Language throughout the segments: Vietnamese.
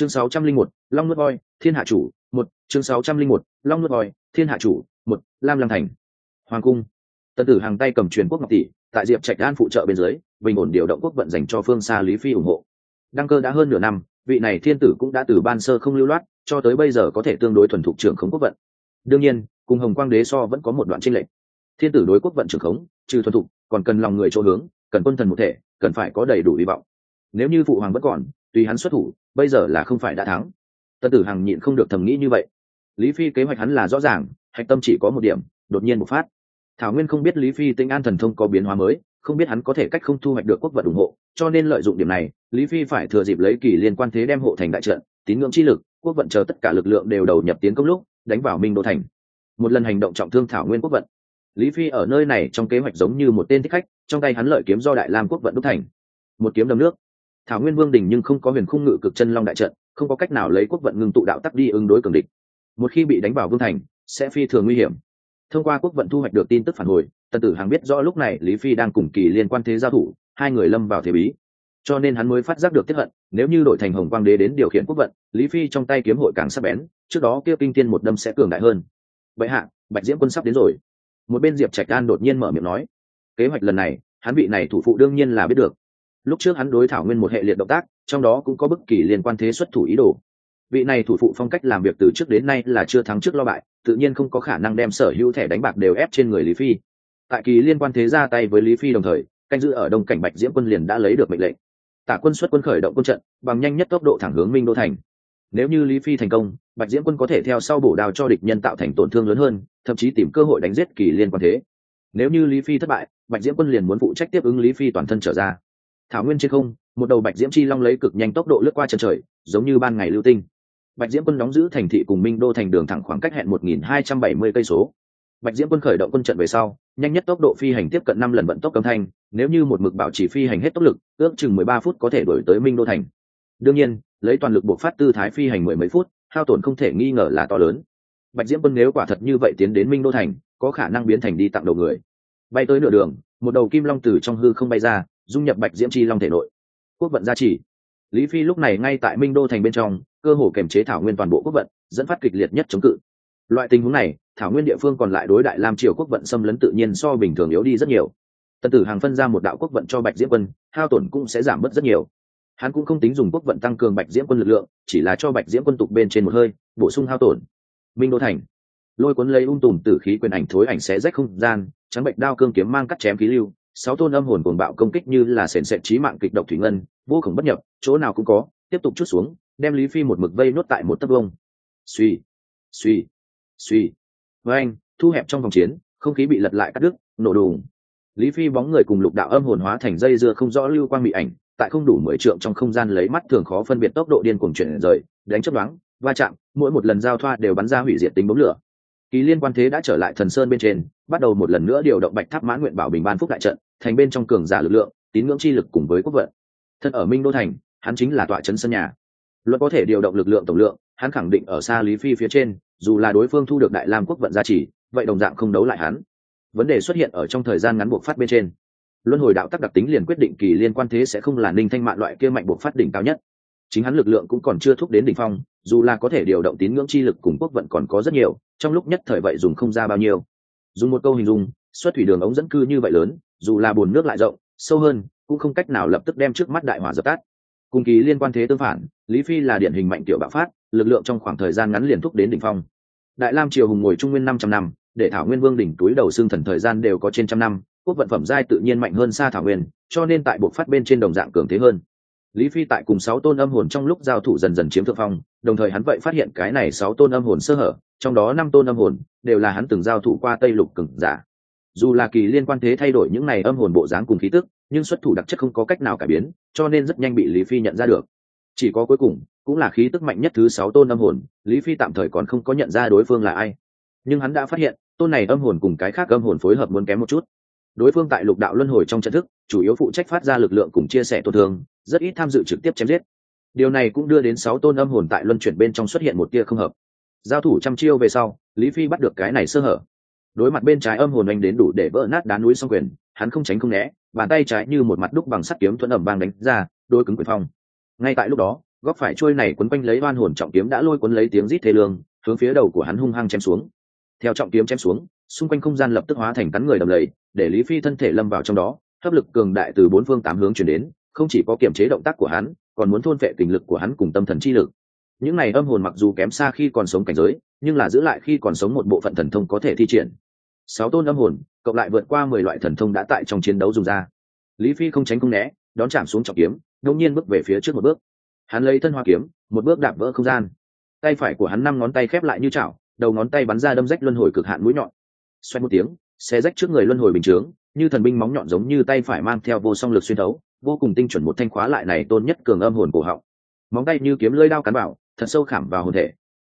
chương sáu trăm linh một, long nuốt voi, thiên hạ chủ, một, chương sáu trăm linh một, long nuốt voi, thiên hạ chủ, một, lam lăng thành. Hoàng cung. Tân tử hàng tay cầm truyền quốc ngọc tỷ, tại diệp trạch an phụ trợ bên dưới, bình ổn điều động quốc vận dành cho phương xa lý phi ủng hộ. Đăng cơ đã hơn nửa năm, vị này thiên tử cũng đã từ ban sơ không lưu loát, cho tới bây giờ có thể tương đối thuần thục trưởng khống quốc vận. Đương nhiên, cùng hồng quang đế so vẫn có một đoạn tranh lệch. Thiên tử đối quốc vận trưởng khống, trừ thuần thục, còn cần lòng người chỗ hướng, cần quân thần một thể, cần phải có đầy đủ hy vọng nếu như phụ hoàng vẫn còn, tùy hắn xuất thủ, bây giờ là không phải đã thắng. Tân tử hằng nhịn không được thầm nghĩ như vậy. Lý phi kế hoạch hắn là rõ ràng, hạch tâm chỉ có một điểm, đột nhiên một phát. Thảo nguyên không biết lý phi tinh an thần thông có biến hóa mới, không biết hắn có thể cách không thu hoạch được quốc vận ủng hộ, cho nên lợi dụng điểm này, lý phi phải thừa dịp lấy kỳ liên quan thế đem hộ thành đại trận, tín ngưỡng chi lực, quốc vận chờ tất cả lực lượng đều đầu nhập tiến công lúc, đánh vào minh đô thành. Một lần hành động trọng thương thảo nguyên quốc vận. Lý phi ở nơi này trong kế hoạch giống như một tên thích khách, trong tay hắn lợi kiếm do đại lam quốc vận đúc thành. Một kiếm đâm nước thảo nguyên vương đình nhưng không có huyền khung ngự cực chân long đại trận, không có cách nào lấy quốc vận ngưng tụ đạo tắc đi ứng đối cường địch. Một khi bị đánh vào vương thành, sẽ phi thường nguy hiểm. Thông qua quốc vận thu hoạch được tin tức phản hồi, tần tử hàng biết rõ lúc này lý phi đang cùng kỳ liên quan thế giao thủ, hai người lâm vào thế bí. Cho nên hắn mới phát giác được tiếp hận, nếu như đội thành hồng quang đế đến điều khiển quốc vận, lý phi trong tay kiếm hội càng sắc bén, trước đó kia kinh tiên một đâm sẽ cường đại hơn. Vậy hạ, bạch diễm quân sắp đến rồi. Một bên diệp trạch an đột nhiên mở miệng nói, kế hoạch lần này, hắn vị này thủ phụ đương nhiên là biết được lúc trước hắn đối thảo nguyên một hệ liệt động tác, trong đó cũng có bất kỳ liên quan thế xuất thủ ý đồ. Vị này thủ phụ phong cách làm việc từ trước đến nay là chưa thắng trước lo bại, tự nhiên không có khả năng đem sở hữu thẻ đánh bạc đều ép trên người lý phi. Tại kỳ liên quan thế ra tay với lý phi đồng thời, canh giữ ở đông cảnh bạch diễm quân liền đã lấy được mệnh lệnh. Tả quân xuất quân khởi động quân trận, bằng nhanh nhất tốc độ thẳng hướng minh đô thành. Nếu như lý phi thành công, bạch diễm quân có thể theo sau bổ đào cho địch nhân tạo thành tổn thương lớn hơn, thậm chí tìm cơ hội đánh giết kỳ liên quan thế. Nếu như lý phi thất bại, bạch diễm quân liền muốn phụ trách tiếp ứng lý phi toàn thân trở ra thảo nguyên trên không, một đầu bạch diễm chi long lấy cực nhanh tốc độ lướt qua chân trời, giống như ban ngày lưu tinh. Bạch diễm quân đóng giữ thành thị cùng minh đô thành đường thẳng khoảng cách hẹn một nghìn hai trăm bảy mươi cây số. Bạch diễm quân khởi động quân trận về sau, nhanh nhất tốc độ phi hành tiếp cận năm lần vận tốc âm thanh, nếu như một mực bảo trì phi hành hết tốc lực, ước chừng mười ba phút có thể đổi tới minh đô thành. Đương nhiên, lấy toàn lực buộc phát tư thái phi hành mười mấy phút, hao tổn không thể nghi ngờ là to lớn. Bạch diễm quân nếu quả thật như vậy tiến đến minh đô thành, có khả năng biến thành đi tặng đầu người. Bay tới nửa đường, một đầu kim long từ trong hư không bay ra dung nhập bạch diễm chi long thể nội. Quốc vận gia trì. Lý phi lúc này ngay tại minh đô thành bên trong, cơ hồ kềm chế thảo nguyên toàn bộ quốc vận, dẫn phát kịch liệt nhất chống cự. Loại tình huống này, thảo nguyên địa phương còn lại đối đại lam triều quốc vận xâm lấn tự nhiên so bình thường yếu đi rất nhiều. Tần tử hàng phân ra một đạo quốc vận cho bạch diễm quân, hao tổn cũng sẽ giảm bớt rất nhiều. Hắn cũng không tính dùng quốc vận tăng cường bạch diễm quân lực lượng, chỉ là cho bạch diễm quân tục bên trên một hơi, bổ sung hao tổn. Minh đô thành. Lôi cuốn lấy ung tùm tử khí quyền ảnh thối ảnh xé rách không gian, trắng bạch đao cương kiếm mang cắt chém khí lưu sáu tôn âm hồn cuồng bạo công kích như là sền sệt trí mạng kịch độc thủy ngân, vô khổng bất nhập, chỗ nào cũng có, tiếp tục chút xuống, đem lý phi một mực vây nốt tại một tấc vông suy suy suy với anh thu hẹp trong vòng chiến, không khí bị lật lại cắt đứt, nổ đùng. Lý phi bóng người cùng lục đạo âm hồn hóa thành dây dưa không rõ lưu quang bị ảnh, tại không đủ mười trượng trong không gian lấy mắt thường khó phân biệt tốc độ điên cuồng chuyển rời, đánh chấp đoán, va chạm, mỗi một lần giao thoa đều bắn ra hủy diệt tính bóng lửa kỳ liên quan thế đã trở lại thần sơn bên trên, bắt đầu một lần nữa điều động bạch tháp mãn nguyện bảo bình ban phúc đại trận, thành bên trong cường giả lực lượng, tín ngưỡng chi lực cùng với quốc vận. Thân ở minh đô thành, hắn chính là tọa trấn sân nhà. Luật có thể điều động lực lượng tổng lượng, hắn khẳng định ở xa lý phi phía trên, dù là đối phương thu được đại lam quốc vận gia trì, vậy đồng dạng không đấu lại hắn. Vấn đề xuất hiện ở trong thời gian ngắn buộc phát bên trên. Luân hồi đạo tắc đặc tính liền quyết định kỳ liên quan thế sẽ không là ninh thanh mạng loại kia mạnh buộc phát đỉnh cao nhất chính hắn lực lượng cũng còn chưa thúc đến đỉnh phong, dù là có thể điều động tín ngưỡng chi lực cùng quốc vận còn có rất nhiều, trong lúc nhất thời vậy dùng không ra bao nhiêu. Dùng một câu hình dung, xuất thủy đường ống dẫn cư như vậy lớn, dù là bồn nước lại rộng, sâu hơn, cũng không cách nào lập tức đem trước mắt đại hỏa dập tắt. Cùng kỳ liên quan thế tương phản, lý phi là điển hình mạnh tiểu bạo phát, lực lượng trong khoảng thời gian ngắn liền thúc đến đỉnh phong. Đại lam triều hùng ngồi trung nguyên năm trăm năm, để thảo nguyên vương đỉnh túi đầu xương thần thời gian đều có trên trăm năm, quốc vận phẩm giai tự nhiên mạnh hơn xa thảo nguyên, cho nên tại buộc phát bên trên đồng dạng cường thế hơn lý phi tại cùng sáu tôn âm hồn trong lúc giao thủ dần dần chiếm thượng phong, đồng thời hắn vậy phát hiện cái này sáu tôn âm hồn sơ hở, trong đó năm tôn âm hồn đều là hắn từng giao thủ qua tây lục cừng giả. Dù là kỳ liên quan thế thay đổi những này âm hồn bộ dáng cùng khí tức, nhưng xuất thủ đặc chất không có cách nào cải biến, cho nên rất nhanh bị lý phi nhận ra được. Chỉ có cuối cùng, cũng là khí tức mạnh nhất thứ sáu tôn âm hồn, lý phi tạm thời còn không có nhận ra đối phương là ai. Nhưng hắn đã phát hiện, tôn này âm hồn cùng cái khác âm hồn phối hợp muốn kém một chút. Đối phương tại lục đạo luân hồi trong trận thức, chủ yếu phụ trách phát ra lực lượng cùng chia sẻ tổn thương rất ít tham dự trực tiếp chém giết. Điều này cũng đưa đến sáu tôn âm hồn tại luân chuyển bên trong xuất hiện một tia không hợp. Giao thủ trăm chiêu về sau, lý phi bắt được cái này sơ hở. Đối mặt bên trái âm hồn anh đến đủ để vỡ nát đá núi song quyền, hắn không tránh không né, bàn tay trái như một mặt đúc bằng sắt kiếm thuẫn ẩm vang đánh ra, đôi cứng quyền phong. Ngay tại lúc đó, góc phải trôi này quấn quanh lấy oan hồn trọng kiếm đã lôi cuốn lấy tiếng rít thê lương, hướng phía đầu của hắn hung hăng chém xuống. Theo trọng kiếm chém xuống, xung quanh không gian lập tức hóa thành cắn người đầm lầy, để lý phi thân thể lâm vào trong đó, hấp lực cường đại từ bốn phương tám hướng chuyển đến không chỉ có kiểm chế động tác của hắn, còn muốn thôn vệ tình lực của hắn cùng tâm thần chi lực. Những này âm hồn mặc dù kém xa khi còn sống cảnh giới, nhưng là giữ lại khi còn sống một bộ phận thần thông có thể thi triển. Sáu tôn âm hồn, cộng lại vượt qua mười loại thần thông đã tại trong chiến đấu dùng ra. Lý phi không tránh không né, đón chạm xuống trọng kiếm, đông nhiên bước về phía trước một bước. Hắn lấy thân hoa kiếm, một bước đạp vỡ không gian. Tay phải của hắn năm ngón tay khép lại như chảo, đầu ngón tay bắn ra đâm rách luân hồi cực hạn mũi nhọn. Xoay một tiếng xe rách trước người luân hồi bình chướng, như thần binh móng nhọn giống như tay phải mang theo vô song lực xuyên thấu vô cùng tinh chuẩn một thanh khóa lại này tôn nhất cường âm hồn cổ họng. Móng tay như kiếm lưỡi đao cắn bảo thật sâu khảm vào hồn thể.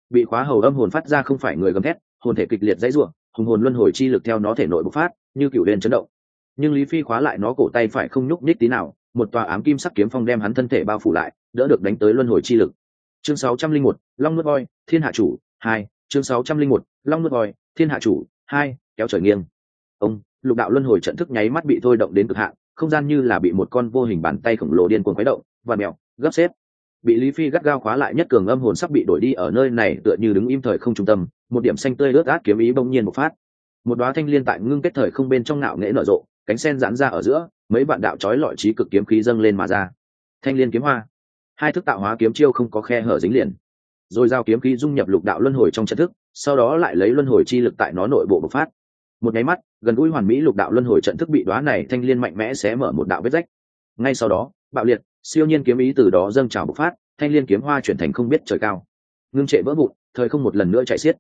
Bị khóa hầu âm hồn phát ra không phải người gầm thét hồn thể kịch liệt dãy ruộng hùng hồn luân hồi chi lực theo nó thể nội bộc phát như cựu lên chấn động. Nhưng lý phi khóa lại nó cổ tay phải không nhúc nhích tí nào một tòa ám kim sắc kiếm phong đem hắn thân thể bao phủ lại đỡ được đánh tới luân hồi chi lực. Chương 601, long nuốt voi thiên hạ chủ hai chương 601, long nuốt voi thiên hạ chủ hai kéo trời nghiêng. Ông lục đạo luân hồi trận thức nháy mắt bị thôi động đến cực hạn không gian như là bị một con vô hình bàn tay khổng lồ điên cuồng khuấy động, và mèo, gấp xếp. Bị lý phi gắt gao khóa lại nhất cường âm hồn sắp bị đổi đi ở nơi này tựa như đứng im thời không trung tâm, một điểm xanh tươi ướt át kiếm ý bỗng nhiên một phát. Một đoá thanh liên tại ngưng kết thời không bên trong nạo nghễ nở rộ, cánh sen giãn ra ở giữa, mấy bạn đạo trói lọi trí cực kiếm khí dâng lên mà ra. Thanh liên kiếm hoa. Hai thức tạo hóa kiếm chiêu không có khe hở dính liền. Rồi giao kiếm khí dung nhập lục đạo luân hồi trong trận thức, sau đó lại lấy luân hồi chi lực tại nó nội bộ bộc phát một nháy mắt, gần gũi hoàn mỹ lục đạo luân hồi trận thức bị đoá này thanh liên mạnh mẽ xé mở một đạo vết rách. Ngay sau đó, bạo liệt, siêu nhiên kiếm ý từ đó dâng trào bộc phát, thanh liên kiếm hoa chuyển thành không biết trời cao. Ngưng trệ vỡ vụn, thời không một lần nữa chạy xiết.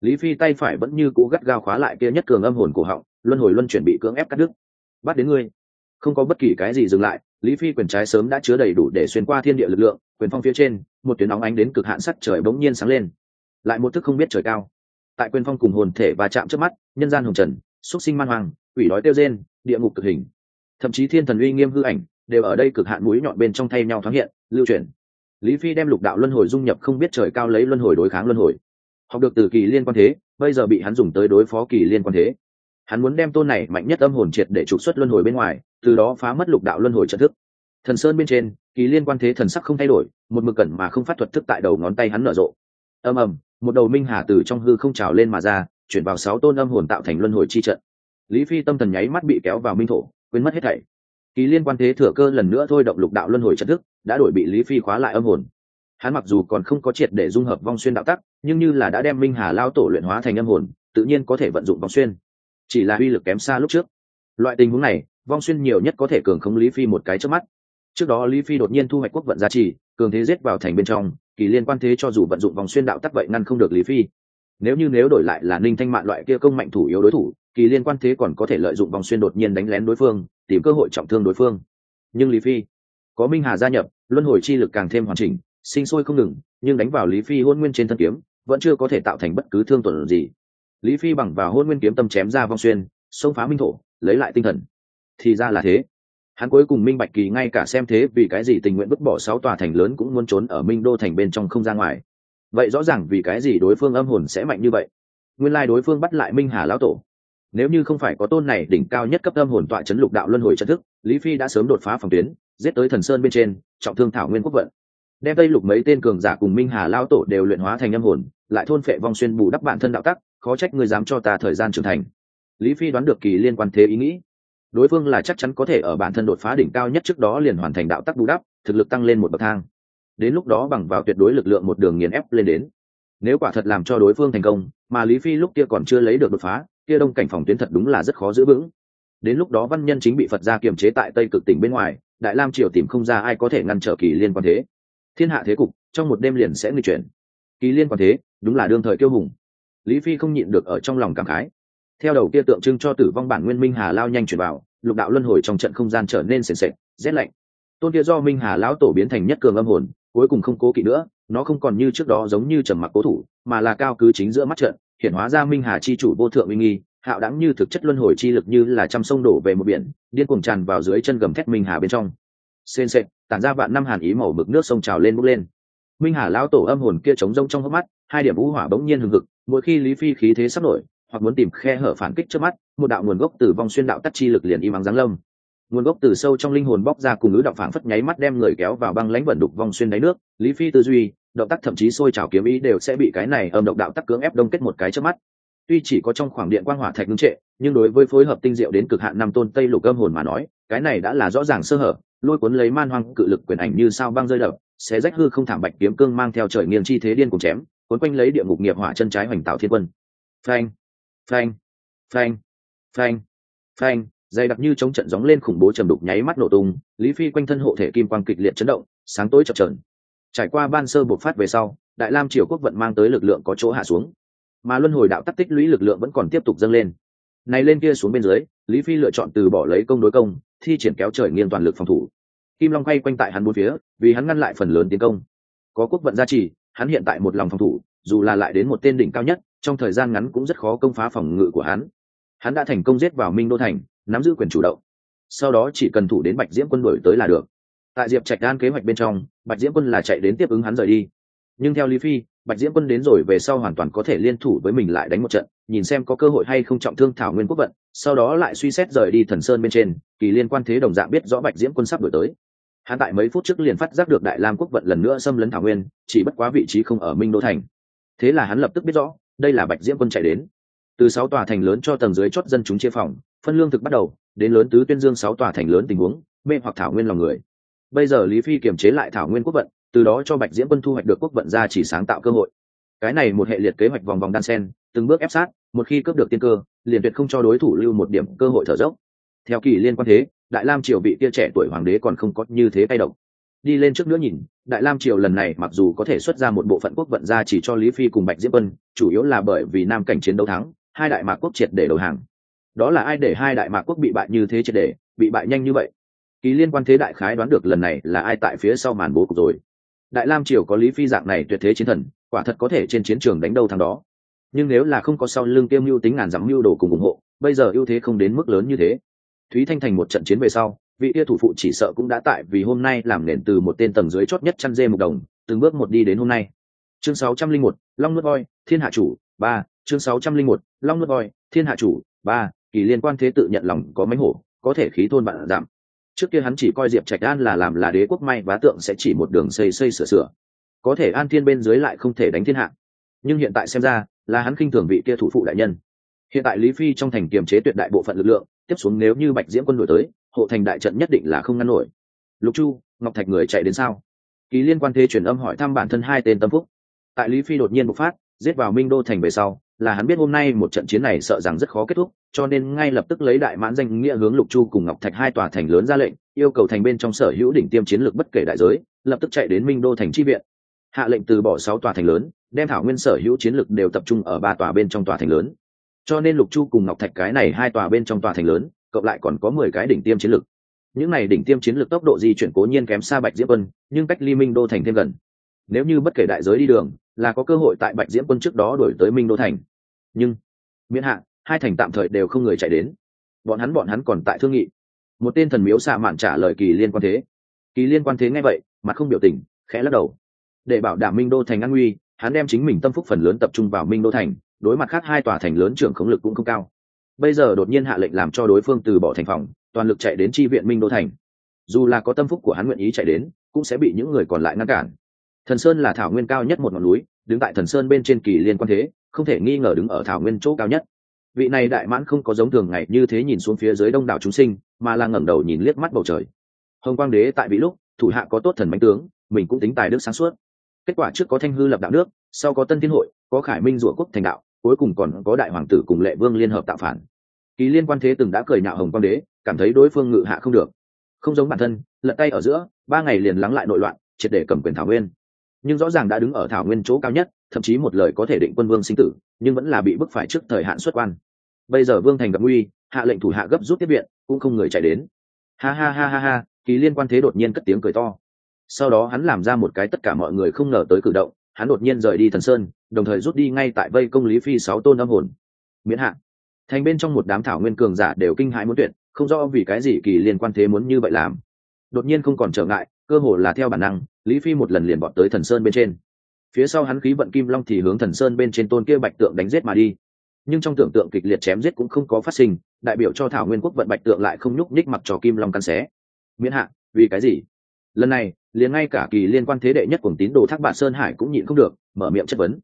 Lý phi tay phải vẫn như cũ gắt gao khóa lại kia nhất cường âm hồn cổ họng, luân hồi luân chuyển bị cưỡng ép cắt đứt. Bắt đến ngươi. Không có bất kỳ cái gì dừng lại, lý phi quyền trái sớm đã chứa đầy đủ để xuyên qua thiên địa lực lượng, quyền phong phía trên, một tuyến nóng ánh đến cực hạn sắt trời bỗng nhiên sáng lên. Lại một thức không biết trời cao tại quyền phong cùng hồn thể và chạm trước mắt, nhân gian hồng trần, xúc sinh man hoàng quỷ đói tiêu rên, địa ngục cực hình. Thậm chí thiên thần uy nghiêm hư ảnh đều ở đây cực hạn mũi nhọn bên trong thay nhau thoáng hiện, lưu truyền lý phi đem lục đạo luân hồi dung nhập không biết trời cao lấy luân hồi đối kháng luân hồi. Học được từ kỳ liên quan thế, bây giờ bị hắn dùng tới đối phó kỳ liên quan thế. Hắn muốn đem tôn này mạnh nhất âm hồn triệt để trục xuất luân hồi bên ngoài, từ đó phá mất lục đạo luân hồi trận thức. Thần sơn bên trên, kỳ liên quan thế thần sắc không thay đổi, một mực cẩn mà không phát thuật thức tại đầu ngón tay hắn nở rộ ầm ầm, một đầu minh hà từ trong hư không trào lên mà ra, chuyển vào sáu tôn âm hồn tạo thành luân hồi chi trận. Lý phi tâm thần nháy mắt bị kéo vào minh thổ, quên mất hết thảy. Kỳ liên quan thế thừa cơ lần nữa thôi động lục đạo luân hồi trận thức, đã đổi bị lý phi khóa lại âm hồn. Hắn mặc dù còn không có triệt để dung hợp vong xuyên đạo tắc, nhưng như là đã đem minh hà lao tổ luyện hóa thành âm hồn, tự nhiên có thể vận dụng vong xuyên. Chỉ là uy lực kém xa lúc trước. Loại tình huống này, vong xuyên nhiều nhất có thể cường không lý phi một cái trước mắt. Trước đó lý phi đột nhiên thu hoạch quốc vận giá trị, cường thế giết vào thành bên trong kỳ liên quan thế cho dù vận dụng vòng xuyên đạo tắc vậy ngăn không được lý phi. Nếu như nếu đổi lại là ninh thanh mạn loại kia công mạnh thủ yếu đối thủ, kỳ liên quan thế còn có thể lợi dụng vòng xuyên đột nhiên đánh lén đối phương, tìm cơ hội trọng thương đối phương. Nhưng lý phi, có minh hà gia nhập, luân hồi chi lực càng thêm hoàn chỉnh, sinh sôi không ngừng, nhưng đánh vào lý phi hôn nguyên trên thân kiếm, vẫn chưa có thể tạo thành bất cứ thương tổn gì. Lý phi bằng vào hôn nguyên kiếm tâm chém ra vong xuyên, xông phá minh thổ, lấy lại tinh thần. Thì ra là thế hắn cuối cùng minh bạch kỳ ngay cả xem thế vì cái gì tình nguyện vứt bỏ sáu tòa thành lớn cũng muốn trốn ở minh đô thành bên trong không ra ngoài. Vậy rõ ràng vì cái gì đối phương âm hồn sẽ mạnh như vậy? Nguyên lai đối phương bắt lại minh hà lão tổ. Nếu như không phải có tôn này đỉnh cao nhất cấp âm hồn tọa chấn lục đạo luân hồi chân thức, lý phi đã sớm đột phá phòng tuyến, giết tới thần sơn bên trên, trọng thương thảo nguyên quốc vận. Đem tây lục mấy tên cường giả cùng minh hà lao tổ đều luyện hóa thành âm hồn, lại thôn phệ vong xuyên bù đắp bản thân đạo tắc, khó trách người dám cho ta thời gian trưởng thành. Lý phi đoán được kỳ liên quan thế ý nghĩ đối phương là chắc chắn có thể ở bản thân đột phá đỉnh cao nhất trước đó liền hoàn thành đạo tắc bù đắp, thực lực tăng lên một bậc thang. Đến lúc đó bằng vào tuyệt đối lực lượng một đường nghiền ép lên đến. Nếu quả thật làm cho đối phương thành công, mà lý phi lúc kia còn chưa lấy được đột phá, kia đông cảnh phòng tuyến thật đúng là rất khó giữ vững. Đến lúc đó văn nhân chính bị phật gia kiềm chế tại tây cực tỉnh bên ngoài, đại lam triều tìm không ra ai có thể ngăn trở kỳ liên quan thế. Thiên hạ thế cục, trong một đêm liền sẽ nghịch chuyển. Kỳ liên quan thế, đúng là đương thời kiêu hùng. Lý phi không nhịn được ở trong lòng cảm khái theo đầu kia tượng trưng cho tử vong bản nguyên minh hà lao nhanh chuyển vào, lục đạo luân hồi trong trận không gian trở nên sền sệt, rét lạnh. Tôn kia do minh hà lão tổ biến thành nhất cường âm hồn, cuối cùng không cố kỵ nữa, nó không còn như trước đó giống như trầm mặc cố thủ, mà là cao cứ chính giữa mắt trận, hiện hóa ra minh hà chi chủ vô thượng minh nghi, hạo đáng như thực chất luân hồi chi lực như là trăm sông đổ về một biển, điên cuồng tràn vào dưới chân gầm thét minh hà bên trong. Sên sệt, tản ra vạn năm hàn ý màu mực nước sông trào lên bốc lên. Minh hà lão tổ âm hồn kia trống rông trong hốc mắt, hai điểm vũ hỏa bỗng nhiên hừng hực, mỗi khi lý phi khí thế sắp nổi hoặc muốn tìm khe hở phản kích trước mắt, một đạo nguồn gốc từ vong xuyên đạo tắt chi lực liền im ắng giáng lâm. Nguồn gốc từ sâu trong linh hồn bóc ra cùng ngữ đọc phảng phất nháy mắt đem người kéo vào băng lãnh vẩn đục vong xuyên đáy nước, lý phi tư duy, động tác thậm chí sôi trào kiếm ý đều sẽ bị cái này âm độc đạo tắc cưỡng ép đông kết một cái trước mắt. Tuy chỉ có trong khoảng điện quang hỏa thạch ngưng trệ, nhưng đối với phối hợp tinh diệu đến cực hạn năm tôn tây lục âm hồn mà nói, cái này đã là rõ ràng sơ hở, lôi cuốn lấy man hoang cự lực quyền ảnh như sao băng rơi đập sẽ rách hư không thảm bạch kiếm cương mang theo trời nghiêng chi thế điên cùng chém, cuốn quanh lấy địa ngục nghiệp hỏa chân trái hoành tạo thiên quân. Phanh! Phanh phanh phanh phanh. Dày đặc như chống trận gióng lên khủng bố trầm đục nháy mắt nổ tung, lý phi quanh thân hộ thể kim quang kịch liệt chấn động, sáng tối chập trờn trải qua ban sơ bộc phát về sau, đại lam triều quốc vận mang tới lực lượng có chỗ hạ xuống. Mà luân hồi đạo tắc tích lũy lực lượng vẫn còn tiếp tục dâng lên. Này lên kia xuống bên dưới, lý phi lựa chọn từ bỏ lấy công đối công, thi triển kéo trời nghiêng toàn lực phòng thủ. Kim long quay quanh tại hắn bốn phía, vì hắn ngăn lại phần lớn tiến công. Có quốc vận gia trì, hắn hiện tại một lòng phòng thủ, dù là lại đến một tên đỉnh cao nhất trong thời gian ngắn cũng rất khó công phá phòng ngự của hắn. Hắn đã thành công giết vào minh đô thành, nắm giữ quyền chủ động. Sau đó chỉ cần thủ đến bạch diễm quân đổi tới là được. Tại diệp trạch đan kế hoạch bên trong, bạch diễm quân là chạy đến tiếp ứng hắn rời đi. Nhưng theo lý phi, bạch diễm quân đến rồi về sau hoàn toàn có thể liên thủ với mình lại đánh một trận, nhìn xem có cơ hội hay không trọng thương thảo nguyên quốc vận, sau đó lại suy xét rời đi thần sơn bên trên, kỳ liên quan thế đồng dạng biết rõ bạch diễm quân sắp đổi tới. Hắn tại mấy phút trước liền phát giác được đại lam quốc vận lần nữa xâm lấn thảo nguyên, chỉ bất quá vị trí không ở minh đô thành. Thế là hắn lập tức biết rõ đây là bạch diễm quân chạy đến. Từ sáu tòa thành lớn cho tầng dưới chót dân chúng chia phòng, phân lương thực bắt đầu, đến lớn tứ tuyên dương sáu tòa thành lớn tình huống, mê hoặc thảo nguyên lòng người. Bây giờ lý phi kiềm chế lại thảo nguyên quốc vận, từ đó cho bạch diễm quân thu hoạch được quốc vận ra chỉ sáng tạo cơ hội. Cái này một hệ liệt kế hoạch vòng vòng đan sen, từng bước ép sát, một khi cướp được tiên cơ, liền tuyệt không cho đối thủ lưu một điểm cơ hội thở dốc. Theo kỳ liên quan thế, đại lam triều vị tia trẻ tuổi hoàng đế còn không có như thế tay động đi lên trước nữa nhìn, đại lam triều lần này mặc dù có thể xuất ra một bộ phận quốc vận ra chỉ cho lý phi cùng bạch diễm quân, chủ yếu là bởi vì nam cảnh chiến đấu thắng, hai đại mạc quốc triệt để đầu hàng. Đó là ai để hai đại mạc quốc bị bại như thế triệt để, bị bại nhanh như vậy? Kỳ liên quan thế đại khái đoán được lần này là ai tại phía sau màn bố cục rồi. Đại lam triều có lý phi dạng này tuyệt thế chiến thần, quả thật có thể trên chiến trường đánh đâu thằng đó. Nhưng nếu là không có sau lưng kiêm mưu tính ngàn dặm mưu đồ cùng ủng hộ, bây giờ ưu thế không đến mức lớn như thế. Thúy thanh thành một trận chiến về sau vị tia thủ phụ chỉ sợ cũng đã tại vì hôm nay làm nền từ một tên tầng dưới chót nhất chăn dê mục đồng từng bước một đi đến hôm nay. Chương 601, long nuốt voi thiên hạ chủ ba chương 601, long nuốt voi thiên hạ chủ ba kỳ liên quan thế tự nhận lòng có mấy hổ có thể khí thôn bạn giảm. Trước kia hắn chỉ coi diệp trạch an là làm là đế quốc may vá tượng sẽ chỉ một đường xây xây sửa sửa. Có thể an thiên bên dưới lại không thể đánh thiên hạ. Nhưng hiện tại xem ra là hắn khinh thường vị kia thủ phụ đại nhân. Hiện tại lý phi trong thành kiềm chế tuyệt đại bộ phận lực lượng tiếp xuống nếu như bạch diễm quân đổi tới hộ thành đại trận nhất định là không ngăn nổi. Lục chu, ngọc thạch người chạy đến sao? Kỳ liên quan thế truyền âm hỏi thăm bản thân hai tên tâm phúc. Tại lý phi đột nhiên bộc phát, giết vào minh đô thành về sau, là hắn biết hôm nay một trận chiến này sợ rằng rất khó kết thúc, cho nên ngay lập tức lấy đại mãn danh nghĩa hướng lục chu cùng ngọc thạch hai tòa thành lớn ra lệnh, yêu cầu thành bên trong sở hữu đỉnh tiêm chiến lược bất kể đại giới, lập tức chạy đến minh đô thành tri viện. Hạ lệnh từ bỏ sáu tòa thành lớn, đem thảo nguyên sở hữu chiến lược đều tập trung ở ba tòa bên trong tòa thành lớn. Cho nên lục chu cùng ngọc thạch cái này hai tòa bên trong tòa thành lớn cộng lại còn có mười cái đỉnh tiêm chiến lược. Những này đỉnh tiêm chiến lược tốc độ di chuyển cố nhiên kém xa bạch diễm quân, nhưng cách ly minh đô thành thêm gần. Nếu như bất kể đại giới đi đường, là có cơ hội tại bạch diễm quân trước đó đổi tới minh đô thành. Nhưng, miễn hạ, hai thành tạm thời đều không người chạy đến. Bọn hắn bọn hắn còn tại thương nghị. Một tên thần miếu xạ mạn trả lời kỳ liên quan thế. Kỳ liên quan thế nghe vậy, mặt không biểu tình, khẽ lắc đầu. Để bảo đảm minh đô thành an nguy, hắn đem chính mình tâm phúc phần lớn tập trung vào minh đô thành, đối mặt khác hai tòa thành lớn trưởng khống lực cũng không cao bây giờ đột nhiên hạ lệnh làm cho đối phương từ bỏ thành phòng, toàn lực chạy đến tri viện minh đô thành. Dù là có tâm phúc của hắn nguyện ý chạy đến, cũng sẽ bị những người còn lại ngăn cản. Thần sơn là thảo nguyên cao nhất một ngọn núi, đứng tại thần sơn bên trên kỳ liên quan thế, không thể nghi ngờ đứng ở thảo nguyên chỗ cao nhất. Vị này đại mãn không có giống thường ngày như thế nhìn xuống phía dưới đông đảo chúng sinh, mà là ngẩng đầu nhìn liếc mắt bầu trời. Hồng quang đế tại vị lúc, thủ hạ có tốt thần bánh tướng, mình cũng tính tài đức sáng suốt. Kết quả trước có thanh hư lập đạo nước, sau có tân thiên hội, có khải minh rủa quốc thành đạo cuối cùng còn có đại hoàng tử cùng lệ vương liên hợp tạo phản. Kỳ liên quan thế từng đã cười nhạo hồng quang đế, cảm thấy đối phương ngự hạ không được. Không giống bản thân, lật tay ở giữa, ba ngày liền lắng lại nội loạn, triệt để cầm quyền thảo nguyên. Nhưng rõ ràng đã đứng ở thảo nguyên chỗ cao nhất, thậm chí một lời có thể định quân vương sinh tử, nhưng vẫn là bị bức phải trước thời hạn xuất quan. Bây giờ vương thành gặp nguy, hạ lệnh thủ hạ gấp rút tiếp viện, cũng không người chạy đến. Ha ha ha ha ha, kỳ liên quan thế đột nhiên cất tiếng cười to. Sau đó hắn làm ra một cái tất cả mọi người không ngờ tới cử động, hắn đột nhiên rời đi thần sơn đồng thời rút đi ngay tại vây công lý phi sáu tôn âm hồn. Miễn hạn thành bên trong một đám thảo nguyên cường giả đều kinh hãi muốn tuyệt, không rõ vì cái gì kỳ liên quan thế muốn như vậy làm. Đột nhiên không còn trở ngại, cơ hồ là theo bản năng, lý phi một lần liền bọn tới thần sơn bên trên. Phía sau hắn khí vận kim long thì hướng thần sơn bên trên tôn kia bạch tượng đánh giết mà đi. Nhưng trong tưởng tượng kịch liệt chém giết cũng không có phát sinh, đại biểu cho thảo nguyên quốc vận bạch tượng lại không nhúc nhích mặc cho kim long căn xé. Miễn hạ, vì cái gì? Lần này, liền ngay cả kỳ liên quan thế đệ nhất cùng tín đồ thác bạn sơn hải cũng nhịn không được, mở miệng chất vấn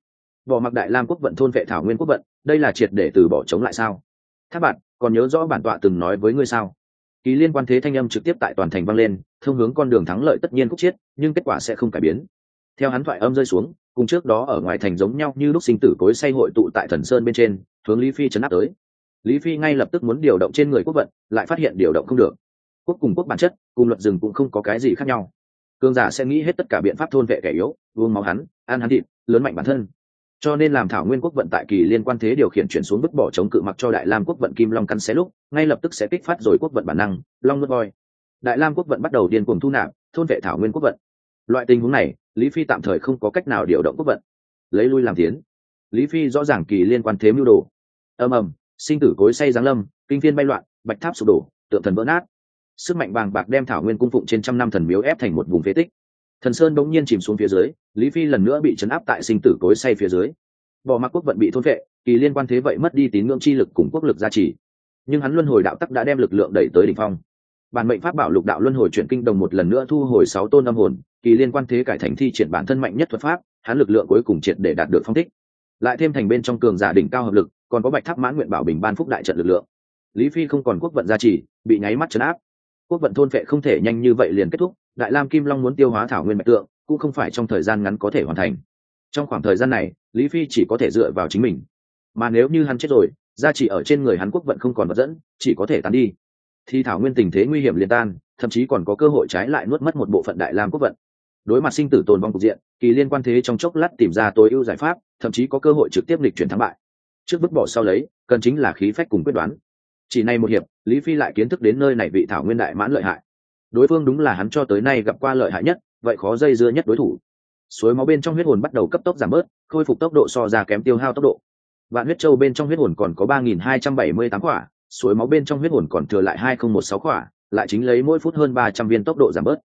bỏ mặc đại lam quốc vận thôn vệ thảo nguyên quốc vận, đây là triệt để từ bỏ chống lại sao? Tháp bạn, còn nhớ rõ bản tọa từng nói với ngươi sao? Ký liên quan thế thanh âm trực tiếp tại toàn thành vang lên, thông hướng con đường thắng lợi tất nhiên khúc chiết nhưng kết quả sẽ không cải biến. Theo hắn thoại âm rơi xuống, cùng trước đó ở ngoài thành giống nhau như lúc sinh tử cối say hội tụ tại thần sơn bên trên, hướng lý phi chấn áp tới. Lý phi ngay lập tức muốn điều động trên người quốc vận, lại phát hiện điều động không được. Quốc cùng quốc bản chất, cùng luật rừng cũng không có cái gì khác nhau. Cường giả sẽ nghĩ hết tất cả biện pháp thôn vệ kẻ yếu, uống máu hắn, ăn hắn thịt, lớn mạnh bản thân cho nên làm thảo nguyên quốc vận tại kỳ liên quan thế điều khiển chuyển xuống vứt bỏ chống cự mặc cho đại lam quốc vận kim long căn xé lúc, ngay lập tức sẽ kích phát rồi quốc vận bản năng, long nuốt voi. Đại lam quốc vận bắt đầu điên cuồng thu nạp, thôn vệ thảo nguyên quốc vận. Loại tình huống này, lý phi tạm thời không có cách nào điều động quốc vận. Lấy lui làm tiến. Lý phi rõ ràng kỳ liên quan thế mưu đồ. Ầm ầm, sinh tử cối say giáng lâm, kinh phiên bay loạn, bạch tháp sụp đổ, tượng thần vỡ nát. Sức mạnh vàng bạc đem thảo nguyên cung phụng trên trăm năm thần miếu ép thành một vùng phế tích thần sơn bỗng nhiên chìm xuống phía dưới, lý phi lần nữa bị chấn áp tại sinh tử cối say phía dưới. Bỏ mặc quốc vận bị thôn vệ kỳ liên quan thế vậy mất đi tín ngưỡng chi lực cùng quốc lực gia trì. Nhưng hắn luân hồi đạo tắc đã đem lực lượng đẩy tới đỉnh phong. Bản mệnh pháp bảo lục đạo luân hồi chuyển kinh đồng một lần nữa thu hồi sáu tôn âm hồn, kỳ liên quan thế cải thành thi triển bản thân mạnh nhất thuật pháp, hắn lực lượng cuối cùng triệt để đạt được phong thích. Lại thêm thành bên trong cường giả đỉnh cao hợp lực, còn có bạch tháp mãn nguyện bảo bình ban phúc đại trận lực lượng. Lý phi không còn quốc vận gia trì, bị nháy mắt chấn áp. Quốc vận thôn vệ không thể nhanh như vậy liền kết thúc đại lam kim long muốn tiêu hóa thảo nguyên bạch tượng, cũng không phải trong thời gian ngắn có thể hoàn thành. Trong khoảng thời gian này, lý phi chỉ có thể dựa vào chính mình. Mà nếu như hắn chết rồi gia trị ở trên người hắn quốc vận không còn vật dẫn, chỉ có thể tán đi. Thì thảo nguyên tình thế nguy hiểm liên tan, thậm chí còn có cơ hội trái lại nuốt mất một bộ phận đại lam quốc vận. Đối mặt sinh tử tồn vong cục diện, kỳ liên quan thế trong chốc lát tìm ra tối ưu giải pháp, thậm chí có cơ hội trực tiếp lịch chuyển thắng bại. Trước vứt bỏ sau lấy, cần chính là khí phách cùng quyết đoán. Chỉ này một hiệp, lý phi lại kiến thức đến nơi này vị thảo nguyên đại mãn lợi hại đối phương đúng là hắn cho tới nay gặp qua lợi hại nhất, vậy khó dây dưa nhất đối thủ. Suối máu bên trong huyết hồn bắt đầu cấp tốc giảm bớt, khôi phục tốc độ so ra kém tiêu hao tốc độ. Vạn huyết châu bên trong huyết hồn còn có ba nghìn hai trăm bảy mươi tám quả suối máu bên trong huyết hồn còn thừa lại hai không một sáu quả lại chính lấy mỗi phút hơn ba trăm viên tốc độ giảm bớt.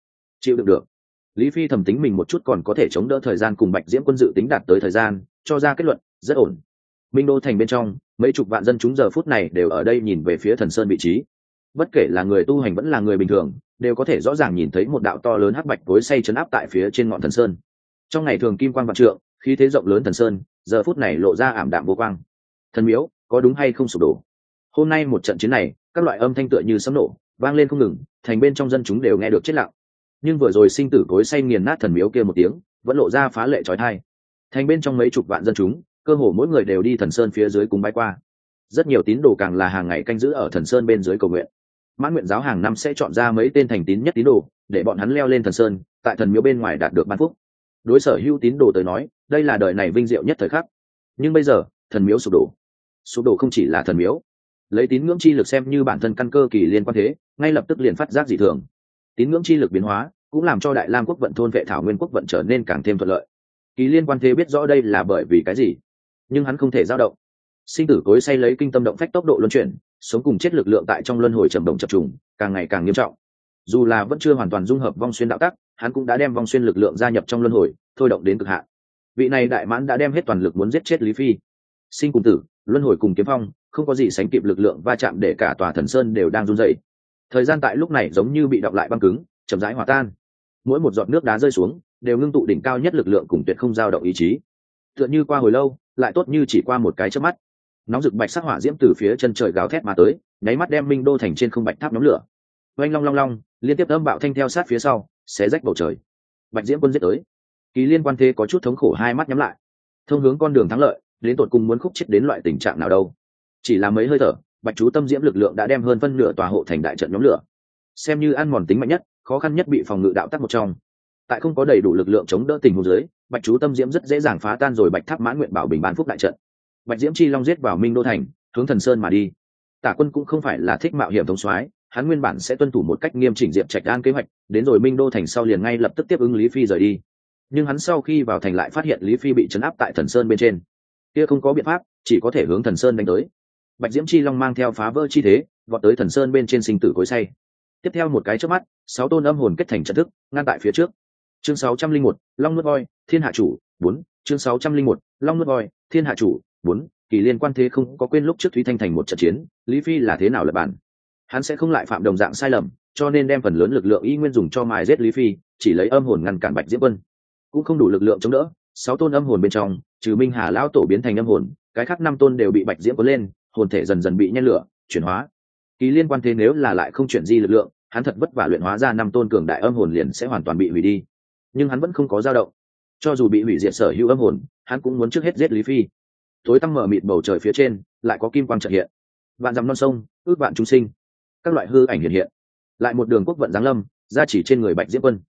Chịu được được. Lý phi thầm tính mình một chút còn có thể chống đỡ thời gian cùng bạch diễm quân dự tính đạt tới thời gian, cho ra kết luận, rất ổn. Minh đô thành bên trong, mấy chục vạn dân chúng giờ phút này đều ở đây nhìn về phía thần sơn vị trí. Bất kể là người tu hành vẫn là người bình thường đều có thể rõ ràng nhìn thấy một đạo to lớn hắc bạch cối say chấn áp tại phía trên ngọn thần sơn. Trong ngày thường kim quang vạn trượng, khí thế rộng lớn thần sơn, giờ phút này lộ ra ảm đạm vô quang. Thần miếu, có đúng hay không sụp đổ? Hôm nay một trận chiến này, các loại âm thanh tựa như sấm nổ, vang lên không ngừng, thành bên trong dân chúng đều nghe được chết lặng. Nhưng vừa rồi sinh tử cối say nghiền nát thần miếu kia một tiếng, vẫn lộ ra phá lệ trói thai. Thành bên trong mấy chục vạn dân chúng, cơ hồ mỗi người đều đi thần sơn phía dưới cùng bay qua. Rất nhiều tín đồ càng là hàng ngày canh giữ ở thần sơn bên dưới cầu nguyện mãn nguyện giáo hàng năm sẽ chọn ra mấy tên thành tín nhất tín đồ, để bọn hắn leo lên thần sơn, tại thần miếu bên ngoài đạt được ban phúc. Đối sở hữu tín đồ tới nói, đây là đời này vinh diệu nhất thời khắc. Nhưng bây giờ, thần miếu sụp đổ. Sụp đổ không chỉ là thần miếu. Lấy tín ngưỡng chi lực xem như bản thân căn cơ kỳ liên quan thế, ngay lập tức liền phát giác dị thường. Tín ngưỡng chi lực biến hóa, cũng làm cho đại lam quốc vận thôn vệ thảo nguyên quốc vận trở nên càng thêm thuận lợi. Kỳ liên quan thế biết rõ đây là bởi vì cái gì? Nhưng hắn không thể dao động. Sinh tử cối say lấy kinh tâm động phách tốc độ luân chuyển sống cùng chết lực lượng tại trong luân hồi trầm động chập trùng, càng ngày càng nghiêm trọng. Dù là vẫn chưa hoàn toàn dung hợp vong xuyên đạo tắc, hắn cũng đã đem vong xuyên lực lượng gia nhập trong luân hồi, thôi động đến cực hạn. Vị này đại mãn đã đem hết toàn lực muốn giết chết lý phi. Sinh cùng tử, luân hồi cùng kiếm phong, không có gì sánh kịp lực lượng va chạm để cả tòa thần sơn đều đang run dậy thời gian tại lúc này giống như bị đọng lại băng cứng, chậm rãi hòa tan. Mỗi một giọt nước đá rơi xuống, đều ngưng tụ đỉnh cao nhất lực lượng cùng tuyệt không dao động ý chí. Tựa như qua hồi lâu, lại tốt như chỉ qua một cái chớp mắt nóng rực bạch sắc hỏa diễm từ phía chân trời gào thét mà tới, nháy mắt đem minh đô thành trên không bạch tháp nhóm lửa. Oanh long long long, liên tiếp âm bạo thanh theo sát phía sau, xé rách bầu trời. Bạch diễm quân giết tới. Kỳ liên quan thế có chút thống khổ hai mắt nhắm lại. Thông hướng con đường thắng lợi, đến tột cùng muốn khúc chết đến loại tình trạng nào đâu. Chỉ là mấy hơi thở, bạch chú tâm diễm lực lượng đã đem hơn phân nửa tòa hộ thành đại trận nhóm lửa. Xem như ăn mòn tính mạnh nhất, khó khăn nhất bị phòng ngự đạo tắc một trong. Tại không có đầy đủ lực lượng chống đỡ tình huống dưới, bạch chú tâm diễm rất dễ dàng phá tan rồi bạch tháp mãn nguyện bảo bình bán phúc đại trận bạch diễm chi long giết vào minh đô thành, hướng thần sơn mà đi. Tả quân cũng không phải là thích mạo hiểm thống soái, hắn nguyên bản sẽ tuân thủ một cách nghiêm chỉnh diệp trạch an kế hoạch, đến rồi minh đô thành sau liền ngay lập tức tiếp ứng lý phi rời đi. Nhưng hắn sau khi vào thành lại phát hiện lý phi bị chấn áp tại thần sơn bên trên. Kia không có biện pháp, chỉ có thể hướng thần sơn đánh tới. Bạch diễm chi long mang theo phá vỡ chi thế, vọt tới thần sơn bên trên sinh tử cối say. Tiếp theo một cái trước mắt, sáu tôn âm hồn kết thành trận thức, ngăn tại phía trước. Chương sáu trăm linh một, long nuốt voi, thiên hạ chủ, bốn. Chương sáu trăm linh một, long nuốt voi, thiên hạ chủ bốn, kỳ liên quan thế không có quên lúc trước thúy thanh thành một trận chiến, lý phi là thế nào lập bản hắn sẽ không lại phạm đồng dạng sai lầm, cho nên đem phần lớn lực lượng y nguyên dùng cho mài giết lý phi, chỉ lấy âm hồn ngăn cản bạch diễm quân. Cũng không đủ lực lượng chống đỡ, sáu tôn âm hồn bên trong, trừ minh hà lão tổ biến thành âm hồn, cái khác năm tôn đều bị bạch diễm quân lên, hồn thể dần dần bị nhen lửa, chuyển hóa. Kỳ liên quan thế nếu là lại không chuyển di lực lượng, hắn thật vất vả luyện hóa ra năm tôn cường đại âm hồn liền sẽ hoàn toàn bị hủy đi. Nhưng hắn vẫn không có dao động. Cho dù bị hủy diệt sở hữu âm hồn, hắn cũng muốn trước hết giết lý phi tối tăm mở mịt bầu trời phía trên, lại có kim quang trợ hiện. Vạn dằm non sông, ước vạn chúng sinh, các loại hư ảnh hiện hiện. Lại một đường quốc vận giáng lâm ra chỉ trên người bạch diễm quân.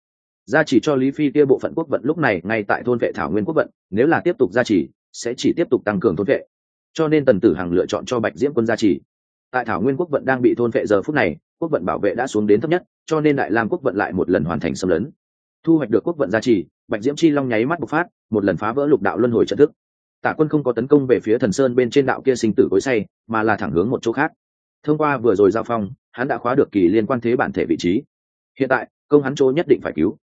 Gia chỉ cho lý phi kia bộ phận quốc vận lúc này ngay tại thôn vệ thảo nguyên quốc vận, nếu là tiếp tục gia chỉ sẽ chỉ tiếp tục tăng cường thôn vệ. Cho nên tần tử hằng lựa chọn cho bạch diễm quân gia chỉ tại thảo nguyên quốc vận đang bị thôn vệ giờ phút này, quốc vận bảo vệ đã xuống đến thấp nhất, cho nên đại lam quốc vận lại một lần hoàn thành xâm lấn. Thu hoạch được quốc vận gia trì, bạch diễm chi long nháy mắt bộc phát, một lần phá vỡ lục đạo luân hồi trận thức tạ quân không có tấn công về phía thần sơn bên trên đạo kia sinh tử cối say, mà là thẳng hướng một chỗ khác. Thông qua vừa rồi giao phong, hắn đã khóa được kỳ liên quan thế bản thể vị trí. Hiện tại, công hắn chỗ nhất định phải cứu.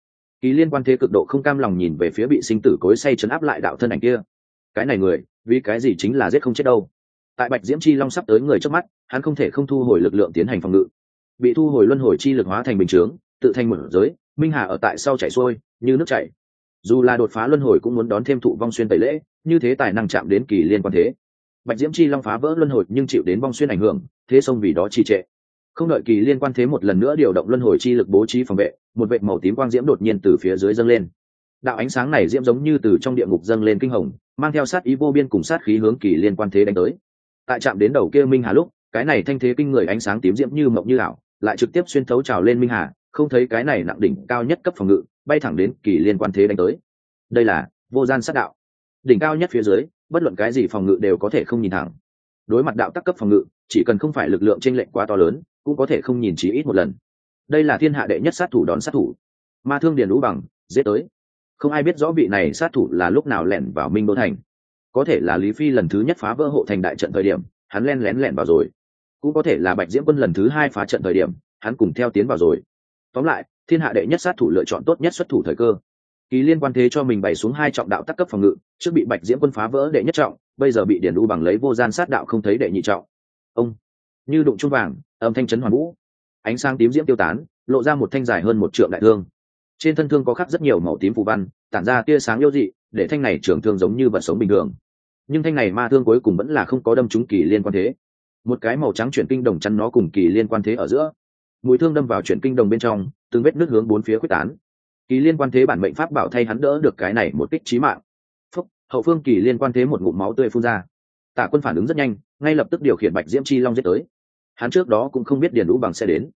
Kỳ liên quan thế cực độ không cam lòng nhìn về phía bị sinh tử cối say chấn áp lại đạo thân ảnh kia. Cái này người, vì cái gì chính là giết không chết đâu? Tại bạch diễm chi long sắp tới người trước mắt, hắn không thể không thu hồi lực lượng tiến hành phòng ngự. Bị thu hồi luân hồi chi lực hóa thành bình chướng, tự thành mở giới, minh hà ở tại sau chảy xuôi, như nước chảy dù là đột phá luân hồi cũng muốn đón thêm thụ vong xuyên tẩy lễ, như thế tài năng chạm đến kỳ liên quan thế. Bạch diễm chi long phá vỡ luân hồi nhưng chịu đến vong xuyên ảnh hưởng, thế sông vì đó trì trệ. Không đợi kỳ liên quan thế một lần nữa điều động luân hồi chi lực bố trí phòng vệ, một vệ màu tím quang diễm đột nhiên từ phía dưới dâng lên. Đạo ánh sáng này diễm giống như từ trong địa ngục dâng lên kinh hồng, mang theo sát ý vô biên cùng sát khí hướng kỳ liên quan thế đánh tới. Tại chạm đến đầu kia minh hà lúc, cái này thanh thế kinh người ánh sáng tím diễm như mộng như ảo, lại trực tiếp xuyên thấu trào lên minh hà, không thấy cái này nặng đỉnh cao nhất cấp phòng ngự bay thẳng đến kỳ liên quan thế đánh tới. Đây là vô gian sát đạo. Đỉnh cao nhất phía dưới, bất luận cái gì phòng ngự đều có thể không nhìn thẳng. Đối mặt đạo tắc cấp phòng ngự, chỉ cần không phải lực lượng t r ê n lệch quá to lớn, cũng có thể không nhìn chỉ ít một lần. Đây là thiên hạ đệ nhất sát thủ đón sát thủ. Ma thương điền lũ bằng dễ tới. Không ai biết rõ vị này sát thủ là lúc nào lẻn vào minh đô thành. Có thể là lý phi lần thứ nhất phá vỡ hộ thành đại trận thời điểm, hắn len lén lẻn vào rồi. Cũng có thể là bạch diễm quân lần thứ hai phá trận thời điểm, hắn cùng theo tiến vào rồi. Tóm lại thiên hạ đệ nhất sát thủ lựa chọn tốt nhất xuất thủ thời cơ. Kỳ liên quan thế cho mình bày xuống hai trọng đạo tắc cấp phòng ngự, trước bị bạch diễm quân phá vỡ đệ nhất trọng, bây giờ bị điển u bằng lấy vô gian sát đạo không thấy đệ nhị trọng. Ông, như đụng trung vàng, âm thanh chấn hoàn vũ. Ánh sáng tím diễm tiêu tán, lộ ra một thanh dài hơn một trượng đại thương. Trên thân thương có khắc rất nhiều màu tím phù văn, tản ra tia sáng yêu dị, để thanh này trưởng thương giống như vật sống bình thường. Nhưng thanh này ma thương cuối cùng vẫn là không có đâm trúng kỳ liên quan thế. Một cái màu trắng chuyển kinh đồng chắn nó cùng kỳ liên quan thế ở giữa mũi thương đâm vào chuyển kinh đồng bên trong, từng vết nước hướng bốn phía quyết tán. Kỳ liên quan thế bản mệnh pháp bảo thay hắn đỡ được cái này một kích trí mạng. Phúc, hậu phương kỳ liên quan thế một ngụm máu tươi phun ra. Tạ quân phản ứng rất nhanh, ngay lập tức điều khiển bạch diễm chi long giết tới. Hắn trước đó cũng không biết điền lũ bằng sẽ đến.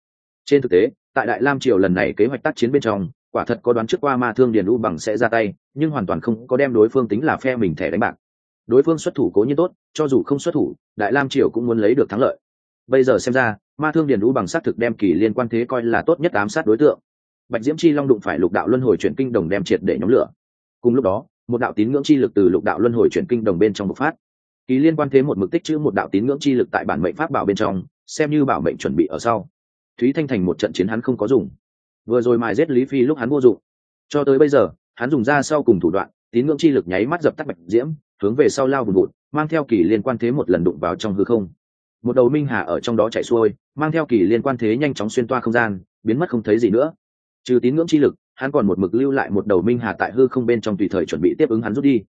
Trên thực tế, tại đại lam triều lần này kế hoạch tác chiến bên trong, quả thật có đoán trước qua ma thương điền lũ bằng sẽ ra tay, nhưng hoàn toàn không có đem đối phương tính là phe mình thẻ đánh bạc. Đối phương xuất thủ cố nhiên tốt, cho dù không xuất thủ, đại lam triều cũng muốn lấy được thắng lợi bây giờ xem ra, ma thương điền đũ bằng xác thực đem kỳ liên quan thế coi là tốt nhất ám sát đối tượng. Bạch diễm chi long đụng phải lục đạo luân hồi chuyển kinh đồng đem triệt để nhóm lửa. Cùng lúc đó, một đạo tín ngưỡng chi lực từ lục đạo luân hồi chuyển kinh đồng bên trong bộc phát. Kỳ liên quan thế một mực tích chữ một đạo tín ngưỡng chi lực tại bản mệnh pháp bảo bên trong, xem như bảo mệnh chuẩn bị ở sau. Thúy thanh thành một trận chiến hắn không có dùng. Vừa rồi mài giết lý phi lúc hắn vô dụng. Cho tới bây giờ, hắn dùng ra sau cùng thủ đoạn, tín ngưỡng chi lực nháy mắt dập tắt bạch diễm, hướng về sau lao vùn vụt, mang theo kỳ liên quan thế một lần đụng vào trong hư không một đầu minh hà ở trong đó chạy xuôi, mang theo kỳ liên quan thế nhanh chóng xuyên toa không gian, biến mất không thấy gì nữa. Trừ tín ngưỡng chi lực, hắn còn một mực lưu lại một đầu minh hà tại hư không bên trong tùy thời chuẩn bị tiếp ứng hắn rút đi.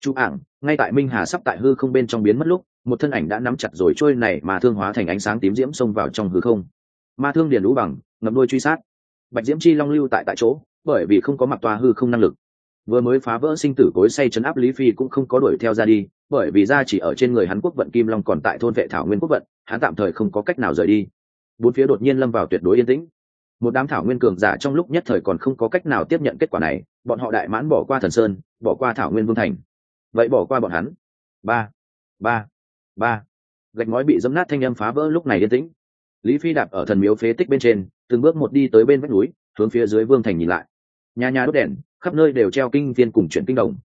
Chú ảng, ngay tại minh hà sắp tại hư không bên trong biến mất lúc, một thân ảnh đã nắm chặt rồi trôi này mà thương hóa thành ánh sáng tím diễm xông vào trong hư không. Ma thương điền lũ bằng, ngậm đuôi truy sát. Bạch diễm chi long lưu tại tại chỗ, bởi vì không có mặc toa hư không năng lực. Vừa mới phá vỡ sinh tử cối say chấn áp lý phi cũng không có đuổi theo ra đi bởi vì ra chỉ ở trên người hắn quốc vận kim long còn tại thôn vệ thảo nguyên quốc vận, hắn tạm thời không có cách nào rời đi. Bốn phía đột nhiên lâm vào tuyệt đối yên tĩnh. Một đám thảo nguyên cường giả trong lúc nhất thời còn không có cách nào tiếp nhận kết quả này, bọn họ đại mãn bỏ qua thần sơn, bỏ qua thảo nguyên vương thành. Vậy bỏ qua bọn hắn. Ba ba ba. Gạch ngói bị dấm nát thanh âm phá vỡ lúc này yên tĩnh. Lý phi đạp ở thần miếu phế tích bên trên, từng bước một đi tới bên vách núi, hướng phía dưới vương thành nhìn lại. Nhà nhà đốt đèn, khắp nơi đều treo kinh viên cùng chuyển kinh đồng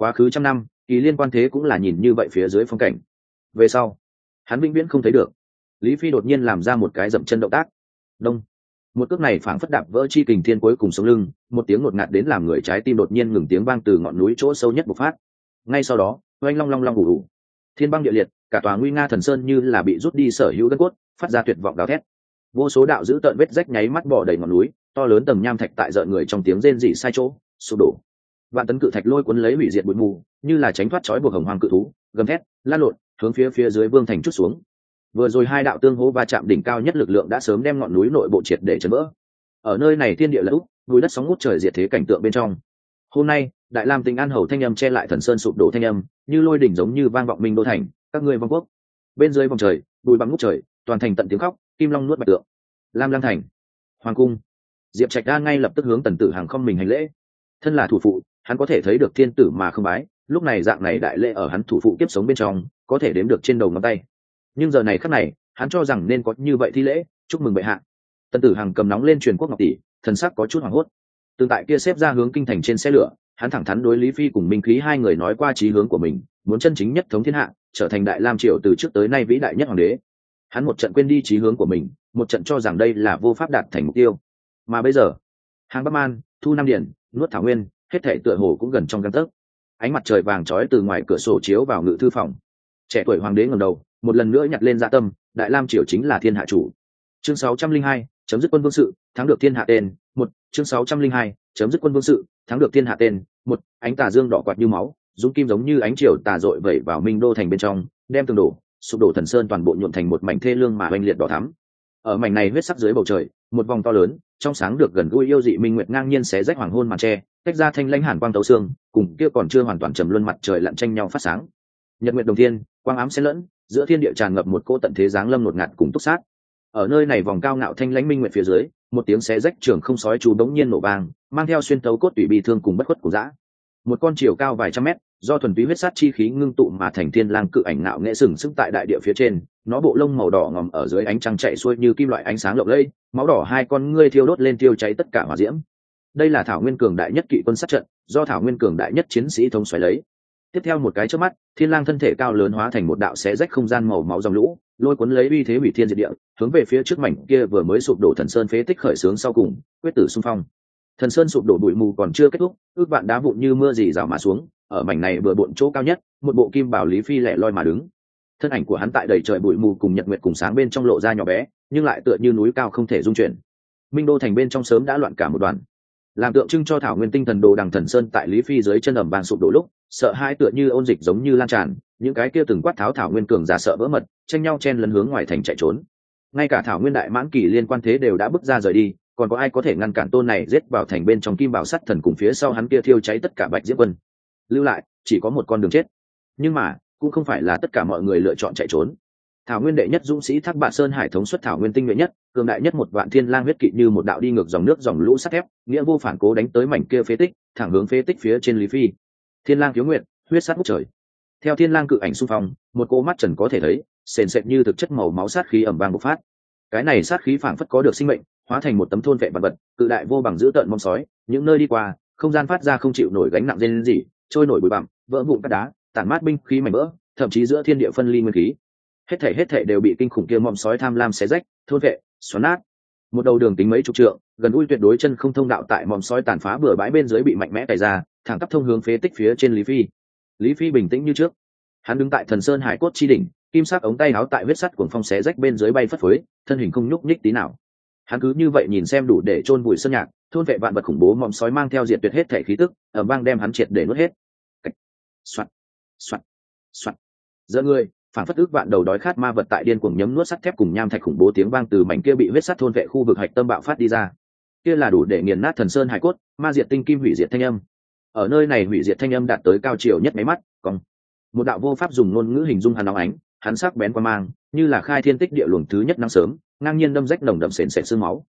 quá khứ trăm năm kỳ liên quan thế cũng là nhìn như vậy phía dưới phong cảnh. Về sau, hắn vĩnh viễn không thấy được. Lý phi đột nhiên làm ra một cái dậm chân động tác. Đông. Một cước này phảng phất đạp vỡ chi kình thiên cuối cùng sống lưng, một tiếng ngột ngạt đến làm người trái tim đột nhiên ngừng tiếng vang từ ngọn núi chỗ sâu nhất bộc phát. Ngay sau đó, oanh long long long ủ ủ thiên băng địa liệt, cả tòa nguy nga thần sơn như là bị rút đi sở hữu gân cốt, phát ra tuyệt vọng gào thét. Vô số đạo giữ tợn vết rách nháy mắt bỏ đầy ngọn núi, to lớn tầng nham thạch tại rợn người trong tiếng rên rỉ sai chỗ, sụp đổ vạn tấn cự thạch lôi cuốn lấy hủy diệt bụi mù, như là tránh thoát trói buộc hồng hoàng cự thú, gầm thét lan lộn, hướng phía phía dưới vương thành chút xuống. Vừa rồi hai đạo tương hố va chạm đỉnh cao nhất lực lượng đã sớm đem ngọn núi nội bộ triệt để chấn vỡ. Ở nơi này thiên địa lũ núi đất sóng ngút trời diệt thế cảnh tượng bên trong. Hôm nay, đại lam tình an hầu thanh âm che lại thần sơn sụp đổ thanh âm, như lôi đỉnh giống như vang vọng minh đô thành, các ngươi vong quốc. Bên dưới vòng trời, bụi bằng ngút trời, toàn thành tận tiếng khóc, kim long nuốt bạch tượng. Lam lang thành, hoàng cung. Diệp trạch đa ngay lập tức hướng tần tử hàng không mình hành lễ. Thân là thủ phụ hắn có thể thấy được thiên tử mà không bái, lúc này dạng này đại lễ ở hắn thủ phụ kiếp sống bên trong, có thể đếm được trên đầu ngón tay. Nhưng giờ này khắc này, hắn cho rằng nên có như vậy thi lễ, chúc mừng bệ hạ. Tân tử hằng cầm nóng lên truyền quốc ngọc tỷ, thần sắc có chút hoảng hốt. Tương tại kia xếp ra hướng kinh thành trên xe lửa, hắn thẳng thắn đối lý phi cùng minh khí hai người nói qua trí hướng của mình, muốn chân chính nhất thống thiên hạ, trở thành đại lam triều từ trước tới nay vĩ đại nhất hoàng đế. Hắn một trận quên đi trí hướng của mình, một trận cho rằng đây là vô pháp đạt thành mục tiêu. Mà bây giờ hàng bắc man, thu nam điển, nuốt thảo nguyên hết thể tựa hồ cũng gần trong găng tấc. Ánh mặt trời vàng trói từ ngoài cửa sổ chiếu vào ngự thư phòng. Trẻ tuổi hoàng đế ngầm đầu một lần nữa nhặt lên dạ tâm đại lam triều chính là thiên hạ chủ. Chương 602, chấm dứt quân vương sự thắng được thiên hạ tên một chương 602, chấm dứt quân vương sự thắng được thiên hạ tên một ánh tà dương đỏ quạt như máu dũng kim giống như ánh chiều tà dội vẩy vào minh đô thành bên trong đem tường đổ sụp đổ thần sơn toàn bộ nhuộm thành một mảnh thê lương mà oanh liệt đỏ thắm ở mảnh này huyết sắc dưới bầu trời, một vòng to lớn, trong sáng được gần gũi yêu dị minh nguyệt ngang nhiên xé rách hoàng hôn màn tre, tách ra thanh lãnh hàn quang tấu xương, cùng kia còn chưa hoàn toàn trầm luân mặt trời lặn tranh nhau phát sáng. Nhật nguyệt đồng thiên, quang ám xen lẫn, giữa thiên địa tràn ngập một cô tận thế giáng lâm ngột ngạt cùng túc sát. Ở nơi này vòng cao ngạo thanh lãnh minh nguyệt phía dưới, một tiếng xé rách trường không sói chú đống nhiên nổ vang, mang theo xuyên tấu cốt tủy bị thương cùng bất khuất của dã một con chiều cao vài trăm mét, do thuần túy huyết sát chi khí ngưng tụ mà thành thiên lang cự ảnh ngạo nghệ sừng sững tại đại địa phía trên, nó bộ lông màu đỏ ngòm ở dưới ánh trăng chạy xuôi như kim loại ánh sáng lộng lẫy, máu đỏ hai con ngươi thiêu đốt lên thiêu cháy tất cả hỏa diễm. Đây là thảo nguyên cường đại nhất kỵ quân sát trận, do thảo nguyên cường đại nhất chiến sĩ thống xoáy lấy. Tiếp theo một cái trước mắt, thiên lang thân thể cao lớn hóa thành một đạo xé rách không gian màu máu dòng lũ, lôi cuốn lấy uy thế hủy thiên diệt địa, hướng về phía trước mảnh kia vừa mới sụp đổ thần sơn phế tích khởi sướng sau cùng, quyết tử xung phong thần sơn sụp đổ bụi mù còn chưa kết thúc, ước vạn đá vụn như mưa dì rào mà xuống, ở mảnh này vừa bộn chỗ cao nhất, một bộ kim bảo lý phi lẻ loi mà đứng. Thân ảnh của hắn tại đầy trời bụi mù cùng nhật nguyệt cùng sáng bên trong lộ ra nhỏ bé, nhưng lại tựa như núi cao không thể dung chuyển. Minh đô thành bên trong sớm đã loạn cả một đoàn. Làm tượng trưng cho thảo nguyên tinh thần đồ đằng thần sơn tại lý phi dưới chân ẩm vàng sụp đổ lúc, sợ hai tựa như ôn dịch giống như lan tràn, những cái kia từng quát tháo thảo nguyên cường giả sợ vỡ mật, tranh nhau chen lấn hướng ngoài thành chạy trốn. Ngay cả thảo nguyên đại mãn kỳ liên quan thế đều đã bước ra rời đi còn có ai có thể ngăn cản tôn này giết vào thành bên trong kim bảo sắt thần cùng phía sau hắn kia thiêu cháy tất cả bạch diễm quân? Lưu lại, chỉ có một con đường chết. Nhưng mà, cũng không phải là tất cả mọi người lựa chọn chạy trốn. Thảo nguyên đệ nhất dũng sĩ thác bạ sơn hải thống xuất thảo nguyên tinh nhuệ nhất, cường đại nhất một vạn thiên lang huyết kỵ như một đạo đi ngược dòng nước dòng lũ sắt thép, nghĩa vô phản cố đánh tới mảnh kia phế tích, thẳng hướng phế tích phía trên lý phi. Thiên lang thiếu nguyện huyết sát bút trời. Theo thiên lang cự ảnh xung phong, một cô mắt trần có thể thấy, sền sệt như thực chất màu máu sát khí ẩm vang bộc phát. Cái này sát khí phảng phất có được sinh mệnh hóa thành một tấm thôn vệ vật vật, cự đại vô bằng giữ tợn mong sói, những nơi đi qua, không gian phát ra không chịu nổi gánh nặng dên gì trôi nổi bụi bặm, vỡ vụn cát đá, tản mát binh khí mảnh vỡ, thậm chí giữa thiên địa phân ly nguyên khí. Hết thể hết thể đều bị kinh khủng kia mong sói tham lam xé rách, thôn vệ, xoắn nát. Một đầu đường tính mấy chục trượng, gần ui tuyệt đối chân không thông đạo tại mong sói tàn phá bừa bãi bên dưới bị mạnh mẽ cày ra, thẳng tắp thông hướng phế tích phía trên lý phi. Lý phi bình tĩnh như trước. Hắn đứng tại thần sơn hải cốt chi đỉnh, kim sắc ống tay áo tại huyết sắt cuồng phong xé rách bên dưới bay phất phới, thân hình không nhúc nhích tí nào hắn cứ như vậy nhìn xem đủ để chôn vùi sơn nhạc, thôn vệ vạn vật khủng bố mọng sói mang theo diệt tuyệt hết thể khí tức ở bang đem hắn triệt để nuốt hết. Soạt soạt soạt giữa người, phản phất ước vạn đầu đói khát ma vật tại điên cuồng nhấm nuốt sắt thép cùng nham thạch khủng bố tiếng vang từ mảnh kia bị huyết sắt thôn vệ khu vực hạch tâm bạo phát đi ra. Kia là đủ để nghiền nát thần sơn hải cốt, ma diệt tinh kim hủy diệt thanh âm. Ở nơi này hủy diệt thanh âm đạt tới cao chiều nhất máy mắt còn một đạo vô pháp dùng ngôn ngữ hình dung hắn nóng ánh, hắn sắc bén qua mang, như là khai thiên tích địa luồng thứ nhất năng sớm ngang nhiên đâm rách nồng đậm sền sệt sương máu.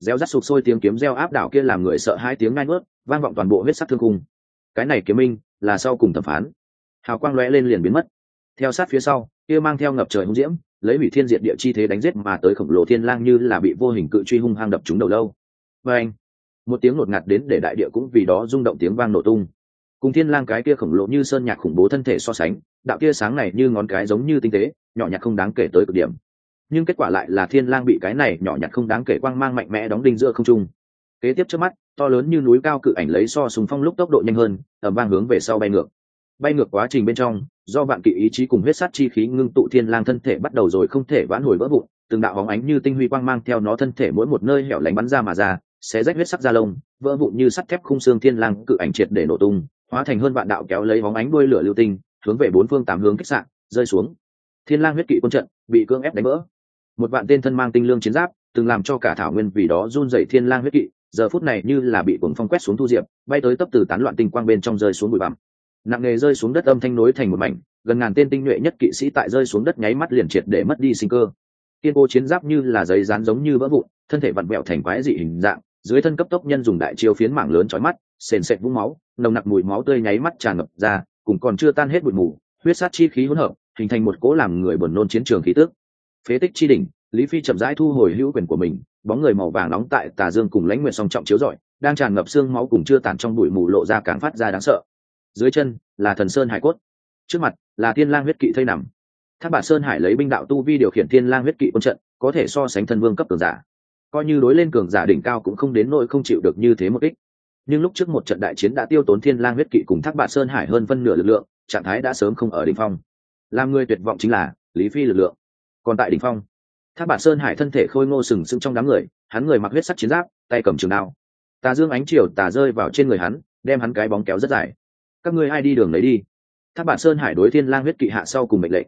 Reo rắt sụp sôi tiếng kiếm reo áp đảo kia làm người sợ hai tiếng ngai ngớt vang vọng toàn bộ huyết sắc thương cung cái này kiếm minh, là sau cùng thẩm phán. Hào quang lóe lên liền biến mất. Theo sát phía sau, kia mang theo ngập trời hung diễm, lấy hủy thiên diệt địa chi thế đánh giết mà tới khổng lồ thiên lang như là bị vô hình cự truy hung hăng đập trúng đầu lâu. Và anh, một tiếng ngột ngạt đến để đại địa cũng vì đó rung động tiếng vang nổ tung. Cùng thiên lang cái kia khổng lồ như sơn nhạc khủng bố thân thể so sánh, đạo kia sáng này như ngón cái giống như tinh tế, nhỏ nhặt không đáng kể tới cực điểm nhưng kết quả lại là thiên lang bị cái này nhỏ nhặt không đáng kể quang mang mạnh mẽ đóng đinh giữa không trung. Kế tiếp trước mắt, to lớn như núi cao cự ảnh lấy so súng phong lúc tốc độ nhanh hơn ẩm vang hướng về sau bay ngược. Bay ngược quá trình bên trong, do vạn kỵ ý chí cùng huyết sát chi khí ngưng tụ thiên lang thân thể bắt đầu rồi không thể vãn hồi vỡ vụn, từng đạo bóng ánh như tinh huy quang mang theo nó thân thể mỗi một nơi hẻo lánh bắn ra mà ra, xé rách huyết sắc da lông, vỡ vụn như sắt thép khung xương thiên lang cự ảnh triệt để nổ tung, hóa thành hơn vạn đạo kéo lấy bóng ánh đuôi lửa lưu tinh, hướng về bốn phương tám hướng kích sạn rơi xuống. Thiên lang huyết kỵ quân trận, bị cương ép đánh vỡ một vạn tên thân mang tinh lương chiến giáp, từng làm cho cả thảo nguyên vì đó run dậy thiên lang huyết kỵ, giờ phút này như là bị cuồng phong quét xuống thu diệp, bay tới tấp từ tán loạn tinh quang bên trong rơi xuống bụi bặm. Nặng nề rơi xuống đất âm thanh nối thành một mảnh, gần ngàn tên tinh nhuệ nhất kỵ sĩ tại rơi xuống đất nháy mắt liền triệt để mất đi sinh cơ. Kiên cố chiến giáp như là giấy dán giống như vỡ vụn, thân thể vặn vẹo thành quái dị hình dạng, dưới thân cấp tốc nhân dùng đại chiêu phiến mảng lớn chói mắt, sền sệt vũng máu, nồng nặc mùi máu tươi nháy mắt tràn ngập ra, cùng còn chưa tan hết bụi mù, huyết sát chi khí hỗn hợp, hình thành một cỗ làm người buồn nôn chiến trường khí tước phế tích chi đỉnh, lý phi chậm rãi thu hồi hữu quyền của mình, bóng người màu vàng nóng tại tà dương cùng lãnh nguyện song trọng chiếu rọi, đang tràn ngập xương máu cùng chưa tàn trong bụi mù lộ ra càng phát ra đáng sợ. Dưới chân là thần sơn hải cốt, trước mặt là thiên lang huyết kỵ thây nằm. Tháp bà sơn hải lấy binh đạo tu vi điều khiển thiên lang huyết kỵ quân trận, có thể so sánh thần vương cấp cường giả. Coi như đối lên cường giả đỉnh cao cũng không đến nỗi không chịu được như thế một ít. nhưng lúc trước một trận đại chiến đã tiêu tốn thiên lang huyết kỵ cùng thác bạt sơn hải hơn phân nửa lực lượng, trạng thái đã sớm không ở đỉnh phong. Làm người tuyệt vọng chính là lý phi lực lượng còn tại đỉnh phong. Tháp bản sơn hải thân thể khôi ngô sừng sững trong đám người, hắn người mặc huyết sắc chiến giáp, tay cầm trường đao. Tà dương ánh chiều tà rơi vào trên người hắn, đem hắn cái bóng kéo rất dài. Các ngươi ai đi đường lấy đi. Tháp bản sơn hải đối thiên lang huyết kỵ hạ sau cùng mệnh lệnh.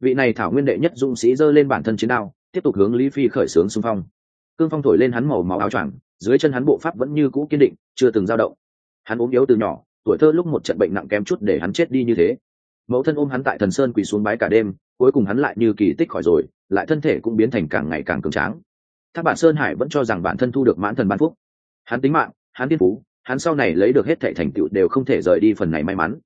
Vị này thảo nguyên đệ nhất dũng sĩ giơ lên bản thân chiến đao, tiếp tục hướng lý phi khởi sướng xung phong. Cương phong thổi lên hắn màu máu áo choàng, dưới chân hắn bộ pháp vẫn như cũ kiên định, chưa từng dao động. Hắn ốm yếu từ nhỏ, tuổi thơ lúc một trận bệnh nặng kém chút để hắn chết đi như thế mẫu thân ôm hắn tại thần sơn quỳ xuống bái cả đêm, cuối cùng hắn lại như kỳ tích khỏi rồi, lại thân thể cũng biến thành càng ngày càng cường tráng. Thác bạn sơn hải vẫn cho rằng bản thân thu được mãn thần ban phúc. Hắn tính mạng, hắn tiên phú, hắn sau này lấy được hết thệ thành tựu đều không thể rời đi phần này may mắn.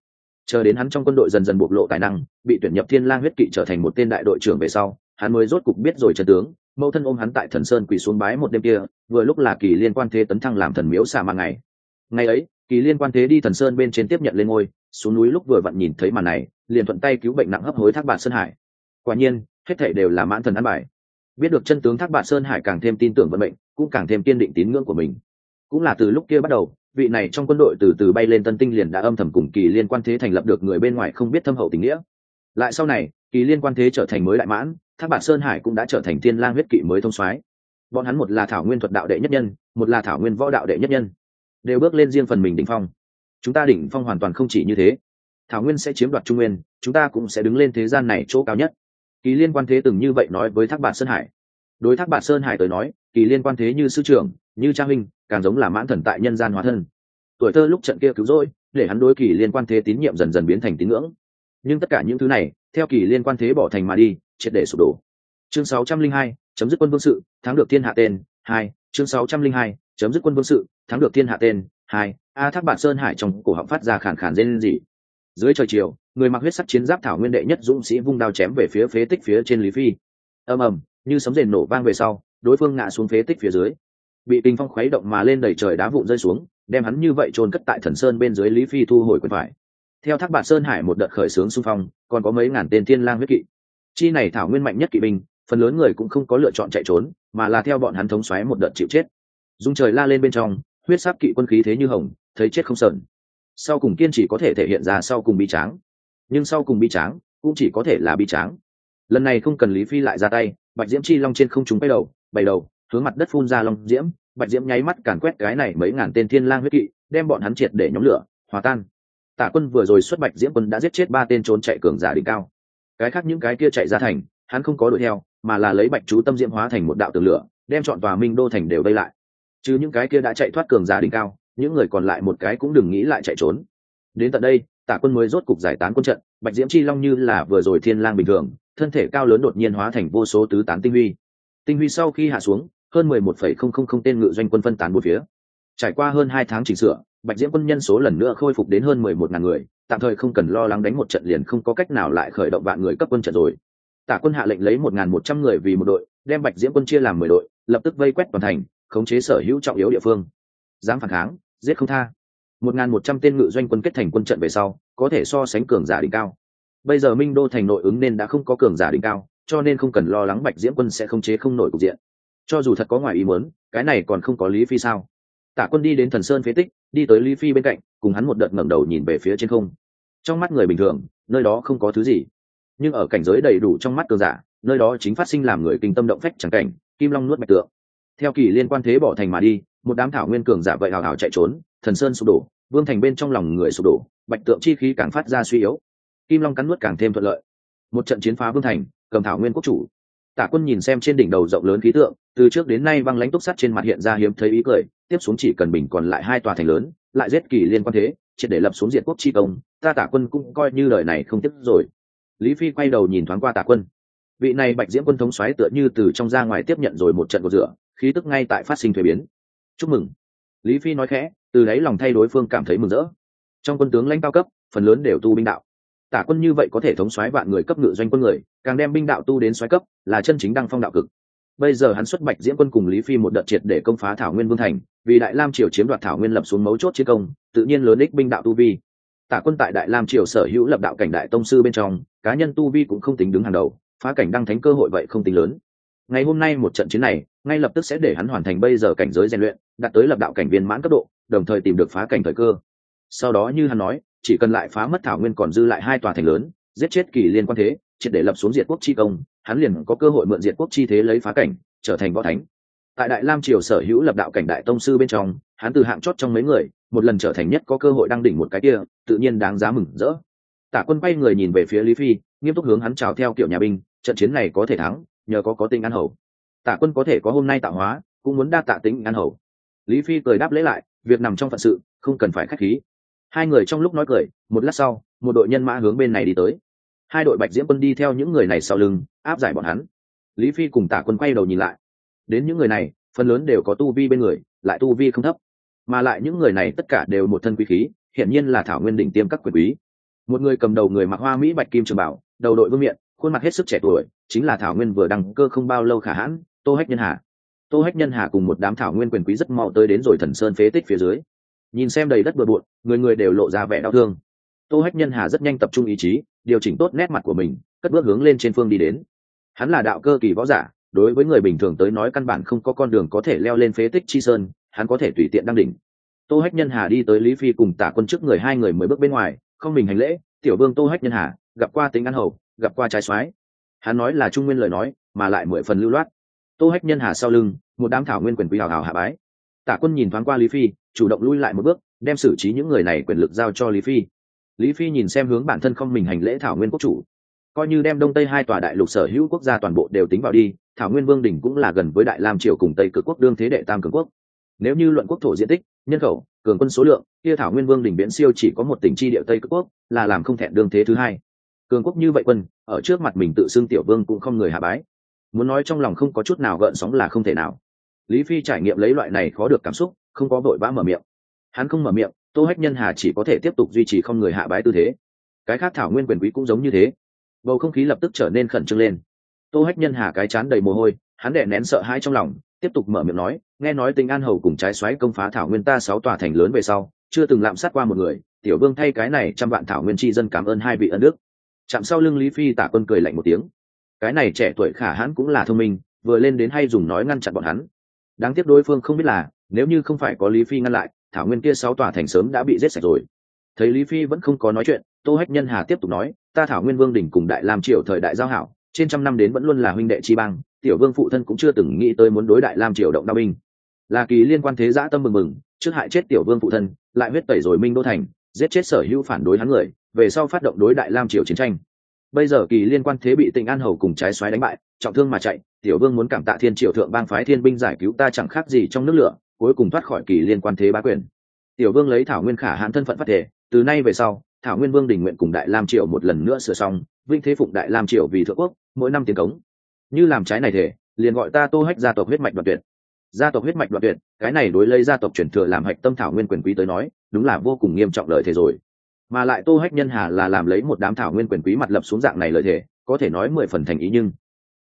Chờ đến hắn trong quân đội dần dần bộc lộ tài năng, bị tuyển nhập thiên lang huyết kỵ trở thành một tên đại đội trưởng về sau, hắn mới rốt cục biết rồi chân tướng, mẫu thân ôm hắn tại thần sơn quỳ xuống bái một đêm kia, vừa lúc là kỳ liên quan thế tấn thăng làm thần miếu xà mang ngày. Ngày ấy, kỳ liên quan thế đi thần sơn bên trên tiếp nhận lên ngôi xuống núi lúc vừa vặn nhìn thấy màn này, liền thuận tay cứu bệnh nặng hấp hối thác bạc sơn hải. Quả nhiên, hết thảy đều là mãn thần ăn bài. Biết được chân tướng thác bạc sơn hải càng thêm tin tưởng vận mệnh, cũng càng thêm kiên định tín ngưỡng của mình. Cũng là từ lúc kia bắt đầu, vị này trong quân đội từ từ bay lên tân tinh liền đã âm thầm cùng kỳ liên quan thế thành lập được người bên ngoài không biết thâm hậu tình nghĩa. Lại sau này, kỳ liên quan thế trở thành mới đại mãn, thác bạc sơn hải cũng đã trở thành thiên lang huyết kỵ mới thông soái. Bọn hắn một là thảo nguyên thuật đạo đệ nhất nhân, một là thảo nguyên võ đạo đệ nhất nhân. Đều bước lên riêng phần mình đỉnh phong chúng ta đỉnh phong hoàn toàn không chỉ như thế. Thảo nguyên sẽ chiếm đoạt trung nguyên chúng ta cũng sẽ đứng lên thế gian này chỗ cao nhất. Kỳ liên quan thế từng như vậy nói với thác bản sơn hải. Đối thác bản sơn hải tới nói kỳ liên quan thế như sư trưởng như trang huynh càng giống là mãn thần tại nhân gian hóa thân. Tuổi thơ lúc trận kia cứu rỗi để hắn đối kỳ liên quan thế tín nhiệm dần dần biến thành tín ngưỡng. Nhưng tất cả những thứ này theo kỳ liên quan thế bỏ thành mà đi triệt để sụp đổ. Chương 602, chấm dứt quân vương sự thắng được thiên hạ tên hai chương 602, chấm dứt quân vương sự thắng được thiên hạ tên hai a thác bản sơn hải trong cổ họng phát ra khàn khàn dê lên gì dưới trời chiều, người mặc huyết sắc chiến giáp thảo nguyên đệ nhất dũng sĩ vung đao chém về phía phế tích phía trên lý phi. Ầm ầm, như sấm rền nổ vang về sau, đối phương ngã xuống phế tích phía dưới. Bị kinh phong khuấy động mà lên đẩy trời đá vụn rơi xuống, đem hắn như vậy trôn cất tại thần sơn bên dưới lý phi thu hồi quyền phải. Theo thác bản sơn hải một đợt khởi xướng xung phong, còn có mấy ngàn tên thiên lang huyết kỵ. Chi này thảo nguyên mạnh nhất kỵ binh, phần lớn người cũng không có lựa chọn chạy trốn, mà là theo bọn hắn thống xoáy một đợt chịu chết. Dung trời la lên bên trong, huyết sắc kỵ quân khí thế như hồng thấy chết không sờn. Sau cùng kiên chỉ có thể thể hiện ra sau cùng bi tráng. Nhưng sau cùng bi tráng cũng chỉ có thể là bi tráng. Lần này không cần lý phi lại ra tay, bạch diễm chi long trên không chúng bay đầu bày đầu, hướng mặt đất phun ra long diễm. Bạch diễm nháy mắt càn quét cái này mấy ngàn tên thiên lang huyết kỵ, đem bọn hắn triệt để nhóm lửa, hòa tan. Tả quân vừa rồi xuất bạch diễm quân đã giết chết ba tên trốn chạy cường giả đỉnh cao. Cái khác những cái kia chạy ra thành, hắn không có đuổi theo, mà là lấy bạch chú tâm diễm hóa thành một đạo tường lửa, đem chọn tòa minh đô thành đều vây lại. Chứ những cái kia đã chạy thoát cường giả đỉnh cao những người còn lại một cái cũng đừng nghĩ lại chạy trốn. Đến tận đây, tả quân mới rốt cục giải tán quân trận, bạch diễm chi long như là vừa rồi thiên lang bình thường, thân thể cao lớn đột nhiên hóa thành vô số tứ tán tinh huy. Tinh huy sau khi hạ xuống, hơn mười một phẩy không không không tên ngự doanh quân phân tán bốn phía. Trải qua hơn hai tháng chỉnh sửa, bạch diễm quân nhân số lần nữa khôi phục đến hơn mười một ngàn người, tạm thời không cần lo lắng đánh một trận liền không có cách nào lại khởi động vạn người cấp quân trận rồi. Tả quân hạ lệnh lấy một ngàn một trăm người vì một đội, đem bạch diễm quân chia làm mười đội, lập tức vây quét toàn thành, khống chế sở hữu trọng yếu địa phương. Dám phản kháng giết không tha. Một ngàn một trăm tên ngự doanh quân kết thành quân trận về sau, có thể so sánh cường giả đỉnh cao. Bây giờ minh đô thành nội ứng nên đã không có cường giả đỉnh cao, cho nên không cần lo lắng bạch diễm quân sẽ không chế không nổi cục diện. Cho dù thật có ngoài ý muốn, cái này còn không có lý phi sao? Tả quân đi đến thần sơn phế tích, đi tới lý phi bên cạnh, cùng hắn một đợt ngẩng đầu nhìn về phía trên không. Trong mắt người bình thường, nơi đó không có thứ gì. Nhưng ở cảnh giới đầy đủ trong mắt cường giả, nơi đó chính phát sinh làm người kinh tâm động phách chẳng cảnh, kim long nuốt bạch tượng. Theo kỳ liên quan thế bỏ thành mà đi một đám thảo nguyên cường giả vậy hào hào chạy trốn, thần sơn sụp đổ, vương thành bên trong lòng người sụp đổ, bạch tượng chi khí càng phát ra suy yếu. Kim long cắn nuốt càng thêm thuận lợi. Một trận chiến phá vương thành, cầm thảo nguyên quốc chủ. Tả quân nhìn xem trên đỉnh đầu rộng lớn khí tượng, từ trước đến nay băng lãnh túc sắt trên mặt hiện ra hiếm thấy ý cười, tiếp xuống chỉ cần bình còn lại hai tòa thành lớn, lại giết kỳ liên quan thế, triệt để lập xuống diện quốc chi công, ta tả quân cũng coi như lời này không tiếp rồi. Lý phi quay đầu nhìn thoáng qua tả quân. Vị này bạch diễm quân thống xoáy tựa như từ trong ra ngoài tiếp nhận rồi một trận cột rửa, khí tức ngay tại phát sinh thuế biến chúc mừng. Lý phi nói khẽ, từ đấy lòng thay đối phương cảm thấy mừng rỡ. Trong quân tướng lãnh cao cấp, phần lớn đều tu binh đạo. Tả quân như vậy có thể thống xoáy vạn người cấp ngự doanh quân người, càng đem binh đạo tu đến xoáy cấp, là chân chính đăng phong đạo cực. Bây giờ hắn xuất bạch diễm quân cùng lý phi một đợt triệt để công phá thảo nguyên vương thành, vì đại lam triều chiếm đoạt thảo nguyên lập xuống mấu chốt chiến công, tự nhiên lớn ích binh đạo tu vi. Tả quân tại đại lam triều sở hữu lập đạo cảnh đại tông sư bên trong, cá nhân tu vi cũng không tính đứng hàng đầu, phá cảnh đăng thánh cơ hội vậy không tính lớn ngày hôm nay một trận chiến này, ngay lập tức sẽ để hắn hoàn thành bây giờ cảnh giới rèn luyện, đạt tới lập đạo cảnh viên mãn cấp độ, đồng thời tìm được phá cảnh thời cơ. Sau đó như hắn nói, chỉ cần lại phá mất thảo nguyên còn dư lại hai tòa thành lớn, giết chết kỳ liên quan thế, triệt để lập xuống diệt quốc chi công, hắn liền có cơ hội mượn diệt quốc chi thế lấy phá cảnh, trở thành võ thánh. Tại đại lam triều sở hữu lập đạo cảnh đại tông sư bên trong, hắn từ hạng chót trong mấy người, một lần trở thành nhất có cơ hội đăng đỉnh một cái kia, tự nhiên đáng giá mừng rỡ. Tả quân bay người nhìn về phía lý phi, nghiêm túc hướng hắn chào theo kiểu nhà binh, trận chiến này có thể thắng nhờ có có tinh an hầu. Tả quân có thể có hôm nay tạo hóa, cũng muốn đa tạ tính an hầu. Lý phi cười đáp lễ lại, việc nằm trong phận sự, không cần phải k h á c h khí. Hai người trong lúc nói cười, một lát sau, một đội nhân mã hướng bên này đi tới. Hai đội bạch diễm quân đi theo những người này sau lưng, áp giải bọn hắn. Lý phi cùng tả quân quay đầu nhìn lại. Đến những người này, phần lớn đều có tu vi bên người, lại tu vi không thấp. Mà lại những người này tất cả đều một thân quý khí, hiển nhiên là thảo nguyên đỉnh tiêm các quyền quý. Một người cầm đầu người mặc hoa mỹ bạch kim trường bảo, đầu đội vương miện, khuôn mặt hết sức trẻ tuổi chính là thảo nguyên vừa đăng cơ không bao lâu khả hãn, tô hách nhân hà. Tô hách nhân hà cùng một đám thảo nguyên quyền quý rất mau tới đến rồi thần sơn phế tích phía dưới. Nhìn xem đầy đất bừa bộn, người người đều lộ ra vẻ đau thương. Tô hách nhân hà rất nhanh tập trung ý chí, điều chỉnh tốt nét mặt của mình, cất bước hướng lên trên phương đi đến. Hắn là đạo cơ kỳ võ giả, đối với người bình thường tới nói căn bản không có con đường có thể leo lên phế tích chi sơn, hắn có thể tùy tiện đăng đỉnh. Tô hách nhân hà đi tới lý phi cùng tả quân trước người hai người mới bước bên ngoài, không mình hành lễ, tiểu vương tô hách nhân hà, gặp qua tính ăn hầu, gặp qua trái soái hắn nói là trung nguyên lời nói, mà lại mười phần lưu loát. Tô hách nhân hà sau lưng, một đám thảo nguyên quyền quý hào hào hạ bái. Tả quân nhìn thoáng qua lý phi, chủ động lui lại một bước, đem xử trí những người này quyền lực giao cho lý phi. Lý phi nhìn xem hướng bản thân không mình hành lễ thảo nguyên quốc chủ. Coi như đem đông tây hai tòa đại lục sở hữu quốc gia toàn bộ đều tính vào đi, thảo nguyên vương đình cũng là gần với đại lam triều cùng tây cực quốc đương thế đệ tam cường quốc. Nếu như luận quốc thổ diện tích, nhân khẩu, cường quân số lượng, kia thảo nguyên vương đình viễn siêu chỉ có một tỉnh chi địa tây cực quốc, là làm không thẹn đương thế thứ hai cường quốc như vậy quân, ở trước mặt mình tự xưng tiểu vương cũng không người hạ bái. Muốn nói trong lòng không có chút nào gợn sóng là không thể nào. Lý phi trải nghiệm lấy loại này khó được cảm xúc, không có vội vã mở miệng. Hắn không mở miệng, tô hách nhân hà chỉ có thể tiếp tục duy trì không người hạ bái tư thế. Cái khác thảo nguyên quyền quý cũng giống như thế. Bầu không khí lập tức trở nên khẩn trương lên. Tô hách nhân hà cái chán đầy mồ hôi, hắn đẻ nén sợ hãi trong lòng, tiếp tục mở miệng nói, nghe nói tình an hầu cùng trái xoáy công phá thảo nguyên ta sáu tòa thành lớn về sau, chưa từng lạm sát qua một người, tiểu vương thay cái này trăm vạn thảo nguyên tri dân cảm ơn hai vị ân đức chạm sau lưng lý phi tả quân cười lạnh một tiếng. Cái này trẻ tuổi khả hãn cũng là thông minh, vừa lên đến hay dùng nói ngăn chặn bọn hắn. Đáng tiếc đối phương không biết là, nếu như không phải có lý phi ngăn lại, thảo nguyên kia sáu tòa thành sớm đã bị giết sạch rồi. Thấy lý phi vẫn không có nói chuyện, tô hách nhân hà tiếp tục nói, ta thảo nguyên vương đỉnh cùng đại lam triều thời đại giao hảo, trên trăm năm đến vẫn luôn là huynh đệ chi bang, tiểu vương phụ thân cũng chưa từng nghĩ tới muốn đối đại lam triều động đao binh. Là kỳ liên quan thế giã tâm mừng mừng, trước hại chết tiểu vương phụ thân, lại huyết tẩy rồi minh đô thành, giết chết sở hữu phản đối hắn người về sau phát động đối đại lam triều chiến tranh. Bây giờ kỳ liên quan thế bị tỉnh an hầu cùng trái xoáy đánh bại, trọng thương mà chạy, tiểu vương muốn cảm tạ thiên triều thượng bang phái thiên binh giải cứu ta chẳng khác gì trong nước lửa, cuối cùng thoát khỏi kỳ liên quan thế bá quyền. Tiểu vương lấy thảo nguyên khả hãn thân phận phát thể từ nay về sau, thảo nguyên vương đình nguyện cùng đại lam triều một lần nữa sửa xong, vinh thế phụng đại lam triều vì thượng quốc, mỗi năm tiền cống. Như làm trái này thể liền gọi ta tô hách gia tộc huyết mạch đoạn tuyệt. Gia tộc huyết mạch đoạn tuyệt, cái này đối lấy gia tộc truyền thừa làm hạch tâm thảo nguyên quyền quý tới nói, đúng là vô cùng nghiêm trọng lợi thế rồi mà lại tô hách nhân hà là làm lấy một đám thảo nguyên quyền quý mặt lập xuống dạng này lợi thế có thể nói mười phần thành ý nhưng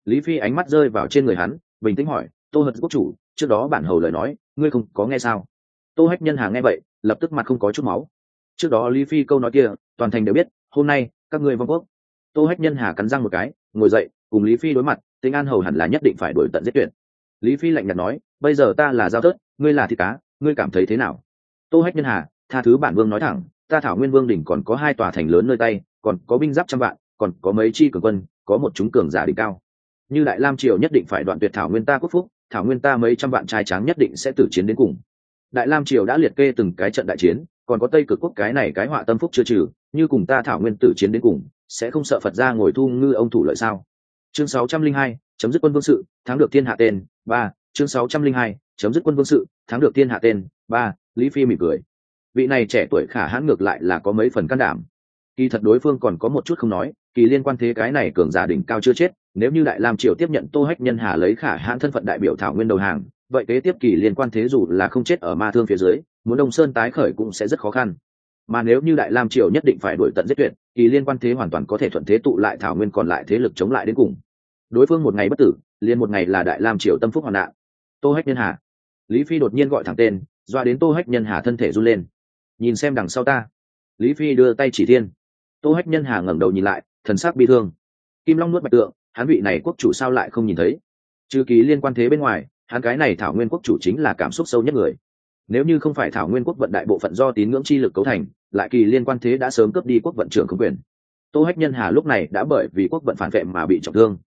lý phi ánh mắt rơi vào trên người hắn, bình tĩnh hỏi, tô hật quốc chủ, trước đó bản hầu lời nói, ngươi không có nghe sao? Tô hách nhân hà nghe vậy, lập tức mặt không có chút máu. Trước đó lý phi câu nói kia, toàn thành đều biết, hôm nay, các ngươi vong quốc. Tô hách nhân hà cắn răng một cái, ngồi dậy, cùng lý phi đối mặt, tính an hầu hẳn là nhất định phải đổi tận giết tuyệt. Lý phi lạnh nhạt nói, bây giờ ta là giao tớt ngươi là thịt cá, ngươi cảm thấy thế nào? Tô hách nhân hà, tha thứ bản vương nói thẳng ta thảo nguyên vương đỉnh còn có hai tòa thành lớn nơi tay còn có binh giáp trăm vạn còn có mấy chi cường quân có một chúng cường giả đỉnh cao. Như đại lam triều nhất định phải đoạn tuyệt thảo nguyên ta quốc phúc thảo nguyên ta mấy trăm vạn trai tráng nhất định sẽ tử chiến đến cùng. Đại lam triều đã liệt kê từng cái trận đại chiến còn có tây cực quốc cái này cái họa tâm phúc chưa trừ như cùng ta thảo nguyên tử chiến đến cùng sẽ không sợ phật ra ngồi thu ngư ông thủ lợi sao? Chương 602, chấm dứt quân vương sự thắng được thiên hạ tên ba chương 602, chấm dứt quân vương sự thắng được thiên hạ tên ba lý phi mỉm cười vị này trẻ tuổi khả hãn ngược lại là có mấy phần can đảm. Kỳ thật đối phương còn có một chút không nói, kỳ liên quan thế cái này cường giả đỉnh cao chưa chết, nếu như đại lam triều tiếp nhận tô hách nhân hà lấy khả hãn thân phận đại biểu thảo nguyên đầu hàng, vậy kế tiếp kỳ liên quan thế dù là không chết ở ma thương phía dưới, muốn đông sơn tái khởi cũng sẽ rất khó khăn. Mà nếu như đại lam triều nhất định phải đuổi tận giết tuyệt, kỳ liên quan thế hoàn toàn có thể thuận thế tụ lại thảo nguyên còn lại thế lực chống lại đến cùng. Đối phương một ngày bất tử, liền một ngày là đại lam triều tâm phúc hoàn nạn. Tô hách nhân hà. Lý phi đột nhiên gọi thẳng tên, doa đến tô hách nhân hà thân thể run lên nhìn xem đằng sau ta. Lý phi đưa tay chỉ thiên. Tô hách nhân hà ngẩng đầu nhìn lại, thần sắc bi thương. Kim long nuốt bạch tượng, hắn vị này quốc chủ sao lại không nhìn thấy? Trừ ký liên quan thế bên ngoài, hắn cái này thảo nguyên quốc chủ chính là cảm xúc sâu nhất người. Nếu như không phải thảo nguyên quốc vận đại bộ phận do tín ngưỡng chi lực cấu thành, lại kỳ liên quan thế đã sớm cướp đi quốc vận trưởng không quyền. Tô hách nhân hà lúc này đã bởi vì quốc vận phản vệ mà bị trọng thương.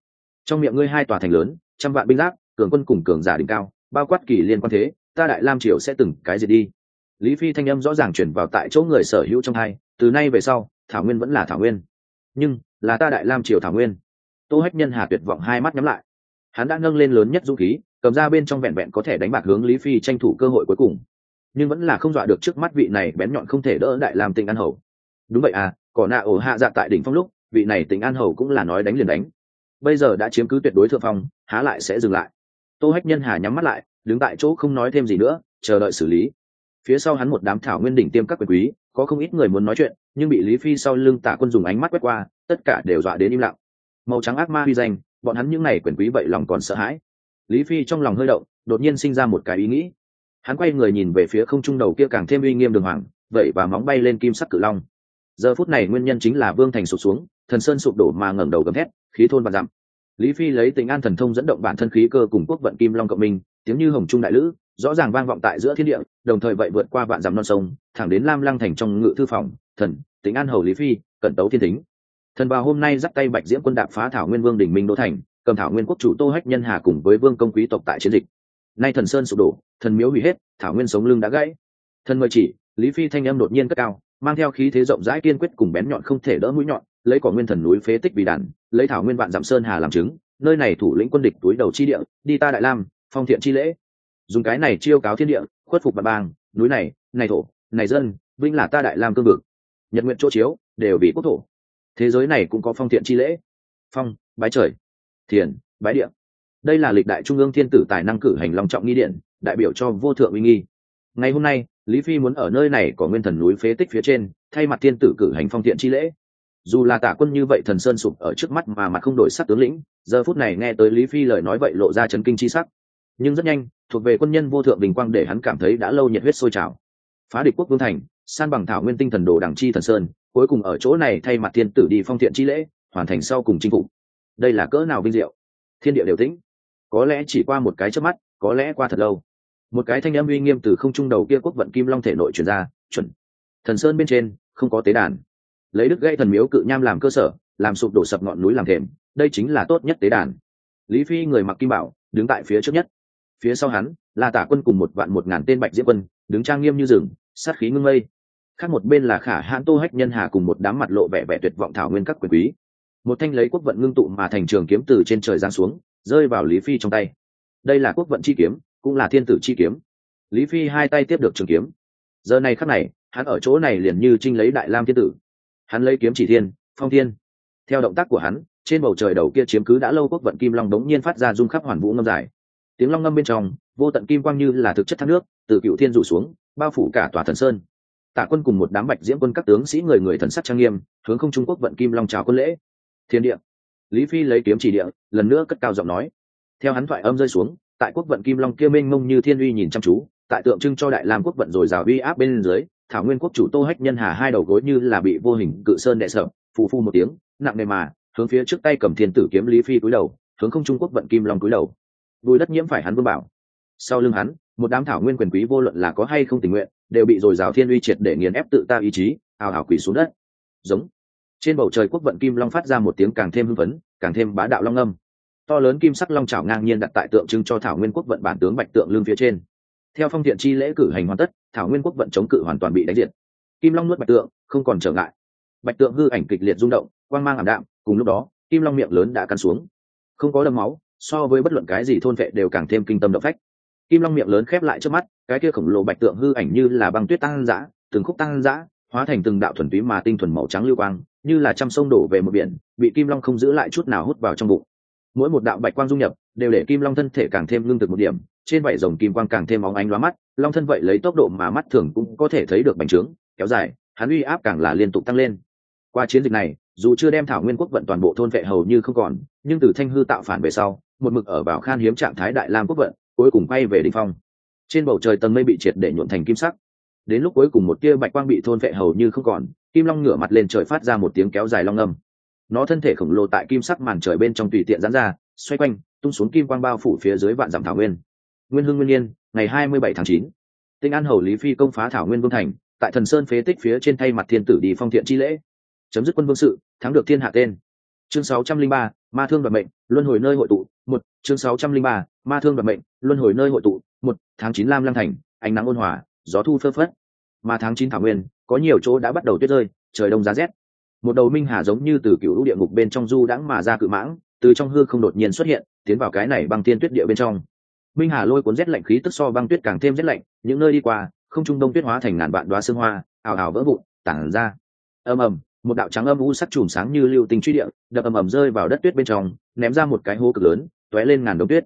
Trong miệng ngươi hai tòa thành lớn, trăm vạn binh giáp, cường quân cùng cường giả đỉnh cao, bao quát kỳ liên quan thế, ta đại lam triều sẽ từng cái gì đi lý phi thanh âm rõ ràng chuyển vào tại chỗ người sở hữu trong hai, từ nay về sau, thảo nguyên vẫn là thảo nguyên. Nhưng, là ta đại lam triều thảo nguyên. Tô hách nhân hà tuyệt vọng hai mắt nhắm lại. Hắn đã nâng lên lớn nhất dũng khí, cầm ra bên trong vẹn vẹn có thể đánh bạc hướng lý phi tranh thủ cơ hội cuối cùng. Nhưng vẫn là không dọa được trước mắt vị này bén nhọn không thể đỡ đại làm tình an hầu. Đúng vậy à cỏ nạ ổ hạ dạ tại đỉnh phong lúc, vị này tình an hầu cũng là nói đánh liền đánh. Bây giờ đã chiếm cứ tuyệt đối thượng phong, há lại sẽ dừng lại. Tô hách nhân hà nhắm mắt lại, đứng tại chỗ không nói thêm gì nữa, chờ đợi xử lý phía sau hắn một đám thảo nguyên đỉnh tiêm các quyền quý, có không ít người muốn nói chuyện, nhưng bị lý phi sau lưng tả quân dùng ánh mắt quét qua, tất cả đều dọa đến im lặng. Màu trắng ác ma huy danh, bọn hắn những n à y quyền quý vậy lòng còn sợ hãi. Lý phi trong lòng hơi động, đột nhiên sinh ra một cái ý nghĩ. Hắn quay người nhìn về phía không trung đầu kia càng thêm uy nghiêm đường hoàng, vậy và móng bay lên kim sắc cự long. Giờ phút này nguyên nhân chính là vương thành sụp xuống, thần sơn sụp đổ mà ngẩng đầu gầm thét, khí thôn và dặm. Lý phi lấy tình an thần thông dẫn động bản thân khí cơ cùng quốc vận kim long cộng minh, tiếng như hồng trung đại lữ rõ ràng vang vọng tại giữa thiên địa, đồng thời vậy vượt qua vạn dặm non sông, thẳng đến lam lăng thành trong ngự thư phòng, thần tính an hầu lý phi, cẩn tấu thiên tính. thần vào hôm nay dắt tay bạch diễm quân đạp phá thảo nguyên vương đỉnh minh đô thành, cầm thảo nguyên quốc chủ tô hách nhân hà cùng với vương công quý tộc tại chiến dịch. Nay thần sơn sụp đổ, thần miếu hủy hết, thảo nguyên sống lưng đã gãy. Thần mời chỉ, lý phi thanh âm đột nhiên cất cao, mang theo khí thế rộng rãi kiên quyết cùng bén nhọn không thể đỡ mũi nhọn, lấy cỏ nguyên thần núi phế tích vì đàn, lấy thảo nguyên vạn dặm sơn hà làm chứng, nơi này thủ lĩnh quân địch túi đầu chi địa, đi ta đại lam, phong thiện chi lễ dùng cái này chiêu cáo thiên địa, khuất phục mặt bang, núi này này thổ, này dân, vĩnh là ta đại lam cương vực. Nhật nguyện chỗ chiếu, đều vì quốc thổ. Thế giới này cũng có phong thiện chi lễ. Phong, bái trời. Thiền, bái địa. Đây là lịch đại trung ương thiên tử tài năng cử hành long trọng nghi điện, đại biểu cho vô thượng uy nghi. Ngày hôm nay, lý phi muốn ở nơi này có nguyên thần núi phế tích phía trên, thay mặt thiên tử cử hành phong thiện chi lễ. Dù là tả quân như vậy thần sơn sụp ở trước mắt mà mặt không đổi sắc tướng lĩnh, giờ phút này nghe tới lý phi lời nói vậy lộ ra chấn kinh chi sắc. Nhưng rất nhanh thuộc về quân nhân vô thượng bình quang để hắn cảm thấy đã lâu nhiệt huyết sôi trào. Phá địch quốc vương thành, san bằng thảo nguyên tinh thần đồ đảng chi thần sơn, cuối cùng ở chỗ này thay mặt thiên tử đi phong thiện chi lễ, hoàn thành sau cùng chinh phục. Đây là cỡ nào vinh diệu. Thiên địa đều tĩnh. Có lẽ chỉ qua một cái chớp mắt, có lẽ qua thật lâu. Một cái thanh âm uy nghiêm từ không trung đầu kia quốc vận kim long thể nội truyền ra, chuẩn. Thần sơn bên trên, không có tế đàn. Lấy đức gây thần miếu cự nham làm cơ sở, làm sụp đổ sập ngọn núi làm thềm, đây chính là tốt nhất tế đàn. Lý phi người mặc kim bảo, đứng tại phía trước nhất phía sau hắn là tả quân cùng một vạn một ngàn tên bạch diễm quân, đứng trang nghiêm như rừng, sát khí ngưng mây khác một bên là khả hãn tô hách nhân hà cùng một đám mặt lộ vẻ vẻ tuyệt vọng thảo nguyên các quyền quý. Một thanh lấy quốc vận ngưng tụ mà thành trường kiếm từ trên trời giáng xuống, rơi vào lý phi trong tay. Đây là quốc vận chi kiếm, cũng là thiên tử chi kiếm. Lý phi hai tay tiếp được trường kiếm. Giờ này khắc này, hắn ở chỗ này liền như trinh lấy đại lam thiên tử. Hắn lấy kiếm chỉ thiên, phong thiên. Theo động tác của hắn, trên bầu trời đầu kia chiếm cứ đã lâu quốc vận kim long đống nhiên phát ra rung khắp hoàn vũ ngâm dài tiếng long ngâm bên trong, vô tận kim quang như là thực chất thác nước, từ cựu thiên rủ xuống, bao phủ cả tòa thần sơn. Tạ quân cùng một đám bạch diễm quân các tướng sĩ người người thần sắc trang nghiêm, hướng không trung quốc vận kim long chào quân lễ. Thiên địa. Lý phi lấy kiếm chỉ địa, lần nữa cất cao giọng nói. Theo hắn thoại âm rơi xuống, tại quốc vận kim long kia mênh mông như thiên uy nhìn chăm chú, tại tượng trưng cho đại lam quốc vận rồi rào uy áp bên dưới, thảo nguyên quốc chủ tô hách nhân hà hai đầu gối như là bị vô hình cự sơn đệ sợ phù phu một tiếng, nặng nề mà, hướng phía trước tay cầm thiên tử kiếm lý phi cúi đầu, hướng không trung quốc vận kim long cúi đầu bùi đất nhiễm phải hắn vương bảo. Sau lưng hắn, một đám thảo nguyên quyền quý vô luận là có hay không tình nguyện, đều bị dồi dào thiên uy triệt để nghiền ép tự ta ý chí, ào ào quỷ xuống đất. Giống. Trên bầu trời quốc vận kim long phát ra một tiếng càng thêm hưng phấn, càng thêm bá đạo long âm. To lớn kim sắc long trào ngang nhiên đặt tại tượng trưng cho thảo nguyên quốc vận bản tướng bạch tượng lưng phía trên. Theo phong thiện chi lễ cử hành hoàn tất, thảo nguyên quốc vận chống cự hoàn toàn bị đánh diệt. Kim long nuốt bạch tượng, không còn trở ngại. Bạch tượng hư ảnh kịch liệt rung động, quang mang ảm đạm, cùng lúc đó, kim long miệng lớn đã cắn xuống. Không có đâm máu so với bất luận cái gì thôn vệ đều càng thêm kinh tâm động phách. Kim long miệng lớn khép lại trước mắt, cái kia khổng lồ bạch tượng hư ảnh như là băng tuyết tăng dã từng khúc tăng dã hóa thành từng đạo thuần túy mà tinh thuần màu trắng lưu quang, như là trăm sông đổ về một biển, bị kim long không giữ lại chút nào hút vào trong bụng. Mỗi một đạo bạch quang dung nhập, đều để kim long thân thể càng thêm lương thực một điểm, trên vảy rồng kim quang càng thêm óng ánh lóa mắt, long thân vậy lấy tốc độ mà mắt thường cũng có thể thấy được bành trướng, kéo dài, hắn uy áp càng là liên tục tăng lên. Qua chiến dịch này, dù chưa đem thảo nguyên quốc vận toàn bộ thôn vệ hầu như không còn, nhưng từ thanh hư tạo phản về sau một mực ở vào khan hiếm trạng thái đại lam quốc vận, cuối cùng bay về đình phong. Trên bầu trời tầng mây bị triệt để nhuộn thành kim sắc. Đến lúc cuối cùng một tia bạch quang bị thôn vệ hầu như không còn, kim long ngửa mặt lên trời phát ra một tiếng kéo dài long âm. Nó thân thể khổng lồ tại kim sắc màn trời bên trong tùy tiện dán ra, xoay quanh, tung xuống kim quang bao phủ phía dưới vạn dặm thảo nguyên. Nguyên hưng nguyên nhiên, ngày hai mươi bảy tháng chín. Tinh an hầu lý phi công phá thảo nguyên vương thành, tại thần sơn phế tích phía trên thay mặt thiên tử đi phong thiện chi lễ. Chấm dứt quân vương sự, thắng được thiên hạ tên. Chương sáu trăm linh ba ma thương và mệnh, luân hồi nơi hội tụ, một, chương sáu trăm linh ba, ma thương và mệnh, luân hồi nơi hội tụ, một, tháng chín lam lang thành, ánh nắng ôn hòa, gió thu phơ phất. Mà tháng chín thảo nguyên, có nhiều chỗ đã bắt đầu tuyết rơi, trời đông giá rét. Một đầu minh hà giống như từ cựu lũ địa ngục bên trong du đãng mà ra cự mãng, từ trong hư không đột nhiên xuất hiện, tiến vào cái này băng tiên tuyết địa bên trong. Minh hà lôi cuốn rét lạnh khí tức so băng tuyết càng thêm rét lạnh, những nơi đi qua, không trung đông tuyết hóa thành ngàn vạn đoá xương hoa, ào ào vỡ vụn, tản ra. Ầm ầm một đạo trắng âm u sắc chùm sáng như lưu tinh truy địa, đập ầm ầm rơi vào đất tuyết bên trong, ném ra một cái hố cực lớn, tóe lên ngàn đống tuyết.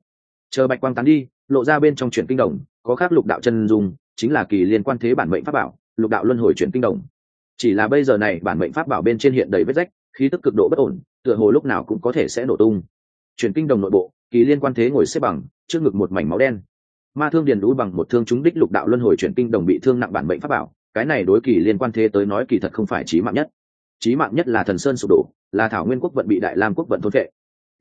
Chờ bạch quang tán đi, lộ ra bên trong chuyển kinh đồng có khác lục đạo chân dung, chính là kỳ liên quan thế bản mệnh pháp bảo, lục đạo luân hồi chuyển kinh đồng chỉ là bây giờ này, bản mệnh pháp bảo bên trên hiện đầy vết rách, khí tức cực độ bất ổn, tựa hồ lúc nào cũng có thể sẽ nổ tung. Chuyển kinh đồng nội bộ, kỳ liên quan thế ngồi xếp bằng, trước ngực một mảnh máu đen. Ma thương điền đũi bằng một thương trúng đích lục đạo luân hồi chuyển kinh đồng bị thương nặng bản mệnh pháp bảo, cái này đối kỳ liên quan thế tới nói kỳ thật không phải trí mạng nhất chí mạng nhất là thần sơn sụp đổ, là thảo nguyên quốc vận bị đại lam quốc vận thôn vệ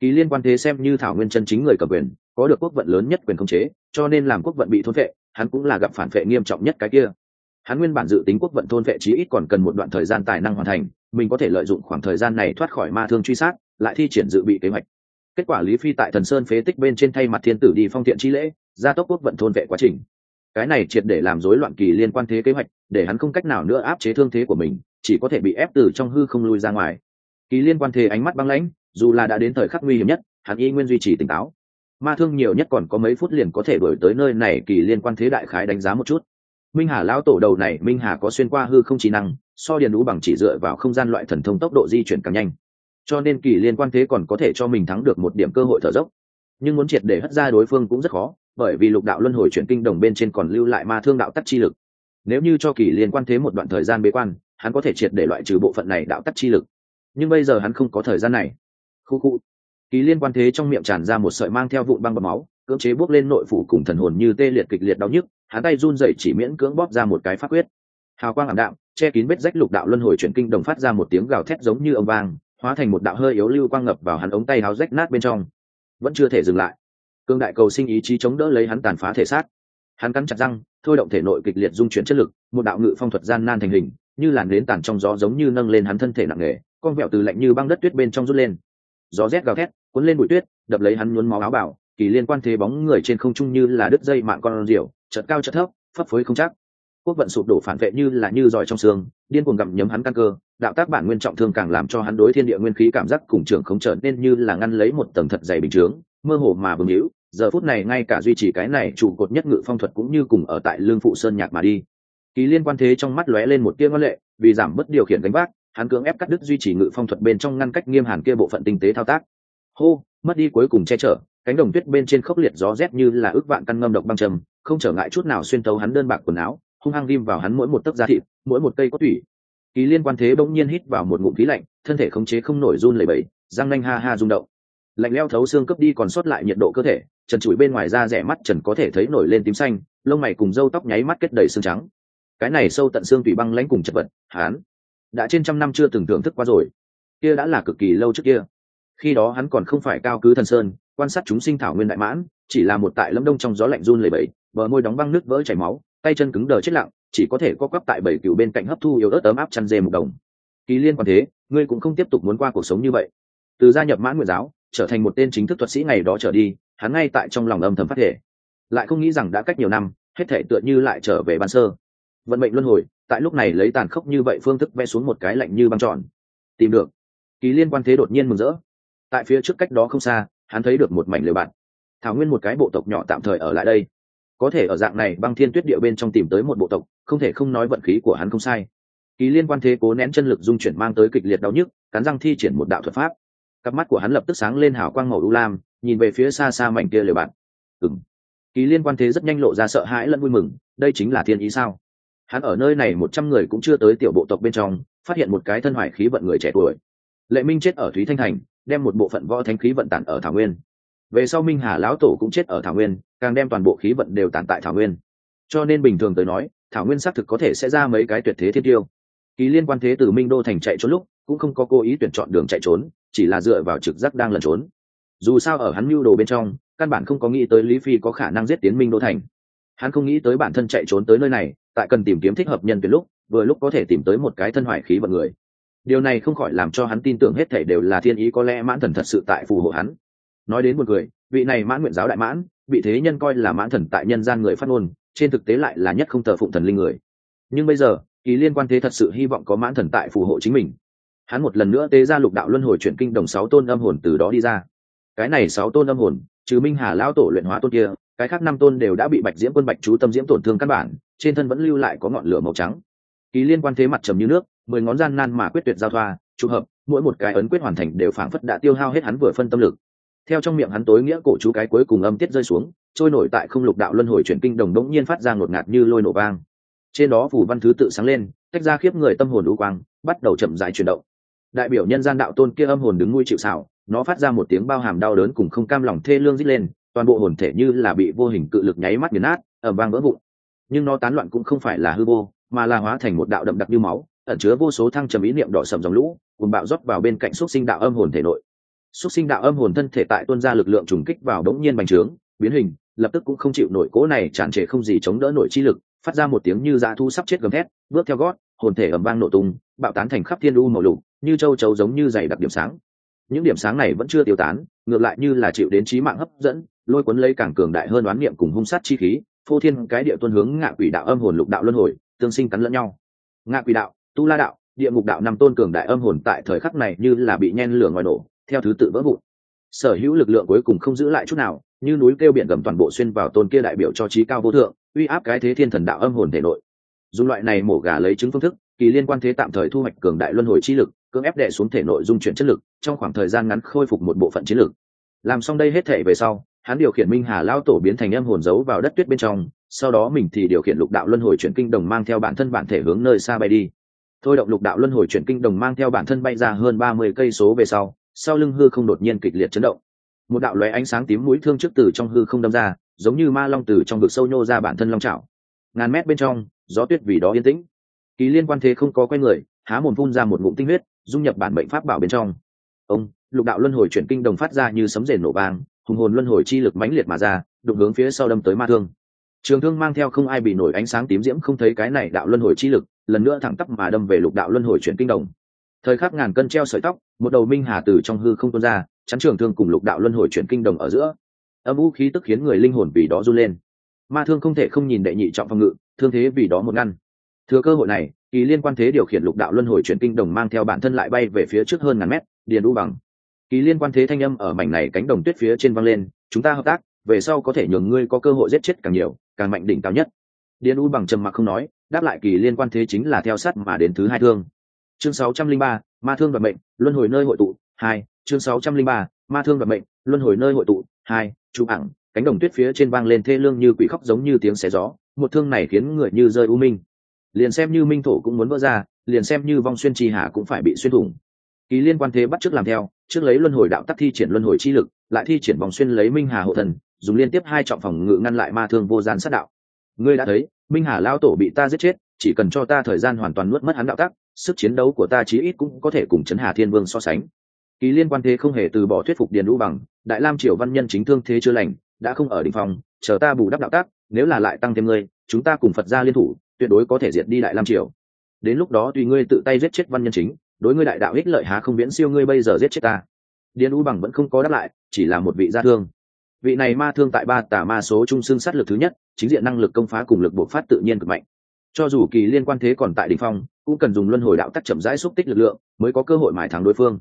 kỳ liên quan thế xem như thảo nguyên chân chính người cầm quyền, có được quốc vận lớn nhất quyền khống chế, cho nên làm quốc vận bị thôn vệ hắn cũng là gặp phản vệ nghiêm trọng nhất cái kia. Hắn nguyên bản dự tính quốc vận thôn vệ chí ít còn cần một đoạn thời gian tài năng hoàn thành, mình có thể lợi dụng khoảng thời gian này thoát khỏi ma thương truy sát, lại thi triển dự bị kế hoạch. Kết quả lý phi tại thần sơn phế tích bên trên thay mặt thiên tử đi phong thiện chi lễ, gia tốc quốc vận thôn vệ quá trình. Cái này triệt để làm rối loạn kỳ liên quan thế kế hoạch để hắn không cách nào nữa áp chế thương thế của mình, chỉ có thể bị ép từ trong hư không lui ra ngoài. Kỳ liên quan thế ánh mắt băng lãnh, dù là đã đến thời khắc nguy hiểm nhất, hắn y nguyên duy trì tỉnh táo. Ma thương nhiều nhất còn có mấy phút liền có thể đổi tới nơi này, kỳ liên quan thế đại khái đánh giá một chút. Minh hà lão tổ đầu này, minh hà có xuyên qua hư không trí năng, so điền lũ bằng chỉ dựa vào không gian loại thần thông tốc độ di chuyển càng nhanh. Cho nên kỳ liên quan thế còn có thể cho mình thắng được một điểm cơ hội thở dốc. Nhưng muốn triệt để hất ra đối phương cũng rất khó, bởi vì lục đạo luân hồi chuyển kinh đồng bên trên còn lưu lại ma thương đạo tắc chi lực nếu như cho kỳ liên quan thế một đoạn thời gian bế quan, hắn có thể triệt để loại trừ bộ phận này đạo tắc chi lực. Nhưng bây giờ hắn không có thời gian này. Khu khu. Kỳ liên quan thế trong miệng tràn ra một sợi mang theo vụn băng bầm máu, cưỡng chế bước lên nội phủ cùng thần hồn như tê liệt kịch liệt đau nhức, hắn tay run rẩy chỉ miễn cưỡng bóp ra một cái phát quyết. Hào quang ảm đạm, che kín vết rách lục đạo luân hồi chuyển kinh đồng phát ra một tiếng gào thét giống như ông vang, hóa thành một đạo hơi yếu lưu quang ngập vào hắn ống tay háo rách nát bên trong. Vẫn chưa thể dừng lại. Cương đại cầu sinh ý chí chống đỡ lấy hắn tàn phá thể xác hắn cắn chặt răng thôi động thể nội kịch liệt dung chuyển chất lực một đạo ngự phong thuật gian nan thành hình như làn nến tàn trong gió giống như nâng lên hắn thân thể nặng nề con vẹo từ lạnh như băng đất tuyết bên trong rút lên. Gió rét gào thét cuốn lên bụi tuyết đập lấy hắn nhuốm máu áo bảo kỳ liên quan thế bóng người trên không trung như là đứt dây mạng con rìu, chợt cao chợt thấp phấp phới không chắc. Quốc vận sụp đổ phản vệ như là như giỏi trong xương điên cuồng gặm nhấm hắn căn cơ đạo tác bản nguyên trọng thương càng làm cho hắn đối thiên địa nguyên khí cảm giác cùng trường không trở nên như là ngăn lấy một tầng thật dày bình chướng mơ hồ mà bừng hữu giờ phút này ngay cả duy trì cái này trụ cột nhất ngự phong thuật cũng như cùng ở tại lương phụ sơn nhạc mà đi. Kỳ liên quan thế trong mắt lóe lên một tia ngân lệ, vì giảm bớt điều khiển gánh vác, hắn cưỡng ép cắt đứt duy trì ngự phong thuật bên trong ngăn cách nghiêm hàn kia bộ phận tinh tế thao tác. Hô, mất đi cuối cùng che chở, cánh đồng tuyết bên trên khốc liệt gió rét như là ước vạn căn ngâm độc băng trầm, không trở ngại chút nào xuyên tấu hắn đơn bạc quần áo, hung hăng ghim vào hắn mỗi một tấc da thịt, mỗi một cây có thủy kỳ liên quan thế bỗng nhiên hít vào một ngụm khí lạnh, thân thể khống chế không nổi run lẩy bẩy, răng nanh ha ha rung động lạnh leo thấu xương cướp đi còn sót lại nhiệt độ cơ thể, trần trụi bên ngoài da rẻ mắt trần có thể thấy nổi lên tím xanh, lông mày cùng râu tóc nháy mắt kết đầy xương trắng. Cái này sâu tận xương tủy băng lãnh cùng chật vật hán đã trên trăm năm chưa từng thưởng thức qua rồi. Kia đã là cực kỳ lâu trước kia. Khi đó hắn còn không phải cao cứ thần sơn, quan sát chúng sinh thảo nguyên đại mãn, chỉ là một tại lâm đông trong gió lạnh run lầy bẫy bờ môi đóng băng nước vỡ chảy máu, tay chân cứng đờ chết lặng, chỉ có thể co quắp tại bảy cựu bên cạnh hấp thu yếu ớt ấm áp chăn dê một đồng. Kỳ liên quan thế, ngươi cũng không tiếp tục muốn qua cuộc sống như vậy. Từ gia nhập mãn nguyện giáo trở thành một tên chính thức thuật sĩ ngày đó trở đi, hắn ngay tại trong lòng âm thầm phát thể lại không nghĩ rằng đã cách nhiều năm, hết thể tựa như lại trở về ban sơ. Vận mệnh luân hồi, tại lúc này lấy tàn khốc như vậy phương thức vẽ xuống một cái lạnh như băng tròn. Tìm được. Kỳ liên quan thế đột nhiên mừng rỡ. Tại phía trước cách đó không xa, hắn thấy được một mảnh lều bạn thảo nguyên một cái bộ tộc nhỏ tạm thời ở lại đây. Có thể ở dạng này băng thiên tuyết địa bên trong tìm tới một bộ tộc, không thể không nói vận khí của hắn không sai. Kỳ liên quan thế cố nén chân lực dung chuyển mang tới kịch liệt đau nhức, cắn răng thi triển một đạo thuật pháp cặp mắt của hắn lập tức sáng lên hào quang màu u lam, nhìn về phía xa xa mảnh kia lều bạn ừng kỳ liên quan thế rất nhanh lộ ra sợ hãi lẫn vui mừng, đây chính là thiên ý sao? Hắn ở nơi này một trăm người cũng chưa tới tiểu bộ tộc bên trong, phát hiện một cái thân hoài khí vận người trẻ tuổi. Lệ minh chết ở thúy thanh thành, đem một bộ phận võ thánh khí vận tản ở thảo nguyên. Về sau minh hà lão tổ cũng chết ở thảo nguyên, càng đem toàn bộ khí vận đều tản tại thảo nguyên. Cho nên bình thường tới nói, thảo nguyên xác thực có thể sẽ ra mấy cái tuyệt thế thiên tiêu. Kỳ liên quan thế từ minh đô thành chạy trốn lúc, cũng không có cố ý tuyển chọn đường chạy trốn chỉ là dựa vào trực giác đang lẩn trốn. Dù sao ở hắn mưu đồ bên trong, căn bản không có nghĩ tới lý phi có khả năng giết tiến minh đô thành. Hắn không nghĩ tới bản thân chạy trốn tới nơi này, tại cần tìm kiếm thích hợp nhân tuyệt lúc, vừa lúc có thể tìm tới một cái thân hoài khí vận người. Điều này không khỏi làm cho hắn tin tưởng hết thể đều là thiên ý có lẽ mãn thần thật sự tại phù hộ hắn. Nói đến một người, vị này mãn nguyện giáo đại mãn bị thế nhân coi là mãn thần tại nhân gian người phát ngôn, trên thực tế lại là nhất không thờ phụng thần linh người. Nhưng bây giờ, kỳ liên quan thế thật sự hy vọng có mãn thần tại phù hộ chính mình hắn một lần nữa tế ra lục đạo luân hồi chuyển kinh đồng sáu tôn âm hồn từ đó đi ra. Cái này sáu tôn âm hồn, trừ minh hà lão tổ luyện hóa tôn kia, cái khác năm tôn đều đã bị bạch diễm quân bạch chú tâm diễm tổn thương căn bản, trên thân vẫn lưu lại có ngọn lửa màu trắng. Kỳ liên quan thế mặt trầm như nước, mười ngón gian nan mà quyết tuyệt giao thoa, trùng hợp, mỗi một cái ấn quyết hoàn thành đều phảng phất đã tiêu hao hết hắn vừa phân tâm lực. Theo trong miệng hắn tối nghĩa cổ chú cái cuối cùng âm tiết rơi xuống, trôi nổi tại không lục đạo luân hồi chuyển kinh đồng đống nhiên phát ra ngột ngạt như lôi nổ vang. Trên đó phủ văn thứ tự sáng lên, tách ra khiếp người tâm hồn đu quang, bắt đầu chậm rãi chuyển động đại biểu nhân gian đạo tôn kia âm hồn đứng nuôi chịu xảo, nó phát ra một tiếng bao hàm đau đớn cùng không cam lòng thê lương dít lên, toàn bộ hồn thể như là bị vô hình cự lực nháy mắt nghiền nát ẩm vang vỡ vụn. Nhưng nó tán loạn cũng không phải là hư vô, mà là hóa thành một đạo đậm đặc như máu, ẩn chứa vô số thăng trầm ý niệm đỏ sầm dòng lũ cùng bạo rót vào bên cạnh xúc sinh đạo âm hồn thể nội. Xúc sinh đạo âm hồn thân thể tại tuôn ra lực lượng trùng kích vào đống nhiên bành trướng, biến hình, lập tức cũng không chịu nổi cố này tràn trề không gì chống đỡ nổi chi lực, phát ra một tiếng như dã thu sắp chết gầm thét, bước theo gót, hồn thể ầm vang nổ tung, bạo tán thành khắp thiên u màu lục như châu chấu giống như dày đặc điểm sáng. Những điểm sáng này vẫn chưa tiêu tán, ngược lại như là chịu đến trí mạng hấp dẫn, lôi cuốn lấy càng cường đại hơn đoán niệm cùng hung sát chi khí, phô thiên cái địa tuân hướng ngạ quỷ đạo âm hồn lục đạo luân hồi, tương sinh cắn lẫn nhau. Ngạ quỷ đạo, tu la đạo, địa ngục đạo năm tôn cường đại âm hồn tại thời khắc này như là bị nhen lửa ngoài nổ, theo thứ tự vỡ vụn. Sở hữu lực lượng cuối cùng không giữ lại chút nào, như núi kêu biển gầm toàn bộ xuyên vào tôn kia đại biểu cho trí cao vô thượng, uy áp cái thế thiên thần đạo âm hồn thể nội. Dùng loại này mổ gà lấy chứng phương thức, kỳ liên quan thế tạm thời thu hoạch cường đại luân hồi chi lực cưỡng ép đệ xuống thể nội dung chuyển chất lực, trong khoảng thời gian ngắn khôi phục một bộ phận chiến lực làm xong đây hết thể về sau, hắn điều khiển minh hà lao tổ biến thành âm hồn giấu vào đất tuyết bên trong, sau đó mình thì điều khiển lục đạo luân hồi chuyển kinh đồng mang theo bản thân bản thể hướng nơi xa bay đi. Thôi động lục đạo luân hồi chuyển kinh đồng mang theo bản thân bay ra hơn ba mươi cây số về sau sau lưng hư không đột nhiên kịch liệt chấn động. Một đạo lóe ánh sáng tím mũi thương trước từ trong hư không đâm ra, giống như ma long từ trong vực sâu nhô ra bản thân long trào ngàn mét bên trong, gió tuyết vì đó yên tĩnh. Kỳ liên quan thế không có quen người há mồm phun ra một ngụm tinh huyết, dung nhập bản bệnh pháp bảo bên trong. Ông, lục đạo luân hồi chuyển kinh đồng phát ra như sấm rền nổ vang, hùng hồn luân hồi chi lực mãnh liệt mà ra, đụng hướng phía sau đâm tới ma thương. Trường thương mang theo không ai bị nổi ánh sáng tím diễm không thấy cái này đạo luân hồi chi lực, lần nữa thẳng tắp mà đâm về lục đạo luân hồi chuyển kinh đồng. Thời khắc ngàn cân treo sợi tóc, một đầu minh hà từ trong hư không tuôn ra, chắn trường thương cùng lục đạo luân hồi chuyển kinh đồng ở giữa. Âm vũ khí tức khiến người linh hồn vì đó run lên. Ma thương không thể không nhìn đệ nhị trọng phòng ngự, thương thế vì đó một ngăn. Thừa cơ hội này kỳ liên quan thế điều khiển lục đạo luân hồi chuyển kinh đồng mang theo bản thân lại bay về phía trước hơn ngàn mét điền u bằng. Kỳ liên quan thế thanh âm ở mảnh này cánh đồng tuyết phía trên văng lên chúng ta hợp tác về sau có thể nhường ngươi có cơ hội giết chết càng nhiều càng mạnh đỉnh cao nhất. Điền u bằng trầm mặc không nói đáp lại kỳ liên quan thế chính là theo sát mà đến thứ hai thương. Chương 603, ma thương và mệnh luân hồi nơi hội tụ hai chương 603, ma thương và mệnh luân hồi nơi hội tụ hai chụp ẳng cánh đồng tuyết phía trên vang lên thê lương như quỷ khóc giống như tiếng xé gió một thương này khiến người như rơi u minh liền xem như minh thổ cũng muốn vỡ ra, liền xem như vong xuyên trì hà cũng phải bị xuyên thủng. Kỳ liên quan thế bắt trước làm theo, trước lấy luân hồi đạo tắc thi triển luân hồi chi lực, lại thi triển vòng xuyên lấy minh hà hộ thần, dùng liên tiếp hai trọng phòng ngự ngăn lại ma thương vô gian sát đạo. Ngươi đã thấy, minh hà lao tổ bị ta giết chết, chỉ cần cho ta thời gian hoàn toàn nuốt mất hắn đạo tắc, sức chiến đấu của ta chí ít cũng có thể cùng chấn hà thiên vương so sánh. Kỳ liên quan thế không hề từ bỏ thuyết phục điền lũ bằng, đại lam triều văn nhân chính thương thế chưa lành, đã không ở đ ỉ n h phòng chờ ta bù đắp đạo tác nếu là lại tăng thêm ngươi, chúng ta cùng phật gia liên thủ tuyệt đối có thể diệt đi đại lam triều. Đến lúc đó tùy ngươi tự tay giết chết văn nhân chính, đối ngươi đại đạo ích lợi há không viễn siêu ngươi bây giờ giết chết ta. Điền u bằng vẫn không có đáp lại, chỉ là một vị gia thương. Vị này ma thương tại ba tà ma số trung xương sát lực thứ nhất, chính diện năng lực công phá cùng lực bộc phát tự nhiên cực mạnh. Cho dù kỳ liên quan thế còn tại đ ỉ n h phong, cũng cần dùng luân hồi đạo tắc chậm rãi xúc tích lực lượng, mới có cơ hội mải thắng đối phương.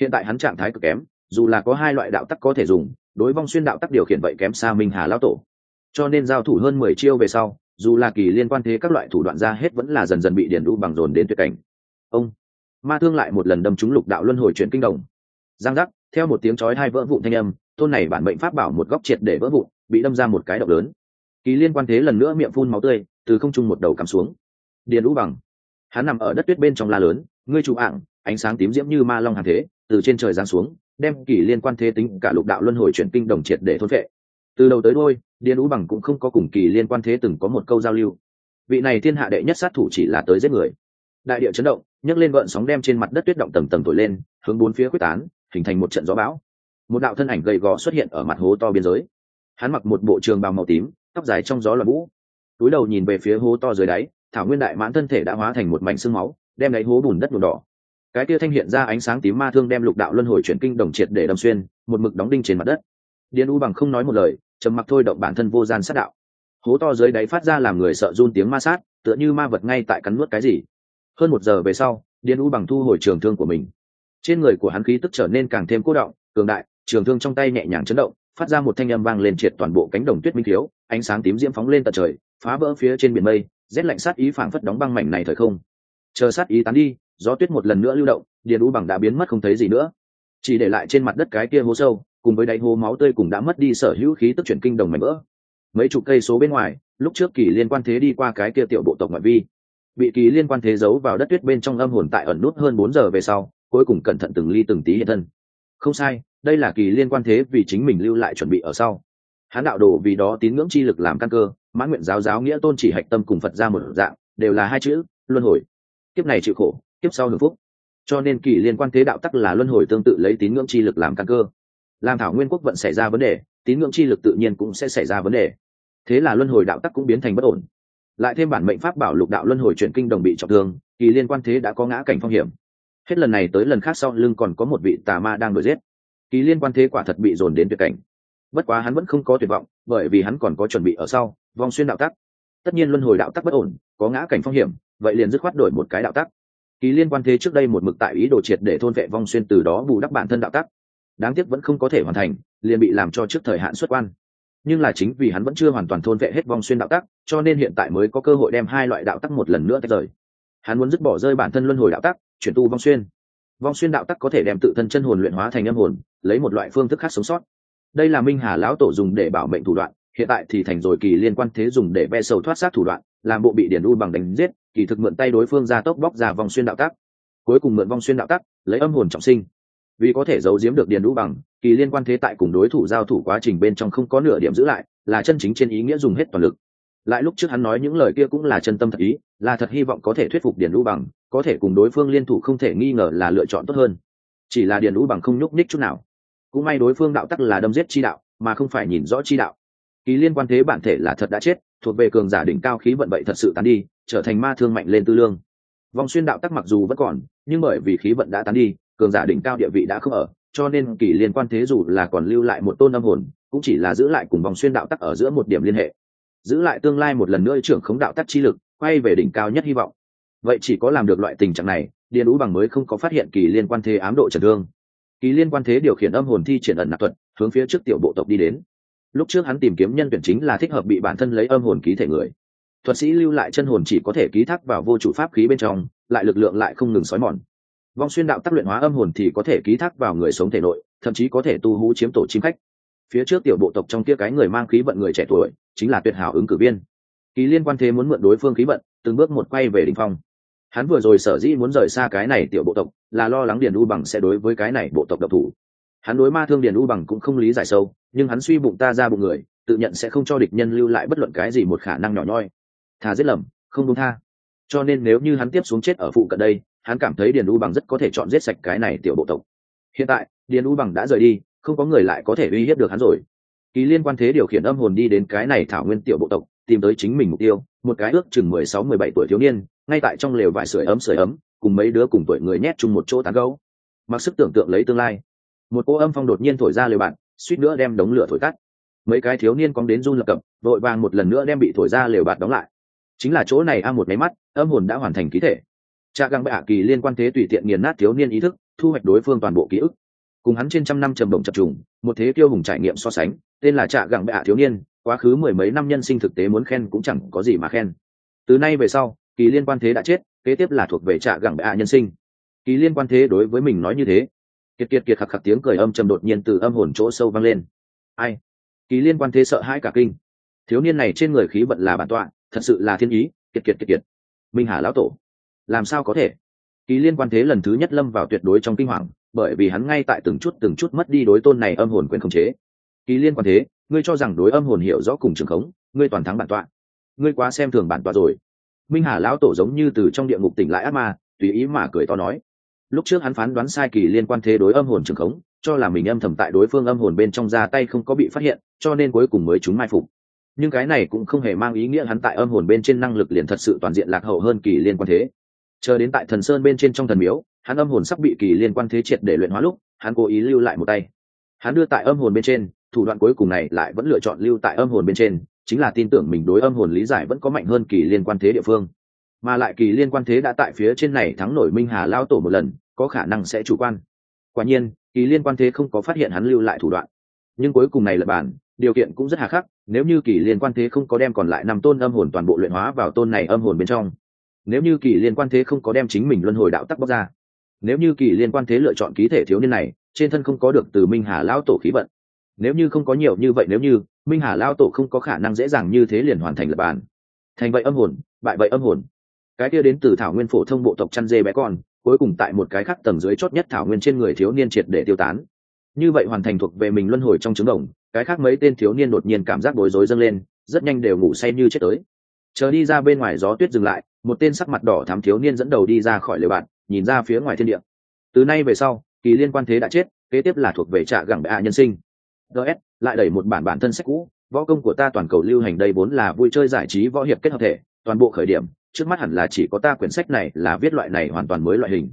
Hiện tại hắn trạng thái cực kém, dù là có hai loại đạo tắc có thể dùng, đối vong xuyên đạo tắc điều khiển vậy kém xa minh hà lao tổ. Cho nên giao thủ hơn mười chiêu về sau dù là kỳ liên quan thế các loại thủ đoạn ra hết vẫn là dần dần bị Điền đu bằng dồn đến tuyệt cảnh. Ông ma thương lại một lần đâm trúng lục đạo luân hồi chuyển kinh đồng. Giang giác, theo một tiếng chói hai vỡ vụn thanh âm, tôn này bản mệnh pháp bảo một góc triệt để vỡ vụn, bị đâm ra một cái độc lớn. Kỳ liên quan thế lần nữa miệng phun máu tươi, từ không trung một đầu cắm xuống. Điền lũ bằng, hắn nằm ở đất tuyết bên trong la lớn, ngươi chủ ạng ánh sáng tím diễm như ma long hàng thế, từ trên trời giáng xuống, đem kỳ liên quan thế tính cả lục đạo luân hồi chuyển kinh đồng triệt để thôn vệ từ đầu tới đôi điền ú bằng cũng không có cùng kỳ liên quan thế từng có một câu giao lưu. Vị này thiên hạ đệ nhất sát thủ chỉ là tới giết người. Đại địa chấn động, nhấc lên gợn sóng đem trên mặt đất tuyết động tầng tầng thổi lên, hướng bốn phía quyết tán, hình thành một trận gió bão. Một đạo thân ảnh gầy gò xuất hiện ở mặt hố to biên giới. Hắn mặc một bộ trường bào màu tím, tóc dài trong gió là vũ túi đầu nhìn về phía hố to dưới đáy, thảo nguyên đại mãn thân thể đã hóa thành một mảnh xương máu, đem lấy hố bùn đất bùn đỏ. Cái kia thanh hiện ra ánh sáng tím ma thương đem lục đạo luân hồi chuyển kinh đồng triệt để đâm xuyên, một mực đóng đinh trên mặt đất. Điền u bằng không nói một lời trầm mặc thôi động bản thân vô gian sát đạo. Hố to dưới đáy phát ra làm người sợ run tiếng ma sát, tựa như ma vật ngay tại cắn nuốt cái gì. Hơn một giờ về sau, điền u bằng thu hồi trường thương của mình. Trên người của hắn khí tức trở nên càng thêm cố động, cường đại, trường thương trong tay nhẹ nhàng chấn động, phát ra một thanh âm vang lên triệt toàn bộ cánh đồng tuyết minh thiếu, ánh sáng tím diễm phóng lên tận trời, phá vỡ phía trên biển mây, rét lạnh sát ý phảng phất đóng băng mảnh này thời không. Chờ sát ý tán đi, gió tuyết một lần nữa lưu động, điền u bằng đã biến mất không thấy gì nữa. Chỉ để lại trên mặt đất cái kia hố sâu cùng với đáy hố máu tươi cùng đã mất đi sở hữu khí tức chuyển kinh đồng mảnh vỡ. Mấy chục cây số bên ngoài, lúc trước kỳ liên quan thế đi qua cái kia tiểu bộ tộc ngoại vi, bị kỳ liên quan thế giấu vào đất tuyết bên trong âm hồn tại ẩn nút hơn bốn giờ về sau, cuối cùng cẩn thận từng ly từng tí hiện thân. Không sai, đây là kỳ liên quan thế vì chính mình lưu lại chuẩn bị ở sau. Hán đạo đồ vì đó tín ngưỡng chi lực làm căn cơ, mãn nguyện giáo giáo nghĩa tôn chỉ hạch tâm cùng phật ra một dạng, đều là hai chữ, luân hồi. Kiếp này chịu khổ, kiếp sau hưởng phúc. Cho nên kỳ liên quan thế đạo tắc là luân hồi tương tự lấy tín ngưỡng chi lực làm căn cơ làm thảo nguyên quốc vận xảy ra vấn đề, tín ngưỡng chi lực tự nhiên cũng sẽ xảy ra vấn đề. Thế là luân hồi đạo tắc cũng biến thành bất ổn. Lại thêm bản mệnh pháp bảo lục đạo luân hồi chuyển kinh đồng bị trọng thương, kỳ liên quan thế đã có ngã cảnh phong hiểm. Hết lần này tới lần khác sau lưng còn có một vị tà ma đang đuổi giết. Kỳ liên quan thế quả thật bị dồn đến tuyệt cảnh. Bất quá hắn vẫn không có tuyệt vọng, bởi vì hắn còn có chuẩn bị ở sau, vong xuyên đạo tắc. Tất nhiên luân hồi đạo tắc bất ổn, có ngã cảnh phong hiểm, vậy liền dứt khoát đổi một cái đạo tắc. Kỳ liên quan thế trước đây một mực tại ý đồ triệt để thôn vệ vong xuyên từ đó bù đắp bản thân đạo tắc đáng tiếc vẫn không có thể hoàn thành, liền bị làm cho trước thời hạn xuất quan. Nhưng là chính vì hắn vẫn chưa hoàn toàn thôn vệ hết vong xuyên đạo tắc, cho nên hiện tại mới có cơ hội đem hai loại đạo tắc một lần nữa tách rời. Hắn muốn dứt bỏ rơi bản thân luân hồi đạo tắc, chuyển tu vong xuyên. Vong xuyên đạo tắc có thể đem tự thân chân hồn luyện hóa thành âm hồn, lấy một loại phương thức khác sống sót. Đây là minh hà lão tổ dùng để bảo mệnh thủ đoạn, hiện tại thì thành rồi kỳ liên quan thế dùng để ve sầu thoát sát thủ đoạn, làm bộ bị điển u bằng đánh giết, kỳ thực mượn tay đối phương ra tốc bóc ra vong xuyên đạo tắc. Cuối cùng mượn vong xuyên đạo tắc, lấy âm hồn trọng sinh vì có thể giấu giếm được điền đũ bằng, kỳ liên quan thế tại cùng đối thủ giao thủ quá trình bên trong không có nửa điểm giữ lại, là chân chính trên ý nghĩa dùng hết toàn lực. Lại lúc trước hắn nói những lời kia cũng là chân tâm thật ý, là thật hy vọng có thể thuyết phục điền đũ bằng, có thể cùng đối phương liên thủ không thể nghi ngờ là lựa chọn tốt hơn. Chỉ là điền đũ bằng không nhúc ních chút nào. Cũng may đối phương đạo tắc là đâm giết chi đạo, mà không phải nhìn rõ chi đạo. Kỳ liên quan thế bản thể là thật đã chết, thuộc về cường giả đỉnh cao khí vận vậy thật sự tán đi, trở thành ma thương mạnh lên tư lương. Vòng xuyên đạo tắc mặc dù vẫn còn, nhưng bởi vì khí vận đã tán đi cường giả đỉnh cao địa vị đã không ở, cho nên kỳ liên quan thế dù là còn lưu lại một tôn âm hồn, cũng chỉ là giữ lại cùng vòng xuyên đạo tắc ở giữa một điểm liên hệ. Giữ lại tương lai một lần nữa trưởng khống đạo tắc chi lực, quay về đỉnh cao nhất hy vọng. Vậy chỉ có làm được loại tình trạng này, điền ú bằng mới không có phát hiện kỳ liên quan thế ám độ trần thương. Kỳ liên quan thế điều khiển âm hồn thi triển ẩn nạp thuật, hướng phía trước tiểu bộ tộc đi đến. Lúc trước hắn tìm kiếm nhân tuyển chính là thích hợp bị bản thân lấy âm hồn ký thể người. Thuật sĩ lưu lại chân hồn chỉ có thể ký thác vào vô chủ pháp khí bên trong, lại lực lượng lại không ngừng xói mòn vong xuyên đạo tác luyện hóa âm hồn thì có thể ký thác vào người sống thể nội, thậm chí có thể tu hú chiếm tổ chim khách. Phía trước tiểu bộ tộc trong kia cái người mang khí vận người trẻ tuổi, chính là tuyệt hảo ứng cử viên. Kỳ liên quan thế muốn mượn đối phương khí vận, từng bước một quay về đình phong. Hắn vừa rồi sở dĩ muốn rời xa cái này tiểu bộ tộc, là lo lắng điền u bằng sẽ đối với cái này bộ tộc độc thủ. Hắn đối ma thương điền u bằng cũng không lý giải sâu, nhưng hắn suy bụng ta ra bụng người, tự nhận sẽ không cho địch nhân lưu lại bất luận cái gì một khả năng nhỏ nhoi. Thà giết lầm, không đúng tha. Cho nên nếu như hắn tiếp xuống chết ở phụ cận đây hắn cảm thấy điền u bằng rất có thể chọn giết sạch cái này tiểu bộ tộc. Hiện tại, điền u bằng đã rời đi, không có người lại có thể uy hiếp được hắn rồi. Kỳ liên quan thế điều khiển âm hồn đi đến cái này thảo nguyên tiểu bộ tộc, tìm tới chính mình mục tiêu, một cái ước chừng mười sáu, mười bảy tuổi thiếu niên, ngay tại trong lều vải sưởi ấm sưởi ấm, cùng mấy đứa cùng tuổi người nhét chung một chỗ tán gấu mặc sức tưởng tượng lấy tương lai. Một cô âm phong đột nhiên thổi ra lều bạn, suýt nữa đem đống lửa thổi tắt. Mấy cái thiếu niên cóng đến run lập cập vội vàng một lần nữa đem bị thổi ra lều bạt đóng lại. Chính là chỗ này a, một máy mắt, âm hồn đã hoàn thành ký thể cha găng bạ kỳ liên quan thế tùy tiện nghiền nát thiếu niên ý thức, thu hoạch đối phương toàn bộ ký ức. Cùng hắn trên trăm năm trầm động chập trùng, một thế tiêu hùng trải nghiệm so sánh, tên là trạ gặng ạ thiếu niên, quá khứ mười mấy năm nhân sinh thực tế muốn khen cũng chẳng có gì mà khen. Từ nay về sau, kỳ liên quan thế đã chết, kế tiếp là thuộc về trạ gặng ạ nhân sinh. Kỳ liên quan thế đối với mình nói như thế. Kiệt kiệt kiệt khạc khạc tiếng cười âm trầm đột nhiên từ âm hồn chỗ sâu vang lên. Ai? Kỳ liên quan thế sợ hãi cả kinh. Thiếu niên này trên người khí vận là bản tọa, thật sự là thiên ý, kiệt kiệt kiệt kiệt. Minh hà lão tổ làm sao có thể? Kỳ liên quan thế lần thứ nhất lâm vào tuyệt đối trong kinh hoàng, bởi vì hắn ngay tại từng chút từng chút mất đi đối tôn này âm hồn quyền khống chế. Kỳ liên quan thế, ngươi cho rằng đối âm hồn hiểu rõ cùng trường khống, ngươi toàn thắng bản tọa. Ngươi quá xem thường bản tọa rồi. Minh hà lão tổ giống như từ trong địa ngục tỉnh lại ác ma, tùy ý mà cười to nói. Lúc trước hắn phán đoán sai kỳ liên quan thế đối âm hồn trường khống, cho là mình âm thầm tại đối phương âm hồn bên trong ra tay không có bị phát hiện, cho nên cuối cùng mới chúng mai phục. Nhưng cái này cũng không hề mang ý nghĩa hắn tại âm hồn bên trên năng lực liền thật sự toàn diện lạc hậu hơn kỳ liên quan thế chờ đến tại thần sơn bên trên trong thần miếu, hắn âm hồn sắp bị kỳ liên quan thế triệt để luyện hóa lúc, hắn cố ý lưu lại một tay. Hắn đưa tại âm hồn bên trên, thủ đoạn cuối cùng này lại vẫn lựa chọn lưu tại âm hồn bên trên, chính là tin tưởng mình đối âm hồn lý giải vẫn có mạnh hơn kỳ liên quan thế địa phương. Mà lại kỳ liên quan thế đã tại phía trên này thắng nổi minh hà lao tổ một lần, có khả năng sẽ chủ quan. Quả nhiên, kỳ liên quan thế không có phát hiện hắn lưu lại thủ đoạn. Nhưng cuối cùng này là bản, điều kiện cũng rất hà khắc, nếu như kỳ liên quan thế không có đem còn lại năm tôn âm hồn toàn bộ luyện hóa vào tôn này âm hồn bên trong nếu như kỳ liên quan thế không có đem chính mình luân hồi đạo tắc bóc ra, nếu như kỳ liên quan thế lựa chọn ký thể thiếu niên này, trên thân không có được từ minh hà lao tổ khí vận. Nếu như không có nhiều như vậy, nếu như minh hà lao tổ không có khả năng dễ dàng như thế liền hoàn thành lập bàn. Thành vậy âm hồn, bại vậy âm hồn. Cái kia đến từ thảo nguyên phổ thông bộ tộc chăn dê bé con, cuối cùng tại một cái khắc tầng dưới chót nhất thảo nguyên trên người thiếu niên triệt để tiêu tán. Như vậy hoàn thành thuộc về mình luân hồi trong trứng đồng, cái khác mấy tên thiếu niên đột nhiên cảm giác bối rối dâng lên, rất nhanh đều ngủ say như chết tới chờ đi ra bên ngoài gió tuyết dừng lại, một tên sắc mặt đỏ thám thiếu niên dẫn đầu đi ra khỏi lều bạn, nhìn ra phía ngoài thiên địa. Từ nay về sau, kỳ liên quan thế đã chết, kế tiếp là thuộc về trạ gẳng bệ hạ nhân sinh. Ts lại đẩy một bản bản thân sách cũ, võ công của ta toàn cầu lưu hành đây vốn là vui chơi giải trí võ hiệp kết hợp thể, toàn bộ khởi điểm, trước mắt hẳn là chỉ có ta quyển sách này là viết loại này hoàn toàn mới loại hình.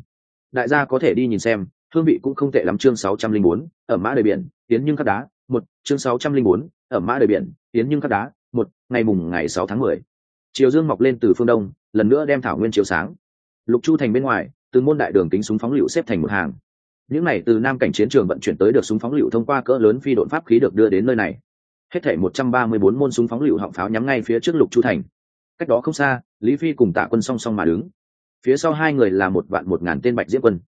Đại gia có thể đi nhìn xem, hương vị cũng không tệ lắm chương sáu trăm linh bốn, ở mã đời biển, tiến nhưng khắc đá, một, chương sáu trăm linh bốn, ở mã đời biển, tiến nhưng khắc đá, một, ngày mùng ngày sáu tháng mười chiều dương mọc lên từ phương đông, lần nữa đem thảo nguyên chiều sáng. Lục chu thành bên ngoài từ môn đại đường kính súng phóng lựu xếp thành một hàng. Những này từ nam cảnh chiến trường vận chuyển tới được súng phóng lựu thông qua cỡ lớn phi độn pháp khí được đưa đến nơi này. Hết thể một trăm ba mươi bốn môn súng phóng lựu họng pháo nhắm ngay phía trước lục chu thành. Cách đó không xa, lý phi cùng tạ quân song song mà đứng. Phía sau hai người là một vạn một ngàn tên bạch diễm quân.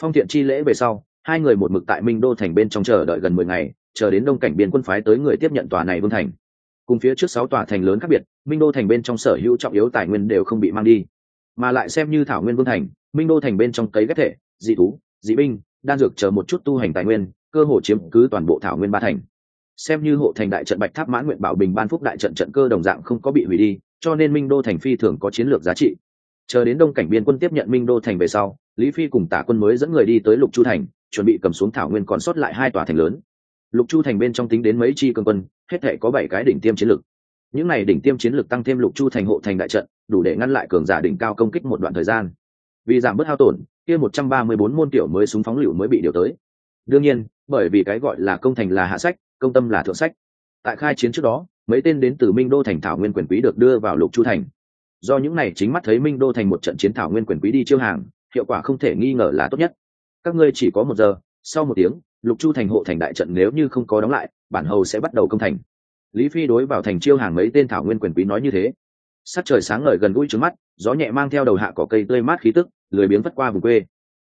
Phong thiện chi lễ về sau, hai người một mực tại minh đô thành bên trong chờ đợi gần mười ngày, chờ đến đông cảnh biên quân phái tới người tiếp nhận tòa này vương thành cùng phía trước sáu tòa thành lớn khác biệt, minh đô thành bên trong sở hữu trọng yếu tài nguyên đều không bị mang đi. Mà lại xem như thảo nguyên vương thành, minh đô thành bên trong cấy ghép thể, dị thú, dị binh, đan dược chờ một chút tu hành tài nguyên, cơ hồ chiếm cứ toàn bộ thảo nguyên ba thành. Xem như hộ thành đại trận bạch tháp mãn nguyện bảo bình ban phúc đại trận trận cơ đồng dạng không có bị hủy đi, cho nên minh đô thành phi thường có chiến lược giá trị. Chờ đến đông cảnh biên quân tiếp nhận minh đô thành về sau, lý phi cùng tả quân mới dẫn người đi tới lục chu thành, chuẩn bị cầm xuống thảo nguyên còn sót lại hai tòa thành lớn. Lục chu thành bên trong tính đến mấy chi cường quân hết thể có bảy cái đỉnh tiêm chiến lược những này đỉnh tiêm chiến lược tăng thêm lục chu thành hộ thành đại trận, đủ để ngăn lại cường giả đỉnh cao công kích một đoạn thời gian. Vì giảm bớt hao tổn, kia một trăm ba mươi bốn môn tiểu mới súng phóng lựu mới bị điều tới. Đương nhiên, bởi vì cái gọi là công thành là hạ sách, công tâm là thượng sách. Tại khai chiến trước đó, mấy tên đến từ minh đô thành thảo nguyên quyền quý được đưa vào lục chu thành. Do những này chính mắt thấy minh đô thành một trận chiến thảo nguyên quyền quý đi chiêu hàng, hiệu quả không thể nghi ngờ là tốt nhất. Các ngươi chỉ có một giờ, sau một tiếng lục chu thành hộ thành đại trận nếu như không có đóng lại, bản hầu sẽ bắt đầu công thành. Lý phi đối vào thành chiêu hàng mấy tên thảo nguyên quyền quý nói như thế. Sắc trời sáng ngời gần gũi trước mắt, gió nhẹ mang theo đầu hạ cỏ cây tươi mát khí tức, lười biếng vất qua vùng quê.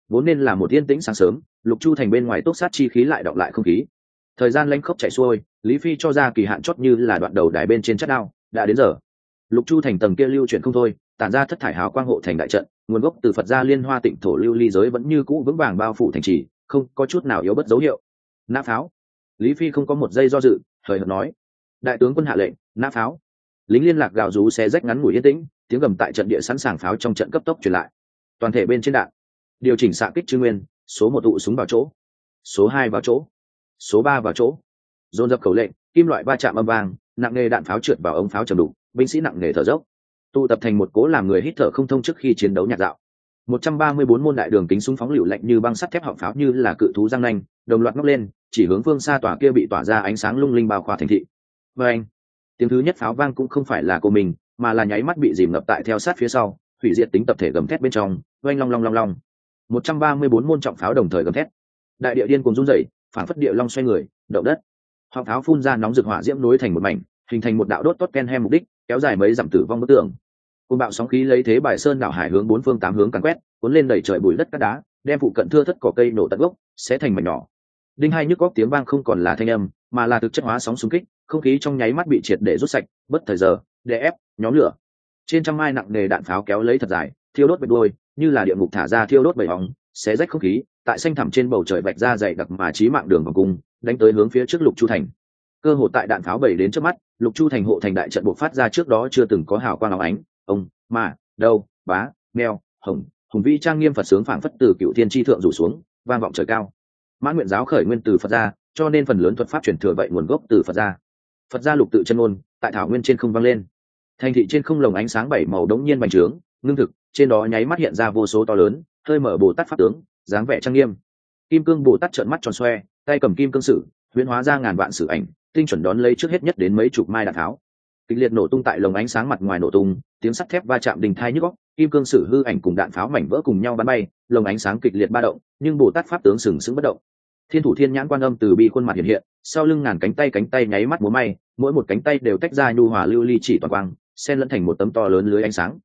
Vốn nên là một yên tĩnh sáng sớm, lục chu thành bên ngoài tốt sát chi khí lại đọng lại không khí. Thời gian lanh khốc chạy xuôi, lý phi cho ra kỳ hạn chót như là đoạn đầu đài bên trên chất đao, đã đến giờ. Lục chu thành tầng kia lưu chuyển không thôi, tản ra thất thải hào quang hộ thành đại trận, nguồn gốc từ phật gia liên hoa tịnh thổ lưu ly giới vẫn như cũ vững vàng bao phủ thành trì không có chút nào yếu bất dấu hiệu. Nã pháo. Lý phi không có một giây do dự thời hợt nói. Đại tướng quân hạ lệnh, nã pháo. Lính liên lạc gào rú xe rách ngắn ngủi yên tĩnh, tiếng gầm tại trận địa sẵn sàng pháo trong trận cấp tốc truyền lại. Toàn thể bên trên đạn. Điều chỉnh xạ kích chư nguyên, số một tụ súng vào chỗ. Số hai vào chỗ. Số ba vào chỗ. Dồn dập khẩu lệnh, kim loại va chạm âm vang, nặng nề đạn pháo trượt vào ống pháo trầm đục, binh sĩ nặng nề thở dốc. Tụ tập thành một cố làm người hít thở không thông trước khi chiến đấu nhạt dạo một trăm ba mươi bốn môn đại đường kính súng phóng lựu lạnh như băng sắt thép họng pháo như là cự thú răng nanh, đồng loạt ngóc lên, chỉ hướng phương xa tỏa kia bị tỏa ra ánh sáng lung linh bao khỏa thành thị. Và anh, tiếng thứ nhất pháo vang cũng không phải là cô mình, mà là nháy mắt bị dìm ngập tại theo sát phía sau, hủy diệt tính tập thể gầm thét bên trong, oanh long long long long. một trăm ba mươi bốn môn trọng pháo đồng thời gầm thét. Đại địa điên cuồng run rẩy, phản phất địa long xoay người, động đất. Họng pháo phun ra nóng rực hỏa diễm nối thành một mảnh, hình thành một đạo đốt tốt ken hem mục đích, kéo dài mấy dặm tử vong bức tường cùng bạo sóng khí lấy thế bài sơn đảo hải hướng bốn phương tám hướng càn quét, cuốn lên đẩy trời bụi đất cát đá, đem phụ cận thưa thất cỏ cây nổ tận gốc sẽ thành mảnh nhỏ. Đinh hai nhức góc tiếng vang không còn là thanh âm, mà là thực chất hóa sóng xung kích, không khí trong nháy mắt bị triệt để rút sạch, bất thời giờ để ép, nhóm lửa. Trên trăm mai nặng nề đạn pháo kéo lấy thật dài, thiêu đốt bệt đôi như là địa ngục thả ra thiêu đốt bầy hóng xé rách không khí, tại xanh thẳm trên bầu trời vạch ra dày đặc mà trí mạng đường vòng cung đánh tới hướng phía trước lục chu thành. Cơ hội tại đạn pháo bảy đến trước mắt, lục chu thành hộ thành đại trận buộc phát ra trước đó chưa từng có hào quang áo ánh ông mà đâu bá mèo hồng, hùng vi trang nghiêm phật sướng phảng phất từ cựu thiên tri thượng rủ xuống, vang vọng trời cao. Mãn nguyện giáo khởi nguyên từ phật gia, cho nên phần lớn thuật pháp truyền thừa vậy nguồn gốc từ phật gia. Phật gia lục tự chân ôn tại thảo nguyên trên không vang lên. Thành thị trên không lồng ánh sáng bảy màu đống nhiên bành trướng, ngưng thực, trên đó nháy mắt hiện ra vô số to lớn, hơi mở bồ tát pháp tướng, dáng vẻ trang nghiêm. Kim cương bồ tát trợn mắt tròn xoe, tay cầm kim cương sử, huyễn hóa ra ngàn vạn sử ảnh, tinh chuẩn đón lấy trước hết nhất đến mấy chục mai đạn tháo kịch liệt nổ tung tại lồng ánh sáng mặt ngoài nổ tung, tiếng sắt thép va chạm đình thai nhức góc kim cương sử hư ảnh cùng đạn pháo mảnh vỡ cùng nhau bắn bay, lồng ánh sáng kịch liệt ba động, nhưng bồ tát pháp tướng sừng sững bất động. Thiên thủ thiên nhãn quan âm từ bi khuôn mặt hiện hiện, sau lưng ngàn cánh tay cánh tay nháy mắt múa may, mỗi một cánh tay đều tách ra nhu hòa lưu ly chỉ toàn quang, xen lẫn thành một tấm to lớn lưới ánh sáng.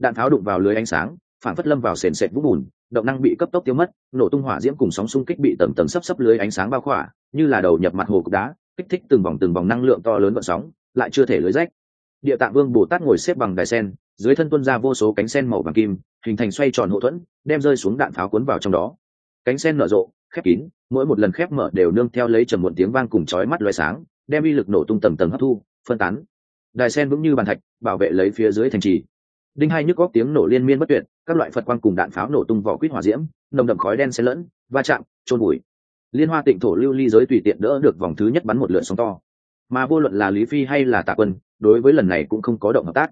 Đạn pháo đụng vào lưới ánh sáng, phản phất lâm vào sền sệt vũng bùn, động năng bị cấp tốc tiêu mất, nổ tung hỏa diễm cùng sóng xung kích bị tầng tầng sấp sấp lưới ánh sáng bao khỏa, như là đầu nhập mặt hồ cục đá, kích thích từng vòng từng vòng năng lượng to lớn vận sóng lại chưa thể lưới rách. Địa tạng vương bồ tát ngồi xếp bằng đài sen, dưới thân tuân ra vô số cánh sen màu vàng kim, hình thành xoay tròn hậu thuẫn, đem rơi xuống đạn pháo cuốn vào trong đó. Cánh sen nở rộ, khép kín, mỗi một lần khép mở đều nương theo lấy trầm muộn tiếng vang cùng chói mắt loé sáng, đem uy lực nổ tung tầng tầng hấp thu, phân tán. Đài sen vững như bàn thạch, bảo vệ lấy phía dưới thành trì. Đinh hai nhức góc tiếng nổ liên miên bất tuyệt, các loại phật quang cùng đạn pháo nổ tung vỏ quýt hỏa diễm, nồng đậm khói đen xen lẫn, va chạm trôn bụi liên hoa tịnh thổ lưu ly giới tùy tiện đỡ được vòng thứ nhất bắn một lượn sóng to mà vô luận là lý phi hay là tạ quân, đối với lần này cũng không có động hợp tác.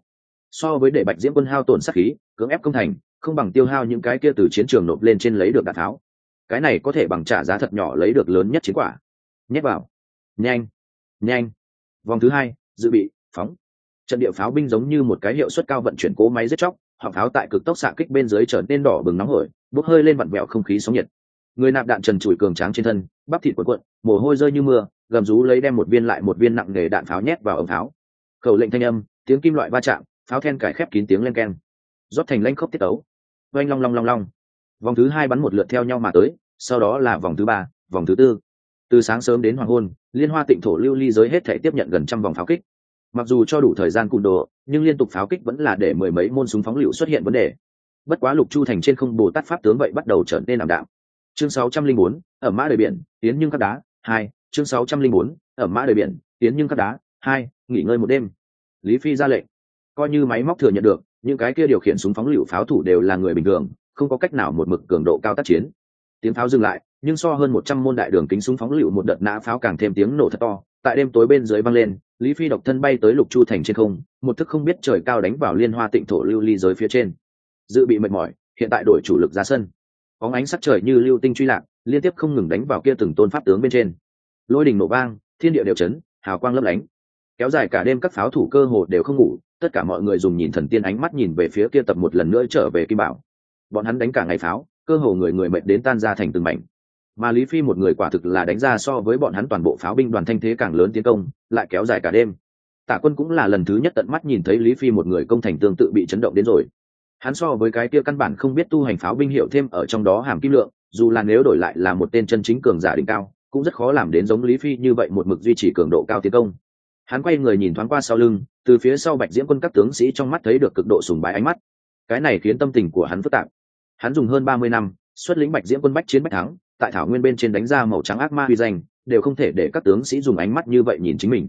So với để bạch diễm quân hao tổn sát khí, cưỡng ép công thành, không bằng tiêu hao những cái kia từ chiến trường nộp lên trên lấy được đạn tháo. Cái này có thể bằng trả giá thật nhỏ lấy được lớn nhất chiến quả. Nhét vào. Nhanh. Nhanh. Vòng thứ hai, dự bị, phóng. Trận địa pháo binh giống như một cái hiệu suất cao vận chuyển cố máy giết chóc hoặc pháo tại cực tốc xạ kích bên dưới trở nên đỏ bừng nóng hổi, bốc hơi lên vặn vẹo không khí sóng nhiệt. Người nạp đạn trần trụi cường tráng trên thân, bắp thịt cuộn cuộn, mồ hôi rơi như mưa gầm rú lấy đem một viên lại một viên nặng nề đạn pháo nhét vào ống pháo. Khẩu lệnh thanh âm, tiếng kim loại va chạm, pháo then cải khép kín tiếng len keng. Rót thành lanh khốc tiết ấu oanh long long long long. Vòng thứ hai bắn một lượt theo nhau mà tới, sau đó là vòng thứ ba, vòng thứ tư. Từ sáng sớm đến hoàng hôn, liên hoa tịnh thổ lưu ly giới hết thể tiếp nhận gần trăm vòng pháo kích. Mặc dù cho đủ thời gian cùn đồ, nhưng liên tục pháo kích vẫn là để mười mấy môn súng phóng lựu xuất hiện vấn đề. Bất quá lục chu thành trên không bồ tát pháp tướng vậy bắt đầu trở nên làm đạm. Chương sáu trăm linh bốn, ở mã đời biển tiến nhưng các đá, hai chương sáu trăm linh bốn, ở mã đời biển, tiến nhưng các đá, hai, nghỉ ngơi một đêm. Lý phi ra lệnh. Coi như máy móc thừa nhận được, những cái kia điều khiển súng phóng lựu pháo thủ đều là người bình thường, không có cách nào một mực cường độ cao tác chiến. Tiếng pháo dừng lại, nhưng so hơn một trăm môn đại đường kính súng phóng lựu một đợt nã pháo càng thêm tiếng nổ thật to. Tại đêm tối bên dưới văng lên, lý phi độc thân bay tới lục chu thành trên không, một thức không biết trời cao đánh vào liên hoa tịnh thổ lưu ly giới phía trên. Dự bị mệt mỏi, hiện tại đổi chủ lực ra sân. Có ánh sắc trời như lưu tinh truy lạc, liên tiếp không ngừng đánh vào kia từng tôn pháp tướng bên trên lôi đình nổ vang, thiên địa đều chấn, hào quang lấp lánh. Kéo dài cả đêm các pháo thủ cơ hồ đều không ngủ, tất cả mọi người dùng nhìn thần tiên ánh mắt nhìn về phía kia tập một lần nữa trở về kim bảo. Bọn hắn đánh cả ngày pháo, cơ hồ người người mệt đến tan ra thành từng mảnh. Mà lý phi một người quả thực là đánh ra so với bọn hắn toàn bộ pháo binh đoàn thanh thế càng lớn tiến công, lại kéo dài cả đêm. Tả quân cũng là lần thứ nhất tận mắt nhìn thấy lý phi một người công thành tương tự bị chấn động đến rồi. Hắn so với cái kia căn bản không biết tu hành pháo binh hiệu thêm ở trong đó hàm kim lượng, dù là nếu đổi lại là một tên chân chính cường giả đỉnh cao cũng rất khó làm đến giống lý phi như vậy một mực duy trì cường độ cao tiến công. Hắn quay người nhìn thoáng qua sau lưng, từ phía sau bạch diễm quân các tướng sĩ trong mắt thấy được cực độ sùng bái ánh mắt. Cái này khiến tâm tình của hắn phức tạp. Hắn dùng hơn ba mươi năm, xuất lĩnh bạch diễm quân bách chiến bách thắng, tại thảo nguyên bên trên đánh ra màu trắng ác ma huy danh, đều không thể để các tướng sĩ dùng ánh mắt như vậy nhìn chính mình.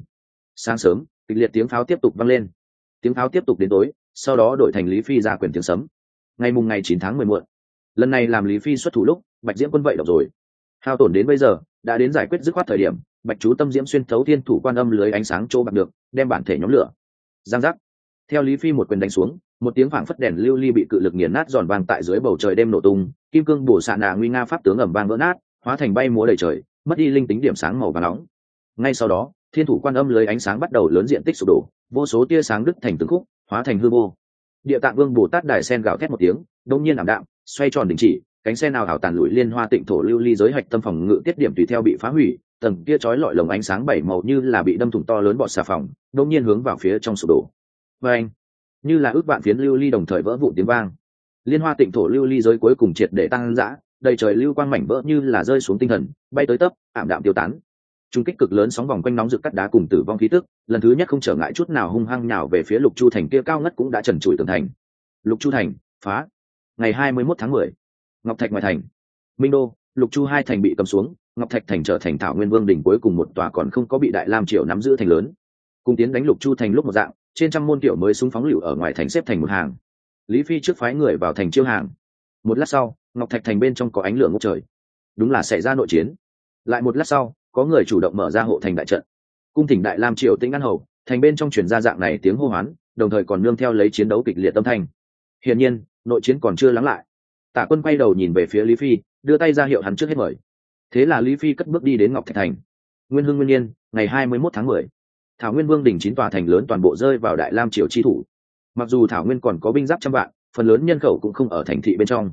Sáng sớm, kịch liệt tiếng pháo tiếp tục vang lên. Tiếng pháo tiếp tục đến tối, sau đó đổi thành lý phi ra quyền tiếng sấm. Ngày mùng ngày chín tháng mười muộn. Lần này làm lý phi xuất thủ lúc, bạch diễm quân vậy đọc rồi. Hao tổn đến bây giờ đã đến giải quyết dứt khoát thời điểm, bạch chú tâm diễm xuyên thấu thiên thủ quan âm lưới ánh sáng chỗ bạc được, đem bản thể nhóm lửa. Giang giác. Theo lý phi một quyền đánh xuống, một tiếng phảng phất đèn lưu ly bị cự lực nghiền nát giòn vàng tại dưới bầu trời đêm nổ tung, kim cương bổ xạ nạ nguy nga pháp tướng ẩm vang vỡ nát, hóa thành bay múa đầy trời, mất đi linh tính điểm sáng màu và nóng. Ngay sau đó, thiên thủ quan âm lưới ánh sáng bắt đầu lớn diện tích sụp đổ, vô số tia sáng đứt thành từng khúc, hóa thành hư vô. Địa tạng vương bồ tát đài sen gào thét một tiếng, đông nhiên ảm đạm, xoay tròn đình chỉ cánh xe nào hảo tàn lụi liên hoa tịnh thổ lưu ly giới hạch tâm phòng ngự tiết điểm tùy theo bị phá hủy, tầng kia chói lọi lồng ánh sáng bảy màu như là bị đâm thủng to lớn bọt xà phòng, đột nhiên hướng vào phía trong sụp đổ. Và anh, như là ước vạn phiến lưu ly đồng thời vỡ vụn tiếng vang. Liên hoa tịnh thổ lưu ly giới cuối cùng triệt để tăng dã đầy trời lưu quang mảnh vỡ như là rơi xuống tinh thần, bay tới tấp, ảm đạm tiêu tán. Trung kích cực lớn sóng vòng quanh nóng rực cắt đá cùng tử vong khí tức, lần thứ nhất không trở ngại chút nào hung hăng nhào về phía lục chu thành kia cao ngất cũng đã trần trụi tường thành. Lục chu thành, phá. Ngày hai mươi 21 tháng mười ngọc thạch ngoài thành. Minh đô, lục chu hai thành bị cầm xuống, ngọc thạch thành trở thành thảo nguyên vương đỉnh cuối cùng một tòa còn không có bị đại lam triều nắm giữ thành lớn. Cùng tiến đánh lục chu thành lúc một dạng, trên trăm môn kiểu mới súng phóng lựu ở ngoài thành xếp thành một hàng. Lý phi trước phái người vào thành chiêu hàng. Một lát sau, ngọc thạch thành bên trong có ánh lửa ngốc trời. Đúng là xảy ra nội chiến. Lại một lát sau, có người chủ động mở ra hộ thành đại trận. Cung thỉnh đại lam triều tĩnh an hầu, thành bên trong chuyển ra dạng này tiếng hô hoán, đồng thời còn nương theo lấy chiến đấu kịch liệt tâm thanh. Hiển nhiên, nội chiến còn chưa lắng lại. Tạ quân quay đầu nhìn về phía lý phi, đưa tay ra hiệu hắn trước hết mời. Thế là lý phi cất bước đi đến ngọc thạch thành. Nguyên hưng nguyên nhiên, ngày hai mươi 21 tháng mười. Thảo nguyên vương đỉnh chín tòa thành lớn toàn bộ rơi vào đại lam triều chi thủ. Mặc dù thảo nguyên còn có binh giáp trăm vạn, phần lớn nhân khẩu cũng không ở thành thị bên trong.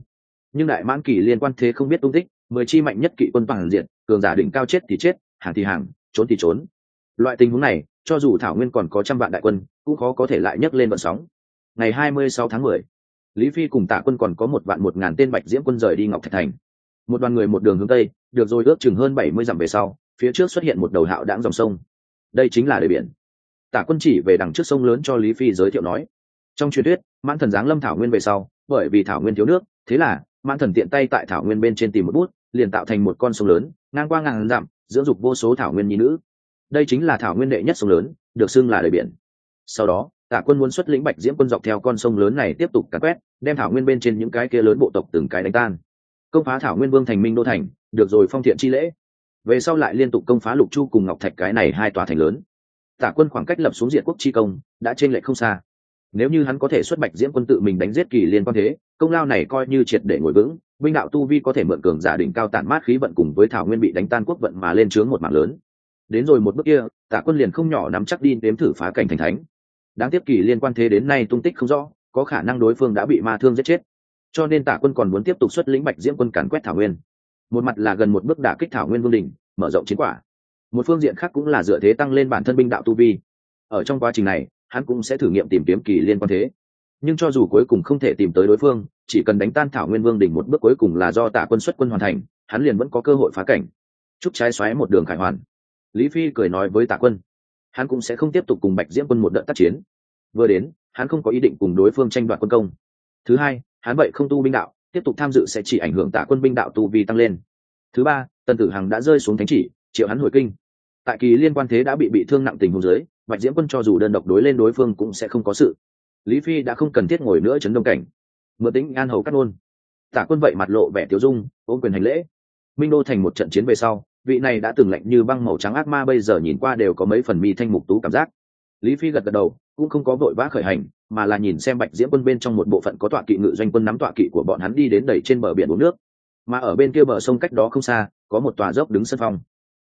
Nhưng đại mãn kỳ liên quan thế không biết tung tích, mười chi mạnh nhất kỵ quân bằng diện, cường giả đỉnh cao chết thì chết, hàng thì hàng, trốn thì trốn. Loại tình huống này, cho dù thảo nguyên còn có trăm vạn đại quân, cũng khó có thể lại nhấc lên vận sóng. Ngày hai mươi sáu tháng mười lý phi cùng tạ quân còn có một vạn một ngàn tên bạch diễm quân rời đi ngọc thạch thành. Một đoàn người một đường hướng tây, được rồi ước chừng hơn bảy mươi dặm về sau, phía trước xuất hiện một đầu hạo đãng dòng sông. Đây chính là đời biển. Tả quân chỉ về đằng trước sông lớn cho lý phi giới thiệu nói. Trong truyền thuyết, mãn thần giáng lâm thảo nguyên về sau, bởi vì thảo nguyên thiếu nước, thế là, mãn thần tiện tay tại thảo nguyên bên trên tìm một bút, liền tạo thành một con sông lớn, ngang qua ngàn dặm, dưỡng dục vô số thảo nguyên nhi nữ. Đây chính là thảo nguyên đệ nhất sông lớn, được xưng là đời biển. Sau đó tả quân muốn xuất lĩnh bạch diễm quân dọc theo con sông lớn này tiếp tục cắn quét đem thảo nguyên bên trên những cái kia lớn bộ tộc từng cái đánh tan. Công phá thảo nguyên vương thành minh đô thành, được rồi phong thiện chi lễ. Về sau lại liên tục công phá lục chu cùng ngọc thạch cái này hai tòa thành lớn. Tả quân khoảng cách lập xuống diện quốc chi công, đã tranh lệch không xa. Nếu như hắn có thể xuất bạch diễm quân tự mình đánh giết kỳ liên quan thế, công lao này coi như triệt để ngồi vững, binh đạo tu vi có thể mượn cường giả đỉnh cao tản mát khí vận cùng với thảo nguyên bị đánh tan quốc vận mà lên trướng một mạng lớn. Đến rồi một bước kia, tả quân liền không nhỏ nắm chắc đi đếm thử phá cảnh thành thánh. Đáng tiếc kỳ liên quan thế đến nay tung tích không rõ có khả năng đối phương đã bị ma thương giết chết. Cho nên tả quân còn muốn tiếp tục xuất lĩnh bạch diễm quân càn quét thảo nguyên. Một mặt là gần một bước đả kích thảo nguyên vương đình, mở rộng chiến quả. Một phương diện khác cũng là dựa thế tăng lên bản thân binh đạo tu vi. Ở trong quá trình này, hắn cũng sẽ thử nghiệm tìm kiếm kỳ liên quan thế. Nhưng cho dù cuối cùng không thể tìm tới đối phương, chỉ cần đánh tan thảo nguyên vương đỉnh một bước cuối cùng là do tả quân xuất quân hoàn thành, hắn liền vẫn có cơ hội phá cảnh. Chúc trái xoáy một đường khải hoàn. Lý phi cười nói với tả quân, hắn cũng sẽ không tiếp tục cùng bạch diễm quân một đợt tác chiến. Vừa đến hắn không có ý định cùng đối phương tranh đoạt quân công. Thứ hai, hắn vậy không tu binh đạo, tiếp tục tham dự sẽ chỉ ảnh hưởng tả quân binh đạo tu vi tăng lên. Thứ ba, tần tử hằng đã rơi xuống thánh chỉ, triệu hắn hồi kinh. Tại kỳ liên quan thế đã bị bị thương nặng tình hôn giới bạch diễm quân cho dù đơn độc đối lên đối phương cũng sẽ không có sự. Lý phi đã không cần thiết ngồi nữa chấn đông cảnh. Mượn tính an hầu cắt ngôn. Tả quân vậy mặt lộ vẻ tiêu dung, ôm quyền hành lễ. Minh đô thành một trận chiến về sau, vị này đã từng lạnh như băng màu trắng ác ma bây giờ nhìn qua đều có mấy phần mi thanh mục tú cảm giác lý phi gật gật đầu, cũng không có vội vã khởi hành, mà là nhìn xem bạch diễm quân bên trong một bộ phận có tọa kỵ ngự doanh quân nắm tọa kỵ của bọn hắn đi đến đầy trên bờ biển uống nước. Mà ở bên kia bờ sông cách đó không xa, có một tòa dốc đứng sân phong.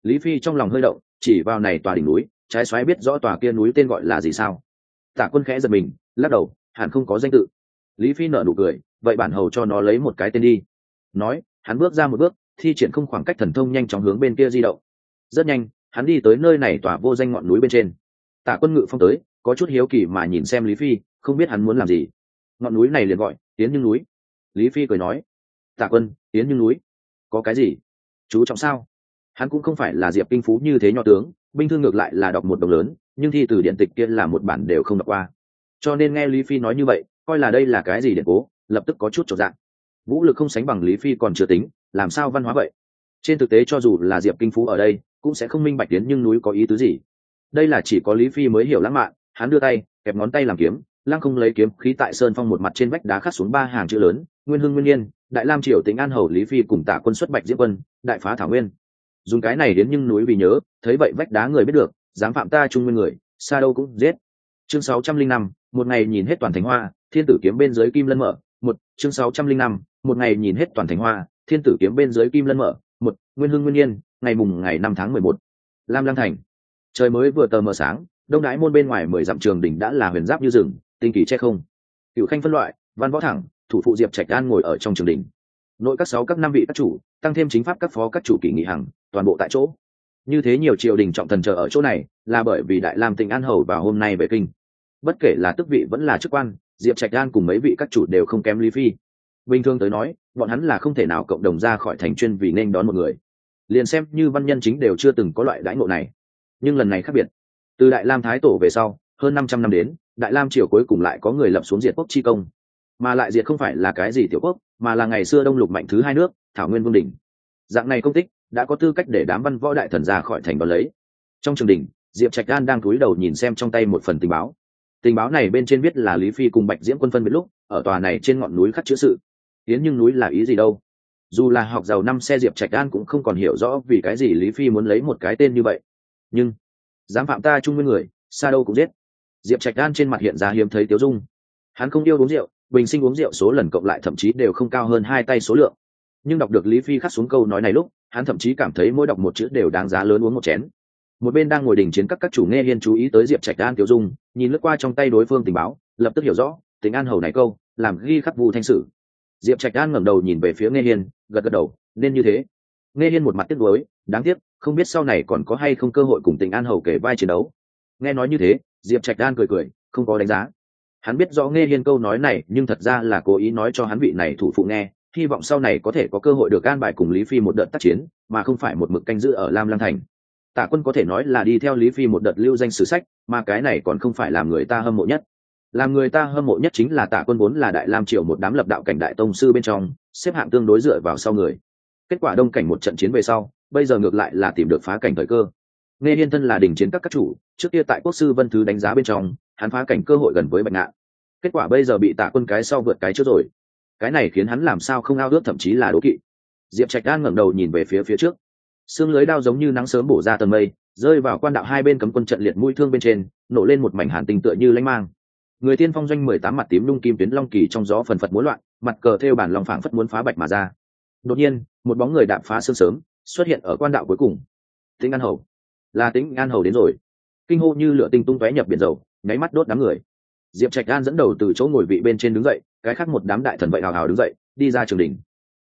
Lý phi trong lòng hơi động, chỉ vào này tòa đỉnh núi, trái xoáy biết rõ tòa kia núi tên gọi là gì sao. Tả quân khẽ giật mình, lắc đầu, hẳn không có danh tự. Lý phi nở nụ cười, vậy bản hầu cho nó lấy một cái tên đi. Nói, hắn bước ra một bước, thi triển không khoảng cách thần thông nhanh chóng hướng bên kia di động. Rất nhanh, hắn đi tới nơi này tỏa vô danh ngọn núi bên trên tả quân ngự phong tới, có chút hiếu kỳ mà nhìn xem lý phi, không biết hắn muốn làm gì. Ngọn núi này liền gọi tiến như núi. Lý phi cười nói, tả quân tiến như núi? Có cái gì? Chú trọng sao? Hắn cũng không phải là diệp kinh phú như thế nho tướng, binh thương ngược lại là đọc một đồng lớn, nhưng thi từ điện tịch kia là một bản đều không đọc qua. Cho nên nghe lý phi nói như vậy, coi là đây là cái gì điện cố, lập tức có chút trọn dạng. Vũ lực không sánh bằng lý phi còn chưa tính, làm sao văn hóa vậy? Trên thực tế cho dù là diệp kinh phú ở đây, cũng sẽ không minh bạch tiến nhưng núi có ý tứ gì đây là chỉ có lý phi mới hiểu lãng mạn, hắn đưa tay, kẹp ngón tay làm kiếm, lăng không lấy kiếm khí tại sơn phong một mặt trên vách đá khắc xuống ba hàng chữ lớn, nguyên hưng nguyên nhiên, đại lam triều tính an hầu lý phi cùng tả quân xuất bạch diễm quân, đại phá thảo nguyên. Dùng cái này đến nhưng núi vì nhớ, thấy vậy vách đá người biết được, dám phạm ta trung nguyên người, xa đâu cũng giết. Chương sáu trăm linh năm, một ngày nhìn hết toàn thành hoa, thiên tử kiếm bên dưới kim lân mở, một, chương sáu trăm linh năm, một ngày nhìn hết toàn thành hoa, thiên tử kiếm bên dưới kim lân mở, một, nguyên hưng nguyên nhiên, ngày mùng ngày năm tháng mười một. Lam lăng thành trời mới vừa tờ mờ sáng, đông đái môn bên ngoài mười dặm trường đỉnh đã là huyền giáp như rừng, tinh kỳ che không. Cựu khanh phân loại, văn võ thẳng, thủ phụ diệp trạch an ngồi ở trong trường đỉnh. Nội các sáu, các năm vị các chủ, tăng thêm chính pháp các phó các chủ kỷ nghị hằng, toàn bộ tại chỗ. Như thế nhiều triều đình trọng thần chờ ở chỗ này, là bởi vì đại lam tỉnh an hầu vào hôm nay về kinh. Bất kể là tước vị vẫn là chức quan, diệp trạch an cùng mấy vị các chủ đều không kém lý phi. Bình thường tới nói, bọn hắn là không thể nào cộng đồng ra khỏi thành chuyên vì nên đón một người. Liền xem như văn nhân chính đều chưa từng có loại đãi ngộ này nhưng lần này khác biệt. Từ đại lam thái tổ về sau, hơn năm trăm năm đến, đại lam triều cuối cùng lại có người lập xuống diệt quốc chi công. Mà lại diệt không phải là cái gì tiểu quốc, mà là ngày xưa đông lục mạnh thứ hai nước, thảo nguyên vương đình dạng này công tích đã có tư cách để đám văn võ đại thần ra khỏi thành đón lấy. Trong trường đình diệp trạch an đang cúi đầu nhìn xem trong tay một phần tình báo. Tình báo này bên trên viết là lý phi cùng bạch diễm quân phân biệt lúc, ở tòa này trên ngọn núi khắc chữ sự. Tiến nhưng núi là ý gì đâu? Dù là học giàu năm xe diệp trạch an cũng không còn hiểu rõ vì cái gì lý phi muốn lấy một cái tên như vậy nhưng dám phạm ta chung nguyên người xa đâu cũng giết. Diệp trạch an trên mặt hiện ra hiếm thấy tiếu dung. Hắn không yêu uống rượu, bình sinh uống rượu số lần cộng lại thậm chí đều không cao hơn hai tay số lượng. Nhưng đọc được lý phi khắc xuống câu nói này lúc, hắn thậm chí cảm thấy mỗi đọc một chữ đều đáng giá lớn uống một chén. Một bên đang ngồi đình chiến các các chủ nghe hiên chú ý tới diệp trạch an tiêu dung, nhìn lướt qua trong tay đối phương tình báo, lập tức hiểu rõ, tính an hầu này câu, làm ghi khắc vu thanh sử. Diệp trạch an ngẩng đầu nhìn về phía nghe hiên, gật gật đầu, nên như thế nghe hiên một mặt tiếc nuối, đáng tiếc, không biết sau này còn có hay không cơ hội cùng tình an hầu kể vai chiến đấu. Nghe nói như thế, diệp trạch đan cười cười, không có đánh giá. Hắn biết rõ nghe hiên câu nói này, nhưng thật ra là cố ý nói cho hắn vị này thủ phụ nghe, hy vọng sau này có thể có cơ hội được an bài cùng lý phi một đợt tác chiến, mà không phải một mực canh giữ ở lam lang thành. Tả quân có thể nói là đi theo lý phi một đợt lưu danh sử sách, mà cái này còn không phải làm người ta hâm mộ nhất. Làm người ta hâm mộ nhất chính là tả quân vốn là đại lam triều một đám lập đạo cảnh đại tông sư bên trong, xếp hạng tương đối dựa vào sau người kết quả đông cảnh một trận chiến về sau, bây giờ ngược lại là tìm được phá cảnh thời cơ. Nghe hiên thân là đình chiến các các chủ, trước kia tại quốc sư vân thứ đánh giá bên trong, hắn phá cảnh cơ hội gần với bạch ngạn. Kết quả bây giờ bị tạ quân cái sau vượt cái trước rồi. Cái này khiến hắn làm sao không ao ước thậm chí là đố kỵ. Diệp trạch đan ngẩng đầu nhìn về phía phía trước. Xương lưới đao giống như nắng sớm bổ ra tầng mây, rơi vào quan đạo hai bên cấm quân trận liệt mũi thương bên trên, nổ lên một mảnh hàn tình tựa như lanh mang. Người tiên phong doanh mười tám mặt tím lung kim tuyến long kỳ trong gió phần phật muốn loạn, mặt cờ theo bản lòng phảng phất muốn phá bạch mà ra đột nhiên, một bóng người đạp phá sương sớm, xuất hiện ở quan đạo cuối cùng. Tính an hầu. Là tính an hầu đến rồi. Kinh hô như lửa tinh tung tóe nhập biển dầu, nháy mắt đốt đám người. Diệp trạch an dẫn đầu từ chỗ ngồi vị bên trên đứng dậy, cái khác một đám đại thần vậy hào hào đứng dậy, đi ra trường đình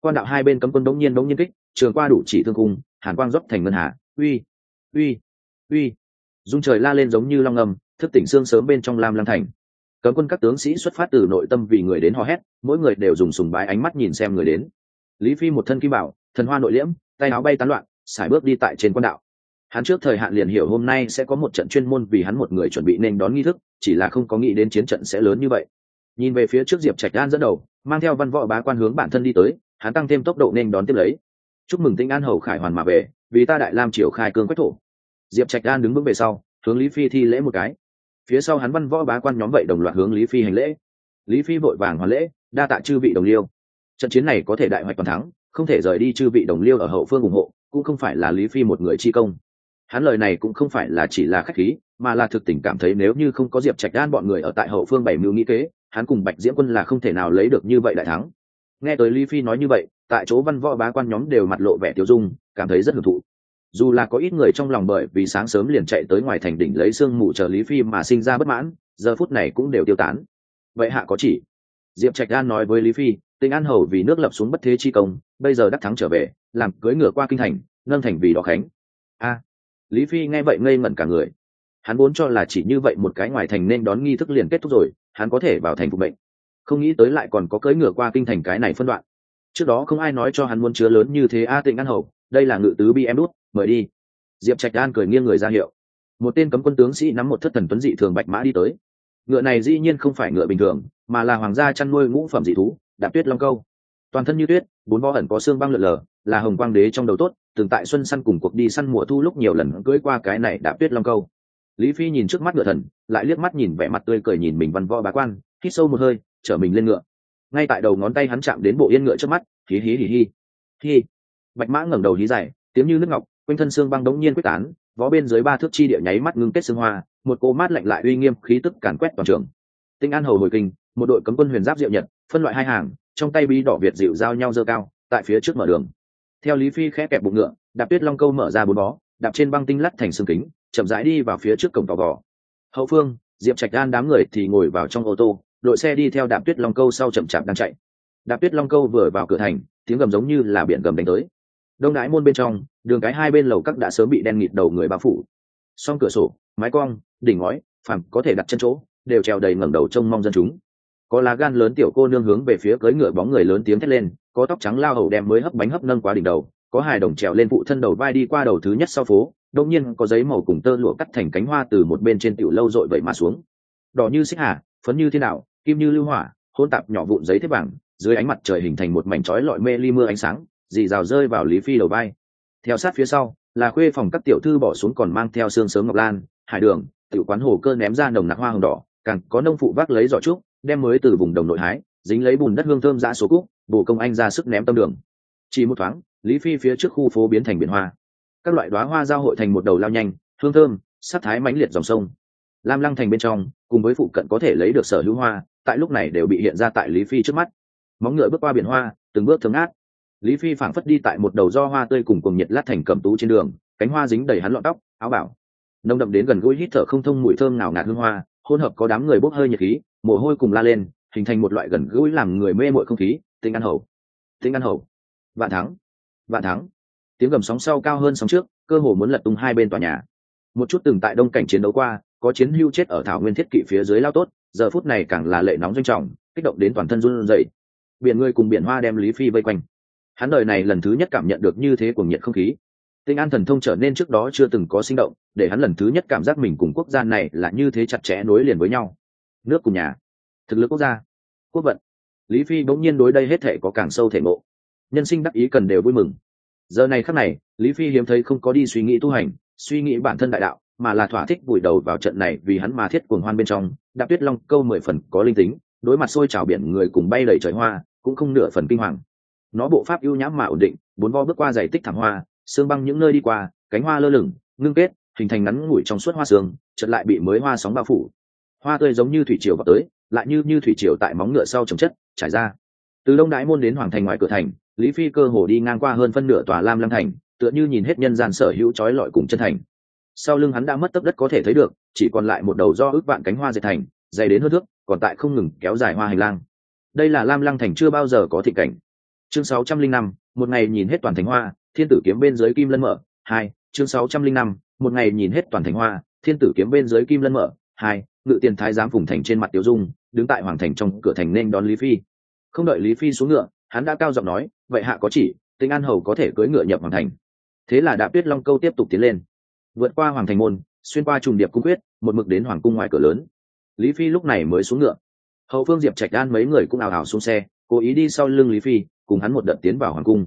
quan đạo hai bên cấm quân đống nhiên đống nhiên kích, trường qua đủ chỉ thương cung, hàn quang dốc thành ngân hà. Uy uy uy. Dung trời la lên giống như long ngầm, thức tỉnh xương sớm bên trong lam lăng thành. Cấm quân các tướng sĩ xuất phát từ nội tâm vì người đến hò hét, mỗi người đều dùng sùng bái ánh mắt nhìn xem người đến lý phi một thân kim bảo, thần hoa nội liễm, tay áo bay tán loạn sải bước đi tại trên quan đạo. Hắn trước thời hạn liền hiểu hôm nay sẽ có một trận chuyên môn vì hắn một người chuẩn bị nên đón nghi thức, chỉ là không có nghĩ đến chiến trận sẽ lớn như vậy. Nhìn về phía trước diệp trạch an dẫn đầu, mang theo văn võ bá quan hướng bản thân đi tới, hắn tăng thêm tốc độ nên đón tiếp lấy. Chúc mừng tinh an hầu khải hoàn mà về, vì ta đại lam triều khai cương quách thổ. Diệp trạch an đứng vững về sau, hướng lý phi thi lễ một cái. Phía sau hắn văn võ bá quan nhóm vậy đồng loạt hướng lý phi hành lễ. Lý phi vội vàng hoàn lễ, đa tạ chư vị đồng liêu trận chiến này có thể đại hoạch toàn thắng, không thể rời đi chư vị đồng liêu ở hậu phương ủng hộ, cũng không phải là lý phi một người chi công. Hắn lời này cũng không phải là chỉ là khách khí, mà là thực tình cảm thấy nếu như không có diệp trạch đan bọn người ở tại hậu phương bảy mưu nghĩ kế, hắn cùng bạch diễm quân là không thể nào lấy được như vậy đại thắng. Nghe tới lý phi nói như vậy, tại chỗ văn võ bá quan nhóm đều mặt lộ vẻ tiêu dung, cảm thấy rất hưởng thụ. Dù là có ít người trong lòng bởi vì sáng sớm liền chạy tới ngoài thành đỉnh lấy sương mù chờ lý phi mà sinh ra bất mãn, giờ phút này cũng đều tiêu tán. Vậy hạ có chỉ. Diệp trạch đan nói với lý phi tình an hầu vì nước lập xuống bất thế chi công, bây giờ đắc thắng trở về, làm cưới ngựa qua kinh thành, nâng thành vì đó khánh. A, lý phi nghe vậy ngây ngẩn cả người. Hắn vốn cho là chỉ như vậy một cái ngoài thành nên đón nghi thức liền kết thúc rồi, hắn có thể vào thành phục mệnh. Không nghĩ tới lại còn có cưỡi ngựa qua kinh thành cái này phân đoạn. Trước đó không ai nói cho hắn muốn chứa lớn như thế a tịnh an hầu, đây là ngự tứ bi em đút, mời đi. Diệp trạch an cười nghiêng người ra hiệu. Một tên cấm quân tướng sĩ nắm một thất thần tuấn dị thường bạch mã đi tới. Ngựa này dĩ nhiên không phải ngựa bình thường, mà là hoàng gia chăn nuôi ngũ phẩm dị thú đạp tuyết long câu. Toàn thân như tuyết, bốn vo ẩn có xương băng lượn lờ, là hồng quang đế trong đầu tốt, từng tại xuân săn cùng cuộc đi săn mùa thu lúc nhiều lần cưỡi qua cái này đạp tuyết long câu. Lý phi nhìn trước mắt ngựa thần, lại liếc mắt nhìn vẻ mặt tươi cười nhìn mình văn võ bá quan, hít sâu một hơi, chở mình lên ngựa. Ngay tại đầu ngón tay hắn chạm đến bộ yên ngựa trước mắt, hí hí hí hí. Hí bạch mã ngẩng đầu hí dài, tiếng như nước ngọc, quanh thân xương băng đống nhiên quyết tán, vó bên dưới ba thước chi địa nháy mắt ngưng kết xương hoa, một cô mát lạnh lại uy nghiêm, khí tức càn quét toàn trường. Tinh an hầu hồi kinh, một đội cấm quân huyền giáp diệu nhật phân loại hai hàng, trong tay bí đỏ việt dịu giao nhau dơ cao, tại phía trước mở đường. Theo lý phi khẽ kẹp bụng ngựa, đạp tuyết long câu mở ra bốn bó, đạp trên băng tinh lắt thành xương kính, chậm rãi đi vào phía trước cổng tàu gò. Hậu phương, diệp trạch đan đám người thì ngồi vào trong ô tô, đội xe đi theo đạp tuyết long câu sau chậm chạp đang chạy. Đạp tuyết long câu vừa vào cửa thành, tiếng gầm giống như là biển gầm đánh tới. Đông đái môn bên trong, đường cái hai bên lầu các đã sớm bị đen nghịt đầu người bao phủ. Song cửa sổ, mái cong, đỉnh ngói, phẳng có thể đặt chân chỗ, đều treo đầy ngẩng đầu trông mong dân chúng có lá gan lớn tiểu cô nương hướng về phía cưới ngựa bóng người lớn tiếng thét lên, có tóc trắng lao hầu đem mới hấp bánh hấp nâng quá đỉnh đầu, có hài đồng trèo lên phụ thân đầu vai đi qua đầu thứ nhất sau phố đông nhiên có giấy màu cùng tơ lụa cắt thành cánh hoa từ một bên trên tiểu lâu dội vậy mà xuống đỏ như xích hà, phấn như thế nào kim như lưu hỏa hôn tạp nhỏ vụn giấy thép bảng. dưới ánh mặt trời hình thành một mảnh trói lọi mê ly mưa ánh sáng, dì rào rơi vào lý phi đầu vai theo sát phía sau, là khuê phòng các tiểu thư bỏ xuống còn mang theo xương sớm ngọc lan, hải đường, tiểu quán hồ cơ ném ra nồng nặc hoa hồng đỏ, càng có nông phụ vác lấy giỏ trúc đem mới từ vùng đồng nội hái, dính lấy bùn đất hương thơm ra số cúc, bổ công anh ra sức ném tâm đường. Chỉ một thoáng, lý phi phía trước khu phố biến thành biển hoa. Các loại đoá hoa giao hội thành một đầu lao nhanh, hương thơm, sắc thái mãnh liệt dòng sông. Lam lăng thành bên trong, cùng với phụ cận có thể lấy được sở hữu hoa, tại lúc này đều bị hiện ra tại lý phi trước mắt. Móng ngựa bước qua biển hoa, từng bước thấm át lý phi phảng phất đi tại một đầu do hoa tươi cùng cùng nhiệt lát thành cầm tú trên đường, cánh hoa dính đầy hắn lọn tóc, áo bảo. Nông đậm đến gần gũi hít thở không thông mùi thơm nào ngạt hương hoa, hỗn hợp có đám người bốc hơi nhiệt khí mồ hôi cùng la lên, hình thành một loại gần gũi làm người mê mội không khí, tinh ăn hầu. Tinh ăn hầu. Vạn thắng. Vạn thắng. Tiếng gầm sóng sau cao hơn sóng trước, cơ hồ muốn lật tung hai bên tòa nhà. Một chút từng tại đông cảnh chiến đấu qua, có chiến hưu chết ở thảo nguyên thiết kỵ phía dưới lao tốt, giờ phút này càng là lệ nóng doanh trọng, kích động đến toàn thân run rẩy. Biển người cùng biển hoa đem lý phi vây quanh. Hắn đời này lần thứ nhất cảm nhận được như thế cuồng nhiệt không khí. Tinh an thần thông trở nên trước đó chưa từng có sinh động, để hắn lần thứ nhất cảm giác mình cùng quốc gia này là như thế chặt chẽ nối liền với nhau nước cùng nhà. Thực lực quốc gia, quốc vận. Lý phi bỗng nhiên đối đây hết thể có càng sâu thể ngộ. Nhân sinh đắc ý cần đều vui mừng. Giờ này khắc này, lý phi hiếm thấy không có đi suy nghĩ tu hành, suy nghĩ bản thân đại đạo, mà là thỏa thích vùi đầu vào trận này vì hắn mà thiết cuồng hoan bên trong. Đạp tuyết long câu mười phần có linh tính, đối mặt sôi trào biển người cùng bay đầy trời hoa, cũng không nửa phần kinh hoàng. Nó bộ pháp ưu nhãm mà ổn định, bốn vo bước qua giày tích thảm hoa, xương băng những nơi đi qua, cánh hoa lơ lửng, ngưng kết, hình thành ngắn ngủi trong suốt hoa xương chợt lại bị mới hoa sóng bao phủ hoa tươi giống như thủy triều vào tới lại như như thủy triều tại móng ngựa sau trồng chất trải ra. Từ đông đái môn đến hoàng thành ngoài cửa thành lý phi cơ hồ đi ngang qua hơn phân nửa tòa lam lăng thành tựa như nhìn hết nhân gian sở hữu trói lọi cùng chân thành. Sau lưng hắn đã mất tấp đất có thể thấy được chỉ còn lại một đầu do ước vạn cánh hoa dệt thành dày đến hơn thước còn tại không ngừng kéo dài hoa hành lang. Đây là lam lăng thành chưa bao giờ có thị cảnh. Chương 605, một ngày nhìn hết toàn thành hoa thiên tử kiếm bên dưới kim lân mở hai chương 605, một ngày nhìn hết toàn thành hoa thiên tử kiếm bên dưới kim lân mở hai ngự tiền thái giám phùng thành trên mặt tiêu dung, đứng tại hoàng thành trong cửa thành nên đón lý phi. Không đợi lý phi xuống ngựa, hắn đã cao giọng nói, vậy hạ có chỉ tinh an hầu có thể cưỡi ngựa nhập hoàng thành. Thế là đạp tuyết long câu tiếp tục tiến lên. Vượt qua hoàng thành môn, xuyên qua trùng điệp cung quyết, một mực đến hoàng cung ngoài cửa lớn. Lý phi lúc này mới xuống ngựa. Hậu phương diệp trạch đan mấy người cũng ào ào xuống xe, cố ý đi sau lưng lý phi, cùng hắn một đợt tiến vào hoàng cung.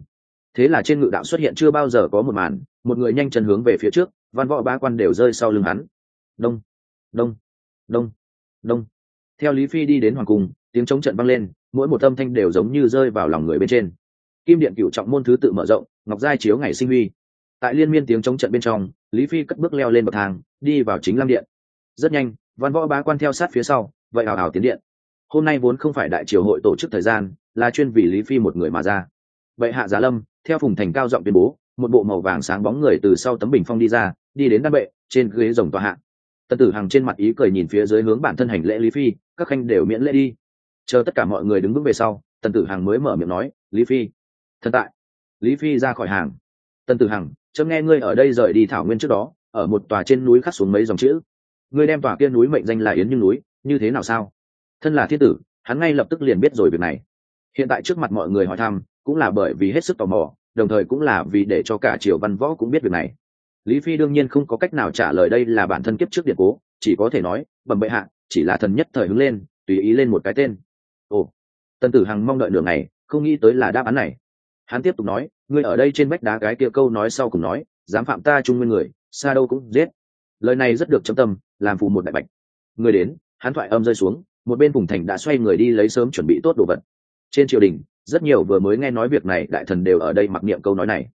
Thế là trên ngự đạo xuất hiện chưa bao giờ có một màn, một người nhanh chân hướng về phía trước, văn võ ba quan đều rơi sau lưng hắn. Đông đông đông. Đông. Theo lý phi đi đến hoàng cung, tiếng chống trận vang lên, mỗi một âm thanh đều giống như rơi vào lòng người bên trên. Kim điện cựu trọng môn thứ tự mở rộng, ngọc giai chiếu ngày sinh huy. Tại liên miên tiếng chống trận bên trong, lý phi cất bước leo lên bậc thang, đi vào chính lam điện. Rất nhanh, văn võ bá quan theo sát phía sau, vậy hào hào tiến điện. Hôm nay vốn không phải đại triều hội tổ chức thời gian, là chuyên vì lý phi một người mà ra. Vậy hạ giá lâm, theo phùng thành cao giọng tuyên bố, một bộ màu vàng sáng bóng người từ sau tấm bình phong đi ra, đi đến đan bệ, trên ghế rồng tòa hạ tần tử hằng trên mặt ý cười nhìn phía dưới hướng bản thân hành lễ lý phi, các khanh đều miễn lễ đi. Chờ tất cả mọi người đứng vững về sau, tần tử hằng mới mở miệng nói, lý phi, thần tại. Lý phi ra khỏi hàng. Tần tử hằng, chấm nghe ngươi ở đây rời đi thảo nguyên trước đó, ở một tòa trên núi khắc xuống mấy dòng chữ. Ngươi đem tòa kia núi mệnh danh là yến như núi, như thế nào sao? Thân là thiên tử, hắn ngay lập tức liền biết rồi việc này. Hiện tại trước mặt mọi người hỏi thăm, cũng là bởi vì hết sức tò mò, đồng thời cũng là vì để cho cả triều văn võ cũng biết việc này lý phi đương nhiên không có cách nào trả lời đây là bản thân kiếp trước điện cố, chỉ có thể nói, bẩm bệ hạ, chỉ là thần nhất thời hứng lên, tùy ý lên một cái tên. Ồ, tần tử hằng mong đợi nửa ngày, không nghĩ tới là đáp án này. Hắn tiếp tục nói, ngươi ở đây trên vách đá cái kia câu nói sau cùng nói, dám phạm ta trung nguyên người, xa đâu cũng giết. Lời này rất được chấm tâm, làm phù một đại bạch. Người đến, hắn thoại âm rơi xuống, một bên vùng thành đã xoay người đi lấy sớm chuẩn bị tốt đồ vật. Trên triều đình, rất nhiều vừa mới nghe nói việc này, đại thần đều ở đây mặc niệm câu nói này.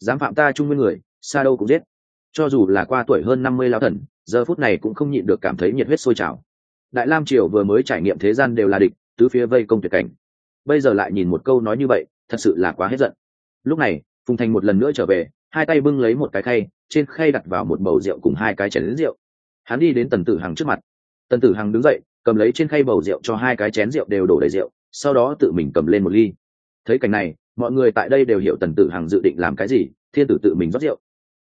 Dám phạm ta trung nguyên người, xa đâu cũng giết cho dù là qua tuổi hơn năm mươi lao thần, giờ phút này cũng không nhịn được cảm thấy nhiệt huyết sôi trào. Đại lam triều vừa mới trải nghiệm thế gian đều là địch, tứ phía vây công tuyệt cảnh. Bây giờ lại nhìn một câu nói như vậy, thật sự là quá hết giận. Lúc này, phùng thành một lần nữa trở về, hai tay bưng lấy một cái khay, trên khay đặt vào một bầu rượu cùng hai cái chén rượu. Hắn đi đến tần tử hằng trước mặt. Tần tử hằng đứng dậy, cầm lấy trên khay bầu rượu cho hai cái chén rượu đều đổ đầy rượu, sau đó tự mình cầm lên một ly. Thấy cảnh này, mọi người tại đây đều hiểu tần tử hằng dự định làm cái gì, thiên tử tự mình rót rượu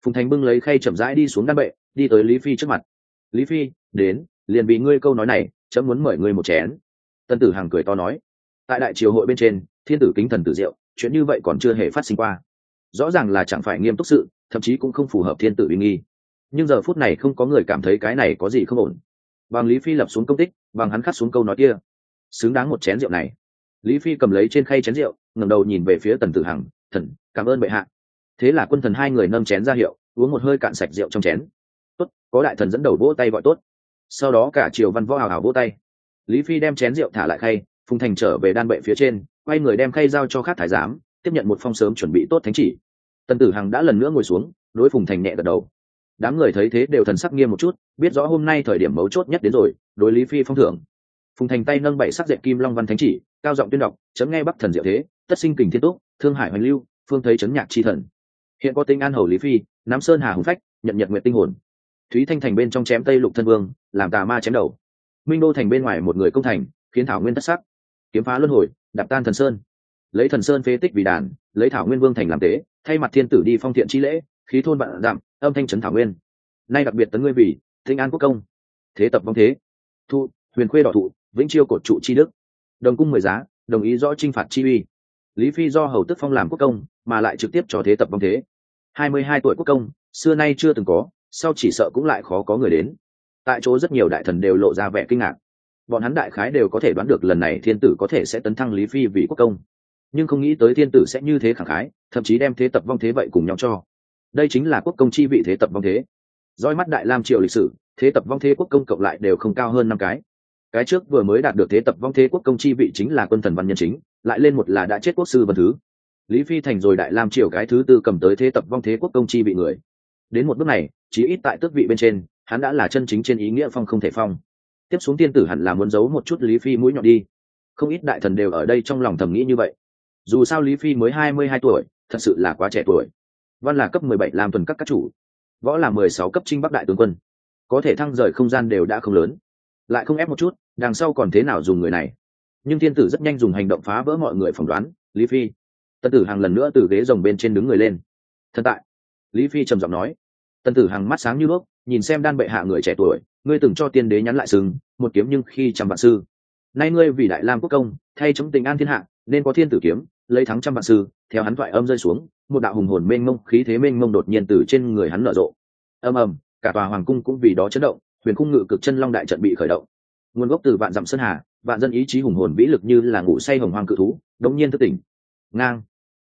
phùng thành bưng lấy khay chậm rãi đi xuống đan bệ, đi tới lý phi trước mặt. Lý phi, đến, liền vì ngươi câu nói này, chấm muốn mời ngươi một chén. Tần tử hằng cười to nói. Tại đại triều hội bên trên, thiên tử kính thần tử rượu chuyện như vậy còn chưa hề phát sinh qua. Rõ ràng là chẳng phải nghiêm túc sự, thậm chí cũng không phù hợp thiên tử uy nghi. Nhưng giờ phút này không có người cảm thấy cái này có gì không ổn. Bằng lý phi lập xuống công tích, bằng hắn khắc xuống câu nói kia. Xứng đáng một chén rượu này. Lý phi cầm lấy trên khay chén rượu, ngẩng đầu nhìn về phía tần tử hằng, thần, cảm ơn bệ hạ thế là quân thần hai người nâng chén ra hiệu, uống một hơi cạn sạch rượu trong chén. Tốt, có đại thần dẫn đầu vỗ tay gọi tốt. Sau đó cả triều văn võ hào hào vỗ tay. Lý phi đem chén rượu thả lại khay, phùng thành trở về đan bệ phía trên, quay người đem khay giao cho khác thái giám, tiếp nhận một phong sớm chuẩn bị tốt thánh chỉ. Tần tử hằng đã lần nữa ngồi xuống, đối phùng thành nhẹ gật đầu. Đám người thấy thế đều thần sắc nghiêm một chút, biết rõ hôm nay thời điểm mấu chốt nhất đến rồi, đối lý phi phong thưởng. Phùng thành tay nâng bảy sắc dệt kim long văn thánh chỉ, cao giọng tuyên đọc, chấm nghe bắc thần diệu thế, tất sinh kình thiên túc, thương hải hoành lưu, phương thấy chấn nhạc chi thần hiện có tinh an hầu lý phi nắm sơn hà hùng phách nhận nhật nguyện tinh hồn. Thúy thanh thành bên trong chém tây lục thân vương, làm tà ma chém đầu. Minh đô thành bên ngoài một người công thành, khiến thảo nguyên thất sắc. Kiếm phá luân hồi, đạp tan thần sơn. Lấy thần sơn phế tích vì đàn, lấy thảo nguyên vương thành làm tế, thay mặt thiên tử đi phong thiện chi lễ, khí thôn bạn dặm, âm thanh trấn thảo nguyên. Nay đặc biệt tấn ngươi vì thinh an quốc công. Thế tập vong thế. Thu, huyền khuê đỏ thụ, vĩnh chiêu cột trụ chi đức. Đồng cung mười giá, đồng ý rõ t r i n h phạt chi uy. Lý phi do hầu tức phong làm quốc công, mà lại trực tiếp cho thế tập vong thế hai mươi hai tuổi quốc công, xưa nay chưa từng có, sau chỉ sợ cũng lại khó có người đến. Tại chỗ rất nhiều đại thần đều lộ ra vẻ kinh ngạc. Bọn hắn đại khái đều có thể đoán được lần này thiên tử có thể sẽ tấn thăng lý phi vì quốc công. Nhưng không nghĩ tới thiên tử sẽ như thế khẳng khái, thậm chí đem thế tập vong thế vậy cùng nhau cho. Đây chính là quốc công chi vị thế tập vong thế. Roi mắt đại lam triều lịch sử, thế tập vong thế quốc công cộng lại đều không cao hơn năm cái. Cái trước vừa mới đạt được thế tập vong thế quốc công chi vị chính là quân thần văn nhân chính, lại lên một là đã chết quốc sư văn thứ lý phi thành rồi đại lam triều cái thứ tư cầm tới thế tập vong thế quốc công chi bị người. Đến một bước này, chí ít tại tước vị bên trên, hắn đã là chân chính trên ý nghĩa phong không thể phong. Tiếp xuống tiên tử hẳn là muốn giấu một chút lý phi mũi nhọn đi. Không ít đại thần đều ở đây trong lòng thầm nghĩ như vậy. Dù sao lý phi mới hai mươi hai tuổi, thật sự là quá trẻ tuổi. Văn là cấp mười bảy làm tuần các các chủ. Võ là mười sáu cấp trinh bắc đại tướng quân. Có thể thăng rời không gian đều đã không lớn. Lại không ép một chút, đằng sau còn thế nào dùng người này? Nhưng thiên tử rất nhanh dùng hành động phá vỡ mọi người phỏng đoán, lý phi tân tử hàng lần nữa từ ghế rồng bên trên đứng người lên. Thân tại. Lý phi trầm giọng nói. Tân tử hàng mắt sáng như bước nhìn xem đan bệ hạ người trẻ tuổi, ngươi từng cho tiên đế nhắn lại sừng, một kiếm nhưng khi trăm vạn sư. Nay ngươi vì đại lam quốc công, thay chống tình an thiên hạ, nên có thiên tử kiếm, lấy thắng trăm vạn sư, theo hắn thoại âm rơi xuống, một đạo hùng hồn mênh mông, khí thế mênh mông đột nhiên từ trên người hắn nở rộ. Âm ầm, cả tòa hoàng cung cũng vì đó chấn động, huyền cung ngự cực chân long đại trận bị khởi động. Nguồn gốc từ vạn dặm sơn hà, vạn dân ý chí hùng hồn vĩ lực như là ngủ say hồng hoàng cự thú, đống nhiên thức tỉnh. Ngang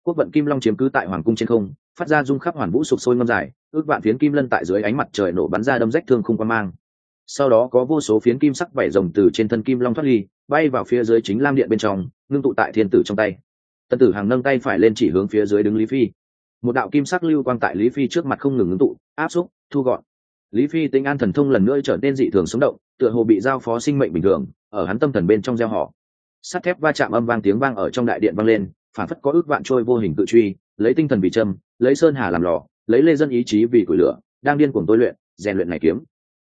quốc vận kim long chiếm cứ tại hoàng cung trên không, phát ra rung khắp hoàn vũ sụp sôi ngâm dài, ước vạn phiến kim lân tại dưới ánh mặt trời nổ bắn ra đâm rách thương không quan mang. Sau đó có vô số phiến kim sắc vảy rồng từ trên thân kim long thoát ly, bay vào phía dưới chính lam điện bên trong, ngưng tụ tại thiên tử trong tay. Tân tử hàng nâng tay phải lên chỉ hướng phía dưới đứng lý phi. Một đạo kim sắc lưu quang tại lý phi trước mặt không ngừng ngưng tụ, áp xúc, thu gọn. Lý phi tinh an thần thông lần nữa trở nên dị thường sống động, tựa hồ bị giao phó sinh mệnh bình thường, ở hắn tâm thần bên trong gieo họ. Sắt thép va chạm âm vang tiếng vang ở trong đại điện vang lên phản phất có ước vạn trôi vô hình tự truy, lấy tinh thần vì châm, lấy sơn hà làm lò, lấy lê dân ý chí vì củi lửa, đang điên cuồng tôi luyện, rèn luyện này kiếm.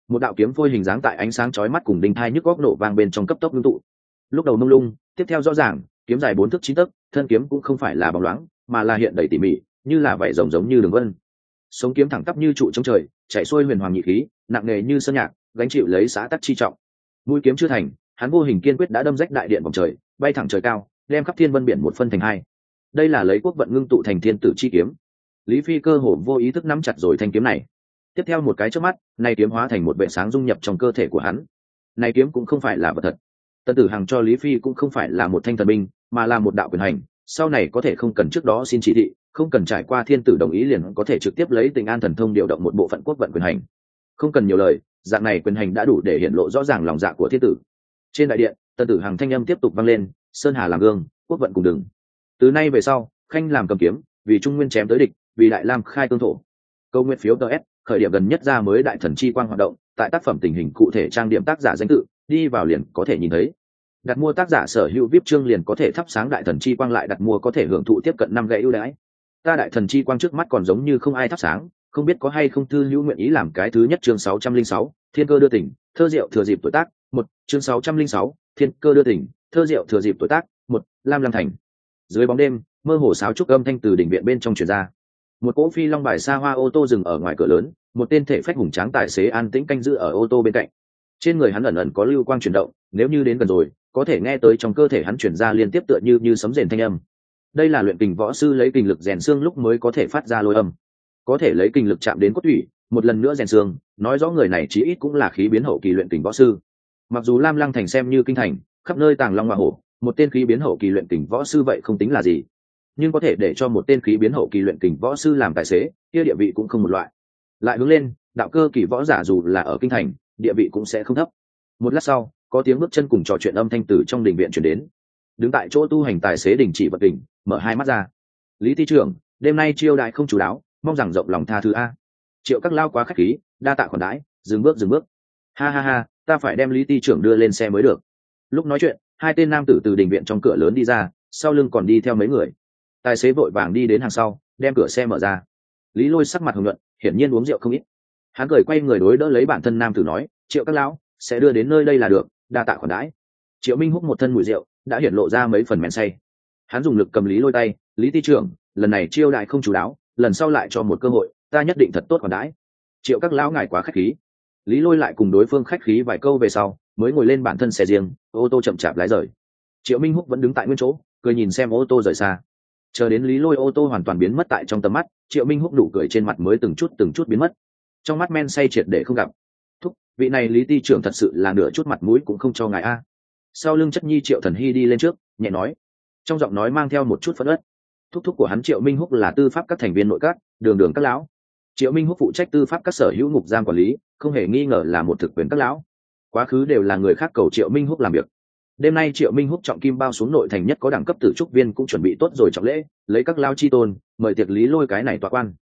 Một đạo kiếm phôi hình dáng tại ánh sáng chói mắt cùng đinh thai nhức góc nổ vang bên trong cấp tốc ngưng tụ. Lúc đầu mông lung, tiếp theo rõ ràng, kiếm dài bốn thước chín tấc, thân kiếm cũng không phải là bóng loáng, mà là hiện đầy tỉ mỉ, như là vảy rồng giống như đường vân. Sống kiếm thẳng tắp như trụ trong trời, chạy xuôi huyền hoàng nhị khí, nặng nề như sơn nhạc, gánh chịu lấy xã tắc chi trọng. Mũi kiếm chưa thành, hắn vô hình kiên quyết đã đâm rách đại điện vòng trời, bay thẳng trời cao đem khắp thiên vân biển một phân thành hai. Đây là lấy quốc vận ngưng tụ thành thiên tử chi kiếm. Lý phi cơ hồ vô ý thức nắm chặt rồi thanh kiếm này. Tiếp theo một cái trước mắt, nay kiếm hóa thành một vệ sáng dung nhập trong cơ thể của hắn. Nay kiếm cũng không phải là vật thật. Tân tử hằng cho lý phi cũng không phải là một thanh thần binh, mà là một đạo quyền hành. Sau này có thể không cần trước đó xin chỉ thị, không cần trải qua thiên tử đồng ý liền có thể trực tiếp lấy tình an thần thông điều động một bộ phận quốc vận quyền hành. Không cần nhiều lời, dạng này quyền hành đã đủ để hiện lộ rõ ràng lòng dạ của thiên tử. Trên đại điện, tân tử hàng thanh âm tiếp tục vang lên sơn hà làm gương, quốc vận cùng đừng từ nay về sau, khanh làm cầm kiếm, vì trung nguyên chém tới địch, vì đại lam khai tương thổ. Câu nguyện phiếu ts khởi điểm gần nhất ra mới đại thần chi quang hoạt động, tại tác phẩm tình hình cụ thể trang điểm tác giả danh tự, đi vào liền có thể nhìn thấy. Đặt mua tác giả sở hữu vip chương liền có thể thắp sáng đại thần chi quang lại đặt mua có thể hưởng thụ tiếp cận năm gậy ưu đãi. Ta đại thần chi quang trước mắt còn giống như không ai thắp sáng, không biết có hay không thư hữu nguyện ý làm cái thứ nhất chương sáu trăm linh sáu, thiên cơ đưa tỉnh, thơ diệu thừa dịp tuổi tác, một, chương sáu trăm linh sáu, thiên cơ đưa tỉnh thơ diệu thừa dịp tuổi tác, một, lam lam thành. Dưới bóng đêm, mơ hồ sáo trúc âm thanh từ đỉnh viện bên trong truyền ra. Một cỗ phi long bài xa hoa ô tô dừng ở ngoài cửa lớn, một tên thể phách hùng tráng tài xế an tĩnh canh giữ ở ô tô bên cạnh. Trên người hắn ẩn ẩn có lưu quang chuyển động, nếu như đến gần rồi, có thể nghe tới trong cơ thể hắn chuyển ra liên tiếp tựa như như sấm rền thanh âm. Đây là luyện kình võ sư lấy kình lực rèn xương lúc mới có thể phát ra lôi âm. Có thể lấy kình lực chạm đến cốt thủy một lần nữa rèn xương, nói rõ người này chí ít cũng là khí biến hậu kỳ luyện kình võ sư. Mặc dù lam lăng thành xem như kinh thành khắp nơi tàng long hoa hổ, một tên khí biến hậu kỳ luyện kình võ sư vậy không tính là gì. Nhưng có thể để cho một tên khí biến hậu kỳ luyện kình võ sư làm tài xế, kia địa vị cũng không một loại. Lại hướng lên, đạo cơ kỳ võ giả dù là ở kinh thành, địa vị cũng sẽ không thấp. Một lát sau, có tiếng bước chân cùng trò chuyện âm thanh từ trong đình viện chuyển đến. Đứng tại chỗ tu hành tài xế đình chỉ vật đỉnh mở hai mắt ra. Lý thi trưởng, đêm nay chiêu đại không chú đáo, mong rằng rộng lòng tha thứ a. Triệu các lao quá khách khí, đa tạ khoản đãi, dừng bước dừng bước. Ha ha ha, ta phải đem lý ti trưởng đưa lên xe mới được lúc nói chuyện, hai tên nam tử từ đình viện trong cửa lớn đi ra, sau lưng còn đi theo mấy người. Tài xế vội vàng đi đến hàng sau, đem cửa xe mở ra. Lý lôi sắc mặt hồng luận hiển nhiên uống rượu không ít. Hắn cười quay người đối đỡ lấy bản thân nam tử nói, triệu các lão, sẽ đưa đến nơi đây là được, đa tạ khoản đãi. Triệu minh hút một thân mùi rượu, đã hiện lộ ra mấy phần men say. Hắn dùng lực cầm lý lôi tay, lý ti trưởng, lần này chiêu đại không chú đáo, lần sau lại cho một cơ hội, ta nhất định thật tốt khoản đãi. Triệu các lão ngài quá khách khí. Lý lôi lại cùng đối phương khách khí vài câu về sau mới ngồi lên bản thân xe riêng, ô tô chậm chạp lái rời. Triệu minh húc vẫn đứng tại nguyên chỗ, cười nhìn xem ô tô rời xa. Chờ đến lý lôi ô tô hoàn toàn biến mất tại trong tầm mắt, triệu minh húc nụ cười trên mặt mới từng chút từng chút biến mất. Trong mắt men say triệt để không gặp. Thúc, vị này lý ti trưởng thật sự là nửa chút mặt mũi cũng không cho ngài a. Sau lưng chất nhi triệu thần hy đi lên trước, nhẹ nói. Trong giọng nói mang theo một chút phân ớt thúc thúc của hắn triệu minh húc là tư pháp các thành viên nội các, đường đường các lão. Triệu minh húc phụ trách tư pháp các sở hữu ngục giam quản lý, không hề nghi ngờ là một thực quyền các lão quá khứ đều là người khác cầu triệu minh húc làm việc. Đêm nay triệu minh húc trọng kim bao xuống nội thành nhất có đẳng cấp tử trúc viên cũng chuẩn bị tốt rồi trọng lễ, lấy các lao chi tôn, mời tiệc lý lôi cái này tọa quan.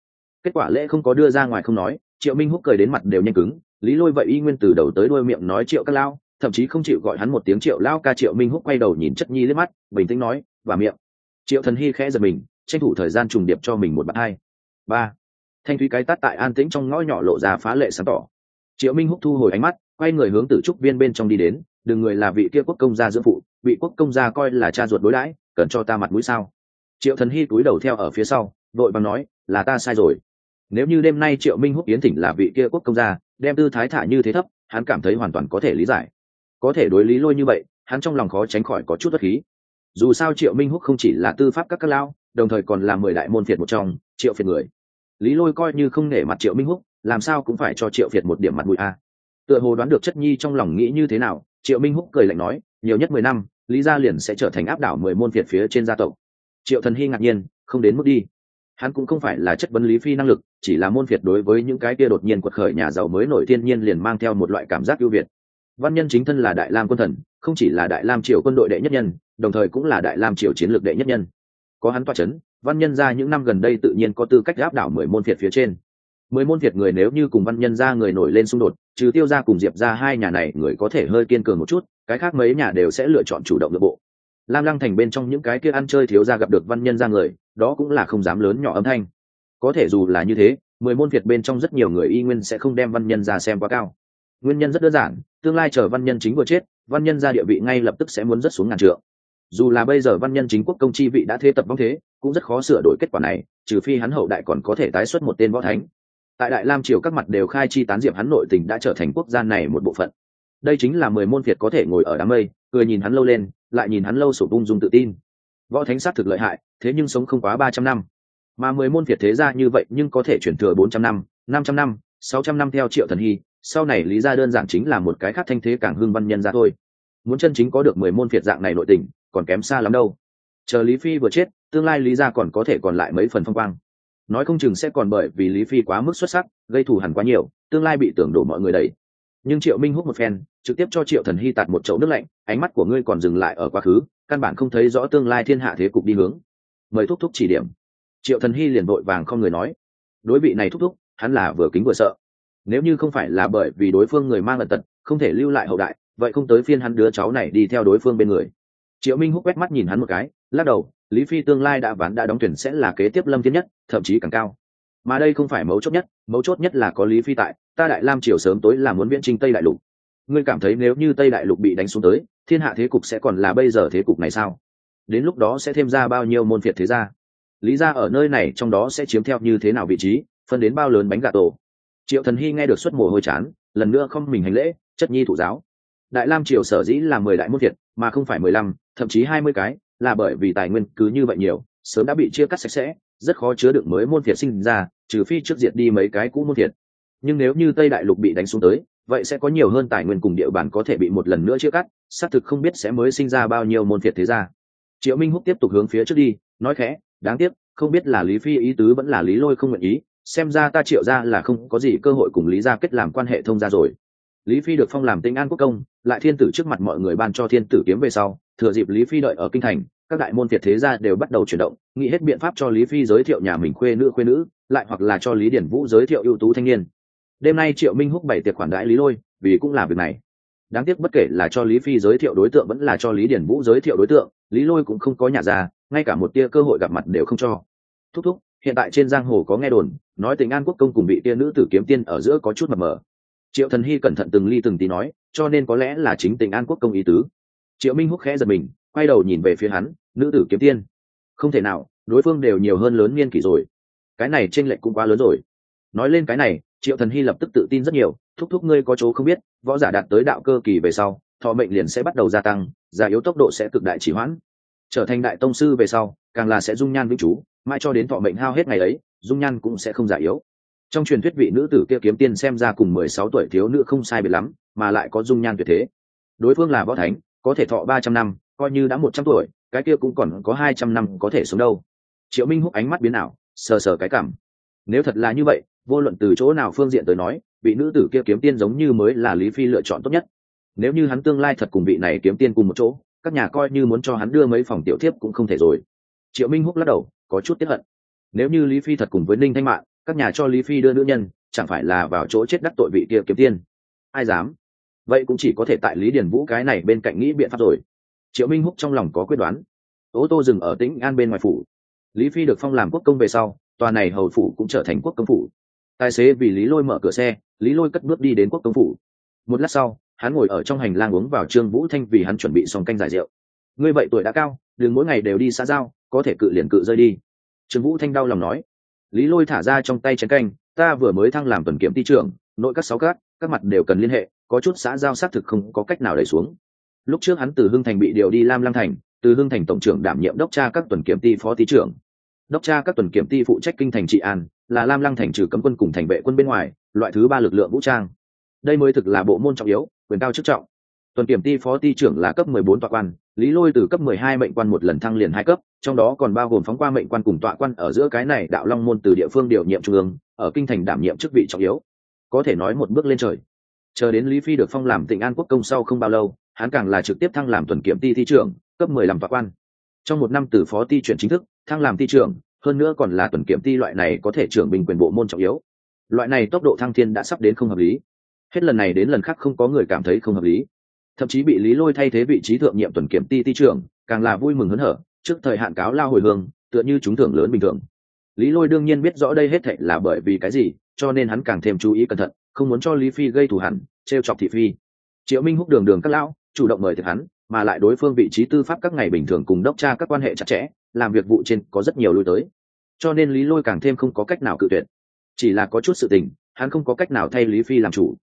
Kết quả lễ không có đưa ra ngoài không nói, triệu minh húc cười đến mặt đều nhanh cứng, lý lôi vậy y nguyên từ đầu tới đuôi miệng nói triệu các lao, thậm chí không chịu gọi hắn một tiếng triệu lao, ca triệu minh húc quay đầu nhìn chất nhi lên mắt, bình tĩnh nói, và miệng. Triệu thần hy khẽ giật mình, tranh thủ thời gian trùng điệp cho mình một bạn hai. Ba. Thanh thúy cái tát tại an tĩnh trong ngõ nhỏ lộ ra phá lệ sáng tỏ. Triệu minh húc thu hồi ánh mắt quay người hướng tử trúc viên bên trong đi đến, đừng người là vị kia quốc công gia dưỡng phụ, vị quốc công gia coi là cha ruột đối đãi, cần cho ta mặt mũi sao? Triệu thần hy cúi đầu theo ở phía sau, vội bằng nói, là ta sai rồi. Nếu như đêm nay triệu minh húc yến thỉnh là vị kia quốc công gia, đem tư thái thả như thế thấp, hắn cảm thấy hoàn toàn có thể lý giải. Có thể đối lý lôi như vậy, hắn trong lòng khó tránh khỏi có chút bất khí. Dù sao triệu minh húc không chỉ là tư pháp các các lao đồng thời còn là mười đại môn phiệt một trong, triệu phiệt người. Lý lôi coi như không nể mặt triệu minh húc, làm sao cũng phải cho triệu phiệt một điểm mặt mũi a tựa hồ đoán được chất nhi trong lòng nghĩ như thế nào, triệu minh húc cười lạnh nói, nhiều nhất mười năm, lý gia liền sẽ trở thành áp đảo mười môn việt phía trên gia tộc. Triệu thần hy ngạc nhiên, không đến mức đi. Hắn cũng không phải là chất vấn lý phi năng lực, chỉ là môn việt đối với những cái kia đột nhiên quật khởi nhà giàu mới nổi thiên nhiên liền mang theo một loại cảm giác ưu việt. Văn nhân chính thân là đại lam quân thần, không chỉ là đại lam triều quân đội đệ nhất nhân, đồng thời cũng là đại lam triều chiến lược đệ nhất nhân. Có hắn toa c h ấ n văn nhân ra những năm gần đây tự nhiên có tư cách áp đảo mười môn phiệt phía trên mười môn thiệt người nếu như cùng văn nhân ra người nổi lên xung đột, trừ tiêu ra cùng diệp ra hai nhà này người có thể hơi kiên cường một chút, cái khác mấy nhà đều sẽ lựa chọn chủ động nội bộ. Lam lăng thành bên trong những cái kia ăn chơi thiếu ra gặp được văn nhân ra người, đó cũng là không dám lớn nhỏ âm thanh. Có thể dù là như thế, mười môn việt bên trong rất nhiều người y nguyên sẽ không đem văn nhân ra xem quá cao. Nguyên nhân rất đơn giản, tương lai chờ văn nhân chính vừa chết, văn nhân ra địa vị ngay lập tức sẽ muốn rất xuống ngàn trượng. Dù là bây giờ văn nhân chính quốc công chi vị đã thế tập vong thế, cũng rất khó sửa đổi kết quả này, trừ phi hắn hậu đại còn có thể tái xuất một tên võ thánh tại đại lam triều các mặt đều khai chi tán diệp hắn nội tình đã trở thành quốc gia này một bộ phận. Đây chính là mười môn việt có thể ngồi ở đám mây, cười nhìn hắn lâu lên, lại nhìn hắn lâu sổ ung dung tự tin. Võ thánh sát thực lợi hại, thế nhưng sống không quá ba trăm năm. Mà mười môn việt thế gia như vậy nhưng có thể chuyển thừa bốn trăm năm năm trăm năm, sáu trăm năm theo triệu thần hy, sau này lý gia đơn giản chính là một cái khác thanh thế càng hương văn nhân ra thôi. Muốn chân chính có được mười môn việt dạng này nội tình, còn kém xa lắm đâu. Chờ lý phi vừa chết, tương lai lý gia còn có thể còn lại mấy phần phong quang nói không chừng sẽ còn bởi vì lý phi quá mức xuất sắc, gây thù hẳn quá nhiều, tương lai bị tưởng đổ mọi người đầy nhưng triệu minh hút một phen, trực tiếp cho triệu thần hy tạt một chậu nước lạnh, ánh mắt của ngươi còn dừng lại ở quá khứ, căn bản không thấy rõ tương lai thiên hạ thế cục đi hướng. Mời thúc thúc chỉ điểm. Triệu thần hy liền vội vàng không người nói. Đối vị này thúc thúc, hắn là vừa kính vừa sợ. Nếu như không phải là bởi vì đối phương người mang ẩn tật, không thể lưu lại hậu đại, vậy không tới phiên hắn đứa cháu này đi theo đối phương bên người. Triệu minh hút quét mắt nhìn hắn một cái lắc đầu, lý phi tương lai đã ván đã đóng tuyển sẽ là kế tiếp lâm thiên nhất, thậm chí càng cao. Mà đây không phải mấu chốt nhất, mấu chốt nhất là có lý phi tại, ta đại lam triều sớm tối là muốn viễn trinh tây đại lục. Ngươi cảm thấy nếu như tây đại lục bị đánh xuống tới, thiên hạ thế cục sẽ còn là bây giờ thế cục này sao? Đến lúc đó sẽ thêm ra bao nhiêu môn phiệt thế gia? Lý gia ở nơi này trong đó sẽ chiếm theo như thế nào vị trí, phân đến bao lớn bánh gà tổ? Triệu thần hy nghe được suất mồ hôi chán, lần nữa không mình hành lễ, chất nhi thủ giáo. Đại lam triều sở dĩ là mười đại môn phiệt, mà không phải mười lăm, thậm chí hai mươi cái là bởi vì tài nguyên cứ như vậy nhiều, sớm đã bị chia cắt sạch sẽ, rất khó chứa đựng mới môn thiệt sinh ra, trừ phi trước diệt đi mấy cái cũ môn thiệt. nhưng nếu như tây đại lục bị đánh xuống tới, vậy sẽ có nhiều hơn tài nguyên cùng địa bàn có thể bị một lần nữa chia cắt, xác thực không biết sẽ mới sinh ra bao nhiêu môn phiệt thế ra triệu minh húc tiếp tục hướng phía trước đi, nói khẽ, đáng tiếc, không biết là lý phi ý tứ vẫn là lý lôi không nguyện ý, xem ra ta triệu ra là không có gì cơ hội cùng lý gia kết làm quan hệ thông gia rồi lý phi được phong làm tinh an quốc công, lại thiên tử trước mặt mọi người ban cho thiên tử kiếm về sau, thừa dịp lý phi đợi ở kinh thành, các đại môn thiệt thế gia đều bắt đầu chuyển động, nghĩ hết biện pháp cho lý phi giới thiệu nhà mình khuê nữ khuê nữ, lại hoặc là cho lý điển vũ giới thiệu ưu tú thanh niên. Đêm nay triệu minh húc bày tiệc khoản đãi lý lôi, vì cũng là việc này. Đáng tiếc bất kể là cho lý phi giới thiệu đối tượng vẫn là cho lý điển vũ giới thiệu đối tượng, lý lôi cũng không có nhà ra, ngay cả một tia cơ hội gặp mặt đều không cho. Thúc thúc, hiện tại trên giang hồ có nghe đồn, nói tình an quốc công cùng bị tia nữ tử kiếm tiên ở giữa có chút mập mờ triệu thần hy cẩn thận từng ly từng tí nói, cho nên có lẽ là chính tình an quốc công ý tứ. Triệu minh húc khẽ giật mình, quay đầu nhìn về phía hắn, nữ tử kiếm tiên, không thể nào, đối phương đều nhiều hơn lớn niên kỷ rồi. Cái này t r ê n lệch cũng quá lớn rồi. Nói lên cái này, triệu thần hy lập tức tự tin rất nhiều, thúc thúc ngươi có chỗ không biết, võ giả đạt tới đạo cơ kỳ về sau, thọ mệnh liền sẽ bắt đầu gia tăng giả yếu tốc độ sẽ cực đại chỉ hoãn. Trở thành đại tông sư về sau, càng là sẽ dung nhan vĩnh chú, mãi cho đến thọ mệnh hao hết ngày ấy, dung nhan cũng sẽ không giả yếu trong truyền thuyết vị nữ tử kia kiếm tiên xem ra cùng mười sáu tuổi thiếu nữ không sai biệt lắm, mà lại có dung nhan tuyệt thế. Đối phương là võ thánh, có thể thọ ba trăm năm, coi như đã một trăm tuổi, cái kia cũng còn có hai trăm năm có thể sống đâu. Triệu minh húc ánh mắt biến ảo, sờ sờ cái cảm. Nếu thật là như vậy, vô luận từ chỗ nào phương diện tới nói, vị nữ tử kia kiếm tiên giống như mới là lý phi lựa chọn tốt nhất. Nếu như hắn tương lai thật cùng vị này kiếm tiên cùng một chỗ, các nhà coi như muốn cho hắn đưa mấy phòng tiểu thiếp cũng không thể rồi. Triệu minh húc lắc đầu, có chút tiếp hận. Nếu như lý phi thật cùng với ninh thanh mạng các nhà cho lý phi đưa nữ nhân, chẳng phải là vào chỗ chết đắc tội vị kia kiếm tiên. Ai dám? Vậy cũng chỉ có thể tại lý điền vũ cái này bên cạnh nghĩ biện pháp rồi. Triệu minh húc trong lòng có quyết đoán. Ô tô dừng ở tĩnh an bên ngoài phủ. Lý phi được phong làm quốc công về sau, tòa này hầu phủ cũng trở thành quốc công phủ. Tài xế vì lý lôi mở cửa xe, lý lôi cất bước đi đến quốc công phủ. Một lát sau, hắn ngồi ở trong hành lang uống vào trương vũ thanh vì hắn chuẩn bị xong canh giải rượu. Ngươi vậy tuổi đã cao, đừng mỗi ngày đều đi xã giao, có thể cự liền cự rơi đi. Trương vũ thanh đau lòng nói lý lôi thả ra trong tay chén canh, ta vừa mới thăng làm tuần kiểm ty trưởng, nội các sáu các các mặt đều cần liên hệ, có chút xã giao xác thực không có cách nào đẩy xuống. Lúc trước hắn từ hưng thành bị điều đi lam lăng thành, từ hưng thành tổng trưởng đảm nhiệm đốc tra các tuần kiểm ty phó ty trưởng. Đốc tra các tuần kiểm ty phụ trách kinh thành trị an, là lam lăng thành trừ cấm quân cùng thành vệ quân bên ngoài, loại thứ ba lực lượng vũ trang. Đây mới thực là bộ môn trọng yếu, quyền cao chức trọng. Tuần kiểm ty phó ty trưởng là cấp mười bốn tọa quan lý lôi từ cấp mười hai mệnh quan một lần thăng liền hai cấp, trong đó còn bao gồm phóng qua mệnh quan cùng tọa quan ở giữa cái này đạo long môn từ địa phương điều nhiệm trung ương, ở kinh thành đảm nhiệm chức vị trọng yếu. Có thể nói một bước lên trời. Chờ đến lý phi được phong làm tỉnh an quốc công sau không bao lâu, hắn càng là trực tiếp thăng làm tuần kiểm ty thi trưởng, cấp mười làm tọa quan. Trong một năm từ phó ty chuyển chính thức, thăng làm ty trưởng, hơn nữa còn là tuần kiểm ty loại này có thể trưởng bình quyền bộ môn trọng yếu. Loại này tốc độ thăng thiên đã sắp đến không hợp lý. Hết lần này đến lần khác không có người cảm thấy không hợp lý thậm chí bị lý lôi thay thế vị trí thượng nhiệm tuần kiểm ti ti trưởng càng là vui mừng hớn hở trước thời hạn cáo lao hồi hương tựa như chúng thưởng lớn bình thường. Lý lôi đương nhiên biết rõ đây hết thệ là bởi vì cái gì cho nên hắn càng thêm chú ý cẩn thận không muốn cho lý phi gây thù hẳn t chọc thị phi. Triệu minh húc đường đường các lão chủ động mời thiệt hắn mà lại đối phương vị trí tư pháp các ngày bình thường cùng đốc tra các quan hệ chặt chẽ làm việc vụ trên có rất nhiều lui tới. Cho nên lý lôi càng thêm không có cách nào cự tuyệt. Chỉ là có chút sự tình hắn không có cách nào thay lý phi làm chủ.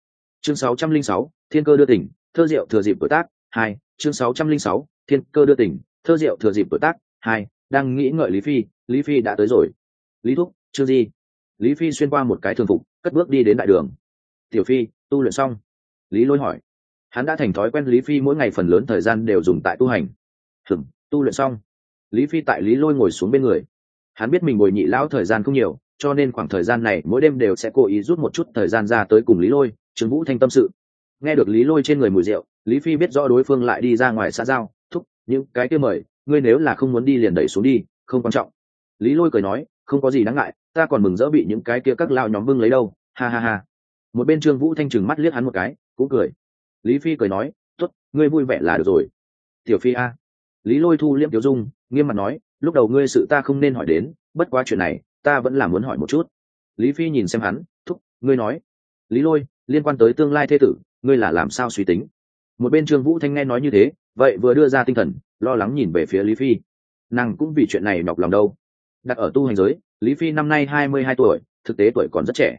Chương 606, thiên cơ đưa tỉnh thơ diệu thừa dịp tuổi tác hai chương 606, thiên cơ đưa tỉnh thơ diệu thừa dịp tuổi tác hai đang nghĩ ngợi lý phi lý phi đã tới rồi. Lý thúc chưa gì lý phi xuyên qua một cái thường phục cất bước đi đến đại đường. Tiểu phi tu luyện xong? Lý lôi hỏi. Hắn đã thành thói quen lý phi mỗi ngày phần lớn thời gian đều dùng tại tu hành. Hừng tu luyện xong? Lý phi tại lý lôi ngồi xuống bên người. Hắn biết mình ngồi nhị lão thời gian không nhiều cho nên khoảng thời gian này mỗi đêm đều sẽ cố ý rút một chút thời gian ra tới cùng lý lôi trương vũ thanh tâm sự nghe được lý lôi trên người mùi rượu, lý phi biết rõ đối phương lại đi ra ngoài xã giao, thúc, những cái kia mời, ngươi nếu là không muốn đi liền đẩy xuống đi, không quan trọng. Lý lôi cười nói, không có gì đáng ngại, ta còn mừng rỡ bị những cái kia các lao nhóm bưng lấy đâu. Ha ha ha. Một bên trương vũ thanh trừng mắt liếc hắn một cái, cũng cười. Lý phi cười nói t ngươi vui vẻ là được rồi. Tiểu phi a. Lý lôi thu liếm tiểu dung, nghiêm mặt nói, lúc đầu ngươi sự ta không nên hỏi đến, bất quá chuyện này, ta vẫn là muốn hỏi một chút. Lý phi nhìn xem hắn, thúc, ngươi nói. Lý lôi, liên quan tới tương lai thê tử ngươi là làm sao suy tính? Một bên trương vũ thanh nghe nói như thế, vậy vừa đưa ra tinh thần, lo lắng nhìn về phía lý phi. Nàng cũng vì chuyện này nhọc lòng đâu. Đặt ở tu hành giới, lý phi năm nay hai mươi hai tuổi, thực tế tuổi còn rất trẻ.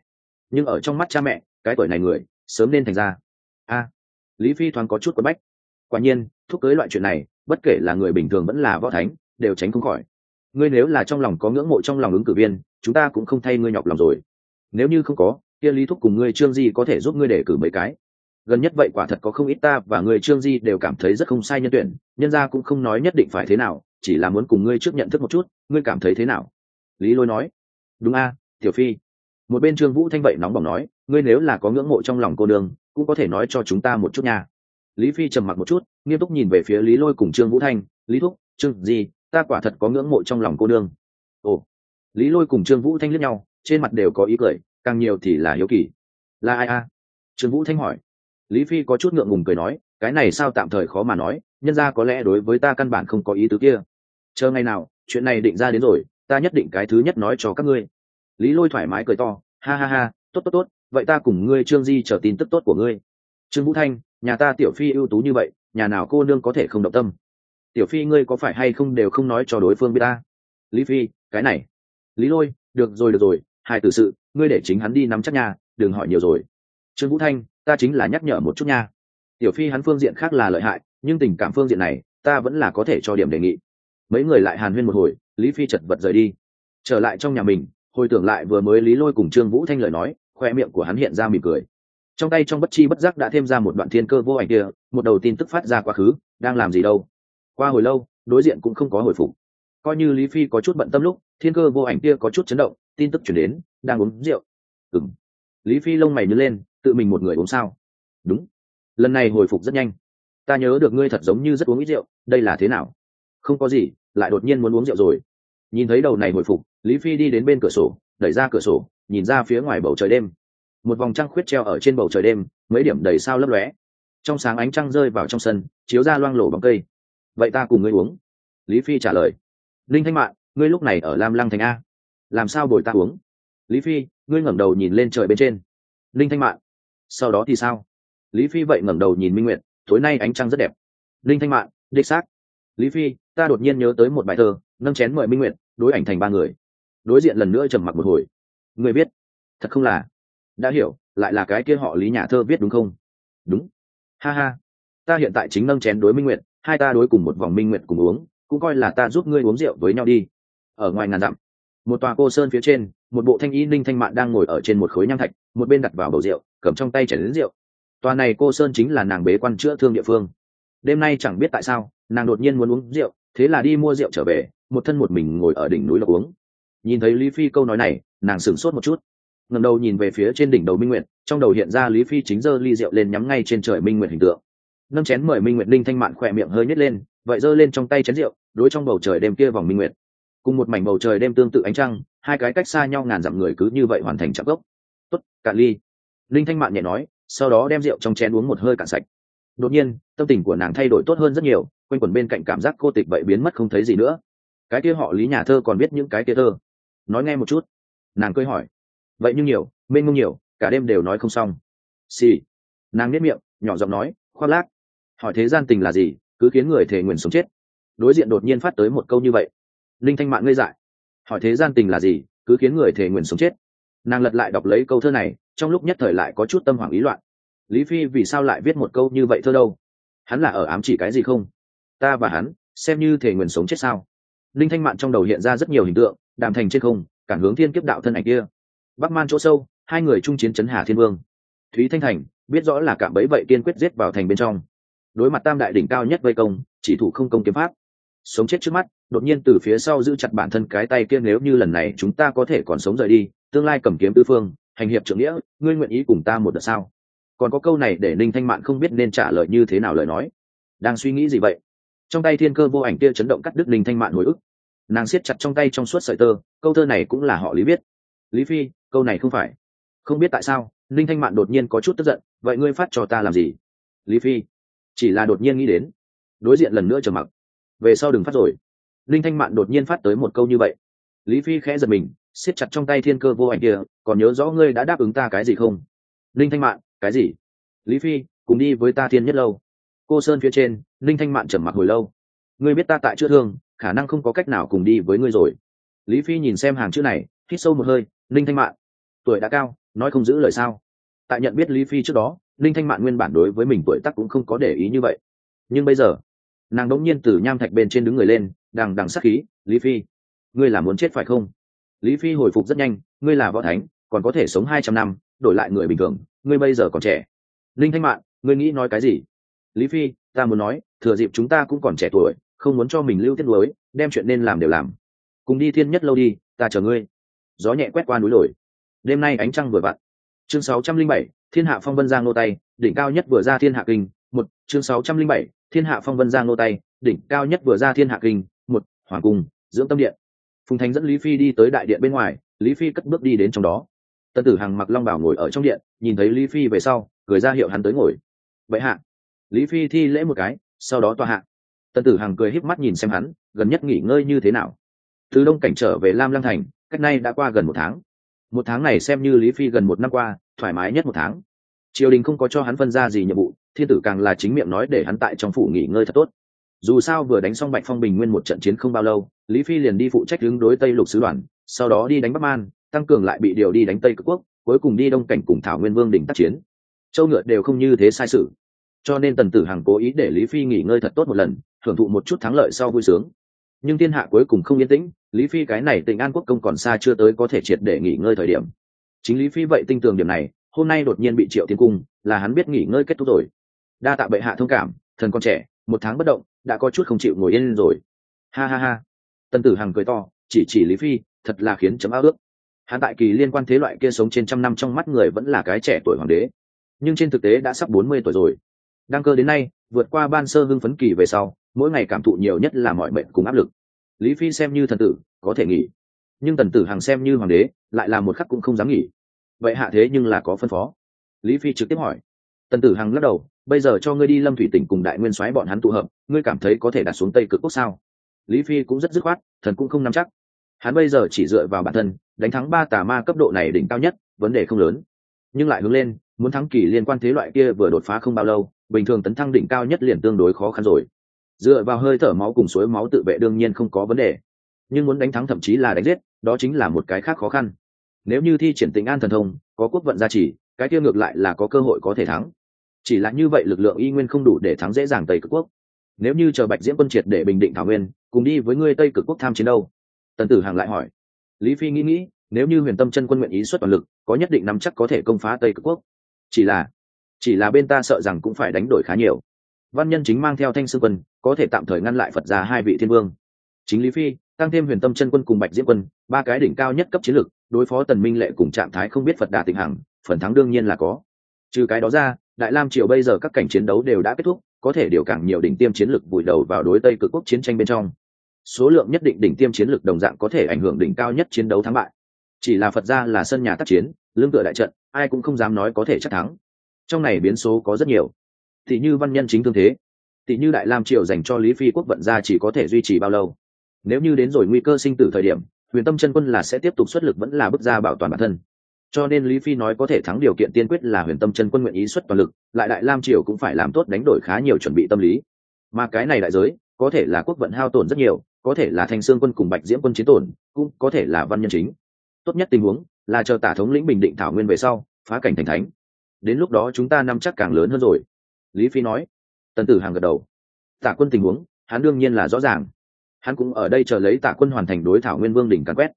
Nhưng ở trong mắt cha mẹ, cái tuổi này người, sớm nên thành ra. A, lý phi thoáng có chút quất bách. Quả nhiên, thúc cưới loại chuyện này, bất kể là người bình thường vẫn là võ thánh, đều tránh không khỏi. Ngươi nếu là trong lòng có ngưỡng mộ trong lòng ứng cử viên, chúng ta cũng không thay ngươi nhọc lòng rồi. Nếu như không có, kia lý thúc cùng ngươi trương di có thể giúp ngươi để cử mấy cái gần nhất vậy quả thật có không ít ta và người trương di đều cảm thấy rất không sai nhân tuyển, nhân gia cũng không nói nhất định phải thế nào, chỉ là muốn cùng ngươi trước nhận thức một chút, ngươi cảm thấy thế nào? Lý lôi nói. Đúng a, tiểu phi. Một bên trương vũ thanh vậy nóng bỏng nói, ngươi nếu là có ngưỡng mộ trong lòng cô đường cũng có thể nói cho chúng ta một chút nha. Lý phi trầm mặc một chút, nghiêm túc nhìn về phía lý lôi cùng trương vũ thanh, lý thúc, trương di, ta quả thật có ngưỡng mộ trong lòng cô đương ồ. Lý lôi cùng trương vũ thanh liếc nhau, trên mặt đều có ý cười, càng nhiều thì là hiếu kỳ. Là ai a? Trương vũ thanh hỏi lý phi có chút ngượng ngùng cười nói, cái này sao tạm thời khó mà nói, nhân ra có lẽ đối với ta căn bản không có ý tứ kia. Chờ ngày nào, chuyện này định ra đến rồi, ta nhất định cái thứ nhất nói cho các ngươi. Lý lôi thoải mái cười to, ha ha ha, tốt tốt tốt, vậy ta cùng ngươi trương di chờ tin tức tốt của ngươi. Trương vũ thanh, nhà ta tiểu phi ưu tú như vậy, nhà nào cô nương có thể không động tâm? Tiểu phi ngươi có phải hay không đều không nói cho đối phương biết ta? Lý phi, cái này. Lý lôi, được rồi được rồi hai tử sự, ngươi để chính hắn đi nắm chắc nhà, đừng hỏi nhiều rồi. Trương vũ thanh ta chính là nhắc nhở một chút nha. Tiểu phi hắn phương diện khác là lợi hại, nhưng tình cảm phương diện này, ta vẫn là có thể cho điểm đề nghị. Mấy người lại hàn huyên một hồi, lý phi chật vật rời đi. Trở lại trong nhà mình, hồi tưởng lại vừa mới lý lôi cùng trương vũ thanh lời nói, khoe miệng của hắn hiện ra mỉm cười. Trong tay trong bất chi bất giác đã thêm ra một đoạn thiên cơ vô ảnh kia, một đầu tin tức phát ra quá khứ, đang làm gì đâu. Qua hồi lâu, đối diện cũng không có hồi phục. Coi như lý phi có chút bận tâm lúc, thiên cơ vô ảnh kia có chút chấn động, tin tức chuyển đến, đang uống rượu. Ừng lý phi lông mày nhớ lên tự mình một người uống sao? Đúng. Lần này hồi phục rất nhanh. Ta nhớ được ngươi thật giống như rất uống ít rượu, đây là thế nào? Không có gì, lại đột nhiên muốn uống rượu rồi. Nhìn thấy đầu này hồi phục, lý phi đi đến bên cửa sổ, đẩy ra cửa sổ, nhìn ra phía ngoài bầu trời đêm. Một vòng trăng khuyết treo ở trên bầu trời đêm, mấy điểm đầy sao lấp lóe. Trong sáng ánh trăng rơi vào trong sân, chiếu ra loang lổ bóng cây. Vậy ta cùng ngươi uống. Lý phi trả lời. Linh thanh mạn, ngươi lúc này ở lam lăng thành a. Làm sao bồi ta uống? Lý phi, ngươi ngẩng đầu nhìn lên trời bên trên. Linh thanh mạn sau đó thì sao? Lý phi vậy ngẩng đầu nhìn minh nguyệt, tối nay ánh trăng rất đẹp. Linh thanh mạn, đích xác. Lý phi, ta đột nhiên nhớ tới một bài thơ, nâng chén mời minh nguyệt, đối ảnh thành ba người. Đối diện lần nữa trầm mặc một hồi. Người biết thật không là. Đã hiểu, lại là cái kia họ lý nhà thơ viết đúng không? Đúng. Ha ha. Ta hiện tại chính nâng chén đối minh nguyệt, hai ta đối cùng một vòng minh nguyệt cùng uống, cũng coi là ta giúp ngươi uống rượu với nhau đi. Ở ngoài ngàn dặm một tòa cô sơn phía trên, một bộ thanh y ninh thanh mạn đang ngồi ở trên một khối nham thạch, một bên đặt vào bầu rượu, cầm trong tay chảy đến rượu. Tòa này cô sơn chính là nàng bế quan chữa thương địa phương. Đêm nay chẳng biết tại sao, nàng đột nhiên muốn uống rượu, thế là đi mua rượu trở về, một thân một mình ngồi ở đỉnh núi lộc uống. Nhìn thấy lý phi câu nói này, nàng sửng sốt một chút. Ngầm đầu nhìn về phía trên đỉnh đầu minh nguyện trong đầu hiện ra lý phi chính giơ ly rượu lên nhắm ngay trên trời minh nguyện hình tượng. Nâng chén mời minh nguyện linh thanh mạn khỏe miệng hơi nhét lên, vậy giơ lên trong tay chén rượu, đối trong bầu trời đêm kia vòng minh nguyện cùng một mảnh bầu trời đêm tương tự ánh trăng, hai cái cách xa nhau ngàn dặm người cứ như vậy hoàn thành chạm gốc. Tốt, cạn ly. Linh thanh mạn nhẹ nói, sau đó đem rượu trong chén uống một hơi cạn sạch. Đột nhiên, tâm tình của nàng thay đổi tốt hơn rất nhiều, quanh quẩn bên cạnh cảm giác cô tịch vậy biến mất không thấy gì nữa. Cái kia họ lý nhà thơ còn biết những cái kia thơ. Nói nghe một chút. Nàng cười hỏi. Vậy nhưng nhiều, mênh mông nhiều, cả đêm đều nói không xong. Xì、sì. nàng nếp miệng, nhỏ giọng nói, khoác lác. Hỏi thế gian tình là gì, cứ khiến người thề nguyền sống chết. Đối diện đột nhiên phát tới một câu như vậy linh thanh mạng ngây dại. Hỏi thế gian tình là gì, cứ khiến người thể nguyền sống chết. Nàng lật lại đọc lấy câu thơ này, trong lúc nhất thời lại có chút tâm hoảng ý loạn. Lý phi vì sao lại viết một câu như vậy thơ đâu? Hắn là ở ám chỉ cái gì không? Ta và hắn, xem như thể nguyền sống chết sao? Linh thanh mạn trong đầu hiện ra rất nhiều hình tượng, đàm thành trên không, cản hướng thiên kiếp đạo thân ảnh kia. Bắc man chỗ sâu, hai người chung chiến chấn hà thiên vương. Thúy thanh thành, biết rõ là cạm bẫy vậy kiên quyết giết vào thành bên trong. Đối mặt tam đại đỉnh cao nhất vây công, chỉ thủ không công kiếm pháp. Sống chết trước mắt đột nhiên từ phía sau giữ chặt bản thân cái tay kia nếu như lần này chúng ta có thể còn sống rời đi, tương lai cầm kiếm tư phương, hành hiệp trưởng nghĩa, ngươi nguyện ý cùng ta một đợt sao? Còn có câu này để ninh thanh mạn không biết nên trả lời như thế nào lời nói. Đang suy nghĩ gì vậy? Trong tay thiên cơ vô ảnh kia chấn động cắt đứt ninh thanh mạn hồi ức. Nàng siết chặt trong tay trong suốt sợi tơ, câu thơ này cũng là họ lý biết lý phi, câu này không phải. Không biết tại sao, ninh thanh mạn đột nhiên có chút tức giận, vậy ngươi phát cho ta làm gì? Lý phi, chỉ là đột nhiên nghĩ đến. Đối diện lần nữa trở mặc. Về sau đừng phát rồi linh thanh mạn đột nhiên phát tới một câu như vậy. Lý phi khẽ giật mình, siết chặt trong tay thiên cơ vô ảnh kia, còn nhớ rõ ngươi đã đáp ứng ta cái gì không? Linh thanh mạn, cái gì? Lý phi, cùng đi với ta thiên nhất lâu. Cô sơn phía trên, linh thanh mạn trầm mặc hồi lâu. Ngươi biết ta tại chữa thương, khả năng không có cách nào cùng đi với ngươi rồi. Lý phi nhìn xem hàng chữ này, hít sâu một hơi, linh thanh mạn, tuổi đã cao, nói không giữ lời sao? Tại nhận biết lý phi trước đó, linh thanh mạn nguyên bản đối với mình tuổi tắc cũng không có để ý như vậy. Nhưng bây giờ, nàng đống nhiên từ nham thạch bên trên đứng người lên đằng đằng sát khí, lý phi. Ngươi là muốn chết phải không? Lý phi hồi phục rất nhanh, ngươi là võ thánh, còn có thể sống hai trăm năm, đổi lại người bình thường, ngươi bây giờ còn trẻ. Linh thanh mạn, ngươi nghĩ nói cái gì? Lý phi, ta muốn nói, thừa dịp chúng ta cũng còn trẻ tuổi, không muốn cho mình lưu tiết lối đem chuyện nên làm đều làm. Cùng đi thiên nhất lâu đi, ta chờ ngươi. Gió nhẹ quét qua núi lồi. Đêm nay ánh trăng vừa vặn. Chương sáu trăm linh bảy, thiên hạ phong vân giang nô tay, đỉnh cao nhất vừa ra thiên hạ kinh. Một, chương sáu trăm linh bảy, thiên hạ phong vân giang nô tay, đỉnh cao nhất vừa ra thiên hạ kinh hoàng cung, dưỡng tâm điện. Phùng thành dẫn lý phi đi tới đại điện bên ngoài, lý phi cất bước đi đến trong đó. Tân tử hằng mặc long bảo ngồi ở trong điện, nhìn thấy lý phi về sau, cười ra hiệu hắn tới ngồi. Vậy hạ. Lý phi thi lễ một cái, sau đó tòa hạ. Tân tử hằng cười híp mắt nhìn xem hắn, gần nhất nghỉ ngơi như thế nào? Từ đông cảnh trở về lam lăng thành, cách nay đã qua gần một tháng. Một tháng này xem như lý phi gần một năm qua, thoải mái nhất một tháng. Triều đình không có cho hắn phân ra gì nhiệm vụ, thiên tử càng là chính miệng nói để hắn tại trong phủ nghỉ ngơi thật tốt dù sao vừa đánh xong bạch phong bình nguyên một trận chiến không bao lâu, lý phi liền đi phụ trách đứng đối tây lục sứ đoàn, sau đó đi đánh bắc man, tăng cường lại bị điều đi đánh tây cực quốc, cuối cùng đi đông cảnh cùng thảo nguyên vương đình tác chiến. Châu ngựa đều không như thế sai sự. Cho nên tần tử hằng cố ý để lý phi nghỉ ngơi thật tốt một lần hưởng thụ một chút thắng lợi sau vui sướng. Nhưng thiên hạ cuối cùng không yên tĩnh, lý phi cái này tỉnh an quốc công còn xa chưa tới có thể triệt để nghỉ ngơi thời điểm. Chính lý phi vậy tin tưởng điểm này, hôm nay đột nhiên bị triệu tiên cung, là hắn biết nghỉ ngơi kết thúc rồi. Đa tạ bệ hạ thông cảm, thần còn trẻ, một tháng bất động đã có chút không chịu ngồi yên rồi. Ha ha ha. Tân tử hằng cười to, chỉ chỉ lý phi, thật là khiến chấm ao ước. Hắn tại kỳ liên quan thế loại kia sống trên trăm năm trong mắt người vẫn là cái trẻ tuổi hoàng đế. Nhưng trên thực tế đã sắp bốn mươi tuổi rồi. Đăng cơ đến nay, vượt qua ban sơ hưng phấn kỳ về sau, mỗi ngày cảm thụ nhiều nhất là mọi mệnh cùng áp lực. Lý phi xem như thần tử, có thể nghỉ. Nhưng tần tử hằng xem như hoàng đế, lại là một khắc cũng không dám nghỉ. Vậy hạ thế nhưng là có phân phó. Lý phi trực tiếp hỏi. Tần tử hằng lắc đầu bây giờ cho ngươi đi lâm thủy tỉnh cùng đại nguyên soái bọn hắn tụ hợp, ngươi cảm thấy có thể đặt xuống tây cực quốc sao? Lý phi cũng rất dứt khoát, thần cũng không nắm chắc. Hắn bây giờ chỉ dựa vào bản thân, đánh thắng ba tà ma cấp độ này đỉnh cao nhất, vấn đề không lớn. Nhưng lại hướng lên, muốn thắng kỳ liên quan thế loại kia vừa đột phá không bao lâu, bình thường tấn thăng đỉnh cao nhất liền tương đối khó khăn rồi. Dựa vào hơi thở máu cùng suối máu tự vệ đương nhiên không có vấn đề. Nhưng muốn đánh thắng thậm chí là đánh giết, đó chính là một cái khác khó khăn. Nếu như thi triển tình an thần thông, có quốc vận gia trì, cái kia ngược lại là có cơ hội có thể thắng chỉ là như vậy lực lượng y nguyên không đủ để thắng dễ dàng tây cực quốc. Nếu như chờ bạch diễm quân triệt để bình định thảo nguyên, cùng đi với ngươi tây cực quốc tham chiến đâu? Tần tử hằng lại hỏi. Lý phi nghĩ nghĩ, nếu như huyền tâm chân quân nguyện ý xuất toàn lực, có nhất định nắm chắc có thể công phá tây cực quốc. Chỉ là chỉ là bên ta sợ rằng cũng phải đánh đổi khá nhiều. Văn nhân chính mang theo thanh sư quân, có thể tạm thời ngăn lại phật ra hai vị thiên vương. Chính lý phi, tăng thêm huyền tâm chân quân cùng bạch diễm quân, ba cái đỉnh cao nhất cấp chiến lược đối phó tần minh lệ cùng trạng thái không biết phật đà tịnh hằng, phần thắng đương nhiên là có. Trừ cái đó ra đại lam triều bây giờ các cảnh chiến đấu đều đã kết thúc, có thể điều càng nhiều đỉnh tiêm chiến lược vùi đầu vào đối tây cực quốc chiến tranh bên trong. Số lượng nhất định đỉnh tiêm chiến lược đồng dạng có thể ảnh hưởng đỉnh cao nhất chiến đấu thắng bại. Chỉ là phật ra là sân nhà tác chiến, lương tựa đại trận, ai cũng không dám nói có thể chắc thắng. Trong này biến số có rất nhiều. Thì như văn nhân chính thương thế. Thì như đại lam triều dành cho lý phi quốc vận ra chỉ có thể duy trì bao lâu. Nếu như đến rồi nguy cơ sinh tử thời điểm, huyền tâm chân quân là sẽ tiếp tục xuất lực vẫn là bước ra bảo toàn bản thân cho nên lý phi nói có thể thắng điều kiện tiên quyết là huyền tâm chân quân nguyện ý xuất toàn lực, lại đại lam triều cũng phải làm tốt đánh đổi khá nhiều chuẩn bị tâm lý. Mà cái này đại giới, có thể là quốc vận hao tổn rất nhiều, có thể là thanh sương quân cùng bạch diễm quân chiến tổn, cũng có thể là văn nhân chính. Tốt nhất tình huống là chờ tả thống lĩnh bình định thảo nguyên về sau, phá cảnh thành thánh. Đến lúc đó chúng ta nắm chắc càng lớn hơn rồi. Lý phi nói. Tần tử hàng gật đầu. Tả quân tình huống, hắn đương nhiên là rõ ràng. Hắn cũng ở đây chờ lấy tả quân hoàn thành đối thảo nguyên vương đỉnh càn quét.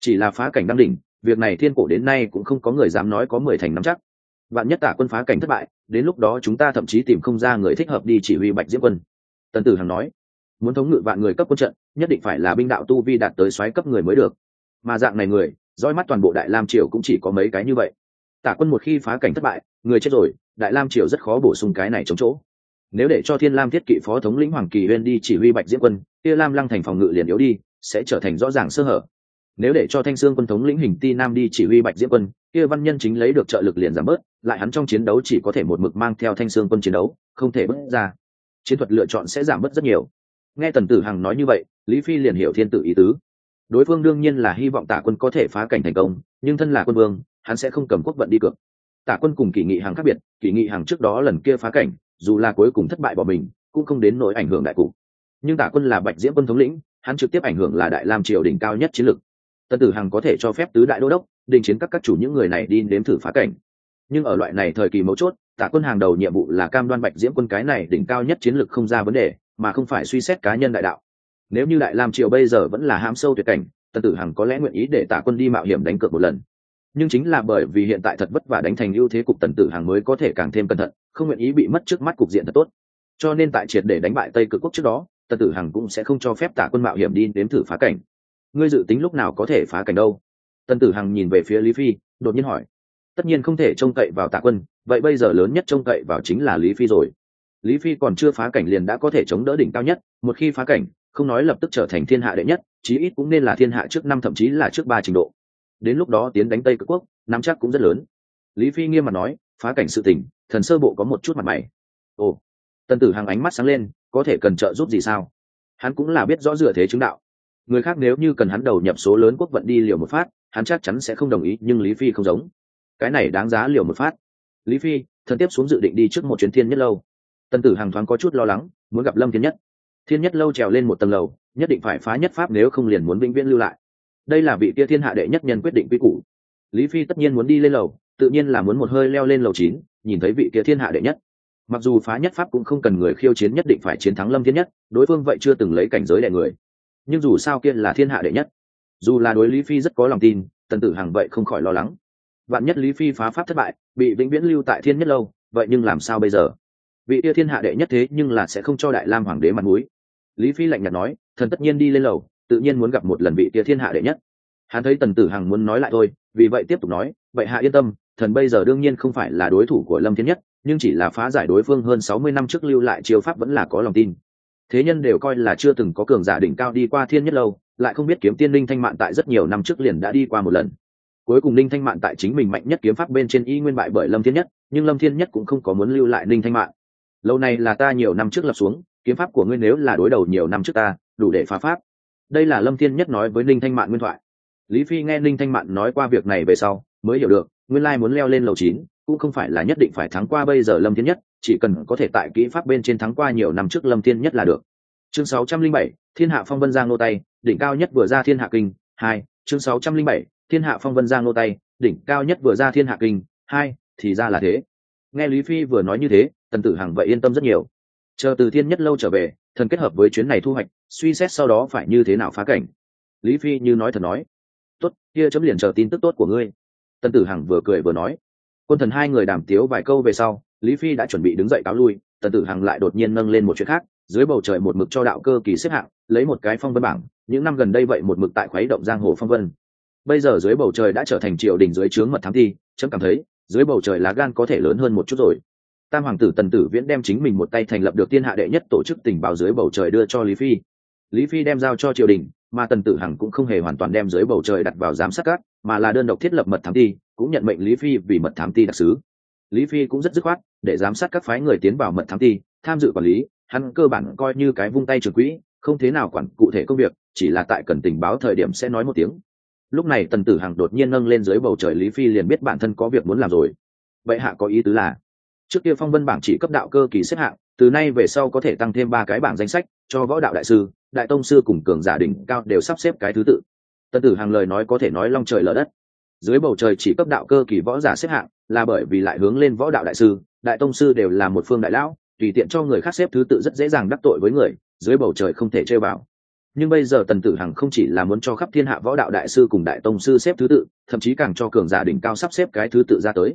Chỉ là phá cảnh đăng đỉnh việc này thiên cổ đến nay cũng không có người dám nói có mười thành nắm chắc. Vạn nhất tả quân phá cảnh thất bại, đến lúc đó chúng ta thậm chí tìm không ra người thích hợp đi chỉ huy bạch diễm quân. Tần tử hằng nói. Muốn thống ngự vạn người cấp quân trận, nhất định phải là binh đạo tu vi đạt tới xoáy cấp người mới được. Mà dạng này người, roi mắt toàn bộ đại lam triều cũng chỉ có mấy cái như vậy. Tả quân một khi phá cảnh thất bại, người chết rồi, đại lam triều rất khó bổ sung cái này chống chỗ. Nếu để cho thiên lam thiết kỵ phó thống lĩnh hoàng kỳ huyên đi chỉ huy bạch diễm quân, kia lam lăng thành phòng ngự liền yếu đi, sẽ trở thành rõ ràng sơ hở nếu để cho thanh sương quân thống lĩnh hình ti nam đi chỉ huy bạch diễm quân, kia văn nhân chính lấy được trợ lực liền giảm bớt, lại hắn trong chiến đấu chỉ có thể một mực mang theo thanh sương quân chiến đấu, không thể bước ra. Chiến thuật lựa chọn sẽ giảm bớt rất nhiều. Nghe tần tử hằng nói như vậy, lý phi liền hiểu thiên tử ý tứ. Đối phương đương nhiên là hy vọng tả quân có thể phá cảnh thành công, nhưng thân là quân vương, hắn sẽ không cầm quốc vận đi cược. Tả quân cùng kỷ nghị hàng khác biệt, kỷ nghị hàng trước đó lần kia phá cảnh, dù là cuối cùng thất bại bỏ mình, cũng không đến nỗi ảnh hưởng đại cục. Nhưng tả quân là bạch diễm quân thống lĩnh, hắn trực tiếp ảnh hưởng là đại lam triều đỉnh cao nhất chiến lược tân tử hằng có thể cho phép tứ đại đô đốc đình chiến các các chủ những người này đi nếm thử phá cảnh. Nhưng ở loại này thời kỳ mấu chốt tả quân hàng đầu nhiệm vụ là cam đoan bạch diễm quân cái này đỉnh cao nhất chiến lược không ra vấn đề, mà không phải suy xét cá nhân đại đạo. Nếu như đại lam triều bây giờ vẫn là ham sâu tuyệt cảnh tân tử hằng có lẽ nguyện ý để tả quân đi mạo hiểm đánh cược một lần. Nhưng chính là bởi vì hiện tại thật vất vả đánh thành ưu thế cục tần tử hằng mới có thể càng thêm cẩn thận, không nguyện ý bị mất trước mắt cục diện thật tốt. Cho nên tại triệt để đánh bại tây cực quốc trước đó, tần tử hằng cũng sẽ không cho phép tả quân mạo hiểm đi đếm thử phá cảnh ngươi dự tính lúc nào có thể phá cảnh đâu? Tần tử hằng nhìn về phía lý phi, đột nhiên hỏi. Tất nhiên không thể trông cậy vào tạ quân, vậy bây giờ lớn nhất trông cậy vào chính là lý phi rồi. Lý phi còn chưa phá cảnh liền đã có thể chống đỡ đỉnh cao nhất, một khi phá cảnh, không nói lập tức trở thành thiên hạ đệ nhất, chí ít cũng nên là thiên hạ trước năm thậm chí là trước ba trình độ. Đến lúc đó tiến đánh tây cực quốc, nắm chắc cũng rất lớn. Lý phi nghiêm mặt nói, phá cảnh sự tình, thần sơ bộ có một chút mặt mày. Ồ. Tần tử hàng ánh mắt sáng lên, có thể cần trợ giúp gì sao? Hắn cũng là biết rõ dựa thế chứng đạo người khác nếu như cần hắn đầu nhập số lớn quốc vận đi liều một phát, hắn chắc chắn sẽ không đồng ý, nhưng lý phi không giống. Cái này đáng giá liều một phát. Lý phi, thần tiếp xuống dự định đi trước một chuyến thiên nhất lâu. Tần tử hàng thoáng có chút lo lắng, muốn gặp lâm thiên nhất. Thiên nhất lâu trèo lên một tầng lầu, nhất định phải phá nhất pháp nếu không liền muốn vĩnh viễn lưu lại. Đây là vị tia thiên hạ đệ nhất nhân quyết định quy củ. Lý phi tất nhiên muốn đi lên lầu, tự nhiên là muốn một hơi leo lên lầu chín, nhìn thấy vị tia thiên hạ đệ nhất. Mặc dù phá nhất pháp cũng không cần người khiêu chiến nhất định phải chiến thắng lâm thiên nhất, đối phương vậy chưa từng lấy cảnh giới đệ người nhưng dù sao kia là thiên hạ đệ nhất. Dù là đối lý phi rất có lòng tin, tần tử hằng vậy không khỏi lo lắng. Vạn nhất lý phi phá pháp thất bại, bị vĩnh viễn lưu tại thiên nhất lâu, vậy nhưng làm sao bây giờ? Vị tia thiên hạ đệ nhất thế nhưng là sẽ không cho đại lam hoàng đế mặt mũi. Lý phi lạnh nhạt nói, thần tất nhiên đi lên lầu, tự nhiên muốn gặp một lần vị tia thiên hạ đệ nhất. Hắn thấy tần tử hằng muốn nói lại thôi, vì vậy tiếp tục nói, vậy hạ yên tâm, thần bây giờ đương nhiên không phải là đối thủ của lâm thiên nhất, nhưng chỉ là phá giải đối phương hơn sáu mươi năm trước lưu lại chiêu pháp vẫn là có lòng tin thế nhân đều coi là chưa từng có cường giả đỉnh cao đi qua thiên nhất lâu, lại không biết kiếm tiên linh thanh mạn tại rất nhiều năm trước liền đã đi qua một lần. Cuối cùng linh thanh mạn tại chính mình mạnh nhất kiếm pháp bên trên y nguyên bại bởi lâm thiên nhất, nhưng lâm thiên nhất cũng không có muốn lưu lại linh thanh mạn. Lâu này là ta nhiều năm trước lập xuống, kiếm pháp của ngươi nếu là đối đầu nhiều năm trước ta, đủ để phá pháp. Đây là lâm thiên nhất nói với linh thanh mạn nguyên thoại. Lý phi nghe linh thanh mạn nói qua việc này về sau, mới hiểu được, nguyên lai muốn leo lên lầu chín, cũng không phải là nhất định phải thắng qua bây giờ lâm thiên nhất chỉ cần có thể tại kỹ pháp bên trên thắng qua nhiều năm trước lâm thiên nhất là được. Chương 607, thiên hạ phong vân giang nô tay đỉnh cao nhất vừa ra thiên hạ kinh hai chương 607, thiên hạ phong vân giang nô tay đỉnh cao nhất vừa ra thiên hạ kinh hai thì ra là thế. Nghe lý phi vừa nói như thế tần tử hằng vậy yên tâm rất nhiều. Chờ từ thiên nhất lâu trở về thần kết hợp với chuyến này thu hoạch suy xét sau đó phải như thế nào phá cảnh. Lý phi như nói thật nói. Tốt kia chấm liền chờ tin tức tốt của ngươi. Tần tử hằng vừa cười vừa nói. Quân thần hai người đàm tiếu vài câu về sau lý phi đã chuẩn bị đứng dậy cáo lui, tần tử hằng lại đột nhiên nâng lên một chuyện khác, dưới bầu trời một mực cho đạo cơ kỳ xếp hạng, lấy một cái phong vân bảng, những năm gần đây vậy một mực tại khuấy động giang hồ phong vân. Bây giờ dưới bầu trời đã trở thành triều đình dưới trướng mật thám thi, chấm cảm thấy, dưới bầu trời lá gan có thể lớn hơn một chút rồi. Tam hoàng tử tần tử viễn đem chính mình một tay thành lập được tiên hạ đệ nhất tổ chức tình báo dưới bầu trời đưa cho lý phi. Lý phi đem giao cho triều đình, mà tần tử hằng cũng không hề hoàn toàn đem dưới bầu trời đặt vào giám sát các, mà là đơn độc thiết lập mật thám ti cũng nhận mệnh lý phi vì mật thám ti đặc sứ lý phi cũng rất dứt khoát, để giám sát các phái người tiến vào mật thám ti, tham dự quản lý, hắn cơ bản coi như cái vung tay trường quỹ, không thế nào quản cụ thể công việc, chỉ là tại cần tình báo thời điểm sẽ nói một tiếng. Lúc này tần tử hằng đột nhiên nâng lên dưới bầu trời lý phi liền biết bản thân có việc muốn làm rồi. Vậy hạ có ý tứ là, trước kia phong vân bảng chỉ cấp đạo cơ kỳ xếp hạng, từ nay về sau có thể tăng thêm ba cái bảng danh sách, cho võ đạo đại sư, đại tông sư cùng cường giả đỉnh cao đều sắp xếp cái thứ tự. Tần tử hàng lời nói có thể nói long trời lở đất. Dưới bầu trời chỉ cấp đạo cơ kỳ võ giả xếp hạng là bởi vì lại hướng lên võ đạo đại sư, đại tông sư đều là một phương đại lão, tùy tiện cho người khác xếp thứ tự rất dễ dàng đắc tội với người, dưới bầu trời không thể chơi vào. Nhưng bây giờ tần tử hằng không chỉ là muốn cho khắp thiên hạ võ đạo đại sư cùng đại tông sư xếp thứ tự, thậm chí càng cho cường giả đỉnh cao sắp xếp cái thứ tự ra tới.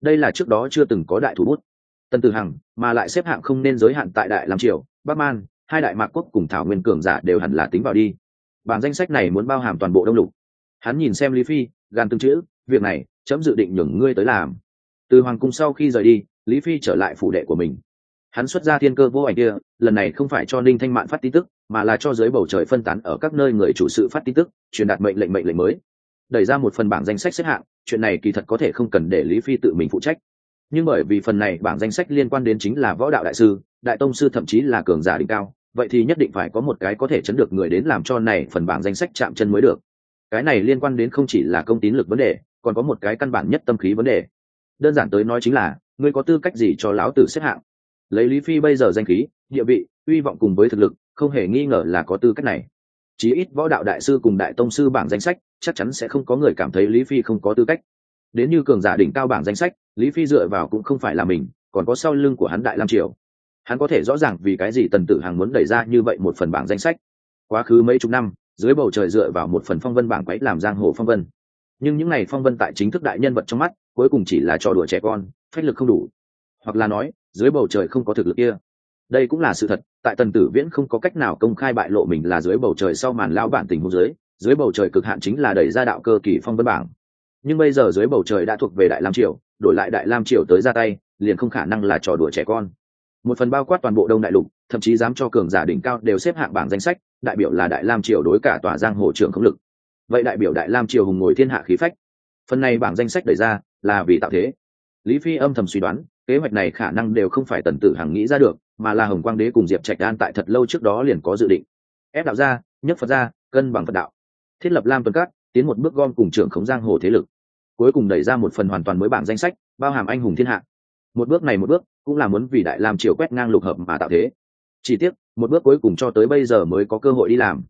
Đây là trước đó chưa từng có đại thủ bút. Tần tử hằng, mà lại xếp hạng không nên giới hạn tại đại lam triều, bắc man, hai đại mạc quốc cùng thảo nguyên cường giả đều hẳn là tính vào đi. Bản danh sách này muốn bao hàm toàn bộ đông lục. Hắn nhìn xem lý phi, gan tương chữ, việc này chấm dự định nhường ngươi tới làm. Từ hoàng cung sau khi rời đi, lý phi trở lại phủ đệ của mình. Hắn xuất ra thiên cơ vô ảnh kia, lần này không phải cho ninh thanh mạn phát tin tức, mà là cho dưới bầu trời phân tán ở các nơi người chủ sự phát tin tức, truyền đạt mệnh lệnh mệnh lệnh mới. Đẩy ra một phần bảng danh sách xếp hạng, chuyện này kỳ thật có thể không cần để lý phi tự mình phụ trách. Nhưng bởi vì phần này bảng danh sách liên quan đến chính là võ đạo đại sư, đại tông sư thậm chí là cường giả đỉnh cao, vậy thì nhất định phải có một cái có thể chấn được người đến làm cho này phần bảng danh sách chạm chân mới được. Cái này liên quan đến không chỉ là công tín lực vấn đề còn có một cái căn bản nhất tâm khí vấn đề. Đơn giản tới nói chính là, ngươi có tư cách gì cho lão tử xếp hạng? Lấy lý phi bây giờ danh khí, địa vị, uy vọng cùng với thực lực, không hề nghi ngờ là có tư cách này. Chí ít võ đạo đại sư cùng đại tông sư bảng danh sách, chắc chắn sẽ không có người cảm thấy lý phi không có tư cách. Đến như cường giả đỉnh cao bảng danh sách, lý phi dựa vào cũng không phải là mình, còn có sau lưng của hắn đại lam triều. Hắn có thể rõ ràng vì cái gì tần tử hàng muốn đẩy ra như vậy một phần bảng danh sách. Quá khứ mấy chục năm, dưới bầu trời dựa vào một phần phong vân bảng quấy làm giang hồ phong vân nhưng những ngày phong vân tại chính thức đại nhân vật trong mắt, cuối cùng chỉ là trò đùa trẻ con, phách lực không đủ. Hoặc là nói, dưới bầu trời không có thực lực kia. Đây cũng là sự thật, tại tần tử viễn không có cách nào công khai bại lộ mình là dưới bầu trời sau màn lao bản tình hôn dưới dưới bầu trời cực hạn chính là đẩy ra đạo cơ kỳ phong vân bảng. Nhưng bây giờ dưới bầu trời đã thuộc về đại lam triều, đổi lại đại lam triều tới ra tay, liền không khả năng là trò đùa trẻ con. Một phần bao quát toàn bộ đông đại lục, thậm chí dám cho cường giả đỉnh cao đều xếp hạng bảng danh sách, đại biểu là đại lam triều đối cả tòa giang hồ trưởng không lực vậy đại biểu đại lam triều hùng ngồi thiên hạ khí phách. Phần này bảng danh sách đẩy ra là vì tạo thế. Lý phi âm thầm suy đoán, kế hoạch này khả năng đều không phải tần tử hằng nghĩ ra được, mà là hồng quang đế cùng diệp trạch đan tại thật lâu trước đó liền có dự định. Ép đạo ra nhất phật ra cân bằng phật đạo. Thiết lập lam tuần cát tiến một bước gom cùng trưởng khống giang hồ thế lực. Cuối cùng đẩy ra một phần hoàn toàn mới bảng danh sách, bao hàm anh hùng thiên hạ. Một bước này một bước, cũng là muốn vì đại lam triều quét ngang lục hợp mà tạo thế. Chỉ tiếc, một bước cuối cùng cho tới bây giờ mới có cơ hội đi làm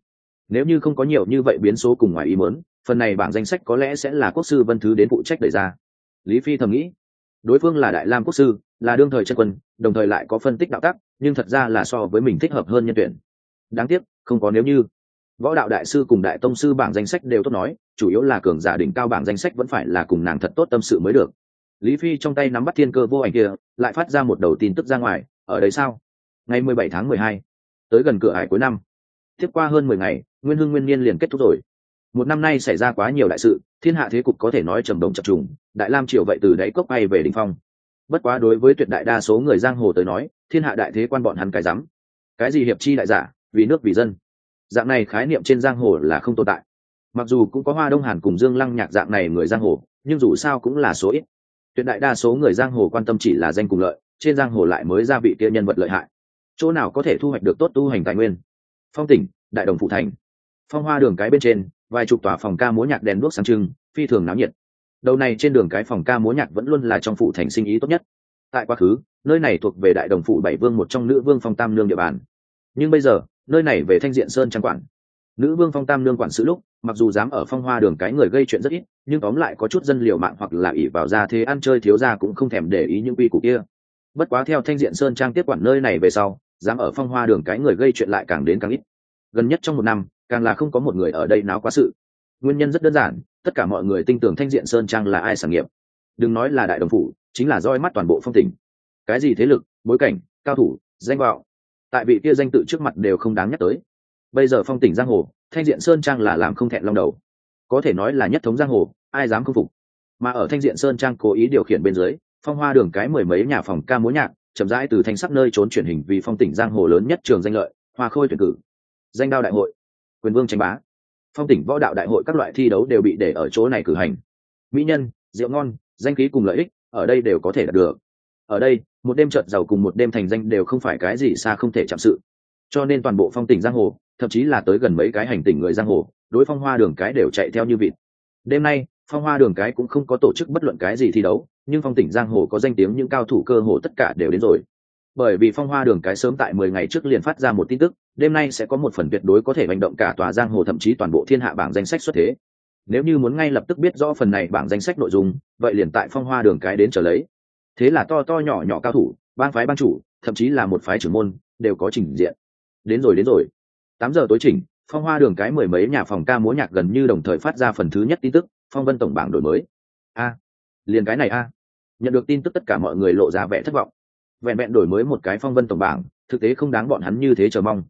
nếu như không có nhiều như vậy biến số cùng ngoài ý muốn, phần này bảng danh sách có lẽ sẽ là quốc sư vân thứ đến phụ trách đẩy ra. Lý phi thầm nghĩ, đối phương là đại lam quốc sư, là đương thời chân quân, đồng thời lại có phân tích đạo tắc, nhưng thật ra là so với mình thích hợp hơn nhân tuyển. Đáng tiếc, không có nếu như. Võ đạo đại sư cùng đại tông sư bảng danh sách đều tốt nói, chủ yếu là cường giả đỉnh cao bảng danh sách vẫn phải là cùng nàng thật tốt tâm sự mới được. Lý phi trong tay nắm bắt thiên cơ vô ảnh kia, lại phát ra một đầu tin tức ra ngoài, ở đây sao? Ngày mười bảy tháng mười hai, tới gần cửa hải cuối năm tiếp qua hơn mười ngày, nguyên hưng nguyên niên liền kết thúc rồi. Một năm nay xảy ra quá nhiều đại sự, thiên hạ thế cục có thể nói trầm động chập trùng, đại lam triều vậy từ đáy cốc bay về đình phong. Bất quá đối với tuyệt đại đa số người giang hồ tới nói, thiên hạ đại thế quan bọn hắn cái rắm. Cái gì hiệp chi đại giả, vì nước vì dân. Dạng này khái niệm trên giang hồ là không tồn tại. Mặc dù cũng có hoa đông hàn cùng dương lăng nhạc dạng này người giang hồ, nhưng dù sao cũng là số ít. Tuyệt đại đa số người giang hồ quan tâm chỉ là danh cùng lợi, trên giang hồ lại mới ra vị kia nhân vật lợi hại. Chỗ nào có thể thu hoạch được tốt tu hành tài nguyên? Phong tỉnh, đại đồng phụ thành. Phong hoa đường cái bên trên, vài chục tòa phòng ca múa nhạc đèn đuốc sáng trưng, phi thường náo nhiệt. Đầu này trên đường cái phòng ca múa nhạc vẫn luôn là trong phụ thành sinh ý tốt nhất. Tại quá khứ, nơi này thuộc về đại đồng phụ bảy vương một trong nữ vương phong tam nương địa bàn. Nhưng bây giờ, nơi này về thanh diện sơn trang quản. Nữ vương phong tam nương quản sự lúc, mặc dù dám ở phong hoa đường cái người gây chuyện rất ít, nhưng tóm lại có chút dân liệu mạng hoặc là ỉ vào ra thế ăn chơi thiếu ra cũng không thèm để ý những quy củ kia. Bất quá theo thanh diện sơn trang tiếp quản nơi này về sau dám ở phong hoa đường cái người gây chuyện lại càng đến càng ít. Gần nhất trong một năm, càng là không có một người ở đây náo quá sự. Nguyên nhân rất đơn giản, tất cả mọi người tin tưởng thanh diện sơn trang là ai sản nghiệp. Đừng nói là đại đồng phủ, chính là roi mắt toàn bộ phong tỉnh. Cái gì thế lực, bối cảnh, cao thủ, danh vọng? Tại vị kia danh tự trước mặt đều không đáng nhắc tới. Bây giờ phong tỉnh giang hồ, thanh diện sơn trang là làm không thẹn long đầu. Có thể nói là nhất thống giang hồ, ai dám không phục? Mà ở thanh diện sơn trang cố ý điều khiển bên dưới, phong hoa đường cái mười mấy nhà phòng ca múa nhạc chậm rãi từ thanh sắc nơi trốn truyền hình vì phong tỉnh giang hồ lớn nhất trường danh lợi, hoa khôi tuyển cử, danh đao đại hội, quyền vương tranh bá. Phong tỉnh võ đạo đại hội các loại thi đấu đều bị để ở chỗ này cử hành. Mỹ nhân, rượu ngon, danh khí cùng lợi ích, ở đây đều có thể đạt được. Ở đây, một đêm trợt giàu cùng một đêm thành danh đều không phải cái gì xa không thể chạm sự. Cho nên toàn bộ phong tỉnh giang hồ, thậm chí là tới gần mấy cái hành tỉnh người giang hồ, đối phong hoa đường cái đều chạy theo như vịt. Đêm nay phong hoa đường cái cũng không có tổ chức bất luận cái gì thi đấu, nhưng phong tỉnh giang hồ có danh tiếng những cao thủ cơ hồ tất cả đều đến rồi. Bởi vì phong hoa đường cái sớm tại mười ngày trước liền phát ra một tin tức, đêm nay sẽ có một phần tuyệt đối có thể hành động cả tòa giang hồ thậm chí toàn bộ thiên hạ bảng danh sách xuất thế. Nếu như muốn ngay lập tức biết rõ phần này bảng danh sách nội dung, vậy liền tại phong hoa đường cái đến trở lấy. Thế là to to nhỏ nhỏ cao thủ, bang phái ban chủ, thậm chí là một phái trưởng môn, đều có trình diện. Đến rồi đến rồi. Tám giờ tối chỉnh, phong hoa đường cái mười mấy nhà phòng ca múa nhạc gần như đồng thời phát ra phần thứ nhất tin tức phong vân tổng bảng đổi mới. A liền cái này a. Nhận được tin tức tất cả mọi người lộ ra vẻ thất vọng. Vẹn vẹn đổi mới một cái phong vân tổng bảng thực tế không đáng bọn hắn như thế chờ mong.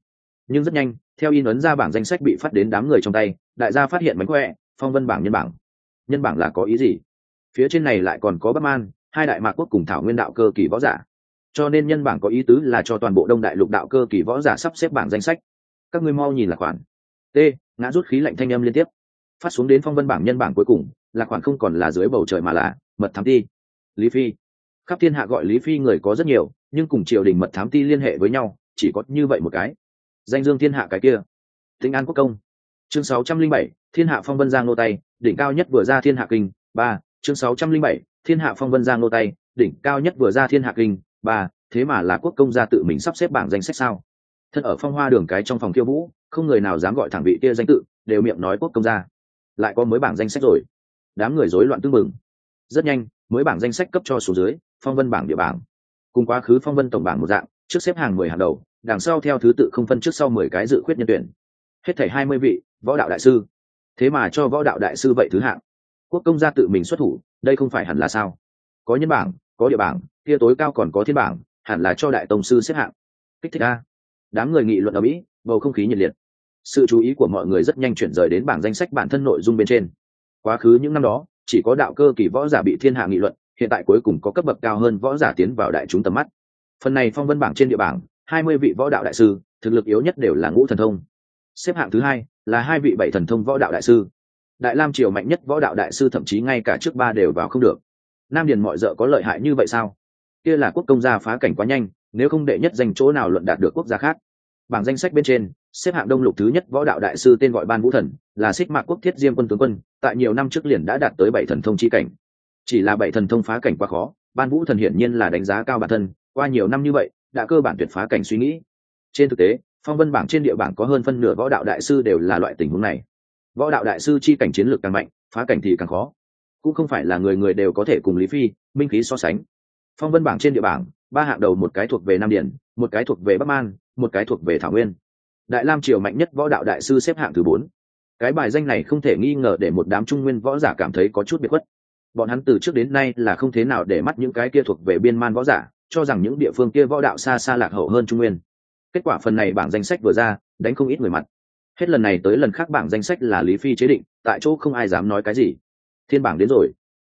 Nhưng rất nhanh theo in ấn ra bảng danh sách bị phát đến đám người trong tay đại gia phát hiện mánh khỏe phong vân bảng nhân bảng. Nhân bảng là có ý gì? Phía trên này lại còn có bắc man, hai đại mạc quốc cùng thảo nguyên đạo cơ kỳ võ giả. Cho nên nhân bảng có ý tứ là cho toàn bộ đông đại lục đạo cơ kỳ võ giả sắp xếp bảng danh sách. Các ngươi mau nhìn là khoản. T ngã rút khí lạnh thanh âm liên tiếp phát xuống đến phong vân bảng nhân bảng cuối cùng là khoản không còn là dưới bầu trời mà là mật thám ti. Lý phi. Khắp thiên hạ gọi lý phi người có rất nhiều nhưng cùng triều đình mật thám ti liên hệ với nhau chỉ có như vậy một cái. Danh dương thiên hạ cái kia. Thịnh an quốc công. Chương 607, thiên hạ phong vân giang nô tay đỉnh cao nhất vừa ra thiên hạ kinh ba. Chương 607, thiên hạ phong vân giang nô tay đỉnh cao nhất vừa ra thiên hạ kinh ba. Thế mà là quốc công gia tự mình sắp xếp bảng danh sách sao? Thân ở phong hoa đường cái trong phòng kiêu vũ không người nào dám gọi thẳng vị kia danh tự đều miệng nói quốc công gia lại có mới bảng danh sách rồi. Đám người rối loạn tương mừng rất nhanh, mới bảng danh sách cấp cho số dưới, phong vân bảng địa bảng. Cùng quá khứ phong vân tổng bảng một dạng, trước xếp hàng mười hàng đầu, đằng sau theo thứ tự không phân trước sau mười cái dự khuyết nhân tuyển. Hết thảy hai mươi vị, võ đạo đại sư. Thế mà cho võ đạo đại sư vậy thứ hạng. Quốc công gia tự mình xuất thủ, đây không phải hẳn là sao? Có nhân bảng, có địa bảng, kia tối cao còn có thiên bảng, hẳn là cho đại tông sư xếp hạng. Kích thích a. Đám người nghị luận ở mỹ, bầu không khí nhiệt liệt sự chú ý của mọi người rất nhanh chuyển rời đến bảng danh sách bản thân nội dung bên trên. Quá khứ những năm đó, chỉ có đạo cơ kỳ võ giả bị thiên hạ nghị luận, hiện tại cuối cùng có cấp bậc cao hơn võ giả tiến vào đại chúng tầm mắt. Phần này phong vân bảng trên địa bảng, hai mươi vị võ đạo đại sư, thực lực yếu nhất đều là ngũ thần thông. Xếp hạng thứ hai là hai vị bảy thần thông võ đạo đại sư. Đại lam triều mạnh nhất võ đạo đại sư thậm chí ngay cả trước ba đều vào không được. Nam điền mọi d có lợi hại như vậy sao? Kia là quốc công gia phá cảnh quá nhanh, nếu không đệ nhất danh chỗ nào luận đạt được quốc gia khác? Bảng danh sách bên trên, xếp hạng đông lục thứ nhất võ đạo đại sư tên gọi ban vũ thần, là xích mạc quốc thiết diêm quân tướng quân, tại nhiều năm trước liền đã đạt tới bảy thần thông chi cảnh. Chỉ là bảy thần thông phá cảnh quá khó, ban vũ thần hiển nhiên là đánh giá cao bản thân, qua nhiều năm như vậy, đã cơ bản tuyệt phá cảnh suy nghĩ. Trên thực tế, phong vân bảng trên địa bảng có hơn phân nửa võ đạo đại sư đều là loại tình huống này. Võ đạo đại sư chi cảnh chiến lược càng mạnh, phá cảnh thì càng khó. Cũng không phải là người người đều có thể cùng lý phi, minh khí so sánh. Phong vân bảng trên địa bảng ba hạng đầu một cái thuộc về nam điển một cái thuộc về bắc man, một cái thuộc về thảo nguyên. Đại lam triều mạnh nhất võ đạo đại sư xếp hạng thứ bốn. Cái bài danh này không thể nghi ngờ để một đám trung nguyên võ giả cảm thấy có chút biệt khuất. Bọn hắn từ trước đến nay là không thế nào để mắt những cái kia thuộc về biên man võ giả, cho rằng những địa phương kia võ đạo xa xa lạc hậu hơn trung nguyên. Kết quả phần này bảng danh sách vừa ra, đánh không ít người mặt. Hết lần này tới lần khác bảng danh sách là lý phi chế định, tại chỗ không ai dám nói cái gì. Thiên bảng đến rồi.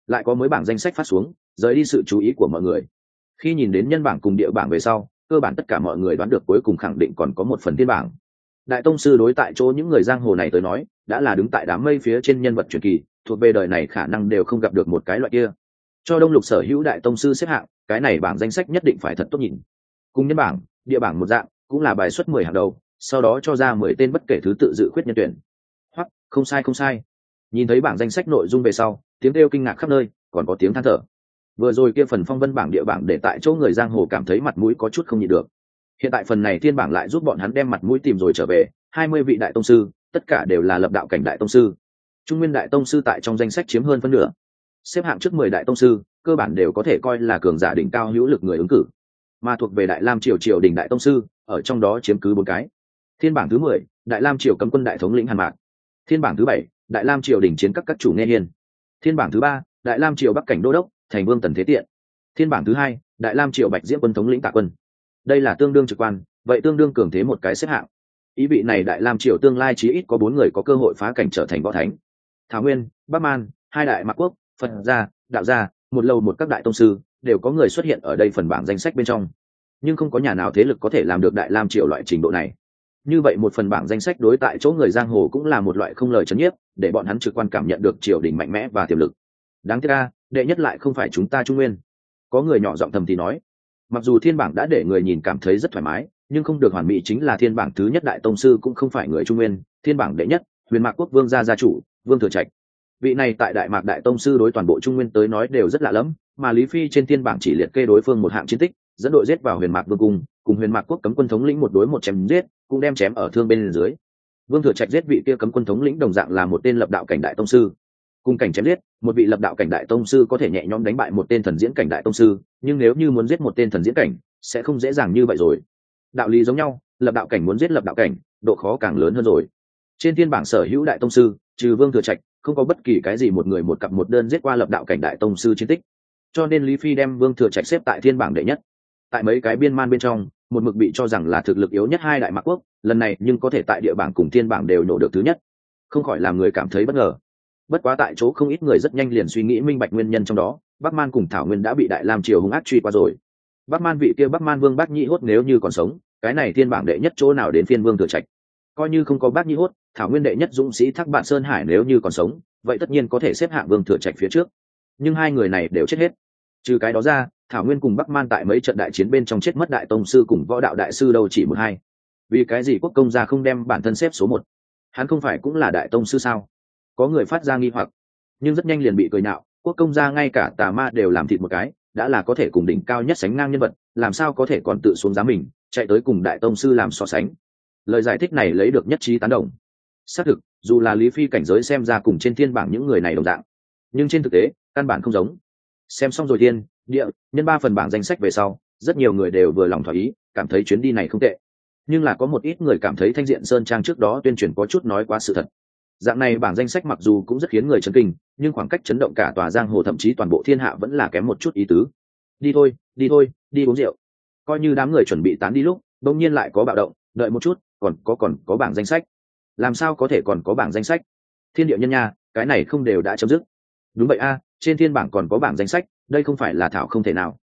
Lại có mới bảng danh sách phát xuống, rời đi sự chú ý của mọi người khi nhìn đến nhân bảng cùng địa bảng về sau, cơ bản tất cả mọi người đoán được cuối cùng khẳng định còn có một phần thiên bảng. Đại tông sư đối tại chỗ những người giang hồ này tới nói, đã là đứng tại đám mây phía trên nhân vật truyền kỳ, thuộc về đời này khả năng đều không gặp được một cái loại kia. Cho đông lục sở hữu đại tông sư xếp hạng, cái này bảng danh sách nhất định phải thật tốt nhìn. Cùng nhân bảng, địa bảng một dạng, cũng là bài xuất mười hàng đầu, sau đó cho ra mười tên bất kể thứ tự dự khuyết nhân tuyển. Hoặc, không sai không sai. Nhìn thấy bảng danh sách nội dung về sau, tiếng kêu kinh ngạc khắp nơi, còn có tiếng than thở vừa rồi kia phần phong vân bảng địa bảng để tại chỗ người giang hồ cảm thấy mặt mũi có chút không nhịn được. Hiện tại phần này thiên bảng lại giúp bọn hắn đem mặt mũi tìm rồi trở về, hai mươi vị đại tông sư, tất cả đều là lập đạo cảnh đại tông sư. Trung nguyên đại tông sư tại trong danh sách chiếm hơn phân nửa. Xếp hạng trước mười đại tông sư, cơ bản đều có thể coi là cường giả đỉnh cao hữu lực người ứng cử. Mà thuộc về đại lam triều triều đình đại tông sư, ở trong đó chiếm cứ bốn cái. Thiên bảng thứ mười, đại lam triều cấm quân đại thống lĩnh hàn mạc. Thiên bảng thứ bảy, đại lam triều đình chiến các các chủ nghe hiền thiên bảng thứ ba, đại lam triều bắc cảnh đô đốc thành vương tần thế tiện. Thiên bảng thứ hai, đại lam triệu bạch diễm quân thống lĩnh tạ quân. Đây là tương đương trực quan, vậy tương đương cường thế một cái xếp hạng. Ý vị này đại lam triều tương lai chí ít có bốn người có cơ hội phá cảnh trở thành võ thánh. Thảo nguyên, bắc man, hai đại mạc quốc, phật gia, đạo gia, một lâu một các đại tông sư, đều có người xuất hiện ở đây phần bảng danh sách bên trong. Nhưng không có nhà nào thế lực có thể làm được đại lam triều loại trình độ này. Như vậy một phần bảng danh sách đối tại chỗ người giang hồ cũng là một loại không lời chấn nhiếp, để bọn hắn trực quan cảm nhận được triều đình mạnh mẽ và tiềm lực đáng tiếc ca đệ nhất lại không phải chúng ta trung nguyên. Có người nhỏ giọng thầm thì nói. Mặc dù thiên bảng đã để người nhìn cảm thấy rất thoải mái, nhưng không được hoàn mỹ chính là thiên bảng thứ nhất đại tông sư cũng không phải người trung nguyên, thiên bảng đệ nhất, huyền mạc quốc vương gia gia chủ, vương thừa trạch. Vị này tại đại mạc đại tông sư đối toàn bộ trung nguyên tới nói đều rất lạ lẫm, mà lý phi trên thiên bảng chỉ liệt kê đối phương một hạng chiến tích, dẫn đội giết vào huyền mạc vương cung, cùng huyền mạc quốc cấm quân thống lĩnh một đối một chém giết, cũng đem chém ở thương bên dưới. Vương thừa trạch giết vị kia cấm quân thống lĩnh đồng dạng là một tên lập đạo cảnh đại tông sư cùng cảnh chém giết, một vị lập đạo cảnh đại tông sư có thể nhẹ nhõm đánh bại một tên thần diễn cảnh đại tông sư, nhưng nếu như muốn giết một tên thần diễn cảnh, sẽ không dễ dàng như vậy rồi. Đạo lý giống nhau, lập đạo cảnh muốn giết lập đạo cảnh, độ khó càng lớn hơn rồi. Trên thiên bảng sở hữu đại tông sư, trừ vương thừa trạch, không có bất kỳ cái gì một người một cặp một đơn giết qua lập đạo cảnh đại tông sư chiến tích. Cho nên lý phi đem vương thừa trạch xếp tại thiên bảng đệ nhất. Tại mấy cái biên man bên trong, một mực bị cho rằng là thực lực yếu nhất hai đại mạc quốc, lần này nhưng có thể tại địa bảng cùng thiên bảng đều nổ được thứ nhất. Không khỏi làm người cảm thấy bất ngờ bất quá tại chỗ không ít người rất nhanh liền suy nghĩ minh bạch nguyên nhân trong đó, bắc man cùng thảo nguyên đã bị đại lam triều hung ác truy qua rồi. Bắc man vị kia bắc man vương bác nhĩ hốt nếu như còn sống, cái này thiên bảng đệ nhất chỗ nào đến phiên vương thừa trạch? Coi như không có bác nhĩ hốt, thảo nguyên đệ nhất dũng sĩ thác bạn sơn hải nếu như còn sống, vậy tất nhiên có thể xếp hạng vương thừa trạch phía trước. Nhưng hai người này đều chết hết. Trừ cái đó ra, thảo nguyên cùng bắc man tại mấy trận đại chiến bên trong chết mất đại tông sư cùng võ đạo đại sư đâu chỉ một hai. Vì cái gì quốc công gia không đem bản thân xếp số một? Hắn không phải cũng là đại tông sư sao? Có người phát ra nghi hoặc. Nhưng rất nhanh liền bị cười nhạo, quốc công gia ngay cả tà ma đều làm thịt một cái, đã là có thể cùng đỉnh cao nhất sánh ngang nhân vật, làm sao có thể còn tự xuống giá mình, chạy tới cùng đại tông sư làm so sánh. Lời giải thích này lấy được nhất trí tán đồng. Xác thực, dù là lý phi cảnh giới xem ra cùng trên thiên bảng những người này đồng dạng, nhưng trên thực tế, căn bản không giống. Xem xong rồi thiên địa, nhân ba phần bảng danh sách về sau, rất nhiều người đều vừa lòng thỏa ý, cảm thấy chuyến đi này không tệ. Nhưng là có một ít người cảm thấy thanh diện sơn trang trước đó tuyên truyền có chút nói quá sự thật dạng này bảng danh sách mặc dù cũng rất khiến người chấn kinh, nhưng khoảng cách chấn động cả tòa giang hồ thậm chí toàn bộ thiên hạ vẫn là kém một chút ý tứ. Đi thôi đi thôi, đi uống rượu. Coi như đám người chuẩn bị tán đi lúc đông nhiên lại có bạo động, đợi một chút, còn có còn có bảng danh sách. Làm sao có thể còn có bảng danh sách? Thiên điệu nhân nha, cái này không đều đã chấm dứt. Đúng vậy a, trên thiên bảng còn có bảng danh sách, đây không phải là thảo không thể nào.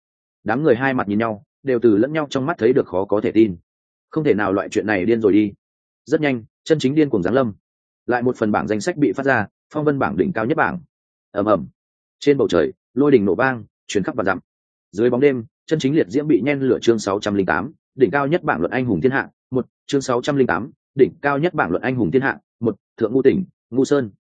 Đám người hai mặt nhìn nhau, đều từ lẫn nhau trong mắt thấy được khó có thể tin. Không thể nào loại chuyện này điên rồi đi. Rất nhanh, chân chính điên cùng giáng lâm lại một phần bảng danh sách bị phát ra, phong vân bảng đỉnh cao nhất bảng. Ầm ầm. Trên bầu trời, lôi đỉnh nổ vang chuyển khắp và dặm. Dưới bóng đêm, chân chính liệt diễm bị nhen lửa chương sáu trăm linh tám, đỉnh cao nhất bảng luận anh hùng thiên hạ, một, chương sáu trăm linh tám, đỉnh cao nhất bảng luận anh hùng thiên hạ, một, thượng ngu tỉnh, ngu sơn.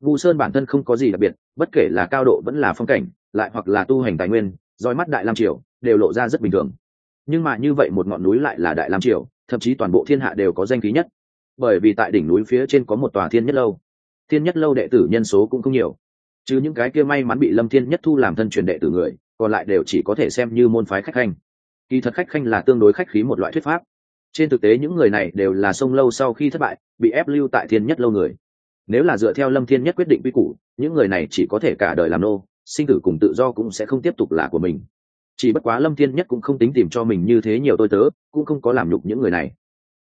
Ngu sơn bản thân không có gì đặc biệt, bất kể là cao độ vẫn là phong cảnh, lại hoặc là tu hành tài nguyên, roi mắt đại lam triều, đều lộ ra rất bình thường. Nhưng mà như vậy một ngọn núi lại là đại lam triều, thậm chí toàn bộ thiên hạ đều có danh khí nhất bởi vì tại đỉnh núi phía trên có một tòa thiên nhất lâu. Thiên nhất lâu đệ tử nhân số cũng không nhiều. Chứ những cái kia may mắn bị lâm thiên nhất thu làm thân truyền đệ tử người, còn lại đều chỉ có thể xem như môn phái khách khanh. Kỳ thật khách khanh là tương đối khách khí một loại thuyết pháp. Trên thực tế những người này đều là sông lâu sau khi thất bại, bị ép lưu tại thiên nhất lâu người. Nếu là dựa theo lâm thiên nhất quyết định quy củ, những người này chỉ có thể cả đời làm nô, sinh tử cùng tự do cũng sẽ không tiếp tục là của mình. Chỉ bất quá lâm thiên nhất cũng không tính tìm cho mình như thế nhiều tôi tớ, cũng không có làm nhục những người này.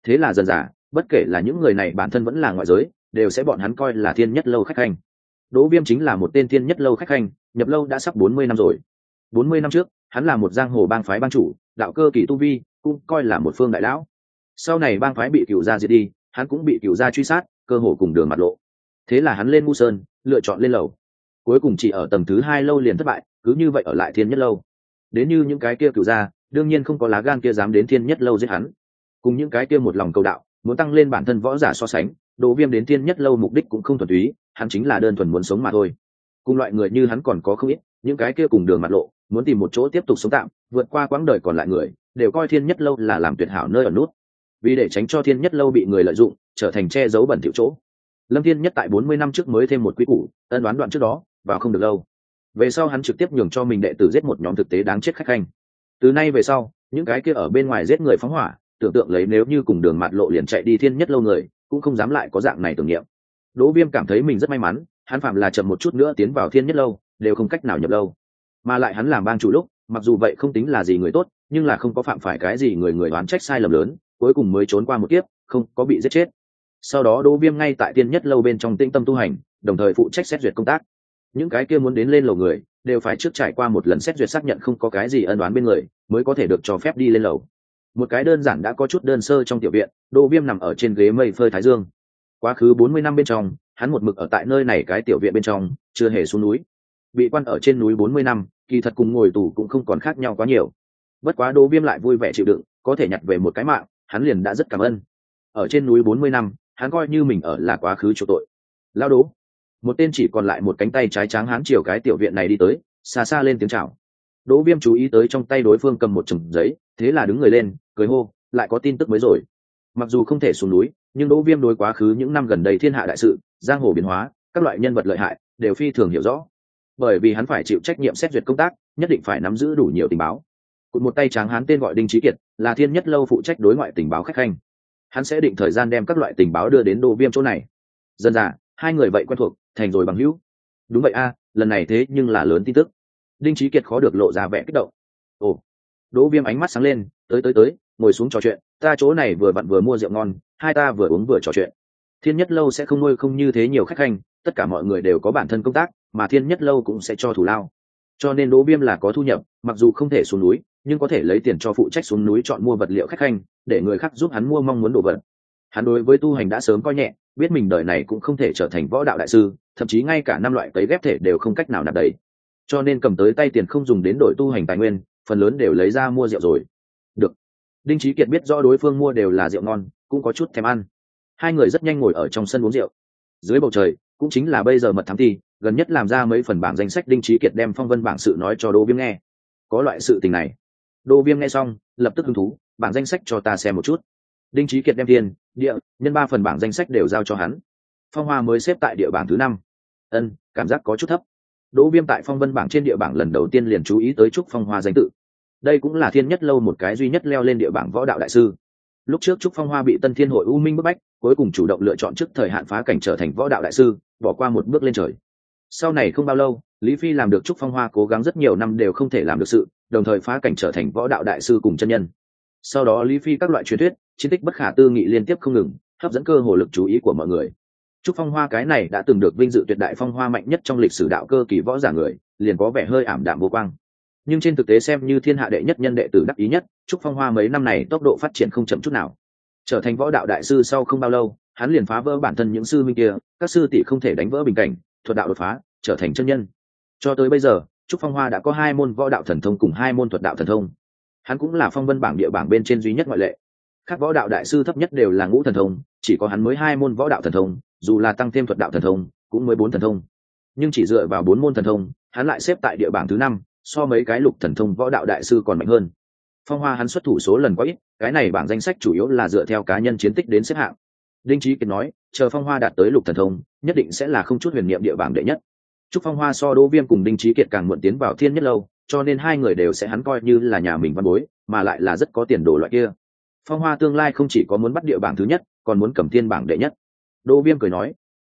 Thế là dần dà bất kể là những người này bản thân vẫn là ngoại giới, đều sẽ bọn hắn coi là thiên nhất lâu khách khanh. Đỗ viêm chính là một tên thiên nhất lâu khách khanh, nhập lâu đã sắp bốn mươi năm rồi. Bốn mươi năm trước, hắn là một giang hồ bang phái ban chủ, đạo cơ kỳ tu vi cũng coi là một phương đại lão. Sau này bang phái bị cựu gia diệt đi, hắn cũng bị cựu gia truy sát, cơ hồ cùng đường mặt lộ. Thế là hắn lên ngu sơn, lựa chọn lên lầu. Cuối cùng chỉ ở tầng thứ hai lâu liền thất bại, cứ như vậy ở lại thiên nhất lâu. Đến như những cái kia cựu gia, đương nhiên không có lá gan kia dám đến thiên nhất lâu giết hắn. Cùng những cái kia một lòng cầu đạo muốn tăng lên bản thân võ giả so sánh, đỗ viêm đến thiên nhất lâu mục đích cũng không thuần túy, hắn chính là đơn thuần muốn sống mà thôi. Cùng loại người như hắn còn có không ít, những cái kia cùng đường mặt lộ, muốn tìm một chỗ tiếp tục sống tạm, vượt qua quãng đời còn lại người, đều coi thiên nhất lâu là làm tuyệt hảo nơi ở nút. Vì để tránh cho thiên nhất lâu bị người lợi dụng, trở thành che giấu bẩn thiệu chỗ. Lâm thiên nhất tại bốn mươi năm trước mới thêm một quý củ, ân đoán đoạn trước đó và không được lâu. Về sau hắn trực tiếp nhường cho mình đệ tử giết một nhóm thực tế đáng chết khách khanh. Từ nay về sau, những cái kia ở bên ngoài giết người phóng hỏa tưởng tượng lấy nếu như cùng đường mặt lộ liền chạy đi thiên nhất lâu người, cũng không dám lại có dạng này tưởng niệm. Đỗ viêm cảm thấy mình rất may mắn, hắn phạm là chậm một chút nữa tiến vào thiên nhất lâu, đều không cách nào nhập lâu. Mà lại hắn làm bang chủ lúc, mặc dù vậy không tính là gì người tốt, nhưng là không có phạm phải cái gì người người đoán trách sai lầm lớn, cuối cùng mới trốn qua một kiếp, không có bị giết chết. Sau đó đỗ viêm ngay tại thiên nhất lâu bên trong tĩnh tâm tu hành, đồng thời phụ trách xét duyệt công tác. Những cái kia muốn đến lên lầu người, đều phải trước trải qua một lần xét duyệt xác nhận không có cái gì ân đoán bên người, mới có thể được cho phép đi lên lầu một cái đơn giản đã có chút đơn sơ trong tiểu viện, đỗ viêm nằm ở trên ghế mây phơi thái dương. Quá khứ bốn mươi năm bên trong, hắn một mực ở tại nơi này cái tiểu viện bên trong, chưa hề xuống núi. Bị quan ở trên núi bốn mươi năm, kỳ thật cùng ngồi tù cũng không còn khác nhau quá nhiều. Bất quá đỗ viêm lại vui vẻ chịu đựng, có thể nhặt về một cái mạng, hắn liền đã rất cảm ơn. Ở trên núi bốn mươi năm, hắn coi như mình ở là quá khứ chỗ tội. Lao đố một tên chỉ còn lại một cánh tay trái tráng hắn chiều cái tiểu viện này đi tới, xa xa lên tiếng chào. Đỗ viêm chú ý tới trong tay đối phương cầm một chùm giấy, thế là đứng người lên cười hô, lại có tin tức mới rồi. Mặc dù không thể xuống núi, nhưng đỗ viêm đối quá khứ những năm gần đây thiên hạ đại sự, giang hồ biến hóa, các loại nhân vật lợi hại, đều phi thường hiểu rõ. Bởi vì hắn phải chịu trách nhiệm xét duyệt công tác, nhất định phải nắm giữ đủ nhiều tình báo. Cụt một tay tráng hán tên gọi đinh trí kiệt, là thiên nhất lâu phụ trách đối ngoại tình báo khách khanh. Hắn sẽ định thời gian đem các loại tình báo đưa đến Đỗ viêm chỗ này. Dân dà hai người vậy quen thuộc, thành rồi bằng hữu. Đúng vậy a, lần này thế nhưng là lớn tin tức. Đinh trí kiệt khó được lộ ra vẻ kích động. Ồ, đỗ viêm ánh mắt sáng lên, tới tới tới ngồi xuống trò chuyện ta chỗ này vừa vặn vừa mua rượu ngon hai ta vừa uống vừa trò chuyện. Thiên nhất lâu sẽ không nuôi không như thế nhiều khách hành, tất cả mọi người đều có bản thân công tác mà thiên nhất lâu cũng sẽ cho thủ lao. Cho nên đỗ viêm là có thu nhập mặc dù không thể xuống núi nhưng có thể lấy tiền cho phụ trách xuống núi chọn mua vật liệu khách hành, để người khác giúp hắn mua mong muốn đồ vật. Hắn đối với tu hành đã sớm coi nhẹ biết mình đời này cũng không thể trở thành võ đạo đại sư thậm chí ngay cả năm loại cấy ghép thể đều không cách nào nạp đầy. Cho nên cầm tới tay tiền không dùng đến đổi tu hành tài nguyên phần lớn đều lấy ra mua rượu rồi đinh trí kiệt biết rõ đối phương mua đều là rượu ngon, cũng có chút thèm ăn. Hai người rất nhanh ngồi ở trong sân uống rượu. Dưới bầu trời, cũng chính là bây giờ mật thám thi, gần nhất làm ra mấy phần bảng danh sách đinh trí kiệt đem phong vân bảng sự nói cho đỗ viêm nghe. Có loại sự tình này. Đỗ viêm nghe xong, lập tức hứng thú, bảng danh sách cho ta xem một chút. Đinh trí kiệt đem tiền, địa, nhân ba phần bảng danh sách đều giao cho hắn. Phong hoa mới xếp tại địa bảng thứ năm. Ân, cảm giác có chút thấp. Đỗ viêm tại phong vân bảng trên địa bảng lần đầu tiên liền chú ý tới trúc phong hoa danh tự đây cũng là thiên nhất lâu một cái duy nhất leo lên địa bảng võ đạo đại sư. Lúc trước trúc phong hoa bị tân thiên hội u minh bức bách, cuối cùng chủ động lựa chọn trước thời hạn phá cảnh trở thành võ đạo đại sư, bỏ qua một bước lên trời. Sau này không bao lâu, lý phi làm được trúc phong hoa cố gắng rất nhiều năm đều không thể làm được sự, đồng thời phá cảnh trở thành võ đạo đại sư cùng chân nhân. Sau đó lý phi các loại truyền thuyết, chiến tích bất khả tư nghị liên tiếp không ngừng, hấp dẫn cơ hồ lực chú ý của mọi người. Trúc phong hoa cái này đã từng được vinh dự tuyệt đại phong hoa mạnh nhất trong lịch sử đạo cơ kỳ võ giả người, liền có vẻ hơi ảm đạm vô quang nhưng trên thực tế xem như thiên hạ đệ nhất nhân đệ tử đắc ý nhất, trúc phong hoa mấy năm này tốc độ phát triển không chậm chút nào. Trở thành võ đạo đại sư sau không bao lâu, hắn liền phá vỡ bản thân những sư minh kia, các sư tỷ không thể đánh vỡ bình cảnh, thuật đạo đột phá, trở thành chân nhân. Cho tới bây giờ, trúc phong hoa đã có hai môn võ đạo thần thông cùng hai môn thuật đạo thần thông. Hắn cũng là phong vân bảng địa bảng bên trên duy nhất ngoại lệ. Các võ đạo đại sư thấp nhất đều là ngũ thần thông, chỉ có hắn mới hai môn võ đạo thần thông, dù là tăng thêm thuật đạo thần thông, cũng mới bốn thần thông. Nhưng chỉ dựa vào bốn môn thần thông, hắn lại xếp tại địa bảng thứ năm so mấy cái lục thần thông võ đạo đại sư còn mạnh hơn. Phong hoa hắn xuất thủ số lần quá ít, cái này bảng danh sách chủ yếu là dựa theo cá nhân chiến tích đến xếp hạng. Đinh trí kiệt nói, chờ phong hoa đạt tới lục thần thông, nhất định sẽ là không chút huyền niệm địa bảng đệ nhất. Chúc phong hoa so đỗ viêm cùng đinh trí kiệt càng muộn tiến vào thiên nhất lâu, cho nên hai người đều sẽ hắn coi như là nhà mình văn bối, mà lại là rất có tiền đồ loại kia. Phong hoa tương lai không chỉ có muốn bắt địa bảng thứ nhất, còn muốn cầm thiên bảng đệ nhất. Đỗ viêm cười nói,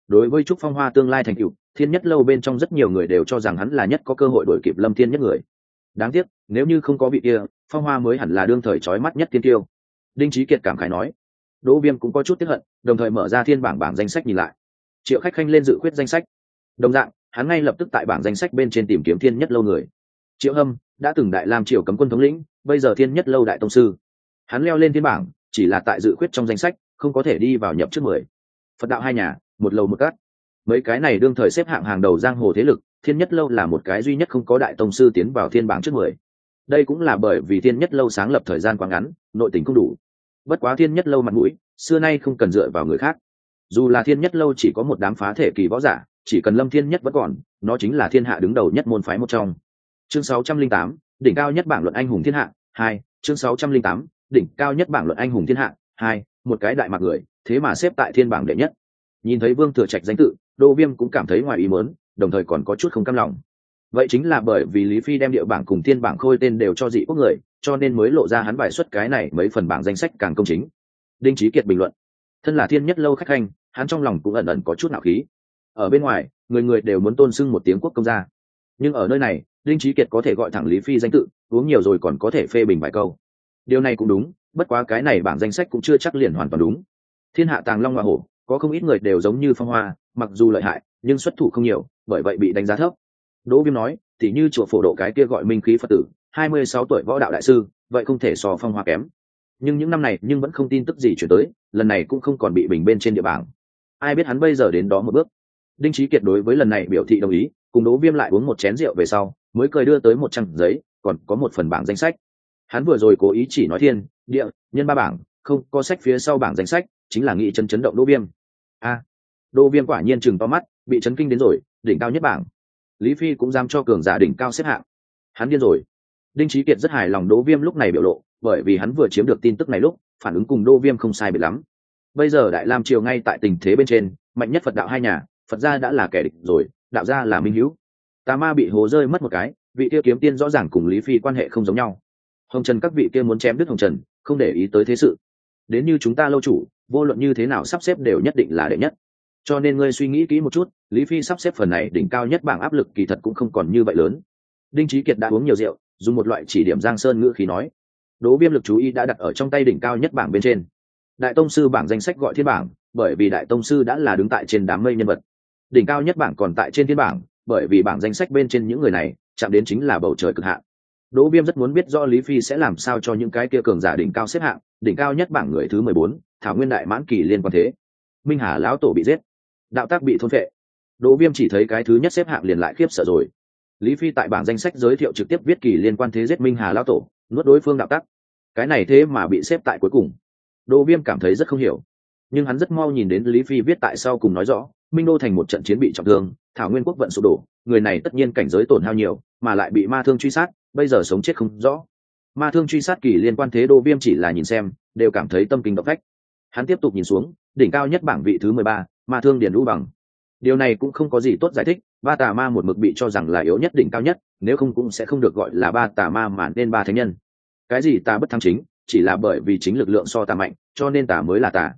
đối với Chúc phong hoa tương lai thành cựu thiên nhất lâu bên trong rất nhiều người đều cho rằng hắn là nhất có cơ hội đổi kịp lâm thiên nhất người. Đáng tiếc, nếu như không có vị kia, phong hoa mới hẳn là đương thời trói mắt nhất tiên tiêu đinh trí kiệt cảm khải nói. Đỗ viêm cũng có chút tiếp hận, đồng thời mở ra thiên bảng bảng danh sách nhìn lại. Triệu khách khanh lên dự khuyết danh sách. Đồng dạng, hắn ngay lập tức tại bảng danh sách bên trên tìm kiếm thiên nhất lâu người. Triệu hâm đã từng đại làm triều cấm quân thống lĩnh, bây giờ thiên nhất lâu đại tông sư. Hắn leo lên thiên bảng, chỉ là tại dự khuyết trong danh sách, không có thể đi vào nhập trước mười. Phật đạo hai nhà, một lầu một cát mấy cái này đương thời xếp hạng hàng đầu giang hồ thế lực thiên nhất lâu là một cái duy nhất không có đại tông sư tiến vào thiên bảng trước mười. Đây cũng là bởi vì thiên nhất lâu sáng lập thời gian quá ngắn nội tình không đủ. Bất quá thiên nhất lâu mặt mũi xưa nay không cần dựa vào người khác. Dù là thiên nhất lâu chỉ có một đám phá thể kỳ võ giả chỉ cần lâm thiên nhất vẫn còn nó chính là thiên hạ đứng đầu nhất môn phái một trong. Chương 608, đỉnh cao nhất bảng luận anh hùng thiên hạ hai chương 608, đỉnh cao nhất bảng luận anh hùng thiên hạ hai một cái đại mặt người thế mà xếp tại thiên bảng đệ nhất. Nhìn thấy vương thừa trạch danh tự đô viêm cũng cảm thấy ngoài ý mớn đồng thời còn có chút không cam lòng. Vậy chính là bởi vì lý phi đem địa bảng cùng thiên bảng khôi tên đều cho dị quốc người, cho nên mới lộ ra hắn bài xuất cái này mấy phần bảng danh sách càng công chính. Đinh trí kiệt bình luận, thân là thiên nhất lâu khách khanh hắn trong lòng cũng ẩn ẩn có chút nạo khí. Ở bên ngoài, người người đều muốn tôn sưng một tiếng quốc công gia. Nhưng ở nơi này, đinh trí kiệt có thể gọi thẳng lý phi danh tự, uống nhiều rồi còn có thể phê bình vài câu. Điều này cũng đúng, bất quá cái này bảng danh sách cũng chưa chắc liền hoàn toàn đúng. Thiên hạ tàng long hoa hổ, có không ít người đều giống như phong hoa mặc dù lợi hại, nhưng xuất thủ không nhiều, bởi vậy bị đánh giá thấp. Đỗ viêm nói thì như chùa phổ độ cái kia gọi minh khí phật tử, hai mươi sáu tuổi võ đạo đại sư, vậy không thể so phong hoa kém. Nhưng những năm này nhưng vẫn không tin tức gì chuyển tới, lần này cũng không còn bị bình bên trên địa bảng. Ai biết hắn bây giờ đến đó một bước? Đinh trí kiệt đối với lần này biểu thị đồng ý, cùng đỗ viêm lại uống một chén rượu về sau, mới cười đưa tới một trang giấy, còn có một phần bảng danh sách. Hắn vừa rồi cố ý chỉ nói thiên, địa, nhân ba bảng, không có sách phía sau bảng danh sách, chính là nghị chân chấn động đỗ viêm. A Đô viêm quả nhiên chừng to mắt, bị chấn kinh đến rồi, đỉnh cao nhất bảng. Lý phi cũng dám cho cường giả đỉnh cao xếp hạng. Hắn điên rồi. Đinh trí kiệt rất hài lòng đỗ viêm lúc này biểu lộ, bởi vì hắn vừa chiếm được tin tức này lúc, phản ứng cùng Đô viêm không sai biệt lắm. Bây giờ đại lam triều ngay tại tình thế bên trên, mạnh nhất phật đạo hai nhà, phật gia đã là kẻ địch rồi, đạo gia là minh hữu. Tà ma bị hồ rơi mất một cái, vị kia kiếm tiên rõ ràng cùng lý phi quan hệ không giống nhau. Hồng trần các vị kia muốn chém đứt hồng trần, không để ý tới thế sự. Đến như chúng ta lâu chủ, vô luận như thế nào sắp xếp đều nhất định là đệ nhất cho nên ngươi suy nghĩ kỹ một chút, lý phi sắp xếp phần này đỉnh cao nhất bảng áp lực kỳ thật cũng không còn như vậy lớn. Đinh trí kiệt đã uống nhiều rượu, dùng một loại chỉ điểm giang sơn ngữ khí nói. Đỗ viêm lực chú ý đã đặt ở trong tay đỉnh cao nhất bảng bên trên. Đại tông sư bảng danh sách gọi thiên bảng, bởi vì đại tông sư đã là đứng tại trên đám mây nhân vật. Đỉnh cao nhất bảng còn tại trên thiên bảng, bởi vì bảng danh sách bên trên những người này chạm đến chính là bầu trời cực hạn. Đỗ viêm rất muốn biết do lý phi sẽ làm sao cho những cái kia cường giả đỉnh cao xếp hạng, đỉnh cao nhất bảng người thứ mười bốn, thảo nguyên đại mãn kỳ liên quan thế. Minh hà lão tổ bị giết đạo tác bị thôn phệ. Đỗ viêm chỉ thấy cái thứ nhất xếp hạng liền lại khiếp sợ rồi. Lý phi tại bảng danh sách giới thiệu trực tiếp viết kỳ liên quan thế giết minh hà lao tổ, nuốt đối phương đạo tắc cái này thế mà bị xếp tại cuối cùng. Đỗ viêm cảm thấy rất không hiểu. Nhưng hắn rất mau nhìn đến lý phi viết tại sau cùng nói rõ, minh đô thành một trận chiến bị trọng thương, thảo nguyên quốc vận sụp đổ, người này tất nhiên cảnh giới tổn hao nhiều, mà lại bị ma thương truy sát, bây giờ sống chết không rõ. Ma thương truy sát kỳ liên quan thế đô viêm chỉ là nhìn xem, đều cảm thấy tâm kinh động phách. Hắn tiếp tục nhìn xuống, đỉnh cao nhất bảng vị thứ mười ba ma thương điền lũ bằng. Điều này cũng không có gì tốt giải thích, ba tà ma một mực bị cho rằng là yếu nhất đỉnh cao nhất, nếu không cũng sẽ không được gọi là ba tà ma mà nên ba thánh nhân. Cái gì ta bất thắng chính, chỉ là bởi vì chính lực lượng so tà mạnh, cho nên tà mới là tà.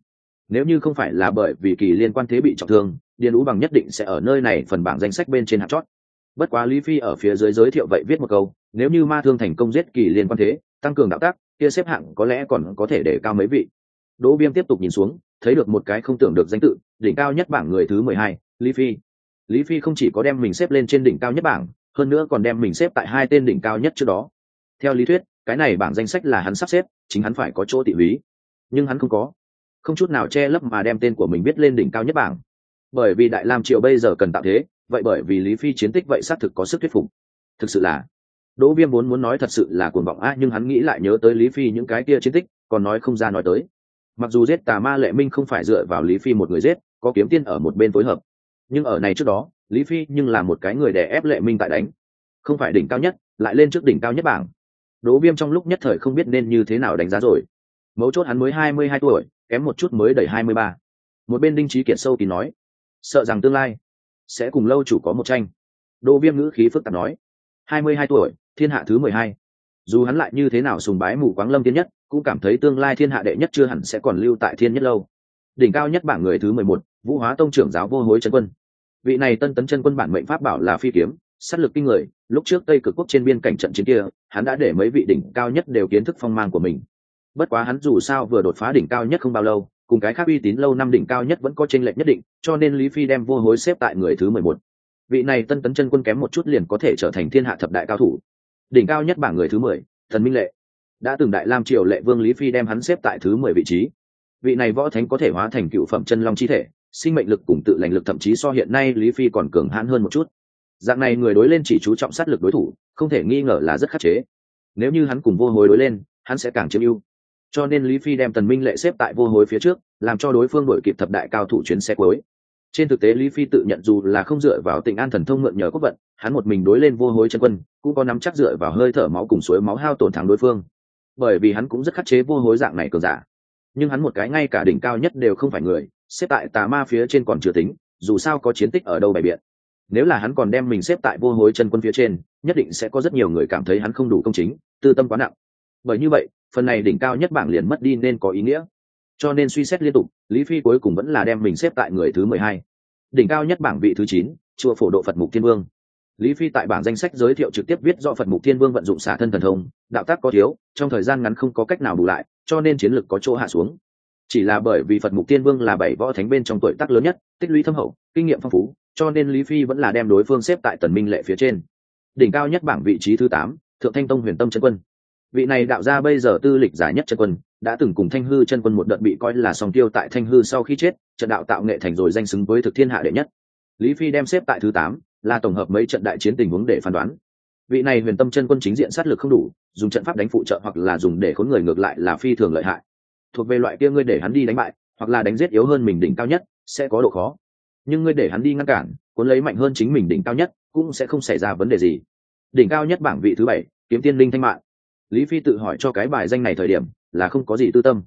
Nếu như không phải là bởi vì kỳ liên quan thế bị trọng thương, điền lũ bằng nhất định sẽ ở nơi này phần bảng danh sách bên trên hạt chót. Bất quá lý phi ở phía dưới giới thiệu vậy viết một câu, nếu như ma thương thành công giết kỳ liên quan thế, tăng cường đạo tác, kia xếp hạng có lẽ còn có thể để cao mấy vị. Đỗ viêm tiếp tục nhìn xuống thấy được một cái không tưởng được danh tự, đỉnh cao nhất bảng người thứ mười hai, lý phi. Lý phi không chỉ có đem mình xếp lên trên đỉnh cao nhất bảng, hơn nữa còn đem mình xếp tại hai tên đỉnh cao nhất trước đó. Theo lý thuyết, cái này bảng danh sách là hắn sắp xếp, chính hắn phải có chỗ tị lý nhưng hắn không có. Không chút nào che lấp mà đem tên của mình viết lên đỉnh cao nhất bảng. Bởi vì đại lam triệu bây giờ cần tạo thế, vậy bởi vì lý phi chiến tích vậy xác thực có sức thuyết phục. Thực sự là, đỗ viêm vốn muốn nói thật sự là cuồng vọng a nhưng hắn nghĩ lại nhớ tới lý phi những cái kia chiến tích, còn nói không ra nói tới mặc dù giết tà ma lệ minh không phải dựa vào lý phi một người giết, có kiếm tiên ở một bên phối hợp. Nhưng ở này trước đó, lý phi nhưng là một cái người đè ép lệ minh tại đánh. Không phải đỉnh cao nhất, lại lên trước đỉnh cao nhất bảng. Đỗ viêm trong lúc nhất thời không biết nên như thế nào đánh giá rồi. Mấu chốt hắn mới hai mươi hai tuổi, kém một chút mới đẩy hai mươi ba. Một bên đinh trí kiệt sâu kỳ nói, sợ rằng tương lai sẽ cùng lâu chủ có một tranh. Đỗ viêm ngữ khí phức tạp nói, hai mươi hai tuổi, thiên hạ thứ mười hai. Dù hắn lại như thế nào sùng bái mù quáng lâm tiên nhất cũng cảm thấy tương lai thiên hạ đệ nhất chưa hẳn sẽ còn lưu tại thiên nhất lâu. Đỉnh cao nhất bảng người thứ mười một, vũ hóa tông trưởng giáo vô hối chân quân. Vị này tân tấn chân quân bản mệnh pháp bảo là phi kiếm, sát lực kinh người, lúc trước tây cực quốc trên biên cảnh trận chiến kia, hắn đã để mấy vị đỉnh cao nhất đều kiến thức phong mang của mình. Bất quá hắn dù sao vừa đột phá đỉnh cao nhất không bao lâu, cùng cái khác uy tín lâu năm đỉnh cao nhất vẫn có tranh lệch nhất định, cho nên lý phi đem vô hối xếp tại người thứ mười một. Vị này tân tấn chân quân kém một chút liền có thể trở thành thiên hạ thập đại cao thủ. Đỉnh cao nhất bảng người thứ mười, thần minh lệ đã từng đại lam triều lệ vương lý phi đem hắn xếp tại thứ mười vị trí. Vị này võ thánh có thể hóa thành cựu phẩm chân long chi thể, sinh mệnh lực cùng tự lành lực thậm chí so hiện nay lý phi còn cường hãn hơn một chút. Dạng này người đối lên chỉ chú trọng sát lực đối thủ, không thể nghi ngờ là rất khắc chế. Nếu như hắn cùng vô hối đối lên, hắn sẽ càng chiếm ưu. Cho nên lý phi đem tần minh lệ xếp tại vô hối phía trước, làm cho đối phương đổi kịp thập đại cao thủ chuyến xe cuối. Trên thực tế lý phi tự nhận dù là không dựa vào tình an thần thông mượn nhờ quốc vận, hắn một mình đối lên vô hối chân quân, cũng có nắm chắc dựa vào hơi thở máu cùng suối máu hao tổn thắng đối phương bởi vì hắn cũng rất khắc chế vô hối dạng này cường giả. Nhưng hắn một cái ngay cả đỉnh cao nhất đều không phải người, xếp tại tà ma phía trên còn chưa tính, dù sao có chiến tích ở đâu bày biện. Nếu là hắn còn đem mình xếp tại vô hối chân quân phía trên, nhất định sẽ có rất nhiều người cảm thấy hắn không đủ công chính, tư tâm quá nặng. Bởi như vậy, phần này đỉnh cao nhất bảng liền mất đi nên có ý nghĩa. Cho nên suy xét liên tục, lý phi cuối cùng vẫn là đem mình xếp tại người thứ mười hai. Đỉnh cao nhất bảng vị thứ chín, chùa phổ độ phật mục thiên vương lý phi tại bảng danh sách giới thiệu trực tiếp viết do phật mục thiên vương vận dụng xả thân thần thông, đạo tác có thiếu, trong thời gian ngắn không có cách nào bù lại, cho nên chiến lược có chỗ hạ xuống. Chỉ là bởi vì phật mục thiên vương là bảy võ thánh bên trong tuổi tác lớn nhất, tích lũy thâm hậu, kinh nghiệm phong phú, cho nên lý phi vẫn là đem đối phương xếp tại tần minh lệ phía trên. Đỉnh cao nhất bảng vị trí thứ tám, thượng thanh tông huyền tâm chân quân. Vị này đạo ra bây giờ tư lịch giải nhất chân quân, đã từng cùng thanh hư chân quân một đợt bị coi là song tiêu tại thanh hư sau khi chết, trận đạo tạo nghệ thành rồi danh xứng với thực thiên hạ đệ nhất. Lý phi đem xếp tại thứ tám là tổng hợp mấy trận đại chiến tình huống để phán đoán. Vị này huyền tâm chân quân chính diện sát lực không đủ, dùng trận pháp đánh phụ trợ hoặc là dùng để khốn người ngược lại là phi thường lợi hại. Thuộc về loại kia ngươi để hắn đi đánh bại, hoặc là đánh giết yếu hơn mình đỉnh cao nhất, sẽ có độ khó. Nhưng ngươi để hắn đi ngăn cản, cuốn lấy mạnh hơn chính mình đỉnh cao nhất, cũng sẽ không xảy ra vấn đề gì. Đỉnh cao nhất bảng vị thứ bảy, kiếm tiên linh thanh mạng. Lý phi tự hỏi cho cái bài danh này thời điểm, là không có gì tư tâm.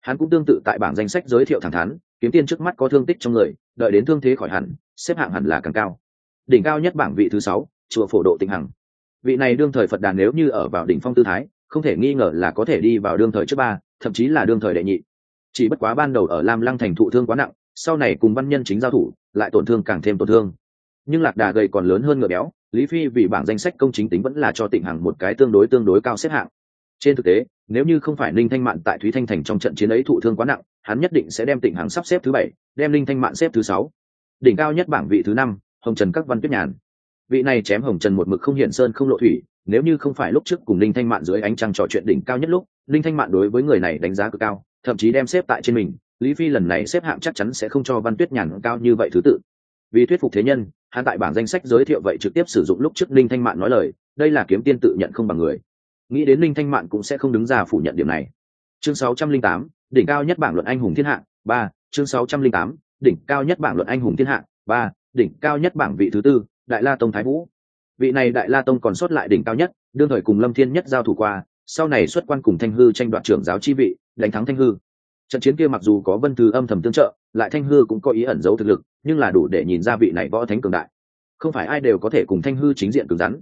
Hắn cũng tương tự tại bảng danh sách giới thiệu thẳng thắn, kiếm tiên trước mắt có thương tích trong người, đợi đến thương thế khỏi hẳn, xếp hạng hẳn là càng cao đỉnh cao nhất bảng vị thứ sáu, chùa phổ độ tịnh hằng. Vị này đương thời phật đàn nếu như ở vào đỉnh phong tư thái, không thể nghi ngờ là có thể đi vào đương thời trước ba, thậm chí là đương thời đệ nhị. Chỉ bất quá ban đầu ở lam lăng thành thụ thương quá nặng, sau này cùng văn nhân chính giao thủ, lại tổn thương càng thêm tổn thương. Nhưng lạc đà gầy còn lớn hơn ngựa béo, lý phi vì bảng danh sách công chính tính vẫn là cho tịnh hằng một cái tương đối tương đối cao xếp hạng. Trên thực tế, nếu như không phải Ninh thanh mạn tại thúy thanh thành trong trận chiến ấy thụ thương quá nặng, hắn nhất định sẽ đem tịnh hằng sắp xếp thứ bảy, đem Ninh thanh mạn xếp thứ sáu. Đỉnh cao nhất bảng vị thứ năm hồng trần các văn tuyết nhàn. Vị này chém hồng trần một mực không hiện sơn không lộ thủy nếu như không phải lúc trước cùng linh thanh mạn dưới ánh trăng trò chuyện đỉnh cao nhất lúc linh thanh mạn đối với người này đánh giá cực cao thậm chí đem xếp tại trên mình lý phi lần này xếp hạng chắc chắn sẽ không cho văn tuyết nhàn cao như vậy thứ tự. Vì thuyết phục thế nhân hắn tại bảng danh sách giới thiệu vậy trực tiếp sử dụng lúc trước linh thanh mạn nói lời đây là kiếm tiên tự nhận không bằng người. Nghĩ đến linh thanh mạn cũng sẽ không đứng ra phủ nhận điểm này. Chương 608, đỉnh cao nhất bảng luận anh hùng thiên hạ ba chương 608, đỉnh cao nhất bảng luận anh hùng thiên hạ ba đỉnh cao nhất bảng vị thứ tư, đại la tông thái vũ. Vị này đại la tông còn sót lại đỉnh cao nhất, đương thời cùng lâm thiên nhất giao thủ qua, sau này xuất quan cùng thanh hư tranh đoạt trưởng giáo chi vị, đánh thắng thanh hư. Trận chiến kia mặc dù có vân thư âm thầm tương trợ, lại thanh hư cũng có ý ẩn giấu thực lực, nhưng là đủ để nhìn ra vị này võ thánh cường đại. Không phải ai đều có thể cùng thanh hư chính diện cứng rắn.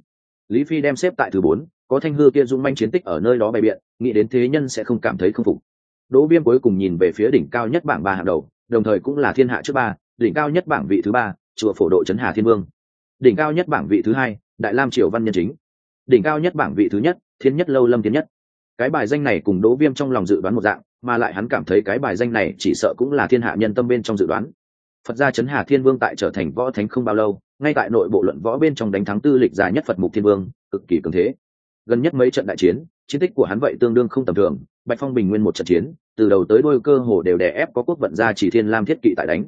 Lý phi đem xếp tại thứ bốn, có thanh hư kia dung manh chiến tích ở nơi đó bày biện, nghĩ đến thế nhân sẽ không cảm thấy không phục. Đỗ viêm cuối cùng nhìn về phía đỉnh cao nhất bảng ba hàng đầu, đồng thời cũng là thiên hạ trước ba, đỉnh cao nhất bảng vị thứ ba chùa phổ độ trấn hà thiên vương. Đỉnh cao nhất bảng vị thứ hai, đại lam triều văn nhân chính. Đỉnh cao nhất bảng vị thứ nhất, thiên nhất lâu lâm thiên nhất. Cái bài danh này cùng đỗ viêm trong lòng dự đoán một dạng, mà lại hắn cảm thấy cái bài danh này chỉ sợ cũng là thiên hạ nhân tâm bên trong dự đoán. Phật gia trấn hà thiên vương tại trở thành võ thánh không bao lâu, ngay tại nội bộ luận võ bên trong đánh thắng tư lịch dài nhất phật mục thiên vương, cực kỳ cường thế. Gần nhất mấy trận đại chiến chiến tích của hắn vậy tương đương không tầm thường, bạch phong bình nguyên một trận chiến, từ đầu tới đôi cơ hồ đều đè ép có quốc vận gia chỉ thiên lam thiết kỵ tại đánh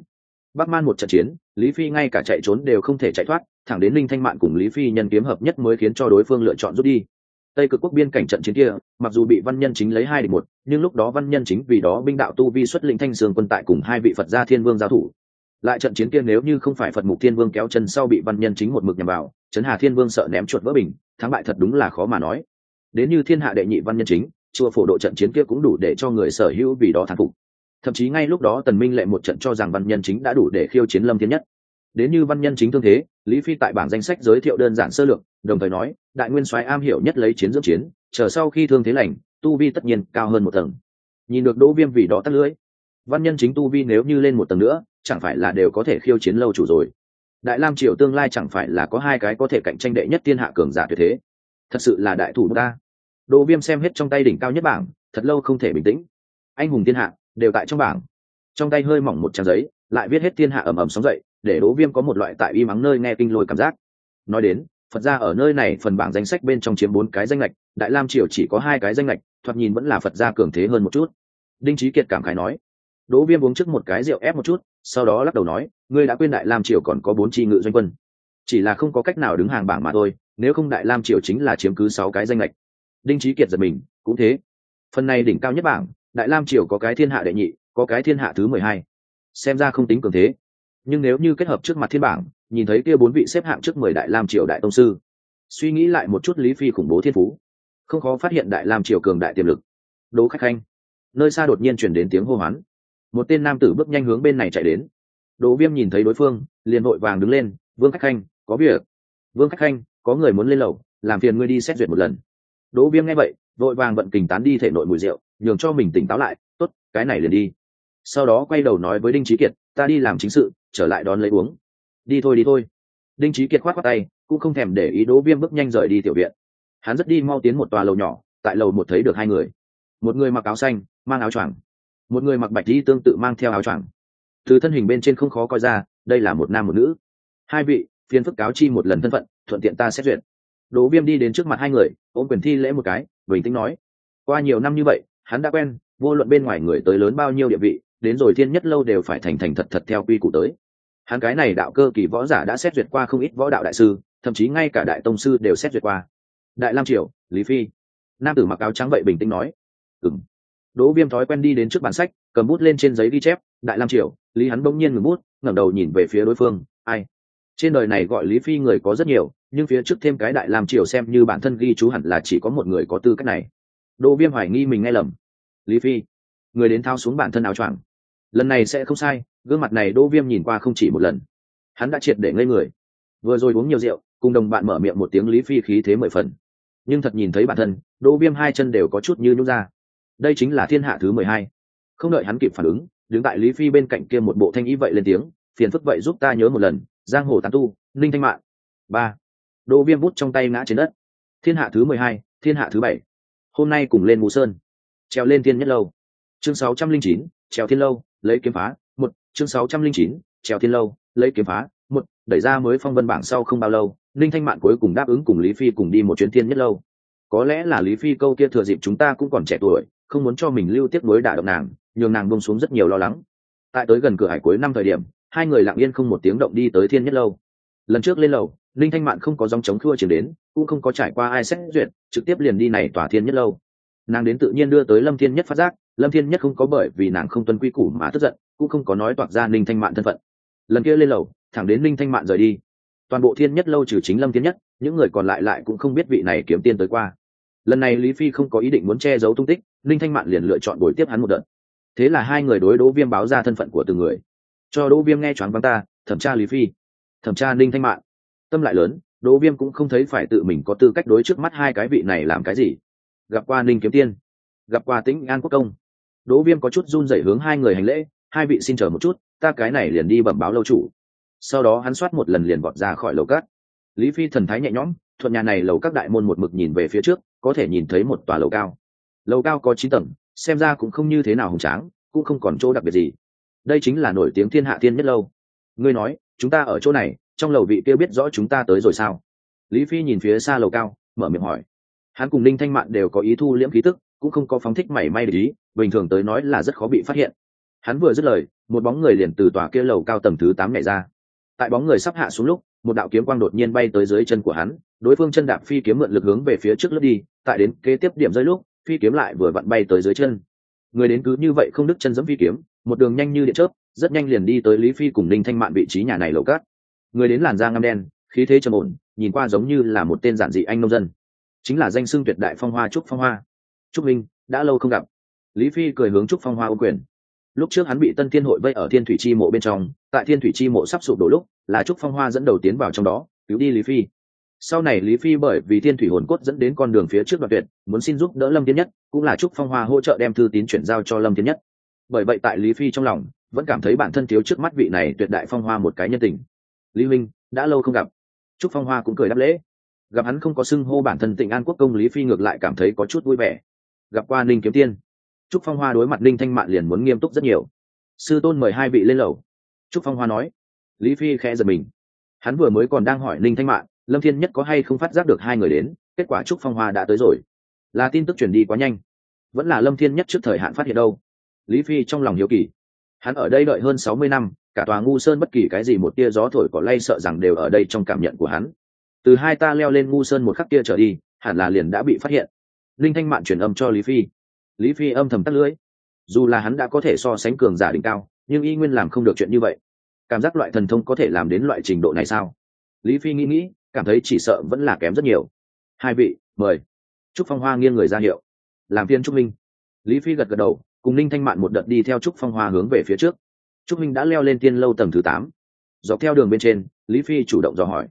bắc man một trận chiến, lý phi ngay cả chạy trốn đều không thể chạy thoát, thẳng đến linh thanh mạn cùng lý phi nhân kiếm hợp nhất mới khiến cho đối phương lựa chọn rút đi. Tây cực quốc biên cảnh trận chiến kia, mặc dù bị văn nhân chính lấy hai địch một, nhưng lúc đó văn nhân chính vì đó binh đạo tu vi xuất lĩnh thanh sương quân tại cùng hai vị phật gia thiên vương giao thủ. Lại trận chiến kia nếu như không phải phật mục thiên vương kéo chân sau bị văn nhân chính một mực nhằm vào, trấn hà thiên vương sợ ném chuột vỡ bình, thắng bại thật đúng là khó mà nói. Đến như thiên hạ đệ nhị văn nhân chính, chùa phổ độ trận chiến kia cũng đủ để cho người sở hữu vì đó thắng phục thậm chí ngay lúc đó tần minh lệ một trận cho rằng văn nhân chính đã đủ để khiêu chiến lâm thiên nhất. Đến như văn nhân chính thương thế, lý phi tại bảng danh sách giới thiệu đơn giản sơ lược, đồng thời nói, đại nguyên soái am hiểu nhất lấy chiến dưỡng chiến, chờ sau khi thương thế lành, tu vi tất nhiên cao hơn một tầng. Nhìn được đỗ viêm vì đó tắt lưỡi, văn nhân chính tu vi nếu như lên một tầng nữa, chẳng phải là đều có thể khiêu chiến lâu chủ rồi. Đại lam triều tương lai chẳng phải là có hai cái có thể cạnh tranh đệ nhất thiên hạ cường giả tuyệt thế. Thật sự là đại thủ ta đỗ viêm xem hết trong tay đỉnh cao nhất bảng, thật lâu không thể bình tĩnh. Anh hùng thiên hạ đều tại trong bảng. Trong tay hơi mỏng một trang giấy, lại viết hết thiên hạ ầm ầm sóng dậy, để đỗ viêm có một loại tại y mắng nơi nghe kinh lôi cảm giác. Nói đến, phật ra ở nơi này phần bảng danh sách bên trong chiếm bốn cái danh lệch đại lam triều chỉ có hai cái danh lệch thoạt nhìn vẫn là phật gia cường thế hơn một chút. Đinh trí kiệt cảm khái nói. Đỗ viêm uống trước một cái rượu ép một chút, sau đó lắc đầu nói, ngươi đã quên đại lam triều còn có bốn tri ngự doanh quân. Chỉ là không có cách nào đứng hàng bảng mà thôi, nếu không đại lam triều chính là chiếm cứ sáu cái danh lệch đinh trí kiệt giật mình, cũng thế. Phần này đỉnh cao nhất bảng đại lam triều có cái thiên hạ đệ nhị, có cái thiên hạ thứ mười hai. Xem ra không tính cường thế. Nhưng nếu như kết hợp trước mặt thiên bảng, nhìn thấy kia bốn vị xếp hạng trước mười đại lam triều đại tông sư, suy nghĩ lại một chút lý phi khủng bố thiên phú. Không khó phát hiện đại lam triều cường đại tiềm lực. Đỗ khách khanh, nơi xa đột nhiên chuyển đến tiếng hô hoán. Một tên nam tử bước nhanh hướng bên này chạy đến. Đỗ viêm nhìn thấy đối phương, liền vội vàng đứng lên, vương khách khanh, có việc. Vương khách khanh, có người muốn lên lầu, làm phiền ngươi đi xét duyệt một lần. Đỗ viêm nghe vậy, vội vàng vận kình tán đi thể nội mùi rượu nhường cho mình tỉnh táo lại t ố t cái này liền đi. Sau đó quay đầu nói với đinh trí kiệt, ta đi làm chính sự, trở lại đón lấy uống. Đi thôi đi thôi. Đinh trí kiệt khoát khoác tay, cũng không thèm để ý đỗ viêm bước nhanh rời đi tiểu viện. Hắn rất đi mau tiến một tòa lầu nhỏ, tại lầu một thấy được hai người. Một người mặc áo xanh, mang áo choàng. Một người mặc bạch đi tương tự mang theo áo choàng. Từ thân hình bên trên không khó coi ra, đây là một nam một nữ. Hai vị, phiên phức cáo chi một lần thân phận, thuận tiện ta xét duyệt. Đỗ viêm đi đến trước mặt hai người, ôm quyền thi lễ một cái, bình tĩnh nói, qua nhiều năm như vậy hắn đã quen, vô luận bên ngoài người tới lớn bao nhiêu địa vị, đến rồi thiên nhất lâu đều phải thành thành thật thật theo quy củ tới. Hắn cái này đạo cơ kỳ võ giả đã xét duyệt qua không ít võ đạo đại sư, thậm chí ngay cả đại tông sư đều xét duyệt qua. Đại lam triều, lý phi. Nam tử mặc áo trắng vậy bình tĩnh nói. Ừng đỗ viêm thói quen đi đến trước bàn sách, cầm bút lên trên giấy ghi chép, đại lam triều. Lý hắn bỗng nhiên ngừng bút, ngẩng đầu nhìn về phía đối phương, ai? Trên đời này gọi lý phi người có rất nhiều, nhưng phía trước thêm cái đại lam triều xem như bản thân ghi chú hẳn là chỉ có một người có tư cách này đỗ viêm hoài nghi mình nghe lầm. Lý phi, người đến thao xuống bản thân áo choàng. Lần này sẽ không sai, gương mặt này đỗ viêm nhìn qua không chỉ một lần. Hắn đã triệt để ngây người. Vừa rồi uống nhiều rượu, cùng đồng bạn mở miệng một tiếng lý phi khí thế mười phần. Nhưng thật nhìn thấy bản thân, đỗ viêm hai chân đều có chút như nhút ra. Đây chính là thiên hạ thứ mười hai. Không đợi hắn kịp phản ứng, đứng tại lý phi bên cạnh kia một bộ thanh ý vậy lên tiếng, phiền phức vậy giúp ta nhớ một lần, giang hồ tán tu, ninh thanh mạng ba. Đỗ viêm bút trong tay ngã trên đất. Thiên hạ thứ mười hai, thiên hạ thứ bảy hôm nay cùng lên mù sơn. Treo lên thiên nhất lâu. Chương sáu trăm linh chín treo thiên lâu, lấy kiếm phá. Một, chương sáu trăm linh chín treo thiên lâu, lấy kiếm phá. Một, đẩy ra mới phong vân bảng sau không bao lâu ninh thanh mạn cuối cùng đáp ứng cùng lý phi cùng đi một chuyến thiên nhất lâu. Có lẽ là lý phi câu kia thừa dịp chúng ta cũng còn trẻ tuổi, không muốn cho mình lưu tiếp nối đả động nàng, nhường nàng bông xuống rất nhiều lo lắng. Tại tới gần cửa hải cuối năm thời điểm, hai người lặng yên không một tiếng động đi tới thiên nhất lâu. Lần trước lên lầu linh thanh mạn không có dòng chống khua chiến đến, cũng không có trải qua ai xét duyệt, trực tiếp liền đi này tòa thiên nhất lâu. Nàng đến tự nhiên đưa tới lâm thiên nhất phát giác, lâm thiên nhất không có bởi vì nàng không tuân quy củ mà tức giận, cũng không có nói toạc ra ninh thanh mạn thân phận. Lần kia lên lầu, thẳng đến ninh thanh mạn rời đi. Toàn bộ thiên nhất lâu trừ chính lâm thiên nhất, những người còn lại lại cũng không biết vị này kiếm tiên tới qua. Lần này lý phi không có ý định muốn che giấu tung tích ninh thanh mạn liền lựa chọn buổi tiếp hắn một đợt. Thế là hai người đối đỗ viêm báo ra thân phận của từng người. Cho đỗ viêm nghe choáng vắng ta, thẩm tra lý phi. Thẩm tra ninh thanh mạn tâm lại lớn, đỗ viêm cũng không thấy phải tự mình có tư cách đối trước mắt hai cái vị này làm cái gì. Gặp qua ninh kiếm tiên, gặp qua tĩnh an quốc công. Đỗ viêm có chút run rẩy hướng hai người hành lễ, hai vị xin chờ một chút, ta cái này liền đi bẩm báo lâu chủ. Sau đó hắn soát một lần liền vọt ra khỏi lầu cát lý phi thần thái nhẹ nhõm, thuận nhà này lầu các đại môn một mực nhìn về phía trước, có thể nhìn thấy một tòa lầu cao. Lầu cao có chín tầng, xem ra cũng không như thế nào hùng tráng, cũng không còn chỗ đặc biệt gì. Đây chính là nổi tiếng thiên hạ thiên nhất lâu. Ngươi nói, chúng ta ở chỗ này trong lầu vị kia biết rõ chúng ta tới rồi sao? Lý phi nhìn phía xa lầu cao, mở miệng hỏi. Hắn cùng linh thanh mạn đều có ý thu liễm khí tức, cũng không có phóng thích mảy may để ý, bình thường tới nói là rất khó bị phát hiện. Hắn vừa dứt lời, một bóng người liền từ tòa kia lầu cao tầng thứ tám nhảy ra. Tại bóng người sắp hạ xuống lúc, một đạo kiếm quang đột nhiên bay tới dưới chân của hắn, đối phương chân đạp phi kiếm mượn lực hướng về phía trước lướt đi, tại đến kế tiếp điểm rơi lúc, phi kiếm lại vừa vặn bay tới dưới chân. Người đến cứ như vậy không đứt chân giẫm phi kiếm, một đường nhanh như điện chớp, rất nhanh liền đi tới lý phi cùng linh thanh mạn vị trí nhà này lầu cát người đến làn da ngăm đen, khí thế trầm ổn, nhìn qua giống như là một tên giản dị anh nông dân. Chính là danh xưng tuyệt đại phong hoa trúc phong hoa. Trúc minh, đã lâu không gặp. Lý phi cười hướng trúc phong hoa ô quyền. Lúc trước hắn bị tân thiên hội vây ở thiên thủy chi mộ bên trong, tại thiên thủy chi mộ sắp sụp đổ lúc, là trúc phong hoa dẫn đầu tiến vào trong đó, cứu đi lý phi. Sau này lý phi bởi vì thiên thủy hồn cốt dẫn đến con đường phía trước đoạn tuyệt, muốn xin giúp đỡ lâm thiên nhất, cũng là trúc phong hoa hỗ trợ đem thư tín chuyển giao cho lâm thiên nhất. Bởi vậy tại lý phi trong lòng, vẫn cảm thấy bản thân thiếu trước mắt vị này tuyệt đại phong hoa một cái nhân tình lý minh đã lâu không gặp. Trúc phong hoa cũng cười đáp lễ. Gặp hắn không có xưng hô bản thân tịnh an quốc công lý phi ngược lại cảm thấy có chút vui vẻ. Gặp qua ninh kiếm tiên. Trúc phong hoa đối mặt ninh thanh mạn liền muốn nghiêm túc rất nhiều. Sư tôn mời hai vị lên lầu. Trúc phong hoa nói. Lý phi khẽ giật mình. Hắn vừa mới còn đang hỏi ninh thanh mạn, lâm thiên nhất có hay không phát giác được hai người đến, kết quả trúc phong hoa đã tới rồi. Là tin tức truyền đi quá nhanh. Vẫn là lâm thiên nhất trước thời hạn phát hiện đâu. Lý phi trong lòng hiếu kỳ. Hắn ở đây đợi hơn sáu mươi năm cả tòa ngu sơn bất kỳ cái gì một tia gió thổi có lay sợ rằng đều ở đây trong cảm nhận của hắn. Từ hai ta leo lên ngu sơn một khắc kia trở đi, hẳn là liền đã bị phát hiện. Linh thanh mạn truyền âm cho lý phi. Lý phi âm thầm tắt lưỡi. Dù là hắn đã có thể so sánh cường giả đỉnh cao, nhưng y nguyên làm không được chuyện như vậy. Cảm giác loại thần thông có thể làm đến loại trình độ này sao? Lý phi nghĩ nghĩ, cảm thấy chỉ sợ vẫn là kém rất nhiều. Hai vị, mời. Trúc phong hoa nghiêng người ra hiệu. Làm phiên trúc minh. Lý phi gật gật đầu, cùng ninh thanh mạn một đợt đi theo trúc phong hoa hướng về phía trước trúc minh đã leo lên tiên lâu tầng thứ tám. Dọc theo đường bên trên, lý phi chủ động dò hỏi.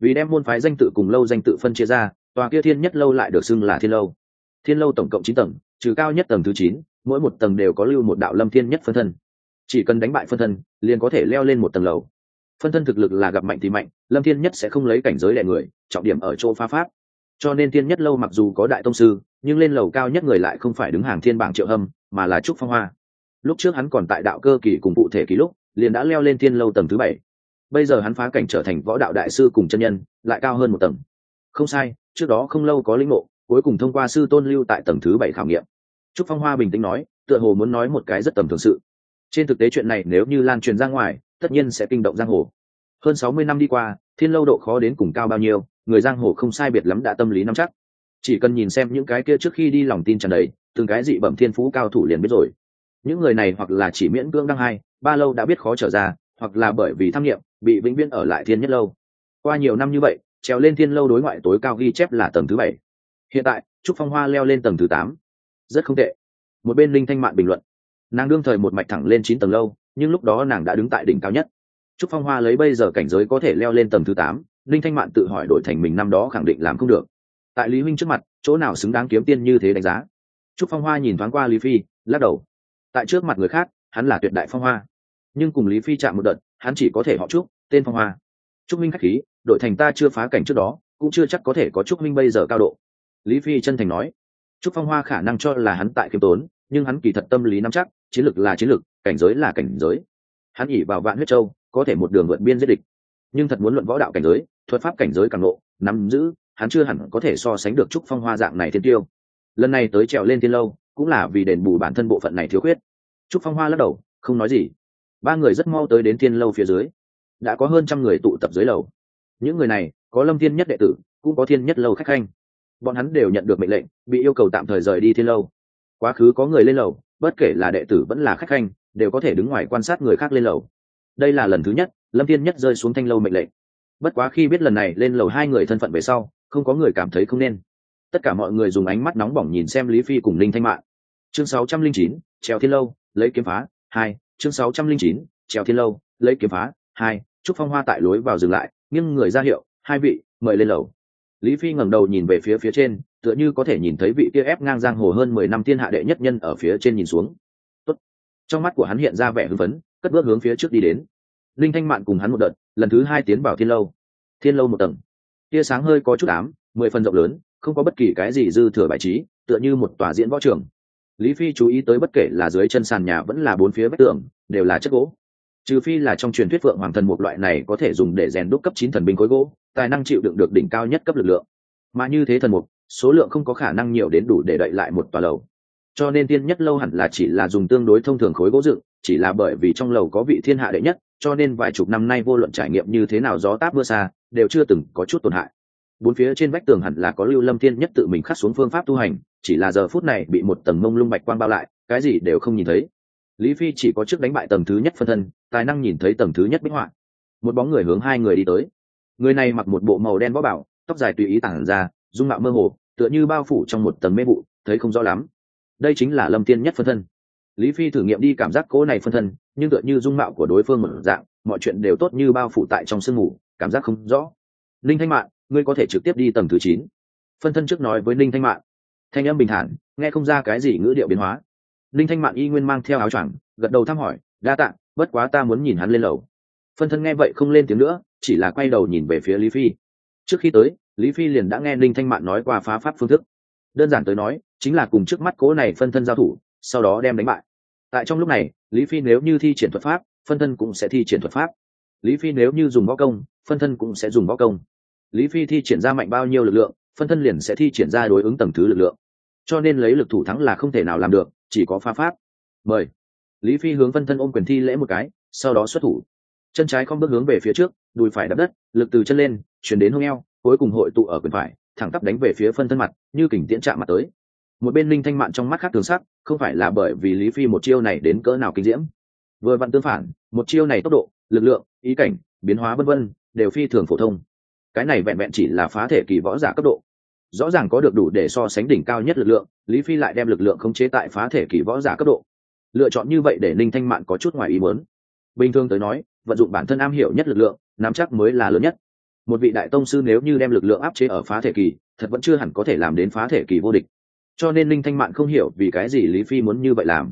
Vì đem môn phái danh tự cùng lâu danh tự phân chia ra, tòa kia thiên nhất lâu lại được xưng là thiên lâu. Thiên lâu tổng cộng chín tầng, trừ cao nhất tầng thứ chín, mỗi một tầng đều có lưu một đạo lâm thiên nhất phân thân. Chỉ cần đánh bại phân thân, liền có thể leo lên một tầng lầu. Phân thân thực lực là gặp mạnh thì mạnh, lâm thiên nhất sẽ không lấy cảnh giới đại người, trọng điểm ở chỗ phá pháp. Cho nên thiên nhất lâu mặc dù có đại tông sư, nhưng lên lầu cao nhất người lại không phải đứng hàng thiên bảng triệu hâm, mà là trúc phong hoa lúc trước hắn còn tại đạo cơ kỳ cùng cụ thể ký lúc, liền đã leo lên thiên lâu tầng thứ bảy. Bây giờ hắn phá cảnh trở thành võ đạo đại sư cùng chân nhân, lại cao hơn một tầng. Không sai, trước đó không lâu có linh ngộ, cuối cùng thông qua sư tôn lưu tại tầng thứ bảy khảo nghiệm. Trúc phong hoa bình tĩnh nói, tựa hồ muốn nói một cái rất tầm thường sự. Trên thực tế chuyện này nếu như lan truyền ra ngoài, tất nhiên sẽ kinh động giang hồ. Hơn sáu mươi năm đi qua, thiên lâu độ khó đến cùng cao bao nhiêu, người giang hồ không sai biệt lắm đã tâm lý nắm chắc. Chỉ cần nhìn xem những cái kia trước khi đi lòng tin tràn đầy, từng cái dị bẩm thiên phú cao thủ liền biết rồi những người này hoặc là chỉ miễn cưỡng đăng hai, ba lâu đã biết khó trở ra, hoặc là bởi vì tham nghiệm, bị vĩnh viễn ở lại thiên nhất lâu. Qua nhiều năm như vậy, trèo lên thiên lâu đối ngoại tối cao ghi chép là tầng thứ bảy. Hiện tại, trúc phong hoa leo lên tầng thứ tám. Rất không tệ. Một bên linh thanh mạn bình luận. Nàng đương thời một mạch thẳng lên chín tầng lâu, nhưng lúc đó nàng đã đứng tại đỉnh cao nhất. Trúc phong hoa lấy bây giờ cảnh giới có thể leo lên tầng thứ tám linh thanh mạn tự hỏi đổi thành mình năm đó khẳng định làm không được. Tại lý huynh trước mặt, chỗ nào xứng đáng kiếm tiên như thế đánh giá? Trúc phong hoa nhìn thoáng qua lý phi, lắc đầu tại trước mặt người khác, hắn là tuyệt đại phong hoa. Nhưng cùng lý phi chạm một đợt, hắn chỉ có thể họ trúc, tên phong hoa. Trúc minh khách khí, đội thành ta chưa phá cảnh trước đó, cũng chưa chắc có thể có trúc minh bây giờ cao độ. Lý phi chân thành nói, trúc phong hoa khả năng cho là hắn tại khiêm tốn, nhưng hắn kỳ thật tâm lý nắm chắc, chiến lược là chiến lược, cảnh giới là cảnh giới. Hắn ỉ vào vạn huyết châu, có thể một đường vượt biên giết địch. Nhưng thật muốn luận võ đạo cảnh giới, thuật pháp cảnh giới càng lộ, nắm giữ, hắn chưa hẳn có thể so sánh được trúc phong hoa dạng này thiên tiêu. Lần này tới trèo lên thiên lâu cũng là vì đền bù bản thân bộ phận này thiếu khuyết. Trúc phong hoa lắc đầu, không nói gì. Ba người rất mau tới đến thiên lâu phía dưới. Đã có hơn trăm người tụ tập dưới lầu. Những người này, có lâm thiên nhất đệ tử, cũng có thiên nhất lâu khách khanh. Bọn hắn đều nhận được mệnh lệnh, bị yêu cầu tạm thời rời đi thiên lâu. Quá khứ có người lên lầu, bất kể là đệ tử vẫn là khách khanh, đều có thể đứng ngoài quan sát người khác lên lầu. Đây là lần thứ nhất, lâm thiên nhất rơi xuống thanh lâu mệnh lệnh. Bất quá khi biết lần này lên lầu hai người thân phận về sau, không có người cảm thấy không nên. Tất cả mọi người dùng ánh mắt nóng bỏng nhìn xem lý phi cùng linh thanh mạng chương sáu trăm linh chín, trèo thiên lâu, lấy kiếm phá, hai. Chương sáu trăm linh chín, trèo thiên lâu, lấy kiếm phá, hai. Trúc phong hoa tại lối vào dừng lại nhưng người ra hiệu, hai vị, mời lên lầu. Lý phi ngẩng đầu nhìn về phía phía trên, tựa như có thể nhìn thấy vị kia ép ngang giang hồ hơn mười năm thiên hạ đệ nhất nhân ở phía trên nhìn xuống. Tốt. trong mắt của hắn hiện ra vẻ hưng phấn, cất bước hướng phía trước đi đến. Linh thanh mạn cùng hắn một đợt, lần thứ hai tiến vào thiên lâu. Thiên lâu một tầng. Tia sáng hơi có chút ám, mười phần rộng lớn, không có bất kỳ cái gì dư thừa bài trí, tựa như một tòa diễn võ trường lý phi chú ý tới bất kể là dưới chân sàn nhà vẫn là bốn phía vách tường, đều là chất gỗ. Trừ phi là trong truyền thuyết phượng hoàng thần một loại này có thể dùng để rèn đúc cấp chín thần binh khối gỗ, tài năng chịu đựng được đỉnh cao nhất cấp lực lượng. Mà như thế thần mục, số lượng không có khả năng nhiều đến đủ để đậy lại một tòa lầu. Cho nên tiên nhất lâu hẳn là chỉ là dùng tương đối thông thường khối gỗ dựng, chỉ là bởi vì trong lầu có vị thiên hạ đệ nhất, cho nên vài chục năm nay vô luận trải nghiệm như thế nào gió táp mưa xa, đều chưa từng có chút tổn hại. Bốn phía trên vách tường hẳn là có lưu lâm thiên nhất tự mình khắc xuống phương pháp tu hành chỉ là giờ phút này bị một tầng mông lung bạch quang bao lại, cái gì đều không nhìn thấy. Lý phi chỉ có trước đánh bại tầng thứ nhất phân thân, tài năng nhìn thấy tầng thứ nhất bích họa. Một bóng người hướng hai người đi tới. Người này mặc một bộ màu đen võ bảo, tóc dài tùy ý tản ra, dung mạo mơ hồ, tựa như bao phủ trong một tầng mê vụ, thấy không rõ lắm. Đây chính là lâm tiên nhất phân thân. Lý phi thử nghiệm đi cảm giác cố này phân thân, nhưng tựa như dung mạo của đối phương một dạng, mọi chuyện đều tốt như bao phủ tại trong sương mù cảm giác không rõ. Linh thanh mạng ngươi có thể trực tiếp đi tầng thứ chín. Phân thân trước nói với linh thanh mạng thanh âm bình thản, nghe không ra cái gì ngữ điệu biến hóa. Linh thanh Mạn y nguyên mang theo áo choàng, gật đầu thăm hỏi, đa tạng bất quá ta muốn nhìn hắn lên lầu. Phân thân nghe vậy không lên tiếng nữa, chỉ là quay đầu nhìn về phía lý phi. Trước khi tới, lý phi liền đã nghe linh thanh Mạn nói qua phá pháp phương thức. Đơn giản tới nói, chính là cùng trước mắt cố này phân thân giao thủ, sau đó đem đánh bại. Tại trong lúc này, lý phi nếu như thi triển thuật pháp, phân thân cũng sẽ thi triển thuật pháp. Lý phi nếu như dùng võ công, phân thân cũng sẽ dùng võ công. Lý phi thi triển ra mạnh bao nhiêu lực lượng phân thân liền sẽ thi triển ra đối ứng tầng thứ lực lượng. Cho nên lấy lực thủ thắng là không thể nào làm được, chỉ có pha pháp. Mời. Lý phi hướng phân thân ôm quyền thi lễ một cái, sau đó xuất thủ. Chân trái không bước hướng về phía trước, đùi phải đập đất, lực từ chân lên, chuyển đến hông eo, cuối cùng hội tụ ở quyền phải, thẳng tắp đánh về phía phân thân mặt, như kình tiễn chạm mặt tới. Một bên linh thanh mạn trong mắt khác thường sắc, không phải là bởi vì lý phi một chiêu này đến cỡ nào kinh diễm. Vừa vặn tương phản, một chiêu này tốc độ, lực lượng, ý cảnh, biến hóa vân vân, đều phi thường phổ thông. Cái này vẹn vẹn chỉ là phá thể kỳ võ giả cấp độ rõ ràng có được đủ để so sánh đỉnh cao nhất lực lượng, lý phi lại đem lực lượng khống chế tại phá thể kỳ võ giả cấp độ. Lựa chọn như vậy để ninh thanh mạn có chút ngoài ý muốn. Bình thường tới nói, vận dụng bản thân am hiểu nhất lực lượng, nắm chắc mới là lớn nhất. Một vị đại tông sư nếu như đem lực lượng áp chế ở phá thể kỳ, thật vẫn chưa hẳn có thể làm đến phá thể kỳ vô địch. Cho nên linh thanh mạn không hiểu vì cái gì lý phi muốn như vậy làm.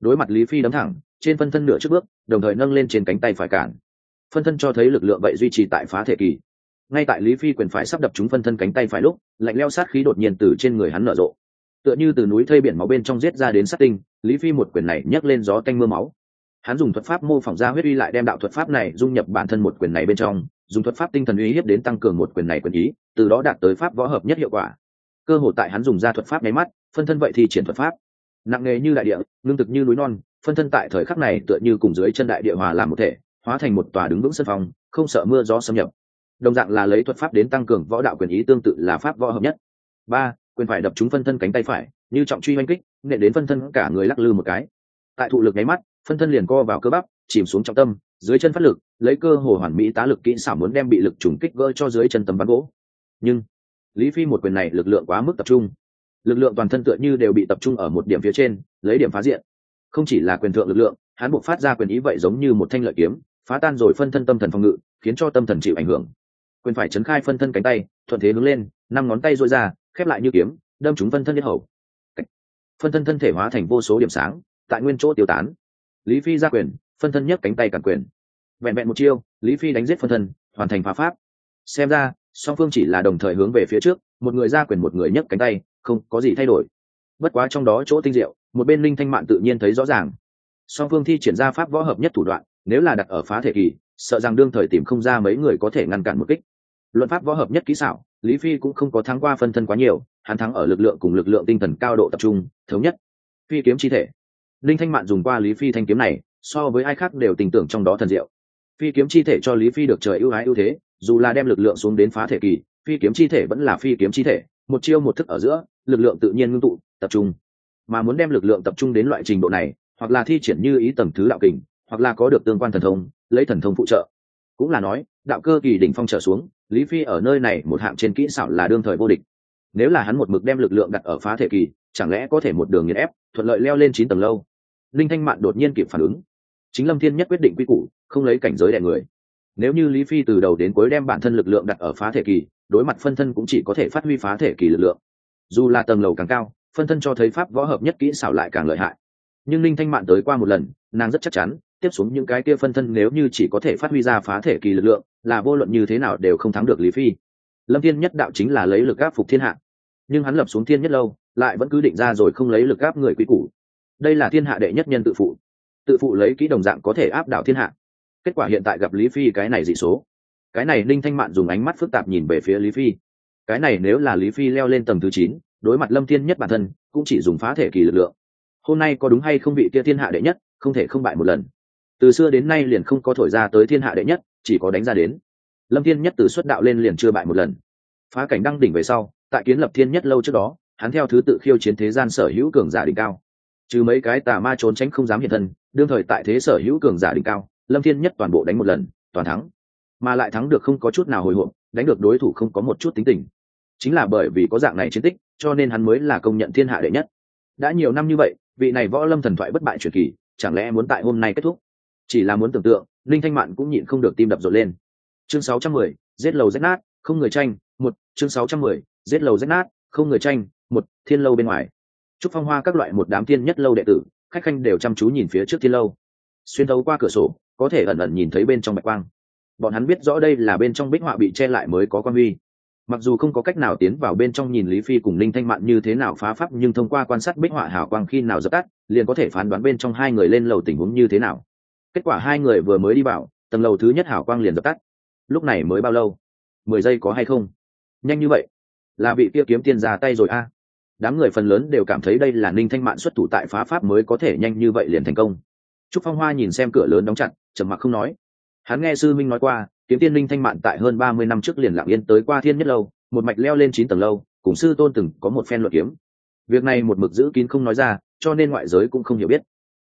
Đối mặt lý phi đấm thẳng, trên phân thân nửa trước bước, đồng thời nâng lên trên cánh tay phải cản. Phân thân cho thấy lực lượng vậy duy trì tại phá thể kỳ ngay tại lý phi quyền phải sắp đập chúng phân thân cánh tay phải lúc, lạnh leo sát khí đột nhiên từ trên người hắn nở rộ. Tựa như từ núi thây biển máu bên trong giết ra đến sát tinh, lý phi một quyền này nhấc lên gió tanh mưa máu. Hắn dùng thuật pháp mô phỏng ra huyết uy lại đem đạo thuật pháp này dung nhập bản thân một quyền này bên trong, dùng thuật pháp tinh thần uy hiếp đến tăng cường một quyền này quyền ý, từ đó đạt tới pháp võ hợp nhất hiệu quả. Cơ hội tại hắn dùng ra thuật pháp nháy mắt, phân thân vậy thì triển thuật pháp. Nặng nề như đại địa ngưng thực như núi non, phân thân tại thời khắc này tựa như cùng dưới chân đại địa hòa làm một thể, hóa thành một tòa đứng vững sân phòng, không sợ mưa gió xâm nhập đồng dạng là lấy thuật pháp đến tăng cường võ đạo quyền ý tương tự là pháp võ hợp nhất. Ba, quyền phải đập trúng phân thân cánh tay phải, như trọng truy oanh kích nệ đến phân thân cả người lắc lư một cái. Tại thụ lực nháy mắt, phân thân liền co vào cơ bắp, chìm xuống trọng tâm, dưới chân phát lực, lấy cơ hồ hoàn mỹ tá lực kỹ xảo muốn đem bị lực trùng kích gỡ cho dưới chân tấm ván gỗ. Nhưng, lý phi một quyền này lực lượng quá mức tập trung. Lực lượng toàn thân tựa như đều bị tập trung ở một điểm phía trên, lấy điểm phá diện. Không chỉ là quyền thượng lực lượng, hắn buộc phát ra quyền ý vậy giống như một thanh lợi kiếm, phá tan rồi phân thân tâm thần phòng ngự, khiến cho tâm thần chịu ảnh hưởng quyền phải chấn khai phân thân cánh tay, thuận thế hướng lên, năm ngón tay dội ra, khép lại như kiếm, đâm chúng phân thân nhất hầu. Phân thân thân thể hóa thành vô số điểm sáng, tại nguyên chỗ tiêu tán. Lý phi ra quyền, phân thân nhấc cánh tay cản quyền. Vẹn vẹn một chiêu, lý phi đánh giết phân thân, hoàn thành phá pháp. Xem ra, song phương chỉ là đồng thời hướng về phía trước, một người ra quyền một người nhấc cánh tay, không có gì thay đổi. Bất quá trong đó chỗ tinh diệu, một bên linh thanh mạn tự nhiên thấy rõ ràng. Song phương thi triển ra pháp võ hợp nhất thủ đoạn, nếu là đặt ở phá thể kỳ, sợ rằng đương thời tìm không ra mấy người có thể ngăn cản một kích luận pháp võ hợp nhất kỹ xảo, lý phi cũng không có thắng qua phân thân quá nhiều, hắn thắng ở lực lượng cùng lực lượng tinh thần cao độ tập trung, thống nhất. Phi kiếm chi thể. Linh thanh mạn dùng qua lý phi thanh kiếm này, so với ai khác đều tình tưởng trong đó thần diệu. Phi kiếm chi thể cho lý phi được trời ưu ái ưu thế, dù là đem lực lượng xuống đến phá thể kỳ, phi kiếm chi thể vẫn là phi kiếm chi thể, một chiêu một thức ở giữa, lực lượng tự nhiên ngưng tụ, tập trung. Mà muốn đem lực lượng tập trung đến loại trình độ này, hoặc là thi triển như ý tầng thứ đạo kình, hoặc là có được tương quan thần thông, lấy thần thông phụ trợ. Cũng là nói, đạo cơ kỳ đỉnh phong trở xuống lý phi ở nơi này một hạng trên kỹ xảo là đương thời vô địch. Nếu là hắn một mực đem lực lượng đặt ở phá thể kỳ, chẳng lẽ có thể một đường nghiền ép, thuận lợi leo lên chín tầng lâu? Linh thanh mạn đột nhiên kịp phản ứng. Chính lâm thiên nhất quyết định quy củ, không lấy cảnh giới đẻ người. Nếu như lý phi từ đầu đến cuối đem bản thân lực lượng đặt ở phá thể kỳ, đối mặt phân thân cũng chỉ có thể phát huy phá thể kỳ lực lượng. Dù là tầng lầu càng cao, phân thân cho thấy pháp võ hợp nhất kỹ xảo lại càng lợi hại. Nhưng linh thanh mạn tới qua một lần, nàng rất chắc chắn tiếp xuống những cái kia phân thân nếu như chỉ có thể phát huy ra phá thể kỳ lực lượng, là vô luận như thế nào đều không thắng được lý phi. Lâm thiên nhất đạo chính là lấy lực áp phục thiên hạ. Nhưng hắn lập xuống thiên nhất lâu, lại vẫn cứ định ra rồi không lấy lực áp người quý củ. Đây là thiên hạ đệ nhất nhân tự phụ. Tự phụ lấy kỹ đồng dạng có thể áp đảo thiên hạ. Kết quả hiện tại gặp lý phi cái này dị số. Cái này ninh thanh mạn dùng ánh mắt phức tạp nhìn về phía lý phi. Cái này nếu là lý phi leo lên tầng thứ chín, đối mặt lâm thiên nhất bản thân, cũng chỉ dùng phá thể kỳ lực lượng. Hôm nay có đúng hay không bị kia thiên hạ đệ nhất, không thể không bại một lần từ xưa đến nay liền không có thổi ra tới thiên hạ đệ nhất, chỉ có đánh ra đến. Lâm thiên nhất từ xuất đạo lên liền chưa bại một lần. Phá cảnh đăng đỉnh về sau, tại kiến lập thiên nhất lâu trước đó, hắn theo thứ tự khiêu chiến thế gian sở hữu cường giả đỉnh cao. Trừ mấy cái tà ma trốn tránh không dám hiện thân, đương thời tại thế sở hữu cường giả đỉnh cao, lâm thiên nhất toàn bộ đánh một lần, toàn thắng. Mà lại thắng được không có chút nào hồi hộp, đánh được đối thủ không có một chút tính tình. Chính là bởi vì có dạng này chiến tích, cho nên hắn mới là công nhận thiên hạ đệ nhất. Đã nhiều năm như vậy, vị này võ lâm thần thoại bất bại truyền kỳ, chẳng lẽ muốn tại hôm nay kết thúc? Chỉ là muốn tưởng tượng linh thanh mạn cũng nhịn không được tim đập rộn lên. Chương 610, giết lầu rách nát không người tranh một chương 610, giết lầu rách nát không người tranh một thiên lâu bên ngoài. Trúc phong hoa các loại một đám thiên nhất lâu đệ tử khách khanh đều chăm chú nhìn phía trước thiên lâu. Xuyên thấu qua cửa sổ có thể ẩn ẩn nhìn thấy bên trong bạch quang. Bọn hắn biết rõ đây là bên trong bích họa bị che lại mới có quan huy. Mặc dù không có cách nào tiến vào bên trong nhìn lý phi cùng linh thanh mạn như thế nào phá pháp nhưng thông qua quan sát bích họa hào quang khi nào dập tắt liền có thể phán đoán bên trong hai người lên lầu tình huống như thế nào kết quả hai người vừa mới đi vào, tầng lầu thứ nhất hảo quang liền dập tắt. Lúc này mới bao lâu? Mười giây có hay không? Nhanh như vậy? Là bị kia kiếm tiên ra tay rồi a. Đám người phần lớn đều cảm thấy đây là ninh thanh mạn xuất thủ tại phá pháp mới có thể nhanh như vậy liền thành công. Trúc phong hoa nhìn xem cửa lớn đóng chặt, trầm mặc không nói. Hắn nghe sư minh nói qua, kiếm tiên ninh thanh mạn tại hơn ba mươi năm trước liền lặng yên tới qua thiên nhất lâu, một mạch leo lên chín tầng lâu, cùng sư tôn từng có một phen luận kiếm. Việc này một mực giữ kín không nói ra, cho nên ngoại giới cũng không hiểu biết.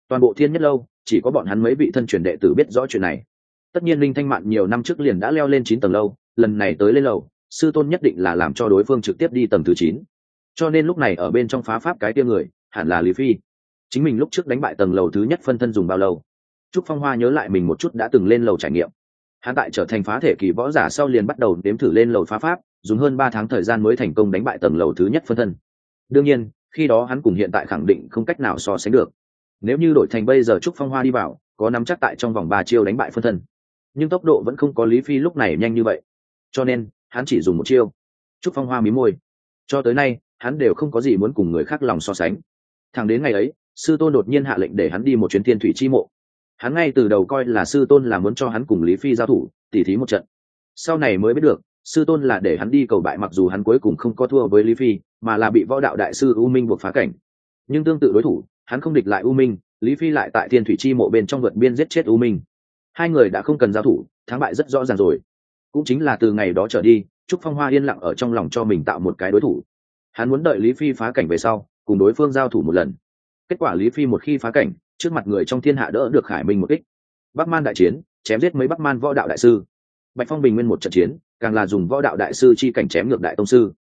Toàn bộ thiên nhất lâu chỉ có bọn hắn mấy vị thân truyền đệ tử biết rõ chuyện này. Tất nhiên linh thanh mạn nhiều năm trước liền đã leo lên chín tầng lâu, lần này tới lên lầu, sư tôn nhất định là làm cho đối phương trực tiếp đi tầng thứ chín. Cho nên lúc này ở bên trong phá pháp cái tia người, hẳn là lý phi. Chính mình lúc trước đánh bại tầng lầu thứ nhất phân thân dùng bao lâu? Trúc phong hoa nhớ lại mình một chút đã từng lên lầu trải nghiệm. Hắn tại trở thành phá thể kỳ võ giả sau liền bắt đầu đếm thử lên lầu phá pháp, dùng hơn ba tháng thời gian mới thành công đánh bại tầng lầu thứ nhất phân thân. Đương nhiên, khi đó hắn cùng hiện tại khẳng định không cách nào so sánh được nếu như đổi thành bây giờ trúc phong hoa đi vào, có nắm chắc tại trong vòng ba chiêu đánh bại phân thân. Nhưng tốc độ vẫn không có lý phi lúc này nhanh như vậy. Cho nên, hắn chỉ dùng một chiêu. Trúc phong hoa mí môi. Cho tới nay, hắn đều không có gì muốn cùng người khác lòng so sánh. Thẳng đến ngày ấy, sư tôn đột nhiên hạ lệnh để hắn đi một chuyến thiên thủy chi mộ. Hắn ngay từ đầu coi là sư tôn là muốn cho hắn cùng lý phi giao thủ, tỉ thí một trận. Sau này mới biết được, sư tôn là để hắn đi cầu bại mặc dù hắn cuối cùng không có thua với lý phi, mà là bị võ đạo đại sư u minh buộc phá cảnh. Nhưng tương tự đối thủ hắn không địch lại u minh, lý phi lại tại thiên thủy chi mộ bên trong vượt biên giết chết u minh. Hai người đã không cần giao thủ, thắng bại rất rõ ràng rồi. Cũng chính là từ ngày đó trở đi, trúc phong hoa yên lặng ở trong lòng cho mình tạo một cái đối thủ. Hắn muốn đợi lý phi phá cảnh về sau, cùng đối phương giao thủ một lần. Kết quả lý phi một khi phá cảnh, trước mặt người trong thiên hạ đỡ được khải minh một kích. Bắc man đại chiến, chém giết mấy bắc man võ đạo đại sư. Bạch phong bình nguyên một trận chiến, càng là dùng võ đạo đại sư chi cảnh chém ngược đại tông sư.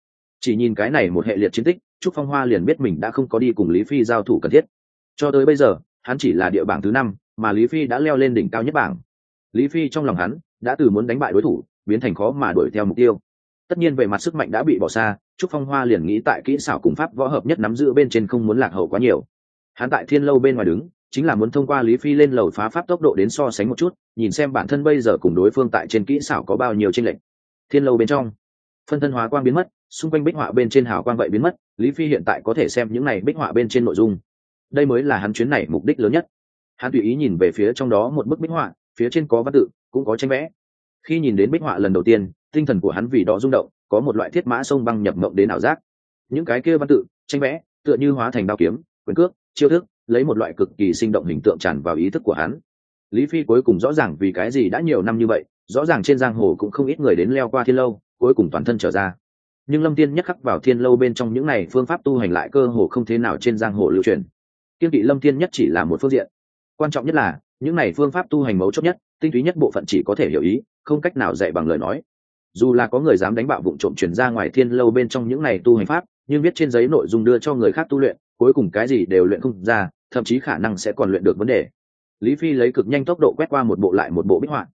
Chỉ nhìn cái này một hệ liệt chiến tích, trúc phong hoa liền biết mình đã không có đi cùng lý phi giao thủ cần thiết cho tới bây giờ, hắn chỉ là địa bảng thứ năm, mà lý phi đã leo lên đỉnh cao nhất bảng. Lý phi trong lòng hắn đã từ muốn đánh bại đối thủ, biến thành khó mà đuổi theo mục tiêu. Tất nhiên về mặt sức mạnh đã bị bỏ xa, trúc phong hoa liền nghĩ tại kỹ xảo cùng pháp võ hợp nhất nắm giữ bên trên không muốn lạc hậu quá nhiều. Hắn tại thiên lâu bên ngoài đứng, chính là muốn thông qua lý phi lên lầu phá pháp tốc độ đến so sánh một chút, nhìn xem bản thân bây giờ cùng đối phương tại trên kỹ xảo có bao nhiêu tranh lệch. Thiên lâu bên trong, phân thân hóa quang biến mất, xung quanh bích họa bên trên hào quang vậy biến mất, lý phi hiện tại có thể xem những này bích họa bên trên nội dung đây mới là hắn chuyến này mục đích lớn nhất. Hắn tùy ý nhìn về phía trong đó một bức bích họa, phía trên có văn tự, cũng có tranh vẽ. Khi nhìn đến bích họa lần đầu tiên, tinh thần của hắn vì đó rung động, có một loại thiết mã sông băng nhập mộng đến ảo giác. Những cái kia văn tự, tranh vẽ, tựa như hóa thành đao kiếm, quyền cước, chiêu thức, lấy một loại cực kỳ sinh động hình tượng tràn vào ý thức của hắn. Lý phi cuối cùng rõ ràng vì cái gì đã nhiều năm như vậy, rõ ràng trên giang hồ cũng không ít người đến leo qua thiên lâu, cuối cùng toàn thân trở ra. Nhưng lâm tiên nhắc khắc vào thiên lâu bên trong những này phương pháp tu hành lại cơ hồ không thế nào trên giang hồ lưu truyền kiên kỵ lâm Thiên nhất chỉ là một phương diện. Quan trọng nhất là, những này phương pháp tu hành mấu chốt nhất, tinh túy nhất bộ phận chỉ có thể hiểu ý, không cách nào dạy bằng lời nói. Dù là có người dám đánh bạo vụ trộm chuyển ra ngoài thiên lâu bên trong những này tu hành pháp, nhưng viết trên giấy nội dung đưa cho người khác tu luyện, cuối cùng cái gì đều luyện không ra, thậm chí khả năng sẽ còn luyện được vấn đề. Lý phi lấy cực nhanh tốc độ quét qua một bộ lại một bộ bích họa.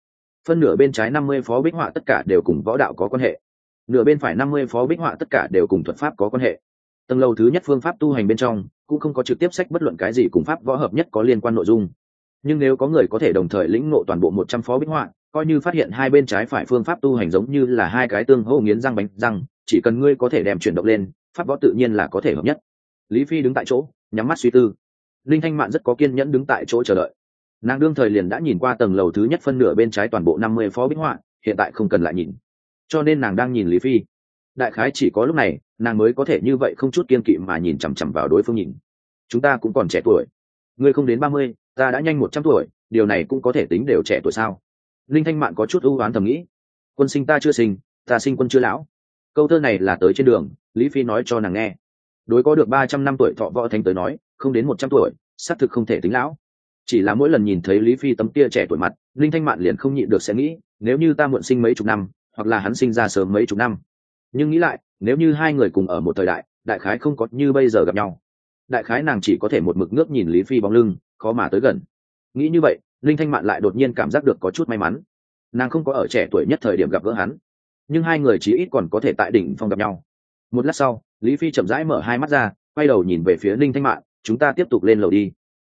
Phân nửa bên trái năm mươi phó bích họa tất cả đều cùng võ đạo có quan hệ. Nửa bên phải năm mươi phó bích họa tất cả đều cùng thuật pháp có quan hệ tầng lầu thứ nhất phương pháp tu hành bên trong, cũng không có trực tiếp sách bất luận cái gì cùng pháp võ hợp nhất có liên quan nội dung. Nhưng nếu có người có thể đồng thời lĩnh ngộ toàn bộ một trăm phó bích họa, coi như phát hiện hai bên trái phải phương pháp tu hành giống như là hai cái tương hô nghiến răng bánh răng, chỉ cần ngươi có thể đem chuyển động lên, pháp võ tự nhiên là có thể hợp nhất. Lý phi đứng tại chỗ, nhắm mắt suy tư. Linh thanh mạn rất có kiên nhẫn đứng tại chỗ chờ đợi. Nàng đương thời liền đã nhìn qua tầng lầu thứ nhất phân nửa bên trái toàn bộ năm mươi phó bích họa, hiện tại không cần lại nhìn. Cho nên nàng đang nhìn lý phi đại khái chỉ có lúc này, nàng mới có thể như vậy không chút kiên kỵ mà nhìn chằm chằm vào đối phương nhìn. Chúng ta cũng còn trẻ tuổi. Ngươi không đến ba mươi, ta đã nhanh một trăm tuổi, điều này cũng có thể tính đều trẻ tuổi sao? Linh thanh mạn có chút ưu oán thầm nghĩ. Quân sinh ta chưa sinh, ta sinh quân chưa lão. Câu thơ này là tới trên đường, lý phi nói cho nàng nghe. Đối có được ba trăm năm tuổi thọ võ thánh tới nói, không đến một trăm tuổi, xác thực không thể tính lão. Chỉ là mỗi lần nhìn thấy lý phi tấm tia trẻ tuổi mặt, linh thanh mạn liền không nhịn được sẽ nghĩ, nếu như ta muộn sinh mấy chục năm, hoặc là hắn sinh ra sớm mấy chục năm nhưng nghĩ lại, nếu như hai người cùng ở một thời đại đại khái không có như bây giờ gặp nhau. Đại khái nàng chỉ có thể một mực ngước nhìn lý phi bóng lưng, khó mà tới gần. Nghĩ như vậy, linh thanh mạn lại đột nhiên cảm giác được có chút may mắn. Nàng không có ở trẻ tuổi nhất thời điểm gặp gỡ hắn, nhưng hai người chí ít còn có thể tại đỉnh phong gặp nhau. Một lát sau, lý phi chậm rãi mở hai mắt ra, quay đầu nhìn về phía linh thanh mạn, chúng ta tiếp tục lên lầu đi.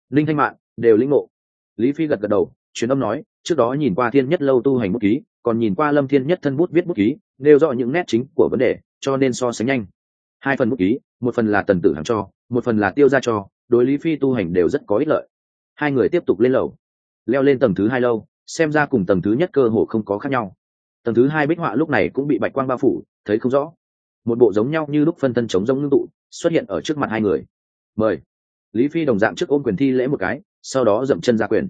Linh thanh mạn đều lĩnh ngộ. Lý phi gật gật đầu chuyến âm nói trước đó nhìn qua thiên nhất lâu tu hành bút ký, còn nhìn qua lâm thiên nhất thân bút viết bút ký, nêu rõ những nét chính của vấn đề, cho nên so sánh nhanh. Hai phần bút ký, một phần là tần tử hàng cho, một phần là tiêu ra cho, đối lý phi tu hành đều rất có ích lợi. Hai người tiếp tục lên lầu, leo lên tầng thứ hai lâu, xem ra cùng tầng thứ nhất cơ hồ không có khác nhau. Tầng thứ hai bích họa lúc này cũng bị bạch quang bao phủ, thấy không rõ. Một bộ giống nhau như lúc phân thân chống giống ngưng tụ, xuất hiện ở trước mặt hai người. Mời. Lý phi đồng dạng trước ôm quyền thi lễ một cái, sau đó dậm chân ra quyền.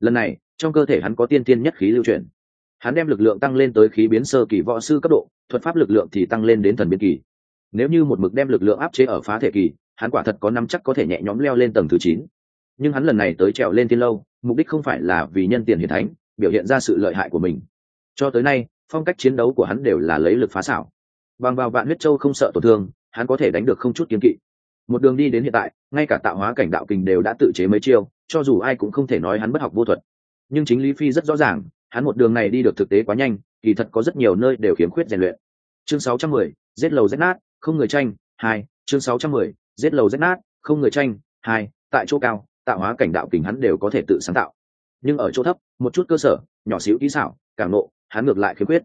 Lần này trong cơ thể hắn có tiên tiên nhất khí lưu chuyển. Hắn đem lực lượng tăng lên tới khí biến sơ kỳ võ sư cấp độ, thuật pháp lực lượng thì tăng lên đến thần biến kỳ. Nếu như một mực đem lực lượng áp chế ở phá thể kỳ, hắn quả thật có năm chắc có thể nhẹ nhõm leo lên tầng thứ chín. Nhưng hắn lần này tới trèo lên tiên lâu, mục đích không phải là vì nhân tiền hiển thánh, biểu hiện ra sự lợi hại của mình. Cho tới nay, phong cách chiến đấu của hắn đều là lấy lực phá xảo. Bằng vào vạn huyết châu không sợ tổn thương, hắn có thể đánh được không chút kiêng kỵ. Một đường đi đến hiện tại, ngay cả tạo hóa cảnh đạo kình đều đã tự chế mấy chiêu, cho dù ai cũng không thể nói hắn bất học vô thuật nhưng chính lý phi rất rõ ràng hắn một đường này đi được thực tế quá nhanh kỳ thật có rất nhiều nơi đều khiếm khuyết rèn luyện. Chương 610, giết lầu rách nát không người tranh hai chương 610, giết lầu rách nát không người tranh hai tại chỗ cao tạo hóa cảnh đạo kình hắn đều có thể tự sáng tạo. Nhưng ở chỗ thấp một chút cơ sở nhỏ xíu kỹ xảo càng nộ hắn ngược lại khiếm khuyết.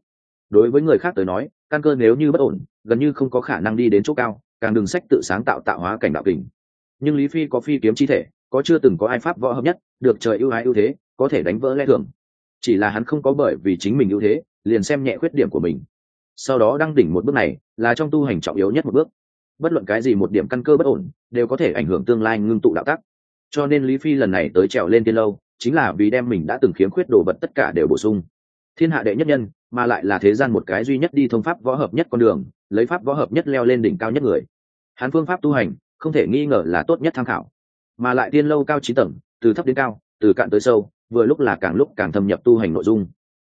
Đối với người khác tới nói căn cơ nếu như bất ổn gần như không có khả năng đi đến chỗ cao càng đừng sách tự sáng tạo tạo hóa cảnh đạo kình. Nhưng lý phi có phi kiếm chi thể có chưa từng có ai pháp võ hợp nhất được trời ưu ái ưu thế có thể đánh vỡ lẽ thường. Chỉ là hắn không có bởi vì chính mình ưu thế, liền xem nhẹ khuyết điểm của mình. Sau đó đăng đỉnh một bước này, là trong tu hành trọng yếu nhất một bước. Bất luận cái gì một điểm căn cơ bất ổn, đều có thể ảnh hưởng tương lai ngưng tụ đạo tắc. Cho nên lý phi lần này tới trèo lên tiên lâu, chính là vì đem mình đã từng khiếm khuyết đồ vật tất cả đều bổ sung. Thiên hạ đệ nhất nhân, mà lại là thế gian một cái duy nhất đi thông pháp võ hợp nhất con đường, lấy pháp võ hợp nhất leo lên đỉnh cao nhất người. Hắn phương pháp tu hành, không thể nghi ngờ là tốt nhất tham khảo. Mà lại tiên lâu cao trí tầng, từ thấp đến cao, từ cạn tới sâu vừa lúc là càng lúc càng thâm nhập tu hành nội dung.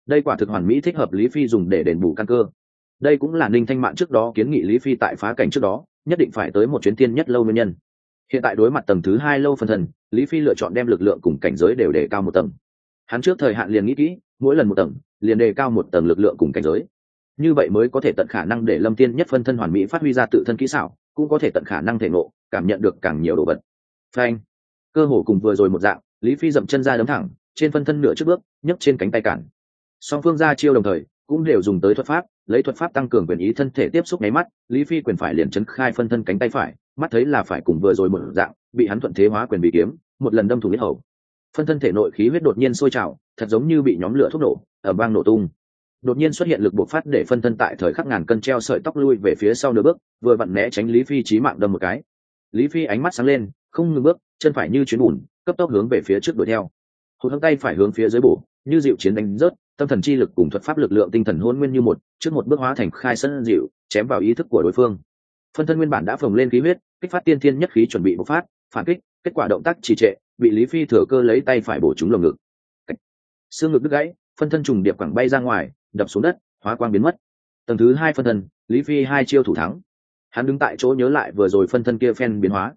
Đây quả thực hoàn mỹ thích hợp lý phi dùng để đền bù căn cơ. Đây cũng là ninh thanh mạng trước đó kiến nghị lý phi tại phá cảnh trước đó, nhất định phải tới một chuyến tiên nhất lâu nguyên nhân. Hiện tại đối mặt tầng thứ hai lâu phân thần, lý phi lựa chọn đem lực lượng cùng cảnh giới đều đề cao một tầng. Hắn trước thời hạn liền nghĩ kỹ, mỗi lần một tầng, liền đề cao một tầng lực lượng cùng cảnh giới. Như vậy mới có thể tận khả năng để lâm tiên nhất phân thân hoàn mỹ phát huy ra tự thân kỹ xảo, cũng có thể tận khả năng thể ngộ, cảm nhận được càng nhiều đồ vật. Phanh. Cơ hồ cùng vừa rồi một dạng, lý phi dậm chân ra đấm thẳng trên phân thân nửa trước bước, nhấc trên cánh tay cản. Song phương ra chiêu đồng thời, cũng đều dùng tới thuật pháp, lấy thuật pháp tăng cường quyền ý thân thể tiếp xúc nháy mắt, lý phi quyền phải liền chấn khai phân thân cánh tay phải, mắt thấy là phải cùng vừa rồi một dạng, bị hắn thuận thế hóa quyền bị kiếm, một lần đâm thủng huyết hầu. Phân thân thể nội khí huyết đột nhiên sôi trào, thật giống như bị nhóm lửa thuốc nổ ở bang nổ tung. Đột nhiên xuất hiện lực bộc phát để phân thân tại thời khắc ngàn cân treo sợi tóc lui về phía sau nửa bước, vừa vặn né tránh lý phi trí mạng đâm một cái. Lý phi ánh mắt sáng lên, không ngừng bước, chân phải như chuyến bùn, cấp tốc hướng về phía trước đuổi theo hụt hăng tay phải hướng phía dưới bổ, như dịu chiến đánh rớt, tâm thần chi lực cùng thuật pháp lực lượng tinh thần hôn nguyên như một, trước một bước hóa thành khai sân dịu, chém vào ý thức của đối phương. Phân thân nguyên bản đã phồng lên khí huyết, kích phát tiên thiên nhất khí chuẩn bị bộc phát, phản kích, kết quả động tác trì trệ, bị lý phi thừa cơ lấy tay phải bổ trúng lồng ngực. Xương ngực đứt gãy, phân thân trùng điệp quẳng bay ra ngoài, đập xuống đất, hóa quang biến mất. Tầng thứ hai phân thân, lý phi hai chiêu thủ thắng. Hắn đứng tại chỗ nhớ lại vừa rồi phân thân kia phen biến hóa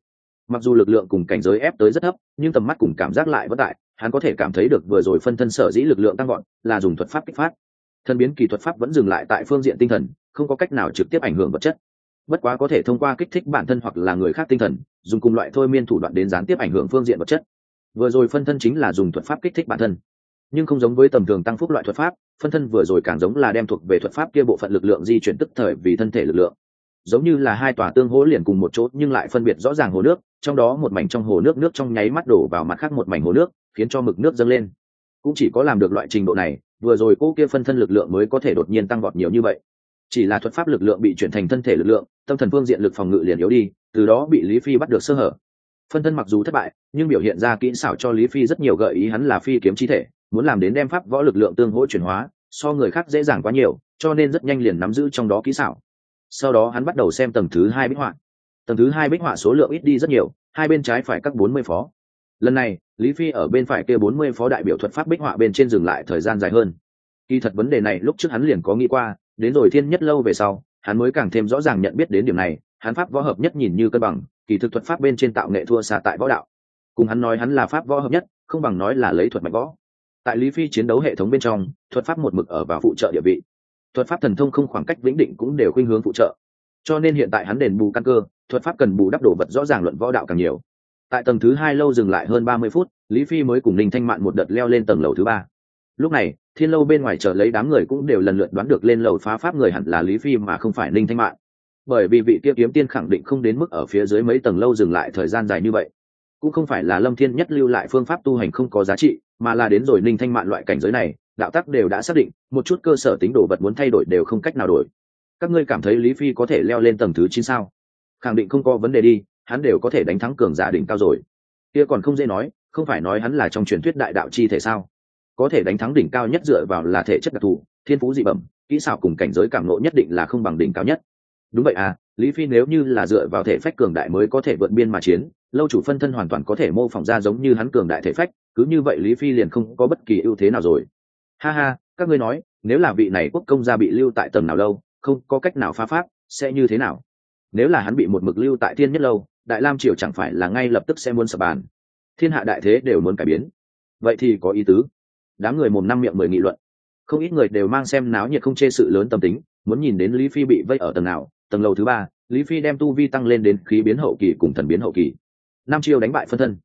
mặc dù lực lượng cùng cảnh giới ép tới rất thấp, nhưng tầm mắt cùng cảm giác lại vẫn tại, hắn có thể cảm thấy được vừa rồi phân thân sở dĩ lực lượng tăng gọn là dùng thuật pháp kích phát. Thân biến kỳ thuật pháp vẫn dừng lại tại phương diện tinh thần, không có cách nào trực tiếp ảnh hưởng vật chất. Bất quá có thể thông qua kích thích bản thân hoặc là người khác tinh thần, dùng cùng loại thôi miên thủ đoạn đến gián tiếp ảnh hưởng phương diện vật chất. Vừa rồi phân thân chính là dùng thuật pháp kích thích bản thân, nhưng không giống với tầm thường tăng phúc loại thuật pháp, phân thân vừa rồi càng giống là đem thuộc về thuật pháp kia bộ phận lực lượng di chuyển tức thời vì thân thể lực lượng giống như là hai tòa tương hỗ liền cùng một chỗ, nhưng lại phân biệt rõ ràng hồ nước, trong đó một mảnh trong hồ nước nước trong nháy mắt đổ vào mặt khác một mảnh hồ nước, khiến cho mực nước dâng lên. Cũng chỉ có làm được loại trình độ này, vừa rồi cô kia phân thân lực lượng mới có thể đột nhiên tăng vọt nhiều như vậy. Chỉ là thuật pháp lực lượng bị chuyển thành thân thể lực lượng, tâm thần phương diện lực phòng ngự liền yếu đi, từ đó bị lý phi bắt được sơ hở. Phân thân mặc dù thất bại, nhưng biểu hiện ra kỹ xảo cho lý phi rất nhiều gợi ý hắn là phi kiếm chi thể, muốn làm đến đem pháp võ lực lượng tương hỗ chuyển hóa, so người khác dễ dàng quá nhiều, cho nên rất nhanh liền nắm giữ trong đó kỹ xảo sau đó hắn bắt đầu xem tầng thứ hai bích họa. Tầng thứ hai bích họa số lượng ít đi rất nhiều, hai bên trái phải các bốn mươi phó. Lần này, lý phi ở bên phải kia bốn mươi phó đại biểu thuật pháp bích họa bên trên dừng lại thời gian dài hơn. Kỳ thật vấn đề này lúc trước hắn liền có nghĩ qua, đến rồi thiên nhất lâu về sau, hắn mới càng thêm rõ ràng nhận biết đến điểm này, hắn pháp võ hợp nhất nhìn như cân bằng, kỳ thực thuật pháp bên trên tạo nghệ thua xa tại võ đạo. Cùng hắn nói hắn là pháp võ hợp nhất, không bằng nói là lấy thuật mạnh võ. Tại lý phi chiến đấu hệ thống bên trong, thuật pháp một mực ở vào phụ trợ địa vị thuật pháp thần thông không khoảng cách vĩnh định cũng đều khuynh hướng phụ trợ. Cho nên hiện tại hắn đền bù căn cơ, thuật pháp cần bù đắp đổ vật rõ ràng luận võ đạo càng nhiều. Tại tầng thứ hai lâu dừng lại hơn ba mươi phút, lý phi mới cùng ninh thanh mạn một đợt leo lên tầng lầu thứ ba. Lúc này, thiên lâu bên ngoài chờ lấy đám người cũng đều lần lượt đoán được lên lầu phá pháp người hẳn là lý phi mà không phải ninh thanh mạn. Bởi vì vị kia kiếm tiên khẳng định không đến mức ở phía dưới mấy tầng lâu dừng lại thời gian dài như vậy. Cũng không phải là lâm thiên nhất lưu lại phương pháp tu hành không có giá trị, mà là đến rồi ninh thanh mạn loại cảnh giới này đạo tắc đều đã xác định, một chút cơ sở tính đồ vật muốn thay đổi đều không cách nào đổi. Các ngươi cảm thấy lý phi có thể leo lên tầng thứ chín sao? Khẳng định không có vấn đề đi, hắn đều có thể đánh thắng cường giả đỉnh cao rồi. Kia còn không dễ nói, không phải nói hắn là trong truyền thuyết đại đạo chi thể sao? Có thể đánh thắng đỉnh cao nhất dựa vào là thể chất đặc thù, thiên phú dị bẩm, kỹ xảo cùng cảnh giới cảm nộ nhất định là không bằng đỉnh cao nhất. Đúng vậy à lý phi nếu như là dựa vào thể phách cường đại mới có thể vượt biên mà chiến, lâu chủ phân thân hoàn toàn có thể mô phỏng ra giống như hắn cường đại thể phách, cứ như vậy lý phi liền không có bất kỳ ưu thế nào rồi ha ha, các ngươi nói, nếu là vị này quốc công gia bị lưu tại tầng nào lâu, không có cách nào phá pháp, sẽ như thế nào? Nếu là hắn bị một mực lưu tại thiên nhất lâu, đại lam triều chẳng phải là ngay lập tức sẽ muốn sập bàn. Thiên hạ đại thế đều muốn cải biến. Vậy thì có ý tứ. Đám người mồm năm miệng mười nghị luận. Không ít người đều mang xem náo nhiệt không chê sự lớn tâm tính, muốn nhìn đến lý phi bị vây ở tầng nào, tầng lầu thứ ba, lý phi đem tu vi tăng lên đến khí biến hậu kỳ cùng thần biến hậu kỳ. Nam triều đánh bại phân thân.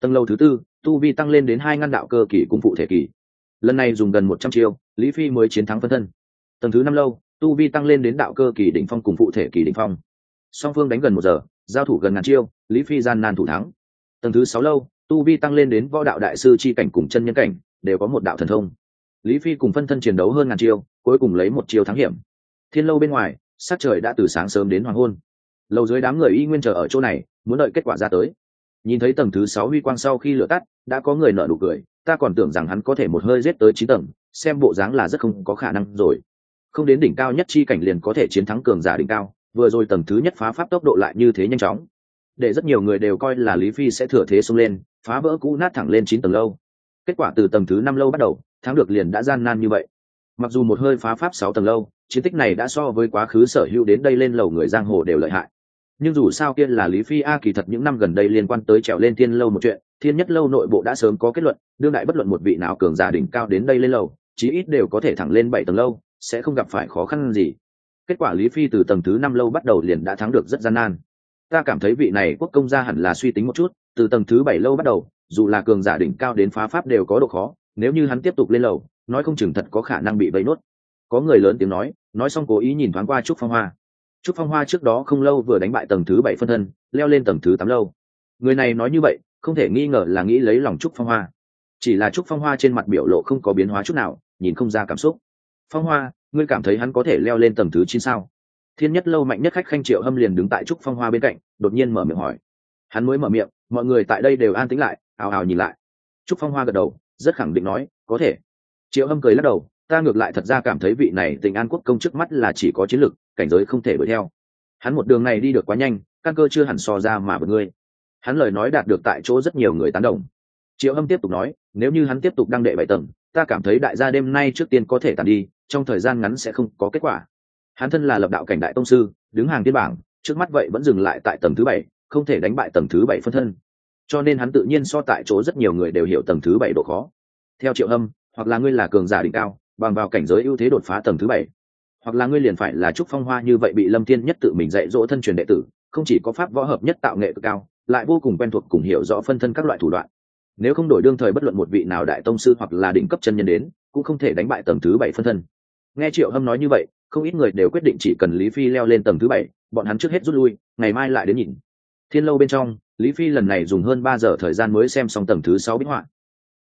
Tầng lầu thứ tư, tu vi tăng lên đến hai ngăn đạo cơ kỳ cùng phụ thể kỳ lần này dùng gần một trăm chiêu, lý phi mới chiến thắng phân thân. Tầng thứ năm lâu, tu vi tăng lên đến đạo cơ kỳ đỉnh phong cùng phụ thể kỳ đỉnh phong. Song phương đánh gần một giờ, giao thủ gần ngàn chiêu, lý phi gian nan thủ thắng. Tầng thứ sáu lâu, tu vi tăng lên đến võ đạo đại sư c h i cảnh cùng chân nhân cảnh, đều có một đạo thần thông. Lý phi cùng phân thân chiến đấu hơn ngàn chiêu, cuối cùng lấy một chiêu thắng hiểm. Thiên lâu bên ngoài sát trời đã từ sáng sớm đến hoàng hôn. Lâu dưới đám người y nguyên chờ ở chỗ này, muốn đợi kết quả ra tới nhìn thấy tầng thứ sáu huy quang sau khi lửa tắt, đã có người nợ nụ cười, ta còn tưởng rằng hắn có thể một hơi giết tới chín tầng, xem bộ dáng là rất không có khả năng rồi. Không đến đỉnh cao nhất chi cảnh liền có thể chiến thắng cường giả đỉnh cao, vừa rồi tầng thứ nhất phá pháp tốc độ lại như thế nhanh chóng. Để rất nhiều người đều coi là lý phi sẽ thừa thế xông lên, phá vỡ cũ nát thẳng lên chín tầng lâu. Kết quả từ tầng thứ năm lâu bắt đầu, thắng được liền đã gian nan như vậy. Mặc dù một hơi phá pháp sáu tầng lâu, chiến tích này đã so với quá khứ sở hữu đến đây lên lầu người giang hồ đều lợi hại nhưng dù sao kia là lý phi a, kỳ thật những năm gần đây liên quan tới trèo lên thiên lâu một chuyện, thiên nhất lâu nội bộ đã sớm có kết luận, đương đại bất luận một vị nào cường giả đỉnh cao đến đây lên lầu, chí ít đều có thể thẳng lên bảy tầng lâu, sẽ không gặp phải khó khăn gì. Kết quả lý phi từ tầng thứ năm lâu bắt đầu liền đã thắng được rất gian nan. Ta cảm thấy vị này quốc công gia hẳn là suy tính một chút, từ tầng thứ bảy lâu bắt đầu, dù là cường giả đỉnh cao đến phá pháp đều có độ khó, nếu như hắn tiếp tục lên lầu, nói không chừng thật có khả năng bị vây nốt. Có người lớn tiếng nói nói xong cố ý nhìn thoáng qua trúc phong hoa trúc phong hoa trước đó không lâu vừa đánh bại tầng thứ bảy phân thân, leo lên tầng thứ tám lâu. Người này nói như vậy, không thể nghi ngờ là nghĩ lấy lòng trúc phong hoa. Chỉ là trúc phong hoa trên mặt biểu lộ không có biến hóa chút nào, nhìn không ra cảm xúc. Phong hoa, ngươi cảm thấy hắn có thể leo lên tầng thứ chín sao? Thiên nhất lâu mạnh nhất khách khanh triệu hâm liền đứng tại trúc phong hoa bên cạnh, đột nhiên mở miệng hỏi. Hắn mới mở miệng, mọi người tại đây đều an tĩnh lại, ào ào nhìn lại. Trúc phong hoa gật đầu, rất khẳng định nói, có thể. Triệu hâm cười lắc đầu ta ngược lại thật ra cảm thấy vị này tình an quốc công trước mắt là chỉ có chiến lược, cảnh giới không thể đuổi theo. Hắn một đường này đi được quá nhanh, căn cơ chưa hẳn so ra mà bật ngươi. Hắn lời nói đạt được tại chỗ rất nhiều người tán đồng. Triệu hâm tiếp tục nói, nếu như hắn tiếp tục đăng đệ bảy tầng, ta cảm thấy đại gia đêm nay trước tiên có thể tàn đi, trong thời gian ngắn sẽ không có kết quả. Hắn thân là lập đạo cảnh đại tông sư, đứng hàng tiên bảng, trước mắt vậy vẫn dừng lại tại tầng thứ bảy, không thể đánh bại tầng thứ bảy phân thân. Cho nên hắn tự nhiên so tại chỗ rất nhiều người đều hiểu tầng thứ bảy độ khó. Theo triệu hâm hoặc là ngươi là cường giả đỉnh cao bằng vào cảnh giới ưu thế đột phá tầng thứ bảy. Hoặc là ngươi liền phải là trúc phong hoa như vậy bị lâm thiên nhất tự mình dạy dỗ thân truyền đệ tử, không chỉ có pháp võ hợp nhất tạo nghệ cực cao, lại vô cùng quen thuộc cùng hiểu rõ phân thân các loại thủ đoạn. Nếu không đổi đương thời bất luận một vị nào đại tông sư hoặc là đỉnh cấp chân nhân đến, cũng không thể đánh bại tầng thứ bảy phân thân. Nghe triệu hâm nói như vậy, không ít người đều quyết định chỉ cần lý phi leo lên tầng thứ bảy, bọn hắn trước hết rút lui, ngày mai lại đến nhìn. Thiên lâu bên trong, lý phi lần này dùng hơn ba giờ thời gian mới xem xong tầng thứ sáu bích họa.